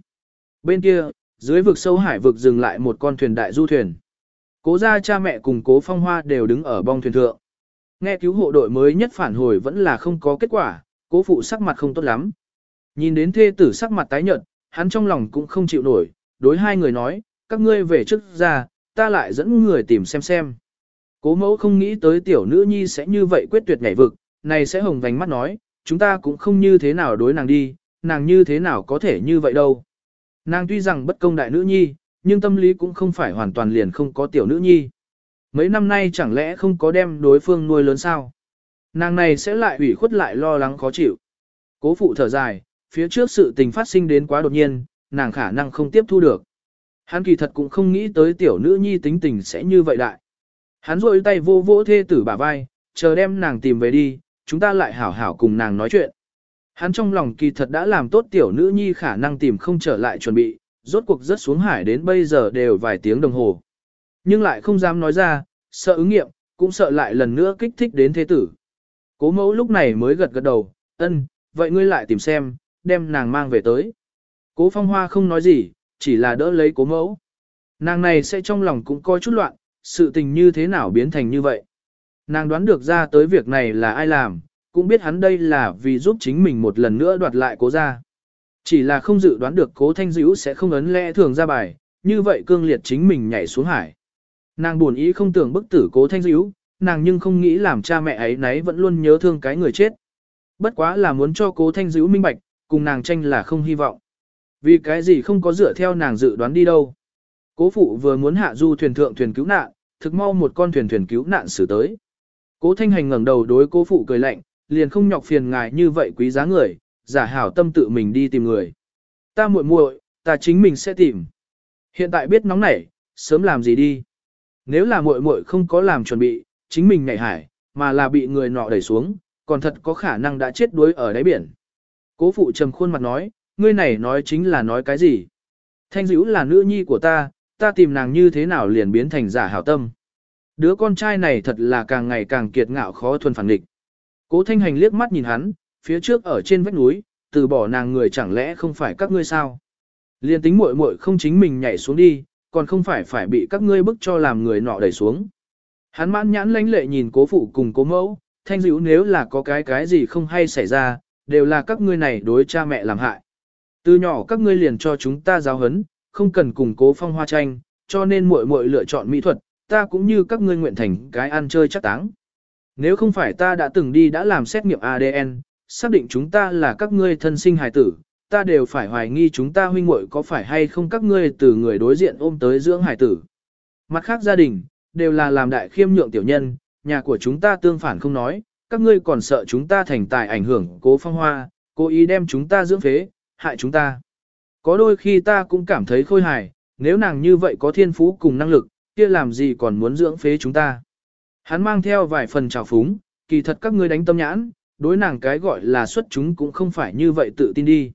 Speaker 1: Bên kia, dưới vực sâu hải vực dừng lại một con thuyền đại du thuyền. Cố gia cha mẹ cùng cố phong hoa đều đứng ở bong thuyền thượng. Nghe cứu hộ đội mới nhất phản hồi vẫn là không có kết quả, cố phụ sắc mặt không tốt lắm. Nhìn đến thê tử sắc mặt tái nhợt, hắn trong lòng cũng không chịu nổi, đối hai người nói, các ngươi về trước ra, ta lại dẫn người tìm xem xem. Cố mẫu không nghĩ tới tiểu nữ nhi sẽ như vậy quyết tuyệt nhảy vực, này sẽ hồng vành mắt nói, chúng ta cũng không như thế nào đối nàng đi, nàng như thế nào có thể như vậy đâu. Nàng tuy rằng bất công đại nữ nhi, nhưng tâm lý cũng không phải hoàn toàn liền không có tiểu nữ nhi. Mấy năm nay chẳng lẽ không có đem đối phương nuôi lớn sao? Nàng này sẽ lại ủy khuất lại lo lắng khó chịu. Cố phụ thở dài, phía trước sự tình phát sinh đến quá đột nhiên, nàng khả năng không tiếp thu được. Hắn kỳ thật cũng không nghĩ tới tiểu nữ nhi tính tình sẽ như vậy đại. Hắn rôi tay vô vỗ thê tử bả vai, chờ đem nàng tìm về đi, chúng ta lại hảo hảo cùng nàng nói chuyện. Hắn trong lòng kỳ thật đã làm tốt tiểu nữ nhi khả năng tìm không trở lại chuẩn bị, rốt cuộc rất xuống hải đến bây giờ đều vài tiếng đồng hồ. Nhưng lại không dám nói ra, sợ ứng nghiệm, cũng sợ lại lần nữa kích thích đến thế tử. Cố mẫu lúc này mới gật gật đầu, ân, vậy ngươi lại tìm xem, đem nàng mang về tới. Cố phong hoa không nói gì, chỉ là đỡ lấy cố mẫu. Nàng này sẽ trong lòng cũng coi chút loạn, sự tình như thế nào biến thành như vậy. Nàng đoán được ra tới việc này là ai làm, cũng biết hắn đây là vì giúp chính mình một lần nữa đoạt lại cố ra. Chỉ là không dự đoán được cố thanh dữ sẽ không ấn lẽ thường ra bài, như vậy cương liệt chính mình nhảy xuống hải. Nàng buồn ý không tưởng bức tử cố thanh dữ, nàng nhưng không nghĩ làm cha mẹ ấy nấy vẫn luôn nhớ thương cái người chết. Bất quá là muốn cho cố thanh dữ minh bạch, cùng nàng tranh là không hy vọng. Vì cái gì không có dựa theo nàng dự đoán đi đâu. Cố phụ vừa muốn hạ du thuyền thượng thuyền cứu nạn, thực mau một con thuyền thuyền cứu nạn xử tới. Cố thanh hành ngẩng đầu đối cố phụ cười lạnh, liền không nhọc phiền ngài như vậy quý giá người, giả hảo tâm tự mình đi tìm người. Ta muội muội, ta chính mình sẽ tìm. Hiện tại biết nóng nảy, sớm làm gì đi. Nếu là muội muội không có làm chuẩn bị, chính mình nhảy hải, mà là bị người nọ đẩy xuống, còn thật có khả năng đã chết đuối ở đáy biển. Cố phụ trầm khuôn mặt nói, ngươi này nói chính là nói cái gì? Thanh dữ là nữ nhi của ta, ta tìm nàng như thế nào liền biến thành giả hảo tâm. Đứa con trai này thật là càng ngày càng kiệt ngạo khó thuần phản địch. Cố thanh hành liếc mắt nhìn hắn, phía trước ở trên vách núi, từ bỏ nàng người chẳng lẽ không phải các ngươi sao? Liên tính muội muội không chính mình nhảy xuống đi, còn không phải phải bị các ngươi bức cho làm người nọ đẩy xuống. Hắn mãn nhãn lãnh lệ nhìn cố phụ cùng cố mẫu, thanh dữ nếu là có cái cái gì không hay xảy ra, đều là các ngươi này đối cha mẹ làm hại. Từ nhỏ các ngươi liền cho chúng ta giáo hấn, không cần cùng cố phong hoa tranh, cho nên muội muội lựa chọn mỹ thuật, ta cũng như các ngươi nguyện thành cái ăn chơi chắc táng. Nếu không phải ta đã từng đi đã làm xét nghiệm ADN, xác định chúng ta là các ngươi thân sinh hài tử, ta đều phải hoài nghi chúng ta huynh muội có phải hay không các ngươi từ người đối diện ôm tới dưỡng hài tử. Mặt khác gia đình, đều là làm đại khiêm nhượng tiểu nhân, nhà của chúng ta tương phản không nói, các ngươi còn sợ chúng ta thành tài ảnh hưởng cố phong hoa, cố ý đem chúng ta dưỡng phế, hại chúng ta. Có đôi khi ta cũng cảm thấy khôi hài, nếu nàng như vậy có thiên phú cùng năng lực, kia làm gì còn muốn dưỡng phế chúng ta. Hắn mang theo vài phần trào phúng, kỳ thật các ngươi đánh tâm nhãn, đối nàng cái gọi là xuất chúng cũng không phải như vậy tự tin đi.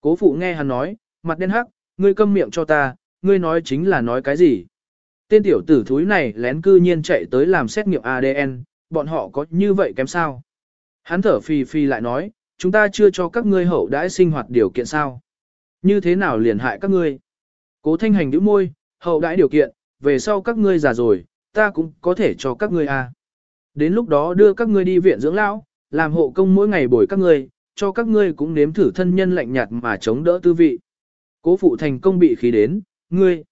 Speaker 1: Cố phụ nghe hắn nói, mặt đen hắc, ngươi câm miệng cho ta, ngươi nói chính là nói cái gì. Tên tiểu tử thúi này lén cư nhiên chạy tới làm xét nghiệm ADN, bọn họ có như vậy kém sao? Hắn thở phì phì lại nói, chúng ta chưa cho các ngươi hậu đãi sinh hoạt điều kiện sao? Như thế nào liền hại các ngươi? Cố thanh hành đứa môi, hậu đãi điều kiện, về sau các ngươi già rồi, ta cũng có thể cho các ngươi à. Đến lúc đó đưa các ngươi đi viện dưỡng lão, làm hộ công mỗi ngày bồi các ngươi, cho các ngươi cũng nếm thử thân nhân lạnh nhạt mà chống đỡ tư vị. Cố phụ thành công bị khí đến, ngươi.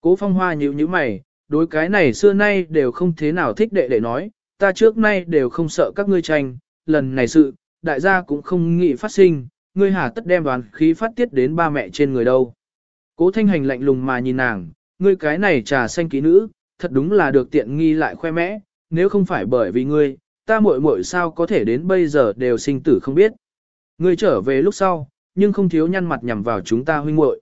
Speaker 1: Cố phong hoa nhíu nhíu mày, đối cái này xưa nay đều không thế nào thích đệ đệ nói, ta trước nay đều không sợ các ngươi tranh, lần này sự, đại gia cũng không nghĩ phát sinh, ngươi hà tất đem đoàn khí phát tiết đến ba mẹ trên người đâu. Cố thanh hành lạnh lùng mà nhìn nàng, ngươi cái này trà xanh ký nữ, thật đúng là được tiện nghi lại khoe mẽ, nếu không phải bởi vì ngươi, ta muội muội sao có thể đến bây giờ đều sinh tử không biết. Ngươi trở về lúc sau, nhưng không thiếu nhăn mặt nhằm vào chúng ta huynh muội.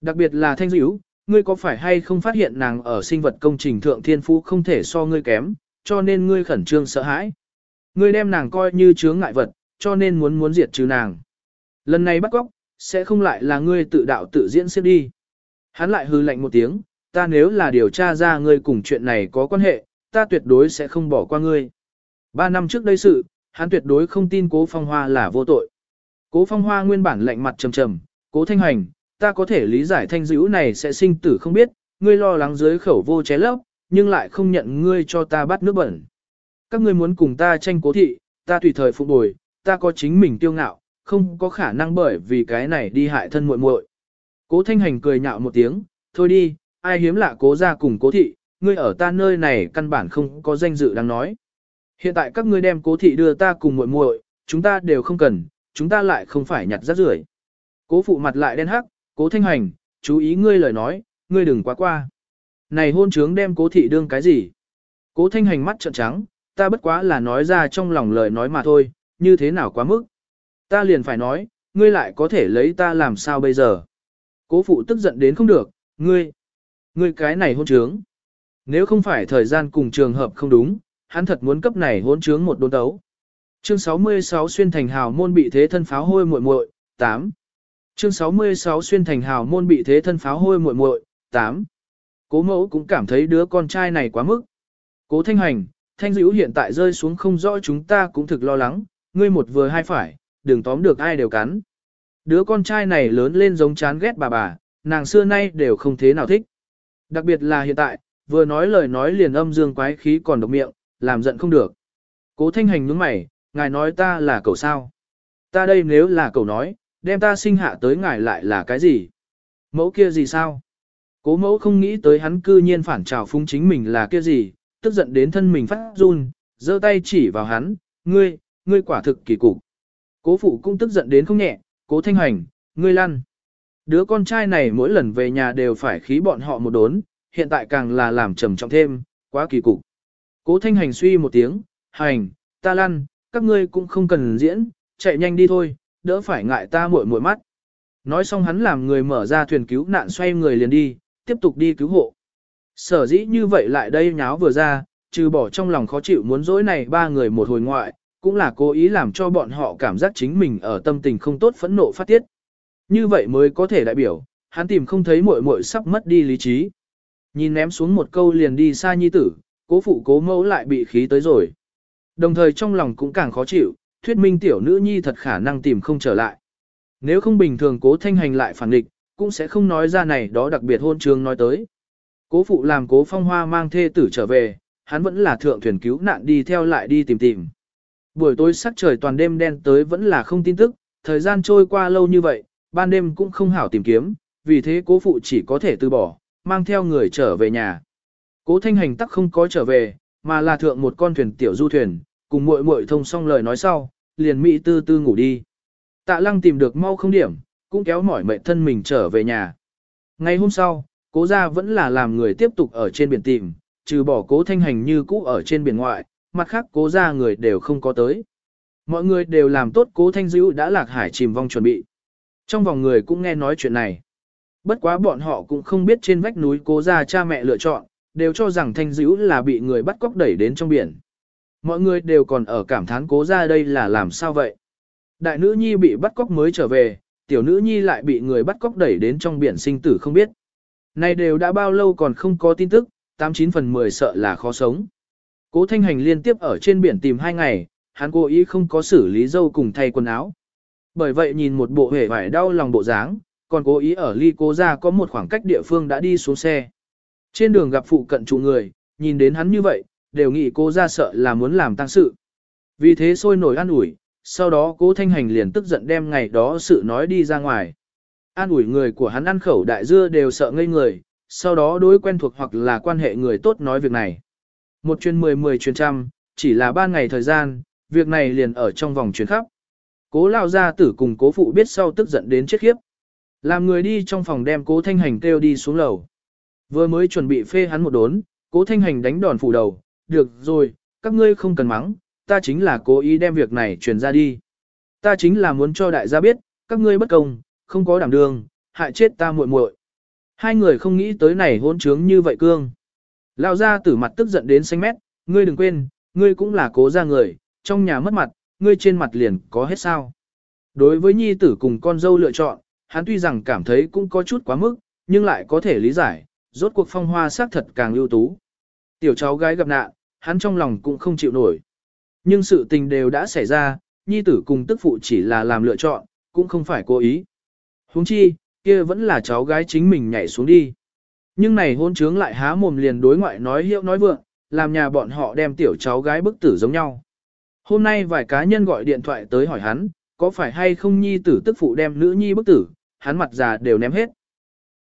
Speaker 1: Đặc biệt là thanh Dữu, ngươi có phải hay không phát hiện nàng ở sinh vật công trình thượng thiên phú không thể so ngươi kém, cho nên ngươi khẩn trương sợ hãi. Ngươi đem nàng coi như chướng ngại vật, cho nên muốn muốn diệt trừ nàng. Lần này bắt góc, sẽ không lại là ngươi tự đạo tự diễn xếp đi. Hắn lại hư lạnh một tiếng, ta nếu là điều tra ra ngươi cùng chuyện này có quan hệ, ta tuyệt đối sẽ không bỏ qua ngươi. Ba năm trước đây sự, hắn tuyệt đối không tin cố phong hoa là vô tội. Cố phong hoa nguyên bản lạnh mặt trầm trầm, cố thanh hành, ta có thể lý giải thanh dữ này sẽ sinh tử không biết, ngươi lo lắng dưới khẩu vô ché lấp, nhưng lại không nhận ngươi cho ta bắt nước bẩn. Các ngươi muốn cùng ta tranh cố thị, ta tùy thời phục bồi, ta có chính mình tiêu ngạo, không có khả năng bởi vì cái này đi hại thân muội muội. Cố thanh hành cười nhạo một tiếng, thôi đi, ai hiếm lạ cố ra cùng cố thị, ngươi ở ta nơi này căn bản không có danh dự đáng nói. Hiện tại các ngươi đem cố thị đưa ta cùng muội muội, chúng ta đều không cần, chúng ta lại không phải nhặt rác rưởi. Cố phụ mặt lại đen hắc, cố thanh hành, chú ý ngươi lời nói, ngươi đừng quá qua. Này hôn trướng đem cố thị đương cái gì? Cố thanh hành mắt trợn trắng, ta bất quá là nói ra trong lòng lời nói mà thôi, như thế nào quá mức. Ta liền phải nói, ngươi lại có thể lấy ta làm sao bây giờ? Cố phụ tức giận đến không được, ngươi, ngươi cái này hôn trướng. Nếu không phải thời gian cùng trường hợp không đúng, hắn thật muốn cấp này hôn trướng một đốn tấu. Chương 66 xuyên thành hào môn bị thế thân pháo hôi muội muội 8. Chương 66 xuyên thành hào môn bị thế thân pháo hôi muội muội 8. Cố mẫu cũng cảm thấy đứa con trai này quá mức. Cố thanh hành, thanh dữ hiện tại rơi xuống không rõ chúng ta cũng thực lo lắng, ngươi một vừa hai phải, đừng tóm được ai đều cắn. Đứa con trai này lớn lên giống chán ghét bà bà, nàng xưa nay đều không thế nào thích. Đặc biệt là hiện tại, vừa nói lời nói liền âm dương quái khí còn độc miệng, làm giận không được. Cố thanh hành nhướng mày, ngài nói ta là cậu sao? Ta đây nếu là cậu nói, đem ta sinh hạ tới ngài lại là cái gì? Mẫu kia gì sao? Cố mẫu không nghĩ tới hắn cư nhiên phản trào phung chính mình là kia gì, tức giận đến thân mình phát run, giơ tay chỉ vào hắn, ngươi, ngươi quả thực kỳ cục. Cố phụ cũng tức giận đến không nhẹ, cố thanh hành, ngươi lăn. Đứa con trai này mỗi lần về nhà đều phải khí bọn họ một đốn, hiện tại càng là làm trầm trọng thêm, quá kỳ cục. Cố thanh hành suy một tiếng, hành, ta lăn, các ngươi cũng không cần diễn, chạy nhanh đi thôi, đỡ phải ngại ta muội muội mắt. Nói xong hắn làm người mở ra thuyền cứu nạn xoay người liền đi, tiếp tục đi cứu hộ. Sở dĩ như vậy lại đây nháo vừa ra, trừ bỏ trong lòng khó chịu muốn dỗi này ba người một hồi ngoại, cũng là cố ý làm cho bọn họ cảm giác chính mình ở tâm tình không tốt phẫn nộ phát tiết. Như vậy mới có thể đại biểu, hắn tìm không thấy muội muội sắp mất đi lý trí. Nhìn ném xuống một câu liền đi xa nhi tử, cố phụ cố mẫu lại bị khí tới rồi. Đồng thời trong lòng cũng càng khó chịu, thuyết minh tiểu nữ nhi thật khả năng tìm không trở lại. Nếu không bình thường cố thanh hành lại phản địch, cũng sẽ không nói ra này đó đặc biệt hôn trường nói tới. Cố phụ làm cố phong hoa mang thê tử trở về, hắn vẫn là thượng thuyền cứu nạn đi theo lại đi tìm tìm. Buổi tối sắc trời toàn đêm đen tới vẫn là không tin tức, thời gian trôi qua lâu như vậy, ban đêm cũng không hảo tìm kiếm, vì thế cố phụ chỉ có thể từ bỏ, mang theo người trở về nhà. Cố thanh hành tắc không có trở về, mà là thượng một con thuyền tiểu du thuyền, cùng muội muội thông xong lời nói sau, liền mỹ tư tư ngủ đi. Tạ lăng tìm được mau không điểm, cũng kéo mỏi mệt thân mình trở về nhà. Ngày hôm sau, cố gia vẫn là làm người tiếp tục ở trên biển tìm, trừ bỏ cố thanh hành như cũ ở trên biển ngoại, mặt khác cố gia người đều không có tới. Mọi người đều làm tốt cố thanh dữ đã lạc hải chìm vong chuẩn bị. Trong vòng người cũng nghe nói chuyện này. Bất quá bọn họ cũng không biết trên vách núi cố ra cha mẹ lựa chọn, đều cho rằng thanh dữ là bị người bắt cóc đẩy đến trong biển. Mọi người đều còn ở cảm thán cố ra đây là làm sao vậy. Đại nữ nhi bị bắt cóc mới trở về, tiểu nữ nhi lại bị người bắt cóc đẩy đến trong biển sinh tử không biết. Này đều đã bao lâu còn không có tin tức, 89 phần 10 sợ là khó sống. Cố Thanh Hành liên tiếp ở trên biển tìm hai ngày, hắn cố ý không có xử lý dâu cùng thay quần áo. Bởi vậy nhìn một bộ hề vải đau lòng bộ dáng, còn cố ý ở ly cố ra có một khoảng cách địa phương đã đi xuống xe. Trên đường gặp phụ cận chủ người, nhìn đến hắn như vậy, đều nghĩ cô ra sợ là muốn làm tăng sự. Vì thế sôi nổi an ủi, sau đó cố thanh hành liền tức giận đem ngày đó sự nói đi ra ngoài. An ủi người của hắn ăn khẩu đại dưa đều sợ ngây người, sau đó đối quen thuộc hoặc là quan hệ người tốt nói việc này. Một chuyên mười mười chuyên trăm, chỉ là ba ngày thời gian, việc này liền ở trong vòng chuyến khắp. Cố lao gia tử cùng cố phụ biết sau tức giận đến chết khiếp. Làm người đi trong phòng đem cố thanh hành kêu đi xuống lầu. Vừa mới chuẩn bị phê hắn một đốn, cố thanh hành đánh đòn phủ đầu, được rồi, các ngươi không cần mắng, ta chính là cố ý đem việc này truyền ra đi. Ta chính là muốn cho đại gia biết, các ngươi bất công, không có đảm đường, hại chết ta muội muội. Hai người không nghĩ tới này hôn trướng như vậy cương. Lao ra tử mặt tức giận đến xanh mét, ngươi đừng quên, ngươi cũng là cố ra người, trong nhà mất mặt, ngươi trên mặt liền có hết sao. Đối với nhi tử cùng con dâu lựa chọn, hắn tuy rằng cảm thấy cũng có chút quá mức, nhưng lại có thể lý giải, rốt cuộc phong hoa xác thật càng ưu tú. Tiểu cháu gái gặp nạn, hắn trong lòng cũng không chịu nổi. Nhưng sự tình đều đã xảy ra, nhi tử cùng tức phụ chỉ là làm lựa chọn, cũng không phải cố ý. huống chi, kia vẫn là cháu gái chính mình nhảy xuống đi. Nhưng này hôn trướng lại há mồm liền đối ngoại nói hiệu nói vượng, làm nhà bọn họ đem tiểu cháu gái bức tử giống nhau. Hôm nay vài cá nhân gọi điện thoại tới hỏi hắn, có phải hay không nhi tử tức phụ đem nữ nhi bức tử, hắn mặt già đều ném hết.